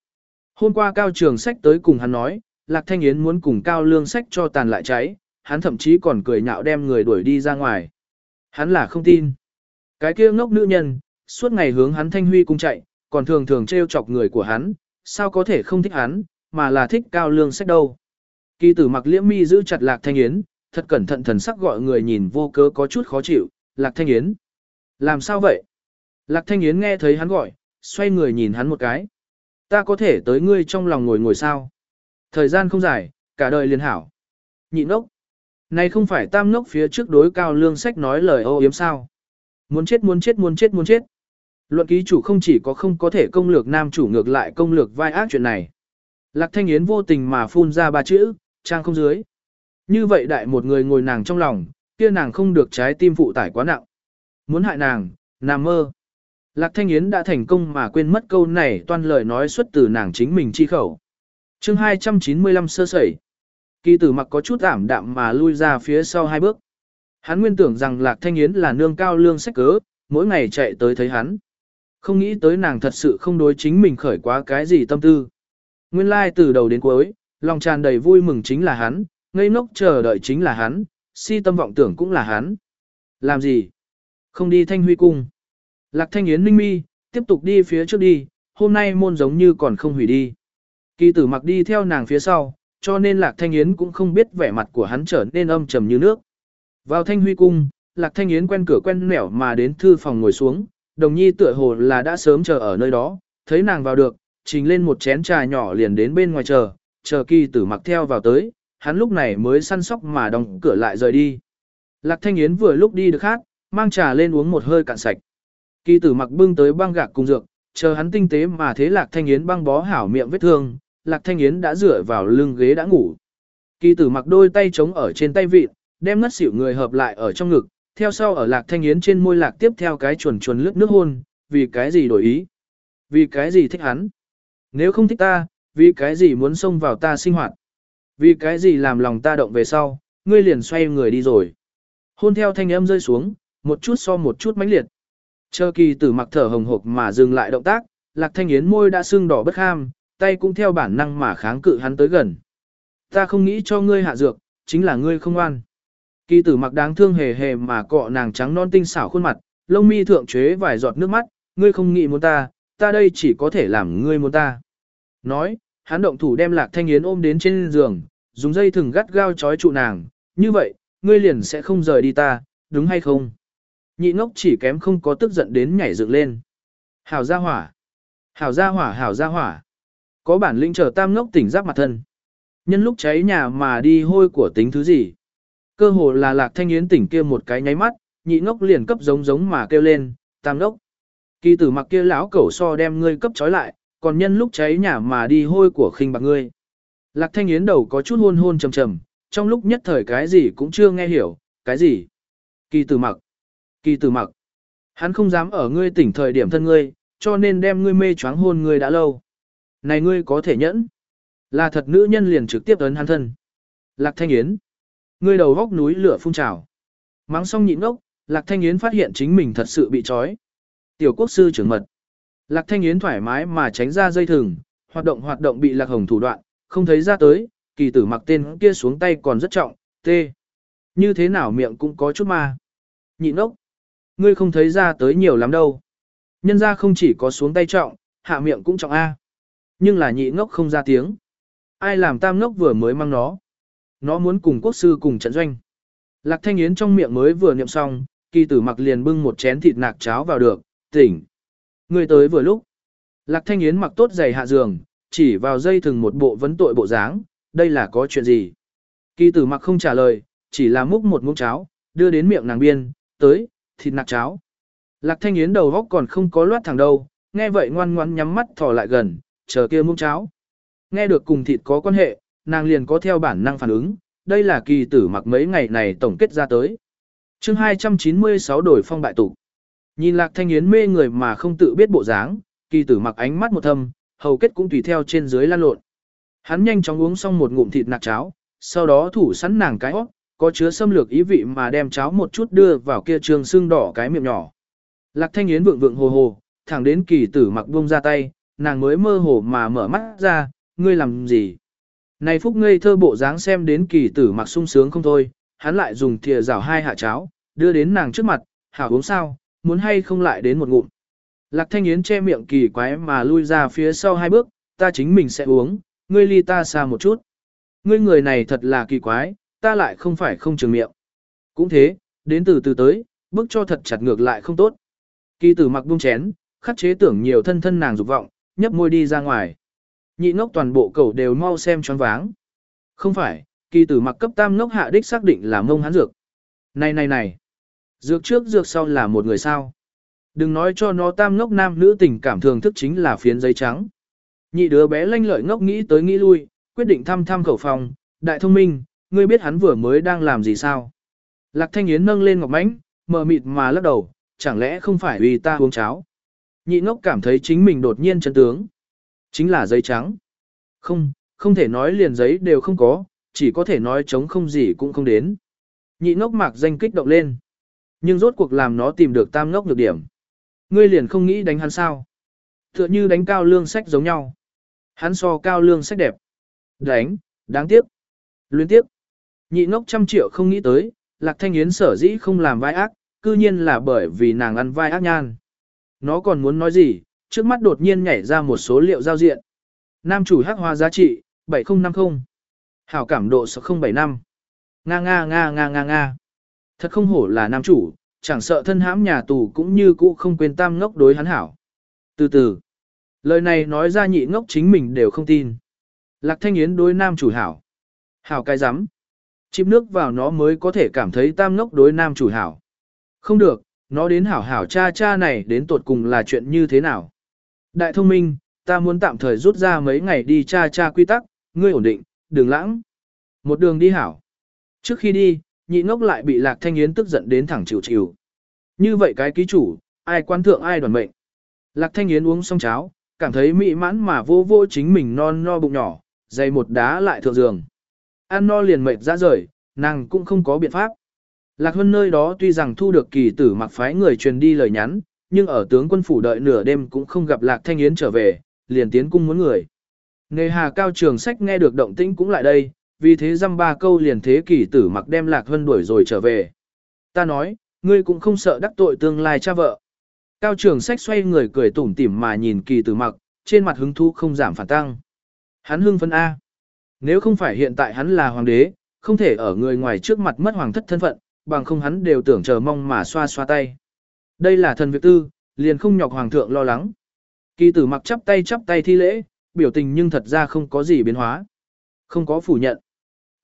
Hôm qua Cao Trường Sách tới cùng hắn nói, Lạc Thanh Yến muốn cùng Cao Lương Sách cho tàn lại cháy, hắn thậm chí còn cười nhạo đem người đuổi đi ra ngoài. Hắn là không tin. Cái kia ngốc nữ nhân, suốt ngày hướng hắn Thanh Huy cung chạy, còn thường thường trêu chọc người của hắn, sao có thể không thích hắn, mà là thích Cao Lương Sách đâu. Kỳ tử mặc liễm mi giữ chặt Lạc Thanh Yến, thật cẩn thận thần sắc gọi người nhìn vô cớ có chút khó chịu, Lạc Thanh Yến. Làm sao vậy? Lạc Thanh Yến nghe thấy hắn gọi, xoay người nhìn hắn một cái. Ta có thể tới ngươi trong lòng ngồi ngồi sao? Thời gian không dài, cả đời liền hảo. Nhị ngốc. Này không phải tam ngốc phía trước đối cao lương sách nói lời ô yếm sao. Muốn chết muốn chết muốn chết muốn chết. Luận ký chủ không chỉ có không có thể công lược nam chủ ngược lại công lược vai ác chuyện này. Lạc Thanh Yến vô tình mà phun ra ba chữ, trang không dưới. Như vậy đại một người ngồi nàng trong lòng, kia nàng không được trái tim phụ tải quá nặng. Muốn hại nàng, nàng mơ. Lạc Thanh Yến đã thành công mà quên mất câu này toàn lời nói xuất từ nàng chính mình chi khẩu. chương 295 sơ sẩy. Kỳ tử mặc có chút ảm đạm mà lui ra phía sau hai bước. Hắn nguyên tưởng rằng Lạc Thanh Yến là nương cao lương sách cớ, mỗi ngày chạy tới thấy hắn. Không nghĩ tới nàng thật sự không đối chính mình khởi quá cái gì tâm tư. Nguyên lai like từ đầu đến cuối, lòng tràn đầy vui mừng chính là hắn, ngây ngốc chờ đợi chính là hắn, si tâm vọng tưởng cũng là hắn. Làm gì? Không đi thanh huy cung. Lạc thanh yến ninh mi, tiếp tục đi phía trước đi, hôm nay môn giống như còn không hủy đi. Kỳ tử mặc đi theo nàng phía sau, cho nên Lạc Thanh Yến cũng không biết vẻ mặt của hắn trở nên âm trầm như nước. Vào Thanh Huy Cung, Lạc Thanh Yến quen cửa quen nẻo mà đến thư phòng ngồi xuống, đồng nhi tựa hồ là đã sớm chờ ở nơi đó, thấy nàng vào được, trình lên một chén trà nhỏ liền đến bên ngoài chờ, chờ kỳ tử mặc theo vào tới, hắn lúc này mới săn sóc mà đóng cửa lại rời đi. Lạc Thanh Yến vừa lúc đi được khác, mang trà lên uống một hơi cạn sạch. Kỳ tử mặc bưng tới băng gạc cùng dược, chờ hắn tinh tế mà thế Lạc Thanh Yến băng bó hảo miệng vết thương, Lạc Thanh Yến đã dựa vào lưng ghế đã ngủ. Kỳ tử mặc đôi tay chống ở trên tay vịt, đem ngất xỉu người hợp lại ở trong ngực, theo sau ở Lạc Thanh Yến trên môi Lạc tiếp theo cái chuồn chuồn lướt nước hôn, vì cái gì đổi ý? Vì cái gì thích hắn? Nếu không thích ta, vì cái gì muốn xông vào ta sinh hoạt? Vì cái gì làm lòng ta động về sau, ngươi liền xoay người đi rồi. Hôn theo thanh âm rơi xuống, một chút so một chút mãnh liệt. Chờ kỳ tử mặc thở hồng hộc mà dừng lại động tác, lạc thanh yến môi đã sưng đỏ bất ham, tay cũng theo bản năng mà kháng cự hắn tới gần. Ta không nghĩ cho ngươi hạ dược, chính là ngươi không ngoan. Kỳ tử mặc đáng thương hề hề mà cọ nàng trắng non tinh xảo khuôn mặt, lông mi thượng chế vài giọt nước mắt, ngươi không nghĩ muốn ta, ta đây chỉ có thể làm ngươi muốn ta. Nói, hắn động thủ đem lạc thanh yến ôm đến trên giường, dùng dây thừng gắt gao trói trụ nàng, như vậy, ngươi liền sẽ không rời đi ta, đúng hay không? Nhị ngốc chỉ kém không có tức giận đến nhảy dựng lên. Hảo gia hỏa! Hảo gia hỏa hảo gia hỏa! Có bản lĩnh chờ tam ngốc tỉnh giác mặt thân. Nhân lúc cháy nhà mà đi hôi của tính thứ gì? Cơ hồ là lạc thanh yến tỉnh kia một cái nháy mắt, nhị ngốc liền cấp giống giống mà kêu lên, tam ngốc. Kỳ tử mặc kia lão cẩu so đem ngươi cấp trói lại, còn nhân lúc cháy nhà mà đi hôi của khinh bạc ngươi. Lạc thanh yến đầu có chút hôn hôn trầm trầm, trong lúc nhất thời cái gì cũng chưa nghe hiểu, cái gì. Kỳ tử mặc, kỳ tử mặc, hắn không dám ở ngươi tỉnh thời điểm thân ngươi, cho nên đem ngươi mê choáng hôn ngươi đã lâu. Này ngươi có thể nhẫn. Là thật nữ nhân liền trực tiếp ấn hắn thân. Lạc thanh yến, ngươi đầu góc núi lửa phun trào. Mắng xong nhịn ngốc, Lạc thanh yến phát hiện chính mình thật sự bị trói. Tiểu quốc sư trưởng mật. Lạc Thanh Yến thoải mái mà tránh ra dây thừng, hoạt động hoạt động bị Lạc Hồng thủ đoạn, không thấy ra tới, kỳ tử mặc tên kia xuống tay còn rất trọng, tê. Như thế nào miệng cũng có chút ma. Nhịn ốc. Ngươi không thấy ra tới nhiều lắm đâu. Nhân ra không chỉ có xuống tay trọng, hạ miệng cũng trọng A. Nhưng là nhị ngốc không ra tiếng. Ai làm tam ngốc vừa mới mang nó. Nó muốn cùng quốc sư cùng trận doanh. Lạc thanh yến trong miệng mới vừa niệm xong, kỳ tử mặc liền bưng một chén thịt nạc cháo vào được, tỉnh. Ngươi tới vừa lúc. Lạc thanh yến mặc tốt giày hạ giường, chỉ vào dây thừng một bộ vấn tội bộ dáng, đây là có chuyện gì? Kỳ tử mặc không trả lời, chỉ là múc một muỗng cháo, đưa đến miệng nàng biên, tới, thịt nạc cháo. Lạc thanh yến đầu góc còn không có loát thẳng đâu, nghe vậy ngoan ngoan nhắm mắt thò lại gần, chờ kia muỗng cháo. Nghe được cùng thịt có quan hệ, nàng liền có theo bản năng phản ứng, đây là kỳ tử mặc mấy ngày này tổng kết ra tới. chương 296 đổi phong bại tụ. Nhìn lạc thanh yến mê người mà không tự biết bộ dáng, kỳ tử mặc ánh mắt một thâm, hầu kết cũng tùy theo trên dưới lan lộn. Hắn nhanh chóng uống xong một ngụm thịt nạc cháo, sau đó thủ sẵn nàng cái óc, có chứa xâm lược ý vị mà đem cháo một chút đưa vào kia trường xương đỏ cái miệng nhỏ. Lạc thanh yến vượng vượng hồ hồ, thẳng đến kỳ tử mặc buông ra tay, nàng mới mơ hồ mà mở mắt ra, ngươi làm gì? Này phúc ngây thơ bộ dáng xem đến kỳ tử mặc sung sướng không thôi, hắn lại dùng thìa rào hai hạ cháo, đưa đến nàng trước mặt, hảo uống sao, muốn hay không lại đến một ngụm. Lạc thanh yến che miệng kỳ quái mà lui ra phía sau hai bước, ta chính mình sẽ uống, ngươi ly ta xa một chút. Ngươi người này thật là kỳ quái, ta lại không phải không trường miệng. Cũng thế, đến từ từ tới, bước cho thật chặt ngược lại không tốt. Kỳ tử mặc buông chén, khắc chế tưởng nhiều thân thân nàng dục vọng, nhấp môi đi ra ngoài. Nhị ngốc toàn bộ cầu đều mau xem choáng váng. Không phải, kỳ tử mặc cấp tam ngốc hạ đích xác định là mông hắn dược. Này này này, dược trước dược sau là một người sao. Đừng nói cho nó tam ngốc nam nữ tình cảm thường thức chính là phiến giấy trắng. Nhị đứa bé lanh lợi ngốc nghĩ tới nghĩ lui, quyết định thăm thăm khẩu phòng, đại thông minh, ngươi biết hắn vừa mới đang làm gì sao? Lạc Thanh Yến nâng lên ngọc mánh, mờ mịt mà lắc đầu, chẳng lẽ không phải vì ta uống cháo? Nhị ngốc cảm thấy chính mình đột nhiên chân tướng. Chính là giấy trắng. Không, không thể nói liền giấy đều không có, chỉ có thể nói chống không gì cũng không đến. Nhị ngốc mạc danh kích động lên. Nhưng rốt cuộc làm nó tìm được tam ngốc được điểm. Ngươi liền không nghĩ đánh hắn sao? Tựa như đánh cao lương sách giống nhau. Hắn so cao lương sách đẹp. Đánh, đáng tiếc. Luyến tiếc. Nhị ngốc trăm triệu không nghĩ tới, Lạc Thanh Yến sở dĩ không làm vai ác, cư nhiên là bởi vì nàng ăn vai ác nhan. Nó còn muốn nói gì, trước mắt đột nhiên nhảy ra một số liệu giao diện. Nam chủ hắc hoa giá trị, 7050. Hảo cảm độ 6075. Nga nga nga nga nga nga. Thật không hổ là nam chủ, chẳng sợ thân hãm nhà tù cũng như cũ không quên tam ngốc đối hắn hảo. Từ từ, lời này nói ra nhị ngốc chính mình đều không tin. Lạc thanh yến đối nam chủ hảo. Hảo cái rắm Chìm nước vào nó mới có thể cảm thấy tam ngốc đối nam chủ hảo. Không được, nó đến hảo hảo cha cha này đến tột cùng là chuyện như thế nào. Đại thông minh, ta muốn tạm thời rút ra mấy ngày đi cha cha quy tắc, ngươi ổn định, đừng lãng. Một đường đi hảo. Trước khi đi, nhị ngốc lại bị lạc thanh yến tức giận đến thẳng chịu chịu. Như vậy cái ký chủ, ai quan thượng ai đoàn mệnh. Lạc thanh yến uống xong cháo, cảm thấy mỹ mãn mà vô vô chính mình non no bụng nhỏ, dày một đá lại thượng giường. Ăn no liền mệt ra rời, nàng cũng không có biện pháp. Lạc Hân nơi đó tuy rằng thu được kỳ tử mặc phái người truyền đi lời nhắn, nhưng ở tướng quân phủ đợi nửa đêm cũng không gặp Lạc Thanh Yến trở về, liền tiến cung muốn người. Nghề hà cao trường sách nghe được động tĩnh cũng lại đây, vì thế dăm ba câu liền thế kỳ tử mặc đem Lạc Hân đuổi rồi trở về. Ta nói, ngươi cũng không sợ đắc tội tương lai cha vợ. Cao trường sách xoay người cười tủm tỉm mà nhìn kỳ tử mặc, trên mặt hứng thú không giảm phản tăng. Hắn hưng phân A. Nếu không phải hiện tại hắn là hoàng đế, không thể ở người ngoài trước mặt mất hoàng thất thân phận, bằng không hắn đều tưởng chờ mong mà xoa xoa tay. Đây là thần việc tư, liền không nhọc hoàng thượng lo lắng. Kỳ tử mặc chắp tay chắp tay thi lễ, biểu tình nhưng thật ra không có gì biến hóa. Không có phủ nhận.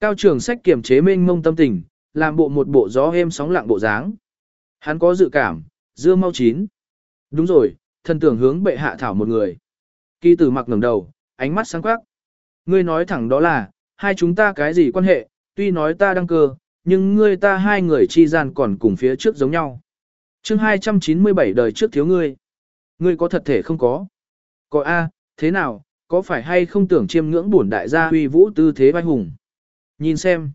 Cao trường sách kiểm chế mênh mông tâm tình, làm bộ một bộ gió êm sóng lặng bộ dáng. Hắn có dự cảm, dưa mau chín. Đúng rồi, thần tưởng hướng bệ hạ thảo một người. Kỳ tử mặc ngẩng đầu, ánh mắt sáng quắc. Ngươi nói thẳng đó là, hai chúng ta cái gì quan hệ, tuy nói ta đăng cơ, nhưng ngươi ta hai người chi gian còn cùng phía trước giống nhau. chương 297 đời trước thiếu ngươi. Ngươi có thật thể không có. Có A, thế nào, có phải hay không tưởng chiêm ngưỡng bổn đại gia huy vũ tư thế vai hùng. Nhìn xem.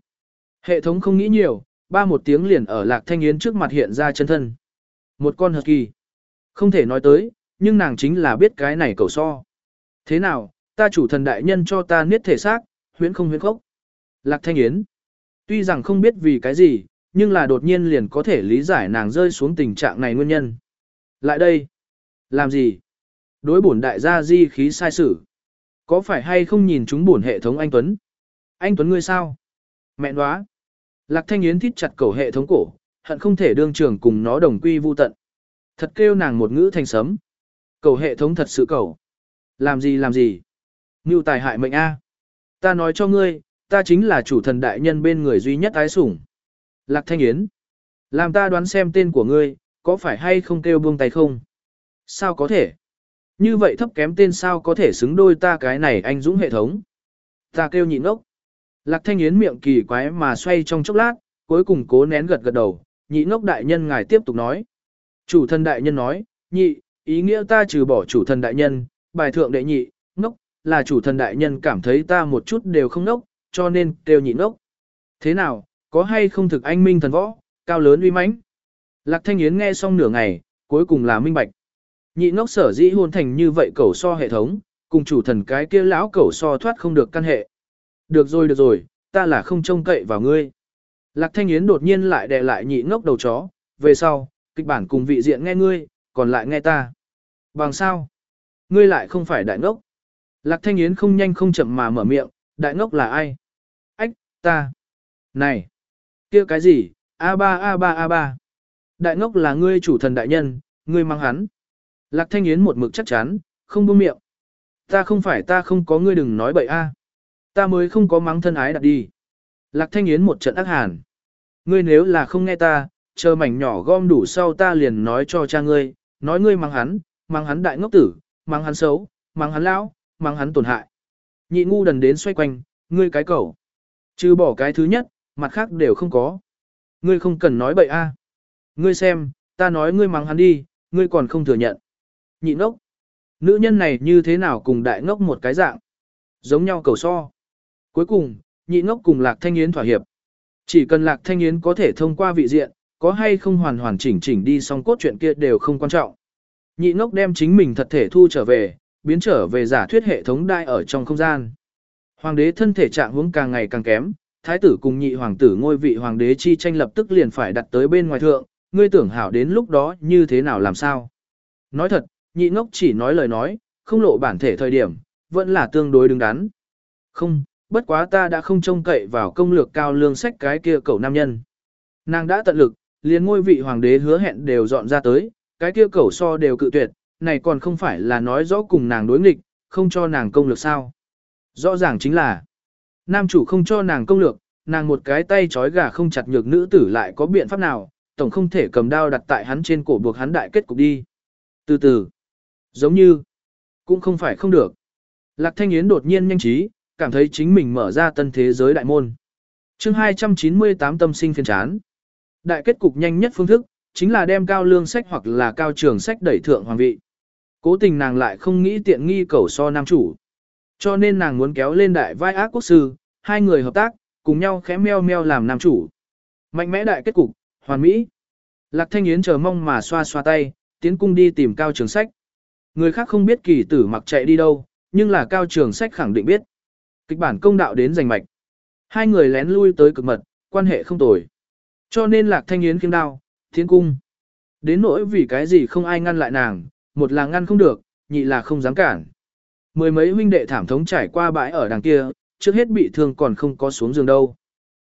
Hệ thống không nghĩ nhiều, ba một tiếng liền ở lạc thanh yến trước mặt hiện ra chân thân. Một con hợp kỳ. Không thể nói tới, nhưng nàng chính là biết cái này cầu so. Thế nào, ta chủ thần đại nhân cho ta niết thể xác, huyễn không huyễn khốc. Lạc thanh yến. Tuy rằng không biết vì cái gì, nhưng là đột nhiên liền có thể lý giải nàng rơi xuống tình trạng này nguyên nhân. Lại đây. Làm gì? Đối bổn đại gia di khí sai sử. Có phải hay không nhìn chúng bổn hệ thống anh Tuấn? Anh Tuấn ngươi sao? Mẹ đoá. Lạc thanh yến thít chặt cầu hệ thống cổ, hận không thể đương trường cùng nó đồng quy vu tận. Thật kêu nàng một ngữ thành sấm. Cầu hệ thống thật sự cầu. Làm gì làm gì? Ngưu tài hại mệnh A. Ta nói cho ngươi, ta chính là chủ thần đại nhân bên người duy nhất ái sủng. Lạc Thanh Yến. Làm ta đoán xem tên của ngươi, có phải hay không kêu buông tay không? Sao có thể? Như vậy thấp kém tên sao có thể xứng đôi ta cái này anh dũng hệ thống? Ta kêu nhịn ốc. Lạc Thanh Yến miệng kỳ quái mà xoay trong chốc lát, cuối cùng cố nén gật gật đầu, nhị ngốc đại nhân ngài tiếp tục nói. Chủ thần đại nhân nói, nhị, ý nghĩa ta trừ bỏ chủ thần đại nhân, bài thượng đệ nhị, ngốc, là chủ thần đại nhân cảm thấy ta một chút đều không nốc, cho nên kêu nhịn nốc. Thế nào, có hay không thực anh minh thần võ, cao lớn uy mãnh? Lạc Thanh Yến nghe xong nửa ngày, cuối cùng là minh bạch. Nhị ngốc sở dĩ hôn thành như vậy cẩu so hệ thống, cùng chủ thần cái kia lão cẩu so thoát không được căn hệ. Được rồi được rồi, ta là không trông cậy vào ngươi. Lạc Thanh Yến đột nhiên lại đè lại nhị ngốc đầu chó, về sau, kịch bản cùng vị diện nghe ngươi, còn lại nghe ta. Bằng sao? Ngươi lại không phải đại ngốc. Lạc Thanh Yến không nhanh không chậm mà mở miệng, đại ngốc là ai? Ách, ta. Này, kia cái gì, A3 A3 A3. Đại ngốc là ngươi chủ thần đại nhân, ngươi mang hắn. Lạc Thanh Yến một mực chắc chắn, không buông miệng. Ta không phải ta không có ngươi đừng nói bậy a. Ta mới không có mắng thân ái đặt đi. Lạc Thanh Yến một trận ác hàn. Ngươi nếu là không nghe ta, chờ mảnh nhỏ gom đủ sau ta liền nói cho cha ngươi, nói ngươi mang hắn, mang hắn đại ngốc tử, mang hắn xấu, mang hắn lão, mang hắn tổn hại. Nhị ngu đần đến xoay quanh, ngươi cái cẩu. Trừ bỏ cái thứ nhất, mặt khác đều không có. Ngươi không cần nói bậy a. À. Ngươi xem, ta nói ngươi mang hắn đi, ngươi còn không thừa nhận. Nhị ngốc. Nữ nhân này như thế nào cùng đại ngốc một cái dạng. Giống nhau cầu so. Cuối cùng, nhị ngốc cùng Lạc Thanh Yến thỏa hiệp. Chỉ cần Lạc Thanh Yến có thể thông qua vị diện, có hay không hoàn hoàn chỉnh chỉnh đi xong cốt chuyện kia đều không quan trọng. Nhị ngốc đem chính mình thật thể thu trở về, biến trở về giả thuyết hệ thống đai ở trong không gian. Hoàng đế thân thể trạng huống càng ngày càng kém, thái tử cùng nhị hoàng tử ngôi vị hoàng đế chi tranh lập tức liền phải đặt tới bên ngoài thượng, ngươi tưởng hảo đến lúc đó như thế nào làm sao. Nói thật, nhị ngốc chỉ nói lời nói, không lộ bản thể thời điểm, vẫn là tương đối đứng đắn. Không, bất quá ta đã không trông cậy vào công lược cao lương sách cái kia cậu nam nhân. Nàng đã tận lực, liền ngôi vị hoàng đế hứa hẹn đều dọn ra tới, cái kia cậu so đều cự tuyệt, này còn không phải là nói rõ cùng nàng đối nghịch, không cho nàng công lược sao. Rõ ràng chính là, nam chủ không cho nàng công lược, nàng một cái tay trói gà không chặt nhược nữ tử lại có biện pháp nào, tổng không thể cầm đao đặt tại hắn trên cổ buộc hắn đại kết cục đi. Từ từ, giống như, cũng không phải không được. Lạc Thanh Yến đột nhiên nhanh trí, cảm thấy chính mình mở ra tân thế giới đại môn. chương 298 tâm sinh phiền chán. Đại kết cục nhanh nhất phương thức, chính là đem cao lương sách hoặc là cao trường sách đẩy thượng hoàng vị. Cố tình nàng lại không nghĩ tiện nghi cầu so nam chủ. Cho nên nàng muốn kéo lên đại vai ác quốc sư, hai người hợp tác, cùng nhau khẽ meo meo làm nam chủ. Mạnh mẽ đại kết cục, hoàn mỹ. Lạc Thanh Yến chờ mong mà xoa xoa tay, tiến cung đi tìm cao trường sách. Người khác không biết kỳ tử mặc chạy đi đâu, nhưng là cao trường sách khẳng định biết. Kịch bản công đạo đến giành mạch. Hai người lén lui tới cực mật, quan hệ không tồi. Cho nên Lạc Thanh Yến khiêm đao, tiến cung. Đến nỗi vì cái gì không ai ngăn lại nàng, một là ngăn không được, nhị là không dám cản. Mười mấy huynh đệ thảm thống trải qua bãi ở đằng kia, trước hết bị thương còn không có xuống giường đâu.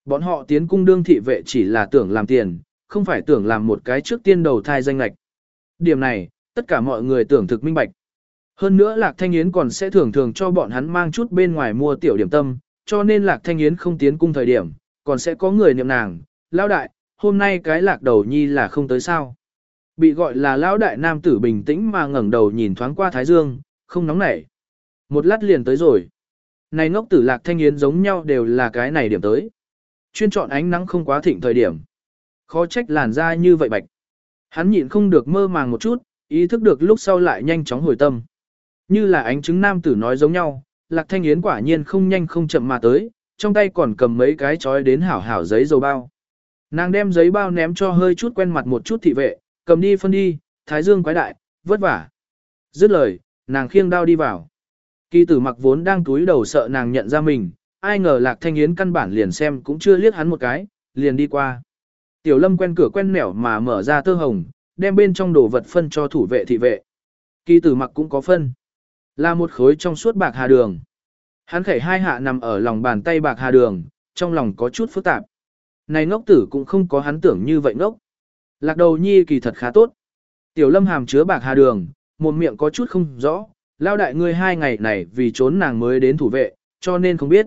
Bọn họ tiến cung đương thị vệ chỉ là tưởng làm tiền, không phải tưởng làm một cái trước tiên đầu thai danh lạch. Điểm này, tất cả mọi người tưởng thực minh bạch. Hơn nữa Lạc Thanh Yến còn sẽ thường thường cho bọn hắn mang chút bên ngoài mua tiểu điểm tâm, cho nên Lạc Thanh Yến không tiến cung thời điểm, còn sẽ có người niệm nàng, lão đại, hôm nay cái lạc đầu nhi là không tới sao. Bị gọi là lão đại nam tử bình tĩnh mà ngẩng đầu nhìn thoáng qua Thái Dương, không nóng nảy. Một lát liền tới rồi. Này ngốc tử Lạc Thanh Yến giống nhau đều là cái này điểm tới. Chuyên chọn ánh nắng không quá thịnh thời điểm. Khó trách làn da như vậy bạch. Hắn nhịn không được mơ màng một chút, ý thức được lúc sau lại nhanh chóng hồi tâm. Như là ánh chứng nam tử nói giống nhau, Lạc Thanh Yến quả nhiên không nhanh không chậm mà tới, trong tay còn cầm mấy cái chói đến hảo hảo giấy dầu bao. Nàng đem giấy bao ném cho hơi chút quen mặt một chút thị vệ, cầm đi phân đi, thái dương quái đại, vất vả. Dứt lời, nàng khiêng đao đi vào. Kỳ tử mặc vốn đang túi đầu sợ nàng nhận ra mình, ai ngờ Lạc Thanh Yến căn bản liền xem cũng chưa liếc hắn một cái, liền đi qua. Tiểu lâm quen cửa quen nẻo mà mở ra tơ hồng, đem bên trong đồ vật phân cho thủ vệ thị vệ. Kỳ tử mặc cũng có phân. Là một khối trong suốt bạc hà đường. Hắn khẩy hai hạ nằm ở lòng bàn tay bạc hà đường, trong lòng có chút phức tạp. Này ngốc tử cũng không có hắn tưởng như vậy ngốc. Lạc đầu nhi kỳ thật khá tốt. Tiểu lâm hàm chứa bạc hà đường, một miệng có chút không rõ. Lao đại ngươi hai ngày này vì trốn nàng mới đến thủ vệ, cho nên không biết.